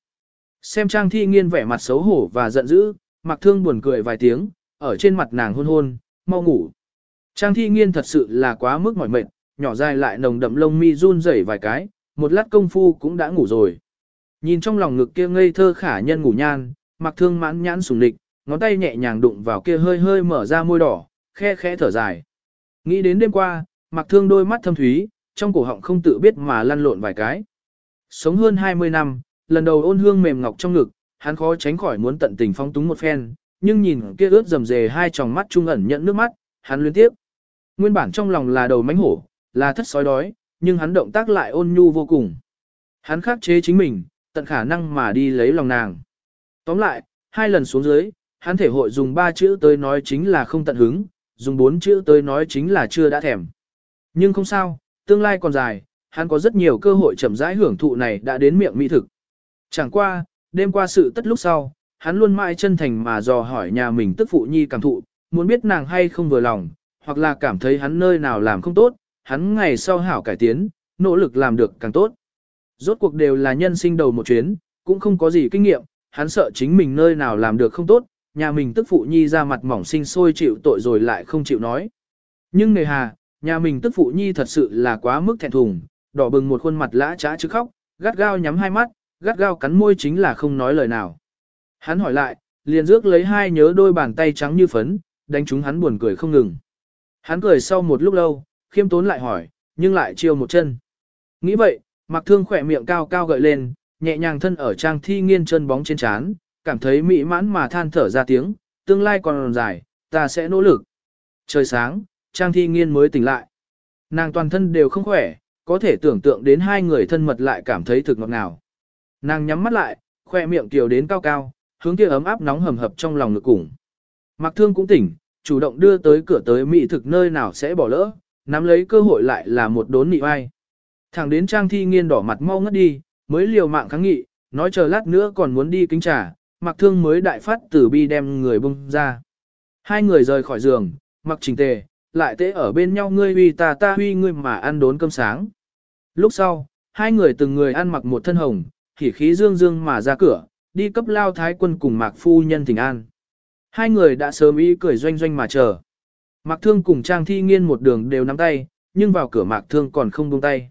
Xem trang thi nghiên vẻ mặt xấu hổ và giận dữ, mặc thương buồn cười vài tiếng, ở trên mặt nàng hôn hôn, mau ngủ. Trang thi nghiên thật sự là quá mức mỏi mệt, nhỏ dài lại nồng đậm lông mi run rẩy vài cái, một lát công phu cũng đã ngủ rồi. Nhìn trong lòng ngực kia ngây thơ khả nhân ngủ nhan, mặc thương mãn nhãn sùng địch, ngón tay nhẹ nhàng đụng vào kia hơi hơi mở ra môi đỏ, khe khẽ thở dài. Nghĩ đến đêm qua, mặc thương đôi mắt thâm thúy, trong cổ họng không tự biết mà lăn lộn vài cái. Sống hơn 20 năm, lần đầu ôn hương mềm ngọc trong ngực, hắn khó tránh khỏi muốn tận tình phong túng một phen, nhưng nhìn kia ướt rầm rề hai tròng mắt trung ẩn nhận nước mắt, hắn liên tiếp. Nguyên bản trong lòng là đầu mánh hổ, là thất sói đói, nhưng hắn động tác lại ôn nhu vô cùng. Hắn khắc chế chính mình, tận khả năng mà đi lấy lòng nàng. Tóm lại, hai lần xuống dưới, hắn thể hội dùng ba chữ tới nói chính là không tận hứng, dùng bốn chữ tới nói chính là chưa đã thèm. Nhưng không sao, tương lai còn dài, hắn có rất nhiều cơ hội chậm rãi hưởng thụ này đã đến miệng mỹ thực. Chẳng qua, đêm qua sự tất lúc sau, hắn luôn mãi chân thành mà dò hỏi nhà mình tức phụ nhi cảm thụ, muốn biết nàng hay không vừa lòng, hoặc là cảm thấy hắn nơi nào làm không tốt, hắn ngày sau hảo cải tiến, nỗ lực làm được càng tốt. Rốt cuộc đều là nhân sinh đầu một chuyến, cũng không có gì kinh nghiệm, hắn sợ chính mình nơi nào làm được không tốt, nhà mình tức phụ nhi ra mặt mỏng sinh sôi chịu tội rồi lại không chịu nói. Nhưng nề hà, nhà mình tức phụ nhi thật sự là quá mức thẹn thùng, đỏ bừng một khuôn mặt lã trá chứ khóc, gắt gao nhắm hai mắt, gắt gao cắn môi chính là không nói lời nào. Hắn hỏi lại, liền rước lấy hai nhớ đôi bàn tay trắng như phấn, đánh chúng hắn buồn cười không ngừng. Hắn cười sau một lúc lâu, khiêm tốn lại hỏi, nhưng lại chiêu một chân. Nghĩ vậy, mặc thương khỏe miệng cao cao gợi lên, nhẹ nhàng thân ở trang thi nghiên chân bóng trên chán, cảm thấy mỹ mãn mà than thở ra tiếng, tương lai còn dài, ta sẽ nỗ lực. Trời sáng, trang thi nghiên mới tỉnh lại. Nàng toàn thân đều không khỏe, có thể tưởng tượng đến hai người thân mật lại cảm thấy thực ngọt ngào. Nàng nhắm mắt lại, khoe miệng kiều đến cao cao, hướng kia ấm áp nóng hầm hập trong lòng ngực cùng. Mặc thương cũng tỉnh, chủ động đưa tới cửa tới mỹ thực nơi nào sẽ bỏ lỡ, nắm lấy cơ hội lại là một đốn nị vai. Thẳng đến trang thi nghiên đỏ mặt mau ngất đi, mới liều mạng kháng nghị, nói chờ lát nữa còn muốn đi kính trà, mặc thương mới đại phát tử bi đem người bông ra. Hai người rời khỏi giường, mặc trình tề, lại tế ở bên nhau ngươi huy ta ta huy ngươi mà ăn đốn cơm sáng. Lúc sau, hai người từng người ăn mặc một thân hồng, khỉ khí dương dương mà ra cửa, đi cấp lao thái quân cùng mạc phu nhân thỉnh an. Hai người đã sớm ý cười doanh doanh mà chờ. Mạc thương cùng Trang Thi Nghiên một đường đều nắm tay, nhưng vào cửa Mạc thương còn không buông tay.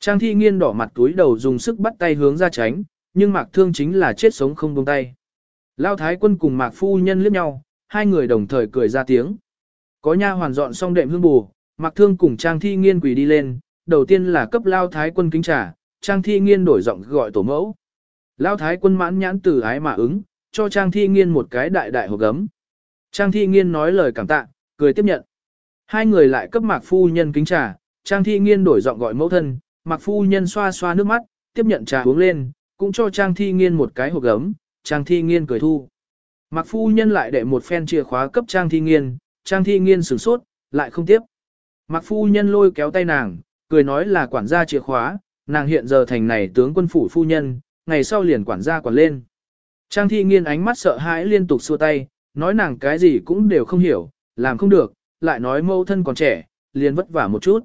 Trang Thi Nghiên đỏ mặt túi đầu dùng sức bắt tay hướng ra tránh, nhưng Mạc thương chính là chết sống không buông tay. Lao thái quân cùng Mạc phu nhân liếc nhau, hai người đồng thời cười ra tiếng. Có nha hoàn dọn xong đệm hương bù, Mạc thương cùng Trang Thi Nghiên quỳ đi lên, đầu tiên là cấp Lao thái quân kính trả, Trang Thi Nghiên đổi giọng gọi tổ mẫu. Lao thái quân mãn nhãn từ ái mà ứng, cho Trang Thi Nghiên một cái đại đại hộp gấm. Trang Thi Nghiên nói lời cảm tạ, cười tiếp nhận. Hai người lại cấp Mạc Phu Nhân kính trà, Trang Thi Nghiên đổi giọng gọi mẫu thân, Mạc Phu Nhân xoa xoa nước mắt, tiếp nhận trà uống lên, cũng cho Trang Thi Nghiên một cái hộp gấm, Trang Thi Nghiên cười thu. Mạc Phu Nhân lại để một phen chìa khóa cấp Trang Thi Nghiên, Trang Thi Nghiên sửng sốt, lại không tiếp. Mạc Phu Nhân lôi kéo tay nàng, cười nói là quản gia chìa khóa, nàng hiện giờ thành này tướng quân phủ phu nhân, ngày sau liền quản gia quản lên. Trang thi nghiên ánh mắt sợ hãi liên tục xua tay, nói nàng cái gì cũng đều không hiểu, làm không được, lại nói mâu thân còn trẻ, liền vất vả một chút.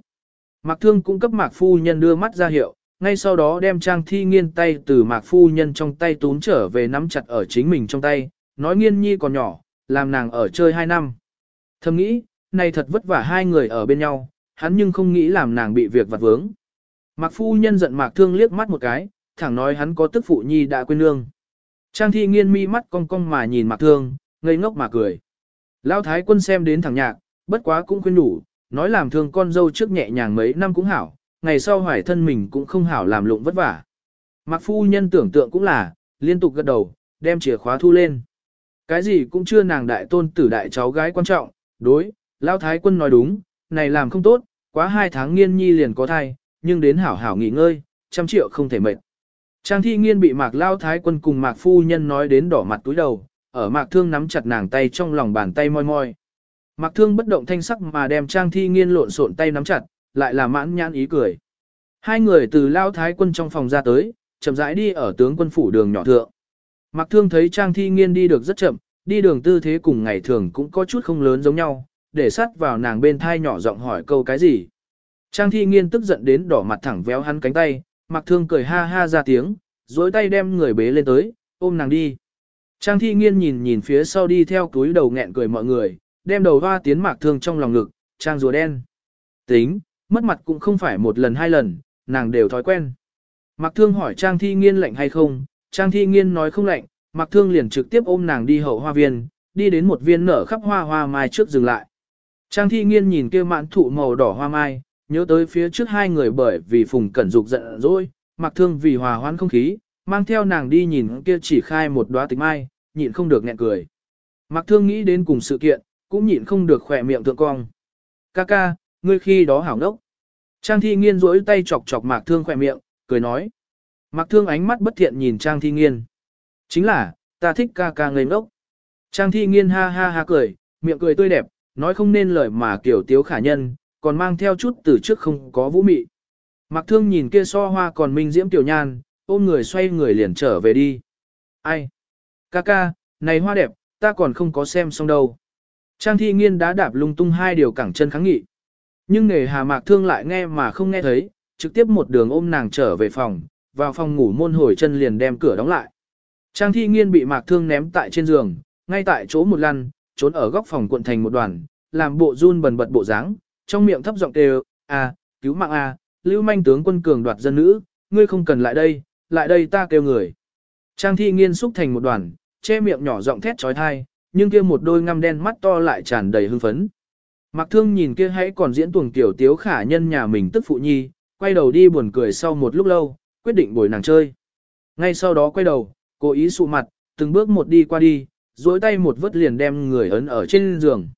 Mạc Thương cũng cấp Mạc Phu Nhân đưa mắt ra hiệu, ngay sau đó đem Trang Thi Nghiên tay từ Mạc Phu Nhân trong tay tún trở về nắm chặt ở chính mình trong tay, nói Nghiên Nhi còn nhỏ, làm nàng ở chơi hai năm. Thầm nghĩ, này thật vất vả hai người ở bên nhau, hắn nhưng không nghĩ làm nàng bị việc vặt vướng. Mạc Phu Nhân giận Mạc Thương liếc mắt một cái, thẳng nói hắn có tức phụ nhi đã quên nương. Trang thi nghiên mi mắt cong cong mà nhìn Mạc Thương, ngây ngốc mà cười. Lão thái quân xem đến thằng nhạc, bất quá cũng khuyên đủ, nói làm thương con dâu trước nhẹ nhàng mấy năm cũng hảo, ngày sau hoài thân mình cũng không hảo làm lụng vất vả. Mạc phu nhân tưởng tượng cũng là, liên tục gật đầu, đem chìa khóa thu lên. Cái gì cũng chưa nàng đại tôn tử đại cháu gái quan trọng, đối, Lão thái quân nói đúng, này làm không tốt, quá hai tháng nghiên nhi liền có thai, nhưng đến hảo hảo nghỉ ngơi, trăm triệu không thể mệt. Trang thi nghiên bị mạc lao thái quân cùng mạc phu nhân nói đến đỏ mặt túi đầu, ở mạc thương nắm chặt nàng tay trong lòng bàn tay moi moi. Mạc thương bất động thanh sắc mà đem trang thi nghiên lộn xộn tay nắm chặt, lại là mãn nhãn ý cười. Hai người từ lao thái quân trong phòng ra tới, chậm rãi đi ở tướng quân phủ đường nhỏ thượng. Mạc thương thấy trang thi nghiên đi được rất chậm, đi đường tư thế cùng ngày thường cũng có chút không lớn giống nhau, để sát vào nàng bên thai nhỏ giọng hỏi câu cái gì. Trang thi nghiên tức giận đến đỏ mặt thẳng véo hắn cánh tay, Mạc Thương cười ha ha ra tiếng, duỗi tay đem người bế lên tới, ôm nàng đi. Trang thi nghiên nhìn nhìn phía sau đi theo túi đầu nghẹn cười mọi người, đem đầu hoa tiến Mạc Thương trong lòng ngực, trang rùa đen. Tính, mất mặt cũng không phải một lần hai lần, nàng đều thói quen. Mạc Thương hỏi Trang thi nghiên lạnh hay không, Trang thi nghiên nói không lạnh, Mạc Thương liền trực tiếp ôm nàng đi hậu hoa viên, đi đến một viên nở khắp hoa hoa mai trước dừng lại. Trang thi nghiên nhìn kia mạn thụ màu đỏ hoa mai, nhớ tới phía trước hai người bởi vì Phùng Cẩn Dục giận dỗi, mặc thương vì hòa hoãn không khí, mang theo nàng đi nhìn kia chỉ khai một đóa tịch mai, nhịn không được nghẹn cười. Mặc thương nghĩ đến cùng sự kiện, cũng nhịn không được khỏe miệng thượng cong. Ca ca, ngươi khi đó hảo ngốc. Trang thi nghiên rỗi tay chọc chọc mạc thương khỏe miệng, cười nói. Mạc thương ánh mắt bất thiện nhìn Trang thi nghiên. Chính là, ta thích ca ca ngây ngốc. Trang thi nghiên ha ha ha cười, miệng cười tươi đẹp, nói không nên lời mà kiểu tiếu khả nhân, còn mang theo chút từ trước không có vũ mị. Mặc thương nhìn kia so hoa còn minh diễm tiểu nhan, ôm người xoay người liền trở về đi. Ai? Ca ca, này hoa đẹp, ta còn không có xem xong đâu. Trang thi nghiên đã đạp lung tung hai điều cẳng chân kháng nghị. Nhưng nghề hà mạc thương lại nghe mà không nghe thấy, trực tiếp một đường ôm nàng trở về phòng, vào phòng ngủ môn hồi chân liền đem cửa đóng lại. Trang thi nghiên bị mạc thương ném tại trên giường, ngay tại chỗ một lăn, trốn ở góc phòng cuộn thành một đoàn, làm bộ run bần bật bộ dáng, trong miệng thấp giọng kêu, à, cứu mạng à, lưu manh tướng quân cường đoạt dân nữ, ngươi không cần lại đây, lại đây ta kêu người. Trang thi nghiên xúc thành một đoàn, che miệng nhỏ giọng thét trói thai, nhưng kia một đôi ngăm đen mắt to lại tràn đầy hưng phấn. Mặc thương nhìn kia hãy còn diễn tuồng tiểu tiếu khả nhân nhà mình tức phụ nhi, quay đầu đi buồn cười sau một lúc lâu, quyết định bồi nàng chơi. Ngay sau đó quay đầu, cố ý sụ mặt, từng bước một đi qua đi, duỗi tay một vứt liền đem người ấn ở trên giường.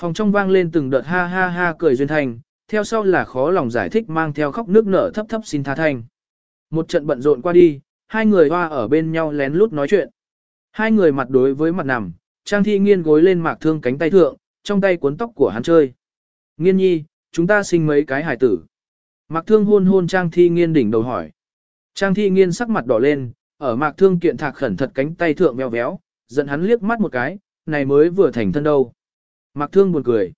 Phòng trong vang lên từng đợt ha ha ha cười duyên thành, theo sau là khó lòng giải thích mang theo khóc nước nở thấp thấp xin tha thành. Một trận bận rộn qua đi, hai người hoa ở bên nhau lén lút nói chuyện. Hai người mặt đối với mặt nằm, Trang Thi Nghiên gối lên mạc thương cánh tay thượng, trong tay cuốn tóc của hắn chơi. Nghiên nhi, chúng ta sinh mấy cái hải tử. Mạc thương hôn hôn Trang Thi Nghiên đỉnh đầu hỏi. Trang Thi Nghiên sắc mặt đỏ lên, ở mạc thương kiện thạc khẩn thật cánh tay thượng veo véo, giận hắn liếc mắt một cái, này mới vừa thành thân đâu. Mạc thương buồn cười.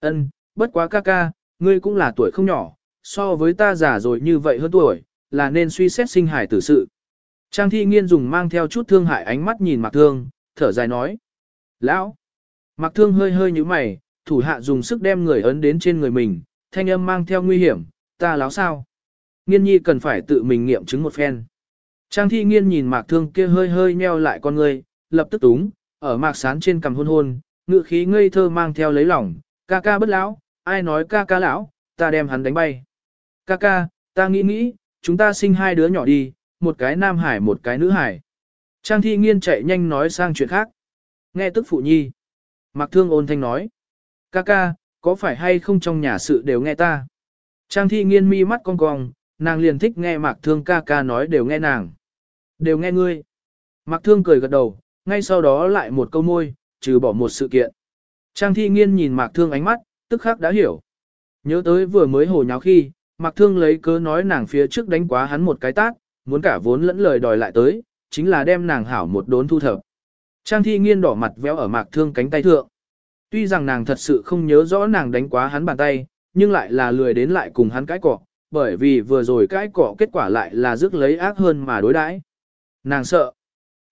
ân, bất quá ca ca, ngươi cũng là tuổi không nhỏ, so với ta già rồi như vậy hơn tuổi, là nên suy xét sinh hải tử sự. Trang thi nghiên dùng mang theo chút thương hại ánh mắt nhìn Mạc Thương, thở dài nói. Lão! Mạc Thương hơi hơi như mày, thủ hạ dùng sức đem người ấn đến trên người mình, thanh âm mang theo nguy hiểm, ta láo sao? Nghiên nhi cần phải tự mình nghiệm chứng một phen. Trang thi nghiên nhìn Mạc Thương kia hơi hơi nheo lại con người, lập tức túng, ở Mạc Sán trên cằm hôn hôn, ngự khí ngây thơ mang theo lấy lòng, ca ca bất lão, ai nói ca ca lão, ta đem hắn đánh bay. Ca ca, ta nghĩ nghĩ, chúng ta sinh hai đứa nhỏ đi, một cái nam hải một cái nữ hải. Trang thi nghiên chạy nhanh nói sang chuyện khác. Nghe tức phụ nhi. Mạc thương ôn thanh nói. Ca ca, có phải hay không trong nhà sự đều nghe ta? Trang thi nghiên mi mắt cong cong, nàng liền thích nghe mạc thương ca ca nói đều nghe nàng. Đều nghe ngươi. Mạc thương cười gật đầu, ngay sau đó lại một câu môi, trừ bỏ một sự kiện. Trang thi nghiên nhìn mạc thương ánh mắt, tức khắc đã hiểu. Nhớ tới vừa mới hồ nháo khi, mạc thương lấy cớ nói nàng phía trước đánh quá hắn một cái tát, muốn cả vốn lẫn lời đòi lại tới, chính là đem nàng hảo một đốn thu thập. Trang thi nghiên đỏ mặt véo ở mạc thương cánh tay thượng. Tuy rằng nàng thật sự không nhớ rõ nàng đánh quá hắn bàn tay, nhưng lại là lười đến lại cùng hắn cãi cọ, bởi vì vừa rồi cãi cọ kết quả lại là rước lấy ác hơn mà đối đãi. Nàng sợ.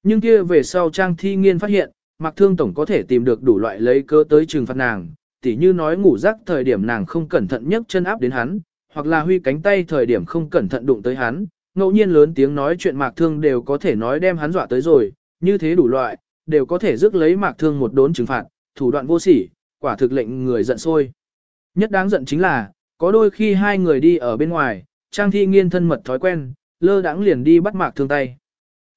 Nhưng kia về sau Trang thi nghiên phát hiện, mạc thương tổng có thể tìm được đủ loại lấy cớ tới trừng phạt nàng, tỉ như nói ngủ giấc thời điểm nàng không cẩn thận nhấc chân áp đến hắn, hoặc là huy cánh tay thời điểm không cẩn thận đụng tới hắn, ngẫu nhiên lớn tiếng nói chuyện mạc thương đều có thể nói đem hắn dọa tới rồi, như thế đủ loại, đều có thể rước lấy mạc thương một đốn trừng phạt, thủ đoạn vô sỉ, quả thực lệnh người giận sôi. Nhất đáng giận chính là, có đôi khi hai người đi ở bên ngoài, trang thi nghiên thân mật thói quen, lơ đãng liền đi bắt mạc thương tay.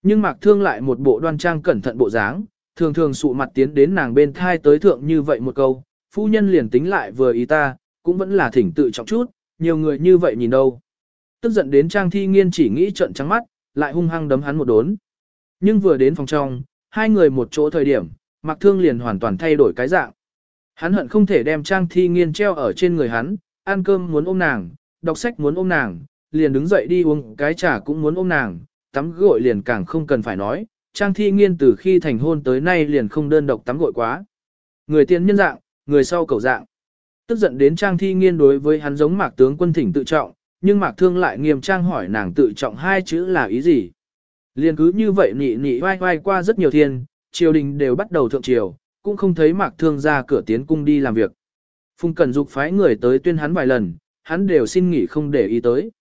Nhưng mạc thương lại một bộ đoan trang cẩn thận bộ dáng, thường thường sụ mặt tiến đến nàng bên thai tới thượng như vậy một câu, phu nhân liền tính lại vừa ý ta, cũng vẫn là thỉnh tự trọng chút, nhiều người như vậy nhìn đâu. Tức giận đến Trang Thi Nghiên chỉ nghĩ trận trắng mắt, lại hung hăng đấm hắn một đốn. Nhưng vừa đến phòng trong, hai người một chỗ thời điểm, Mạc Thương liền hoàn toàn thay đổi cái dạng. Hắn hận không thể đem Trang Thi Nghiên treo ở trên người hắn, ăn cơm muốn ôm nàng, đọc sách muốn ôm nàng, liền đứng dậy đi uống cái trà cũng muốn ôm nàng, tắm gội liền càng không cần phải nói. Trang Thi Nghiên từ khi thành hôn tới nay liền không đơn độc tắm gội quá. Người tiên nhân dạng, người sau cầu dạng. Tức giận đến Trang Thi Nghiên đối với hắn giống Mạc tướng quân thỉnh tự trọng, nhưng Mạc Thương lại nghiêm trang hỏi nàng tự trọng hai chữ là ý gì. Liên cứ như vậy nị nị vai vai qua rất nhiều thiên, triều đình đều bắt đầu thượng triều, cũng không thấy Mạc Thương ra cửa tiến cung đi làm việc. Phùng Cẩn Dục phái người tới tuyên hắn vài lần, hắn đều xin nghỉ không để ý tới.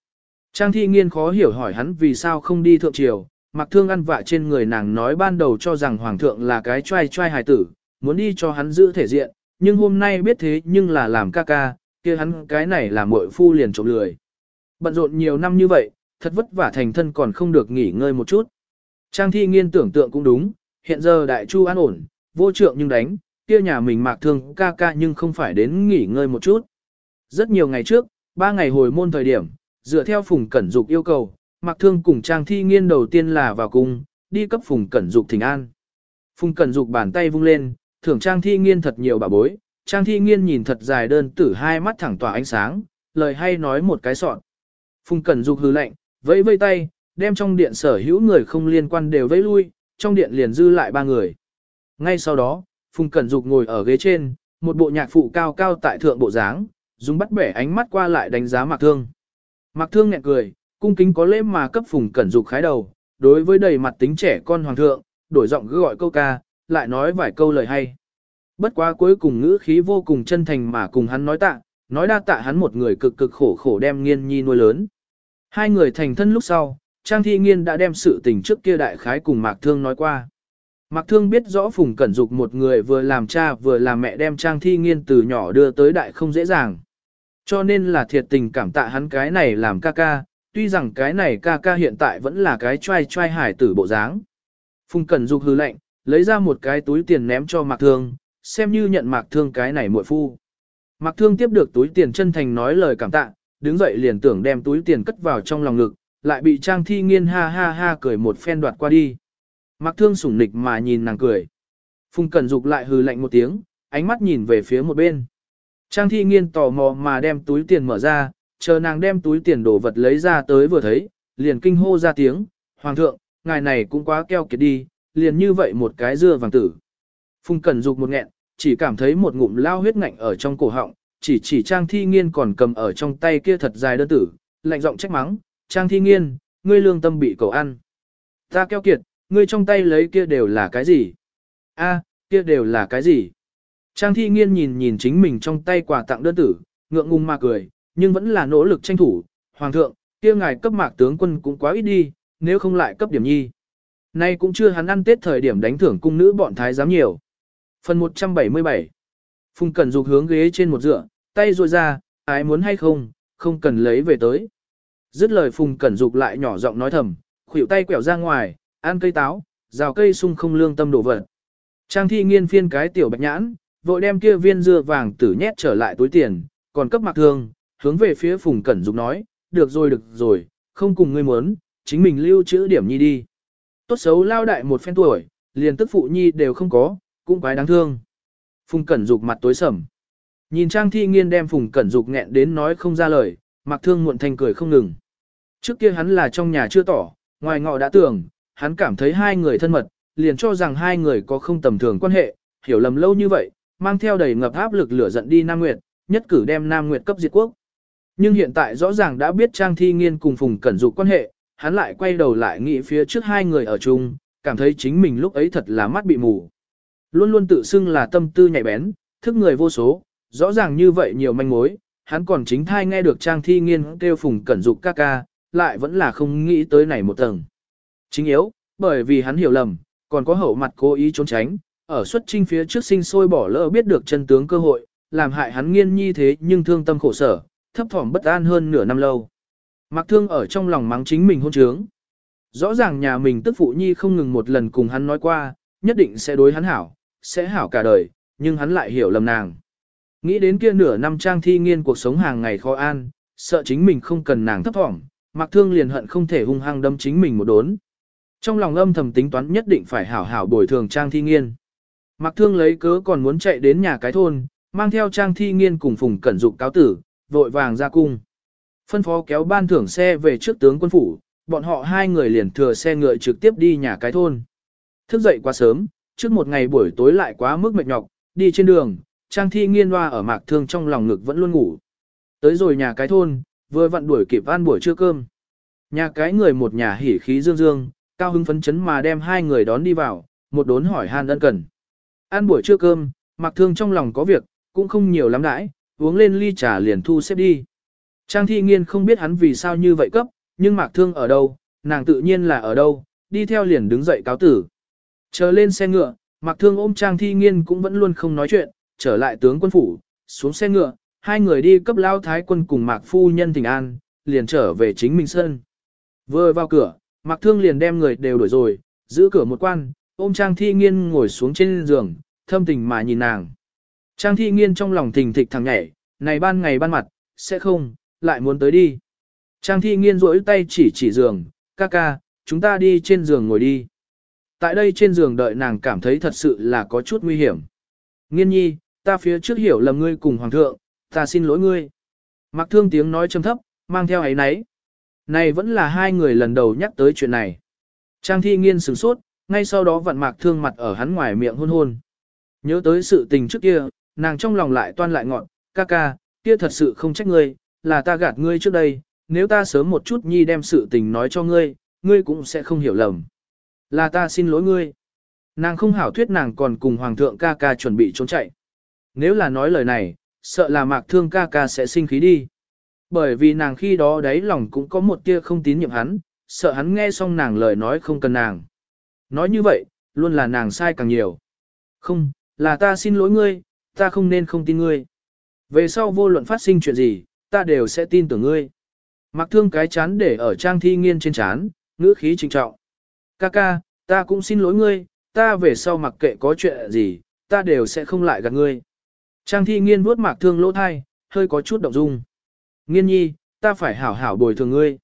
Trang Thi Nghiên khó hiểu hỏi hắn vì sao không đi thượng triều, Mạc Thương ăn vạ trên người nàng nói ban đầu cho rằng Hoàng thượng là cái trai trai hài tử, muốn đi cho hắn giữ thể diện, nhưng hôm nay biết thế nhưng là làm ca ca, kia hắn cái này là muội phu liền trộm lười. Bận rộn nhiều năm như vậy, thật vất vả thành thân còn không được nghỉ ngơi một chút. Trang thi nghiên tưởng tượng cũng đúng, hiện giờ đại chu an ổn, vô trượng nhưng đánh, kia nhà mình mạc thương ca ca nhưng không phải đến nghỉ ngơi một chút. Rất nhiều ngày trước, ba ngày hồi môn thời điểm, dựa theo Phùng Cẩn Dục yêu cầu, Mạc Thương cùng Trang Thi Nghiên đầu tiên là vào cung, đi cấp Phùng Cẩn Dục thỉnh an. Phùng Cẩn Dục bàn tay vung lên, thưởng Trang Thi Nghiên thật nhiều bà bối, Trang Thi Nghiên nhìn thật dài đơn tử hai mắt thẳng tỏa ánh sáng, lời hay nói một cái sọn. Phùng Cẩn Dục hừ lạnh, vẫy vây tay, đem trong điện sở hữu người không liên quan đều vẫy lui, trong điện liền dư lại ba người. Ngay sau đó, Phùng Cẩn Dục ngồi ở ghế trên, một bộ nhạc phụ cao cao tại thượng bộ dáng, dùng bắt bẻ ánh mắt qua lại đánh giá Mạc Thương. Mạc Thương nhẹ cười, cung kính có lễ mà cấp Phùng Cẩn Dục khái đầu, đối với đầy mặt tính trẻ con hoàng thượng, đổi giọng cứ gọi câu ca, lại nói vài câu lời hay. Bất quá cuối cùng ngữ khí vô cùng chân thành mà cùng hắn nói tạ, nói đa tạ hắn một người cực cực khổ khổ đem nghiên nhi nuôi lớn. Hai người thành thân lúc sau, Trang Thi Nghiên đã đem sự tình trước kia đại khái cùng Mạc Thương nói qua. Mạc Thương biết rõ Phùng Cẩn Dục một người vừa làm cha vừa làm mẹ đem Trang Thi Nghiên từ nhỏ đưa tới đại không dễ dàng. Cho nên là thiệt tình cảm tạ hắn cái này làm ca ca, tuy rằng cái này ca ca hiện tại vẫn là cái trai trai hải tử bộ dáng. Phùng Cẩn Dục hư lệnh, lấy ra một cái túi tiền ném cho Mạc Thương, xem như nhận Mạc Thương cái này muội phu. Mạc Thương tiếp được túi tiền chân thành nói lời cảm tạ, đứng dậy liền tưởng đem túi tiền cất vào trong lòng ngực, lại bị Trang Thi Nghiên ha ha ha cười một phen đoạt qua đi. Mạc Thương sủng nịch mà nhìn nàng cười. Phùng Cẩn Dục lại hừ lạnh một tiếng, ánh mắt nhìn về phía một bên. Trang Thi Nghiên tò mò mà đem túi tiền mở ra, chờ nàng đem túi tiền đồ vật lấy ra tới vừa thấy, liền kinh hô ra tiếng, Hoàng thượng, ngài này cũng quá keo kiệt đi, liền như vậy một cái dưa vàng tử. Phùng Cẩn Dục một nghẹn, chỉ cảm thấy một ngụm lao huyết ngạnh ở trong cổ họng, chỉ chỉ Trang Thi Nghiên còn cầm ở trong tay kia thật dài đơn tử, lạnh giọng trách mắng, Trang Thi Nghiên, ngươi lương tâm bị cầu ăn. Ta keo kiệt, ngươi trong tay lấy kia đều là cái gì? A, kia đều là cái gì? Trang Thi Nghiên nhìn nhìn chính mình trong tay quà tặng đơn tử, ngượng ngùng mà cười, nhưng vẫn là nỗ lực tranh thủ. Hoàng thượng, kia ngài cấp mạc tướng quân cũng quá ít đi, nếu không lại cấp điểm nhi. Nay cũng chưa hắn ăn tết thời điểm đánh thưởng cung nữ bọn thái giám nhiều. Phần 177 Phùng Cẩn Dục hướng ghế trên một dựa, tay ruồi ra, ai muốn hay không, không cần lấy về tới. Dứt lời Phùng Cẩn Dục lại nhỏ giọng nói thầm, khuỷu tay quẹo ra ngoài, ăn cây táo, rào cây sung không lương tâm đổ vật. Trang thi nghiên phiên cái tiểu bạch nhãn, vội đem kia viên dưa vàng tử nhét trở lại túi tiền, còn cấp mặc thương, hướng về phía Phùng Cẩn Dục nói, được rồi được rồi, không cùng ngươi muốn, chính mình lưu trữ điểm nhi đi. Tốt xấu lao đại một phen tuổi, liền tức phụ nhi đều không có, cũng quái đáng thương. Phùng Cẩn Dục mặt tối sầm. Nhìn Trang Thi Nghiên đem Phùng Cẩn Dục nghẹn đến nói không ra lời, Mặc Thương muộn thành cười không ngừng. Trước kia hắn là trong nhà chưa tỏ, ngoài ngọ đã tưởng, hắn cảm thấy hai người thân mật, liền cho rằng hai người có không tầm thường quan hệ, hiểu lầm lâu như vậy, mang theo đầy ngập áp lực lửa giận đi Nam Nguyệt, nhất cử đem Nam Nguyệt cấp diệt quốc. Nhưng hiện tại rõ ràng đã biết Trang Thi Nghiên cùng Phùng Cẩn Dục quan hệ, hắn lại quay đầu lại nghĩ phía trước hai người ở chung, cảm thấy chính mình lúc ấy thật là mắt bị mù. Luôn luôn tự xưng là tâm tư nhạy bén, thức người vô số, rõ ràng như vậy nhiều manh mối, hắn còn chính thai nghe được Trang Thi Nghiên kêu Phùng Cẩn Dục ca ca, lại vẫn là không nghĩ tới này một tầng. Chính yếu, bởi vì hắn hiểu lầm, còn có hậu mặt cố ý trốn tránh, ở xuất trinh phía trước sinh sôi bỏ lỡ biết được chân tướng cơ hội, làm hại hắn nghiên nhi thế nhưng thương tâm khổ sở, thấp thỏm bất an hơn nửa năm lâu. Mặc thương ở trong lòng mắng chính mình hôn trướng. Rõ ràng nhà mình tức phụ nhi không ngừng một lần cùng hắn nói qua, nhất định sẽ đối hắn hảo, sẽ hảo cả đời, nhưng hắn lại hiểu lầm nàng. Nghĩ đến kia nửa năm trang thi nghiên cuộc sống hàng ngày khó an, sợ chính mình không cần nàng thấp thỏm, mặc thương liền hận không thể hung hăng đâm chính mình một đốn. Trong lòng âm thầm tính toán nhất định phải hảo hảo bồi thường trang thi nghiên. Mặc thương lấy cớ còn muốn chạy đến nhà cái thôn, mang theo trang thi nghiên cùng phùng cẩn dụng cáo tử, vội vàng ra cung. Phân phó kéo ban thưởng xe về trước tướng quân phủ, bọn họ hai người liền thừa xe ngựa trực tiếp đi nhà cái thôn. Thức dậy quá sớm, trước một ngày buổi tối lại quá mức mệt nhọc, đi trên đường, trang thi nghiên hoa ở mạc thương trong lòng ngực vẫn luôn ngủ. Tới rồi nhà cái thôn, vừa vặn đuổi kịp ăn buổi trưa cơm. Nhà cái người một nhà hỉ khí dương dương, cao hứng phấn chấn mà đem hai người đón đi vào, một đốn hỏi han ân cần. Ăn buổi trưa cơm, mặc thương trong lòng có việc, cũng không nhiều lắm đãi, uống lên ly trà liền thu xếp đi. Trang thi nghiên không biết hắn vì sao như vậy cấp, nhưng mạc thương ở đâu, nàng tự nhiên là ở đâu, đi theo liền đứng dậy cáo tử. Chờ lên xe ngựa, mạc thương ôm trang thi nghiên cũng vẫn luôn không nói chuyện, trở lại tướng quân phủ, xuống xe ngựa, hai người đi cấp lao thái quân cùng mạc phu nhân thỉnh an, liền trở về chính mình Sơn. Vừa vào cửa, mạc thương liền đem người đều đổi rồi, giữ cửa một quan, ôm trang thi nghiên ngồi xuống trên giường, thâm tình mà nhìn nàng. Trang thi nghiên trong lòng thình thịch thằng nhảy, này ban ngày ban mặt, sẽ không, lại muốn tới đi. Trang thi nghiên rỗi tay chỉ chỉ giường, ca ca, chúng ta đi trên giường ngồi đi. Tại đây trên giường đợi nàng cảm thấy thật sự là có chút nguy hiểm. Nghiên nhi, ta phía trước hiểu lầm ngươi cùng hoàng thượng, ta xin lỗi ngươi. Mặc thương tiếng nói trầm thấp, mang theo ấy nấy. Này vẫn là hai người lần đầu nhắc tới chuyện này. Trang thi nghiên sửng sốt, ngay sau đó vặn mạc thương mặt ở hắn ngoài miệng hôn hôn. Nhớ tới sự tình trước kia, nàng trong lòng lại toan lại ngọn, ca ca, kia thật sự không trách ngươi, là ta gạt ngươi trước đây, nếu ta sớm một chút nhi đem sự tình nói cho ngươi, ngươi cũng sẽ không hiểu lầm. Là ta xin lỗi ngươi. Nàng không hảo thuyết nàng còn cùng hoàng thượng ca ca chuẩn bị trốn chạy. Nếu là nói lời này, sợ là mạc thương ca ca sẽ sinh khí đi. Bởi vì nàng khi đó đáy lòng cũng có một tia không tín nhiệm hắn, sợ hắn nghe xong nàng lời nói không cần nàng. Nói như vậy, luôn là nàng sai càng nhiều. Không, là ta xin lỗi ngươi, ta không nên không tin ngươi. Về sau vô luận phát sinh chuyện gì, ta đều sẽ tin tưởng ngươi. Mặc thương cái chán để ở trang thi nghiên trên chán, ngữ khí trinh trọng. Ca ca, ta cũng xin lỗi ngươi, ta về sau mặc kệ có chuyện gì, ta đều sẽ không lại gạt ngươi. Trang thi nghiên vuốt mạc thương lỗ thai, hơi có chút động dung. Nghiên nhi, ta phải hảo hảo bồi thường ngươi.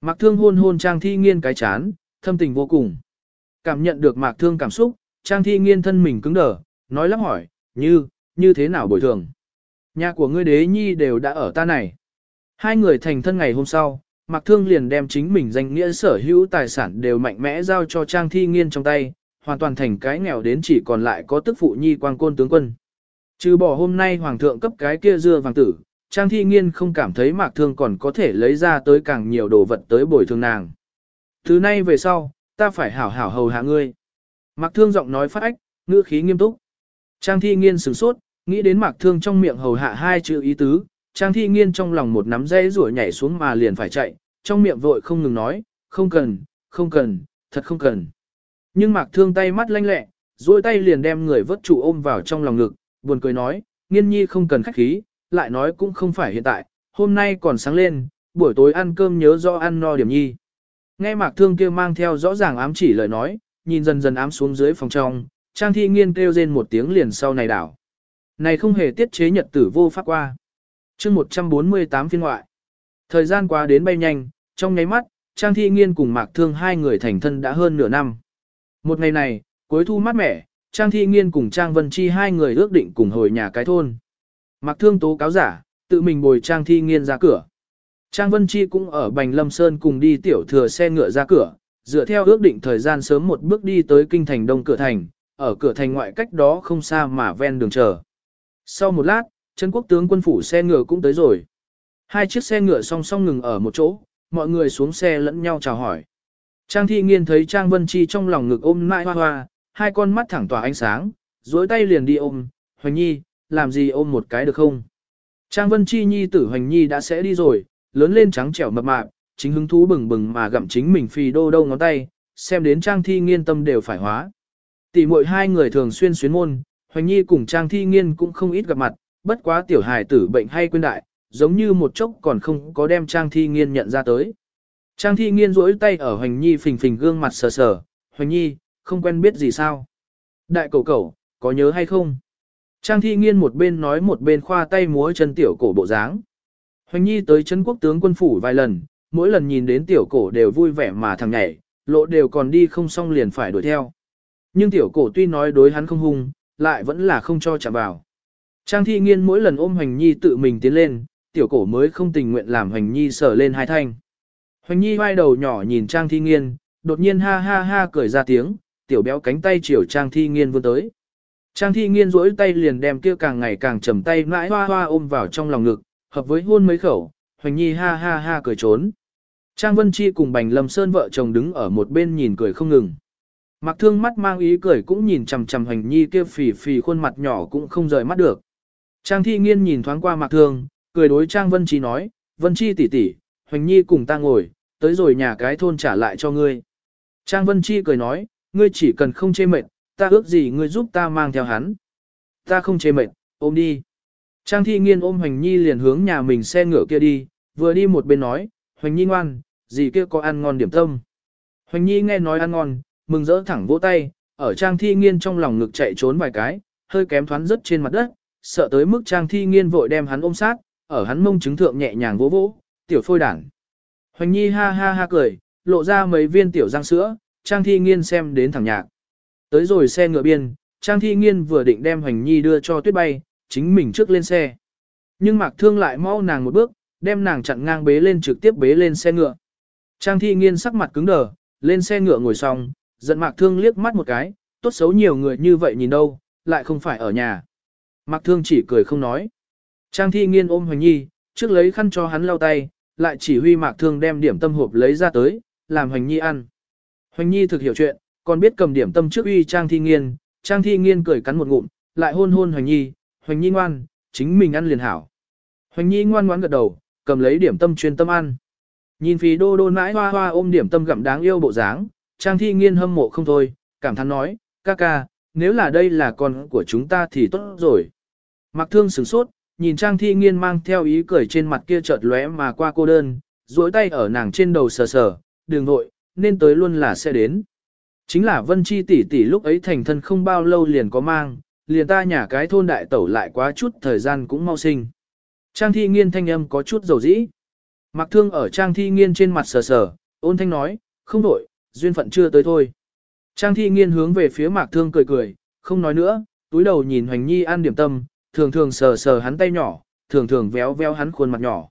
Mạc thương hôn hôn trang thi nghiên cái chán, thâm tình vô cùng. Cảm nhận được mạc thương cảm xúc, trang thi nghiên thân mình cứng đờ, nói lắp hỏi, như, như thế nào bồi thường. Nhà của ngươi đế nhi đều đã ở ta này. Hai người thành thân ngày hôm sau, Mạc Thương liền đem chính mình danh nghĩa sở hữu tài sản đều mạnh mẽ giao cho Trang Thi Nghiên trong tay, hoàn toàn thành cái nghèo đến chỉ còn lại có tức phụ nhi quang côn tướng quân. Trừ bỏ hôm nay hoàng thượng cấp cái kia dưa vàng tử, Trang Thi Nghiên không cảm thấy Mạc Thương còn có thể lấy ra tới càng nhiều đồ vật tới bồi thường nàng. Thứ nay về sau, ta phải hảo hảo hầu hạ ngươi. Mạc Thương giọng nói phát ách, ngữ khí nghiêm túc. Trang Thi Nghiên sửng sốt, nghĩ đến Mạc Thương trong miệng hầu hạ hai chữ ý tứ, Trang Thi Nghiên trong lòng một nắm dây rủa nhảy xuống mà liền phải chạy, trong miệng vội không ngừng nói, không cần, không cần, thật không cần. Nhưng Mạc Thương tay mắt lanh lẹ, duỗi tay liền đem người vớt trụ ôm vào trong lòng ngực, buồn cười nói, Nghiên Nhi không cần khách khí, lại nói cũng không phải hiện tại, hôm nay còn sáng lên, buổi tối ăn cơm nhớ rõ ăn no điểm nhi. Nghe Mạc Thương kia mang theo rõ ràng ám chỉ lời nói, nhìn dần dần ám xuống dưới phòng trong, Trang Thi Nghiên kêu rên một tiếng liền sau này đảo. Này không hề tiết chế nhật tử vô pháp qua. chương 148 phiên ngoại. Thời gian qua đến bay nhanh, trong nháy mắt, Trang Thi Nghiên cùng Mạc Thương hai người thành thân đã hơn nửa năm. Một ngày này, cuối thu mát mẻ, Trang Thi Nghiên cùng Trang Vân Chi hai người ước định cùng hồi nhà cái thôn. Mạc Thương tố cáo giả, tự mình bồi Trang Thi Nghiên ra cửa. Trang Vân Chi cũng ở Bành Lâm Sơn cùng đi tiểu thừa xe ngựa ra cửa, dựa theo ước định thời gian sớm một bước đi tới kinh thành đông cửa thành, ở cửa thành ngoại cách đó không xa mà ven đường chờ. Sau một lát, chân quốc tướng quân phủ xe ngựa cũng tới rồi. Hai chiếc xe ngựa song song ngừng ở một chỗ, mọi người xuống xe lẫn nhau chào hỏi. Trang thi nghiên thấy Trang Vân Chi trong lòng ngực ôm mãi hoa hoa, hai con mắt thẳng tỏa ánh sáng, duỗi tay liền đi ôm, Hoành Nhi, làm gì ôm một cái được không? Trang Vân Chi Nhi tử Hoành Nhi đã sẽ đi rồi, lớn lên trắng trẻo mập mạp, chính hứng thú bừng bừng mà gặm chính mình phì đô đâu ngón tay, xem đến Trang thi nghiên tâm đều phải hóa. Tỷ muội hai người thường xuyên xuyến môn, Hoành Nhi cùng Trang Thi Nghiên cũng không ít gặp mặt, bất quá tiểu hài tử bệnh hay quên đại, giống như một chốc còn không có đem Trang Thi Nghiên nhận ra tới. Trang Thi Nghiên rỗi tay ở Hoành Nhi phình phình gương mặt sờ sờ, Hoành Nhi, không quen biết gì sao. Đại cầu cầu, có nhớ hay không? Trang Thi Nghiên một bên nói một bên khoa tay múa chân tiểu cổ bộ dáng. Hoành Nhi tới chân quốc tướng quân phủ vài lần, mỗi lần nhìn đến tiểu cổ đều vui vẻ mà thằng nhảy, lộ đều còn đi không xong liền phải đuổi theo. Nhưng tiểu cổ tuy nói đối hắn không hung, lại vẫn là không cho chạm vào. Trang thi nghiên mỗi lần ôm Hoành Nhi tự mình tiến lên, tiểu cổ mới không tình nguyện làm Hoành Nhi sờ lên hai thanh. Hoành Nhi vai đầu nhỏ nhìn Trang thi nghiên, đột nhiên ha ha ha cười ra tiếng, tiểu béo cánh tay chiều Trang thi nghiên vươn tới. Trang thi nghiên rỗi tay liền đem kia càng ngày càng chầm tay mãi hoa hoa ôm vào trong lòng ngực, hợp với hôn mấy khẩu, Hoành Nhi ha ha ha cười trốn. Trang Vân Chi cùng Bành Lâm Sơn vợ chồng đứng ở một bên nhìn cười không ngừng. Mặc thương mắt mang ý cười cũng nhìn chằm chằm hoành nhi kia phì phì khuôn mặt nhỏ cũng không rời mắt được. Trang thi nghiên nhìn thoáng qua mặc thương, cười đối Trang Vân Chi nói, Vân Chi tỷ tỷ, hoành nhi cùng ta ngồi, tới rồi nhà cái thôn trả lại cho ngươi. Trang Vân Chi cười nói, ngươi chỉ cần không chê mệt, ta ước gì ngươi giúp ta mang theo hắn. Ta không chê mệt, ôm đi. Trang thi nghiên ôm hoành nhi liền hướng nhà mình xe ngựa kia đi, vừa đi một bên nói, hoành nhi ngoan, gì kia có ăn ngon điểm tâm. Hoành nhi nghe nói ăn ngon, mừng rỡ thẳng vỗ tay, ở Trang Thi Nghiên trong lòng ngực chạy trốn vài cái, hơi kém thoáng rất trên mặt đất, sợ tới mức Trang Thi Nghiên vội đem hắn ôm sát, ở hắn mông chứng thượng nhẹ nhàng vỗ vỗ, tiểu phôi đảng. Hoành Nhi ha ha ha cười, lộ ra mấy viên tiểu răng sữa, Trang Thi Nghiên xem đến thẳng nhạc. Tới rồi xe ngựa biên, Trang Thi Nghiên vừa định đem Hoành Nhi đưa cho tuyết bay, chính mình trước lên xe. Nhưng Mạc Thương lại mau nàng một bước, đem nàng chặn ngang bế lên trực tiếp bế lên xe ngựa. Trang Thi Nghiên sắc mặt cứng đờ, lên xe ngựa ngồi xong, giận mạc thương liếc mắt một cái, tốt xấu nhiều người như vậy nhìn đâu, lại không phải ở nhà. Mạc thương chỉ cười không nói. Trang thi nghiên ôm Hoành Nhi, trước lấy khăn cho hắn lau tay, lại chỉ huy mạc thương đem điểm tâm hộp lấy ra tới, làm Hoành Nhi ăn. Hoành Nhi thực hiểu chuyện, còn biết cầm điểm tâm trước uy Trang thi nghiên, Trang thi nghiên cười cắn một ngụm, lại hôn hôn Hoành Nhi, Hoành Nhi ngoan, chính mình ăn liền hảo. Hoành Nhi ngoan ngoãn gật đầu, cầm lấy điểm tâm chuyên tâm ăn. Nhìn phí đô đô mãi hoa hoa ôm điểm tâm gặm đáng yêu bộ dáng, Trang Thi Nghiên hâm mộ không thôi, cảm thán nói, ca ca, nếu là đây là con của chúng ta thì tốt rồi. Mặc thương sửng sốt, nhìn Trang Thi Nghiên mang theo ý cười trên mặt kia chợt lóe mà qua cô đơn, duỗi tay ở nàng trên đầu sờ sờ, đường nội, nên tới luôn là sẽ đến. Chính là Vân Chi tỷ tỷ lúc ấy thành thân không bao lâu liền có mang, liền ta nhà cái thôn đại tẩu lại quá chút thời gian cũng mau sinh. Trang thi nghiên thanh âm có chút dầu dĩ. Mặc thương ở trang thi nghiên trên mặt sờ sờ, ôn thanh nói, không đổi, duyên phận chưa tới thôi. Trang thi nghiên hướng về phía mạc thương cười cười, không nói nữa, túi đầu nhìn hoành nhi ăn điểm tâm, thường thường sờ sờ hắn tay nhỏ, thường thường véo véo hắn khuôn mặt nhỏ.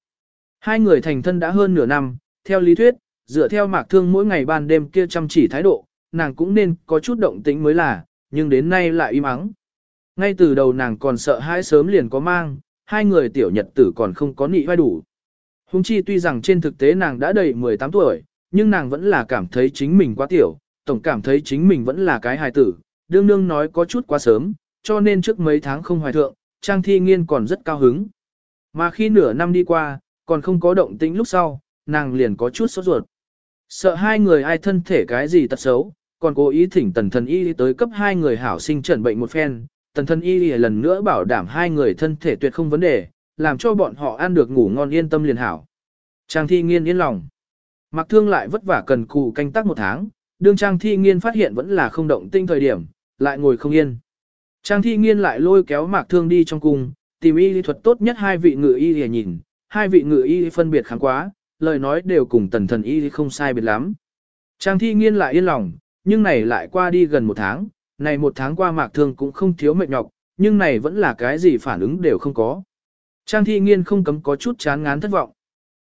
Hai người thành thân đã hơn nửa năm, theo lý thuyết, dựa theo mạc thương mỗi ngày ban đêm kia chăm chỉ thái độ, nàng cũng nên có chút động tĩnh mới là, nhưng đến nay lại im ắng. Ngay từ đầu nàng còn sợ hãi sớm liền có mang, hai người tiểu nhật tử còn không có nị vai đủ. Hùng chi tuy rằng trên thực tế nàng đã đầy 18 tuổi, nhưng nàng vẫn là cảm thấy chính mình quá tiểu, tổng cảm thấy chính mình vẫn là cái hài tử, đương Nương nói có chút quá sớm, cho nên trước mấy tháng không hoài thượng, Trang Thi Nghiên còn rất cao hứng. Mà khi nửa năm đi qua, còn không có động tĩnh lúc sau, nàng liền có chút sốt ruột. Sợ hai người ai thân thể cái gì tật xấu, còn cố ý thỉnh tần thần y tới cấp hai người hảo sinh trần bệnh một phen, tần thần y lần nữa bảo đảm hai người thân thể tuyệt không vấn đề, làm cho bọn họ ăn được ngủ ngon yên tâm liền hảo. Trang thi nghiên yên lòng. Mặc thương lại vất vả cần cù canh tác một tháng, đương trang thi nghiên phát hiện vẫn là không động tinh thời điểm, lại ngồi không yên. Trang thi nghiên lại lôi kéo mạc thương đi trong cung, tìm y lý thuật tốt nhất hai vị ngự y để nhìn, hai vị ngự y phân biệt kháng quá, lời nói đều cùng tần thần y không sai biệt lắm. Trang thi nghiên lại yên lòng, nhưng này lại qua đi gần một tháng, này một tháng qua mạc thương cũng không thiếu mệt nhọc, nhưng này vẫn là cái gì phản ứng đều không có. Trang thi nghiên không cấm có chút chán ngán thất vọng.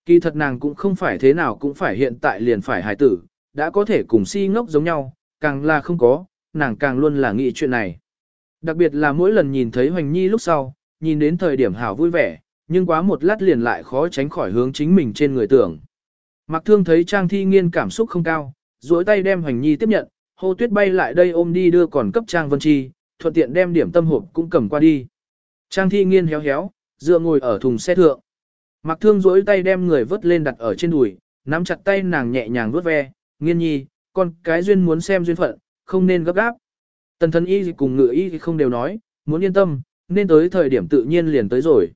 Kỳ thật nàng cũng không phải thế nào cũng phải hiện tại liền phải hài tử, đã có thể cùng si ngốc giống nhau, càng là không có, nàng càng luôn là nghĩ chuyện này. Đặc biệt là mỗi lần nhìn thấy Hoành Nhi lúc sau, nhìn đến thời điểm hảo vui vẻ, nhưng quá một lát liền lại khó tránh khỏi hướng chính mình trên người tưởng. Mặc thương thấy Trang Thi Nghiên cảm xúc không cao, duỗi tay đem Hoành Nhi tiếp nhận, Hô tuyết bay lại đây ôm đi đưa còn cấp Trang Vân Chi, thuận tiện đem điểm tâm hộp cũng cầm qua đi. Trang thi nghiên héo héo, dựa ngồi ở thùng xe thượng. Mặc thương rỗi tay đem người vớt lên đặt ở trên đùi, nắm chặt tay nàng nhẹ nhàng vuốt ve, nghiên nhi, con cái duyên muốn xem duyên phận, không nên gấp gáp. Tần thân y cùng Ngự y không đều nói, muốn yên tâm, nên tới thời điểm tự nhiên liền tới rồi.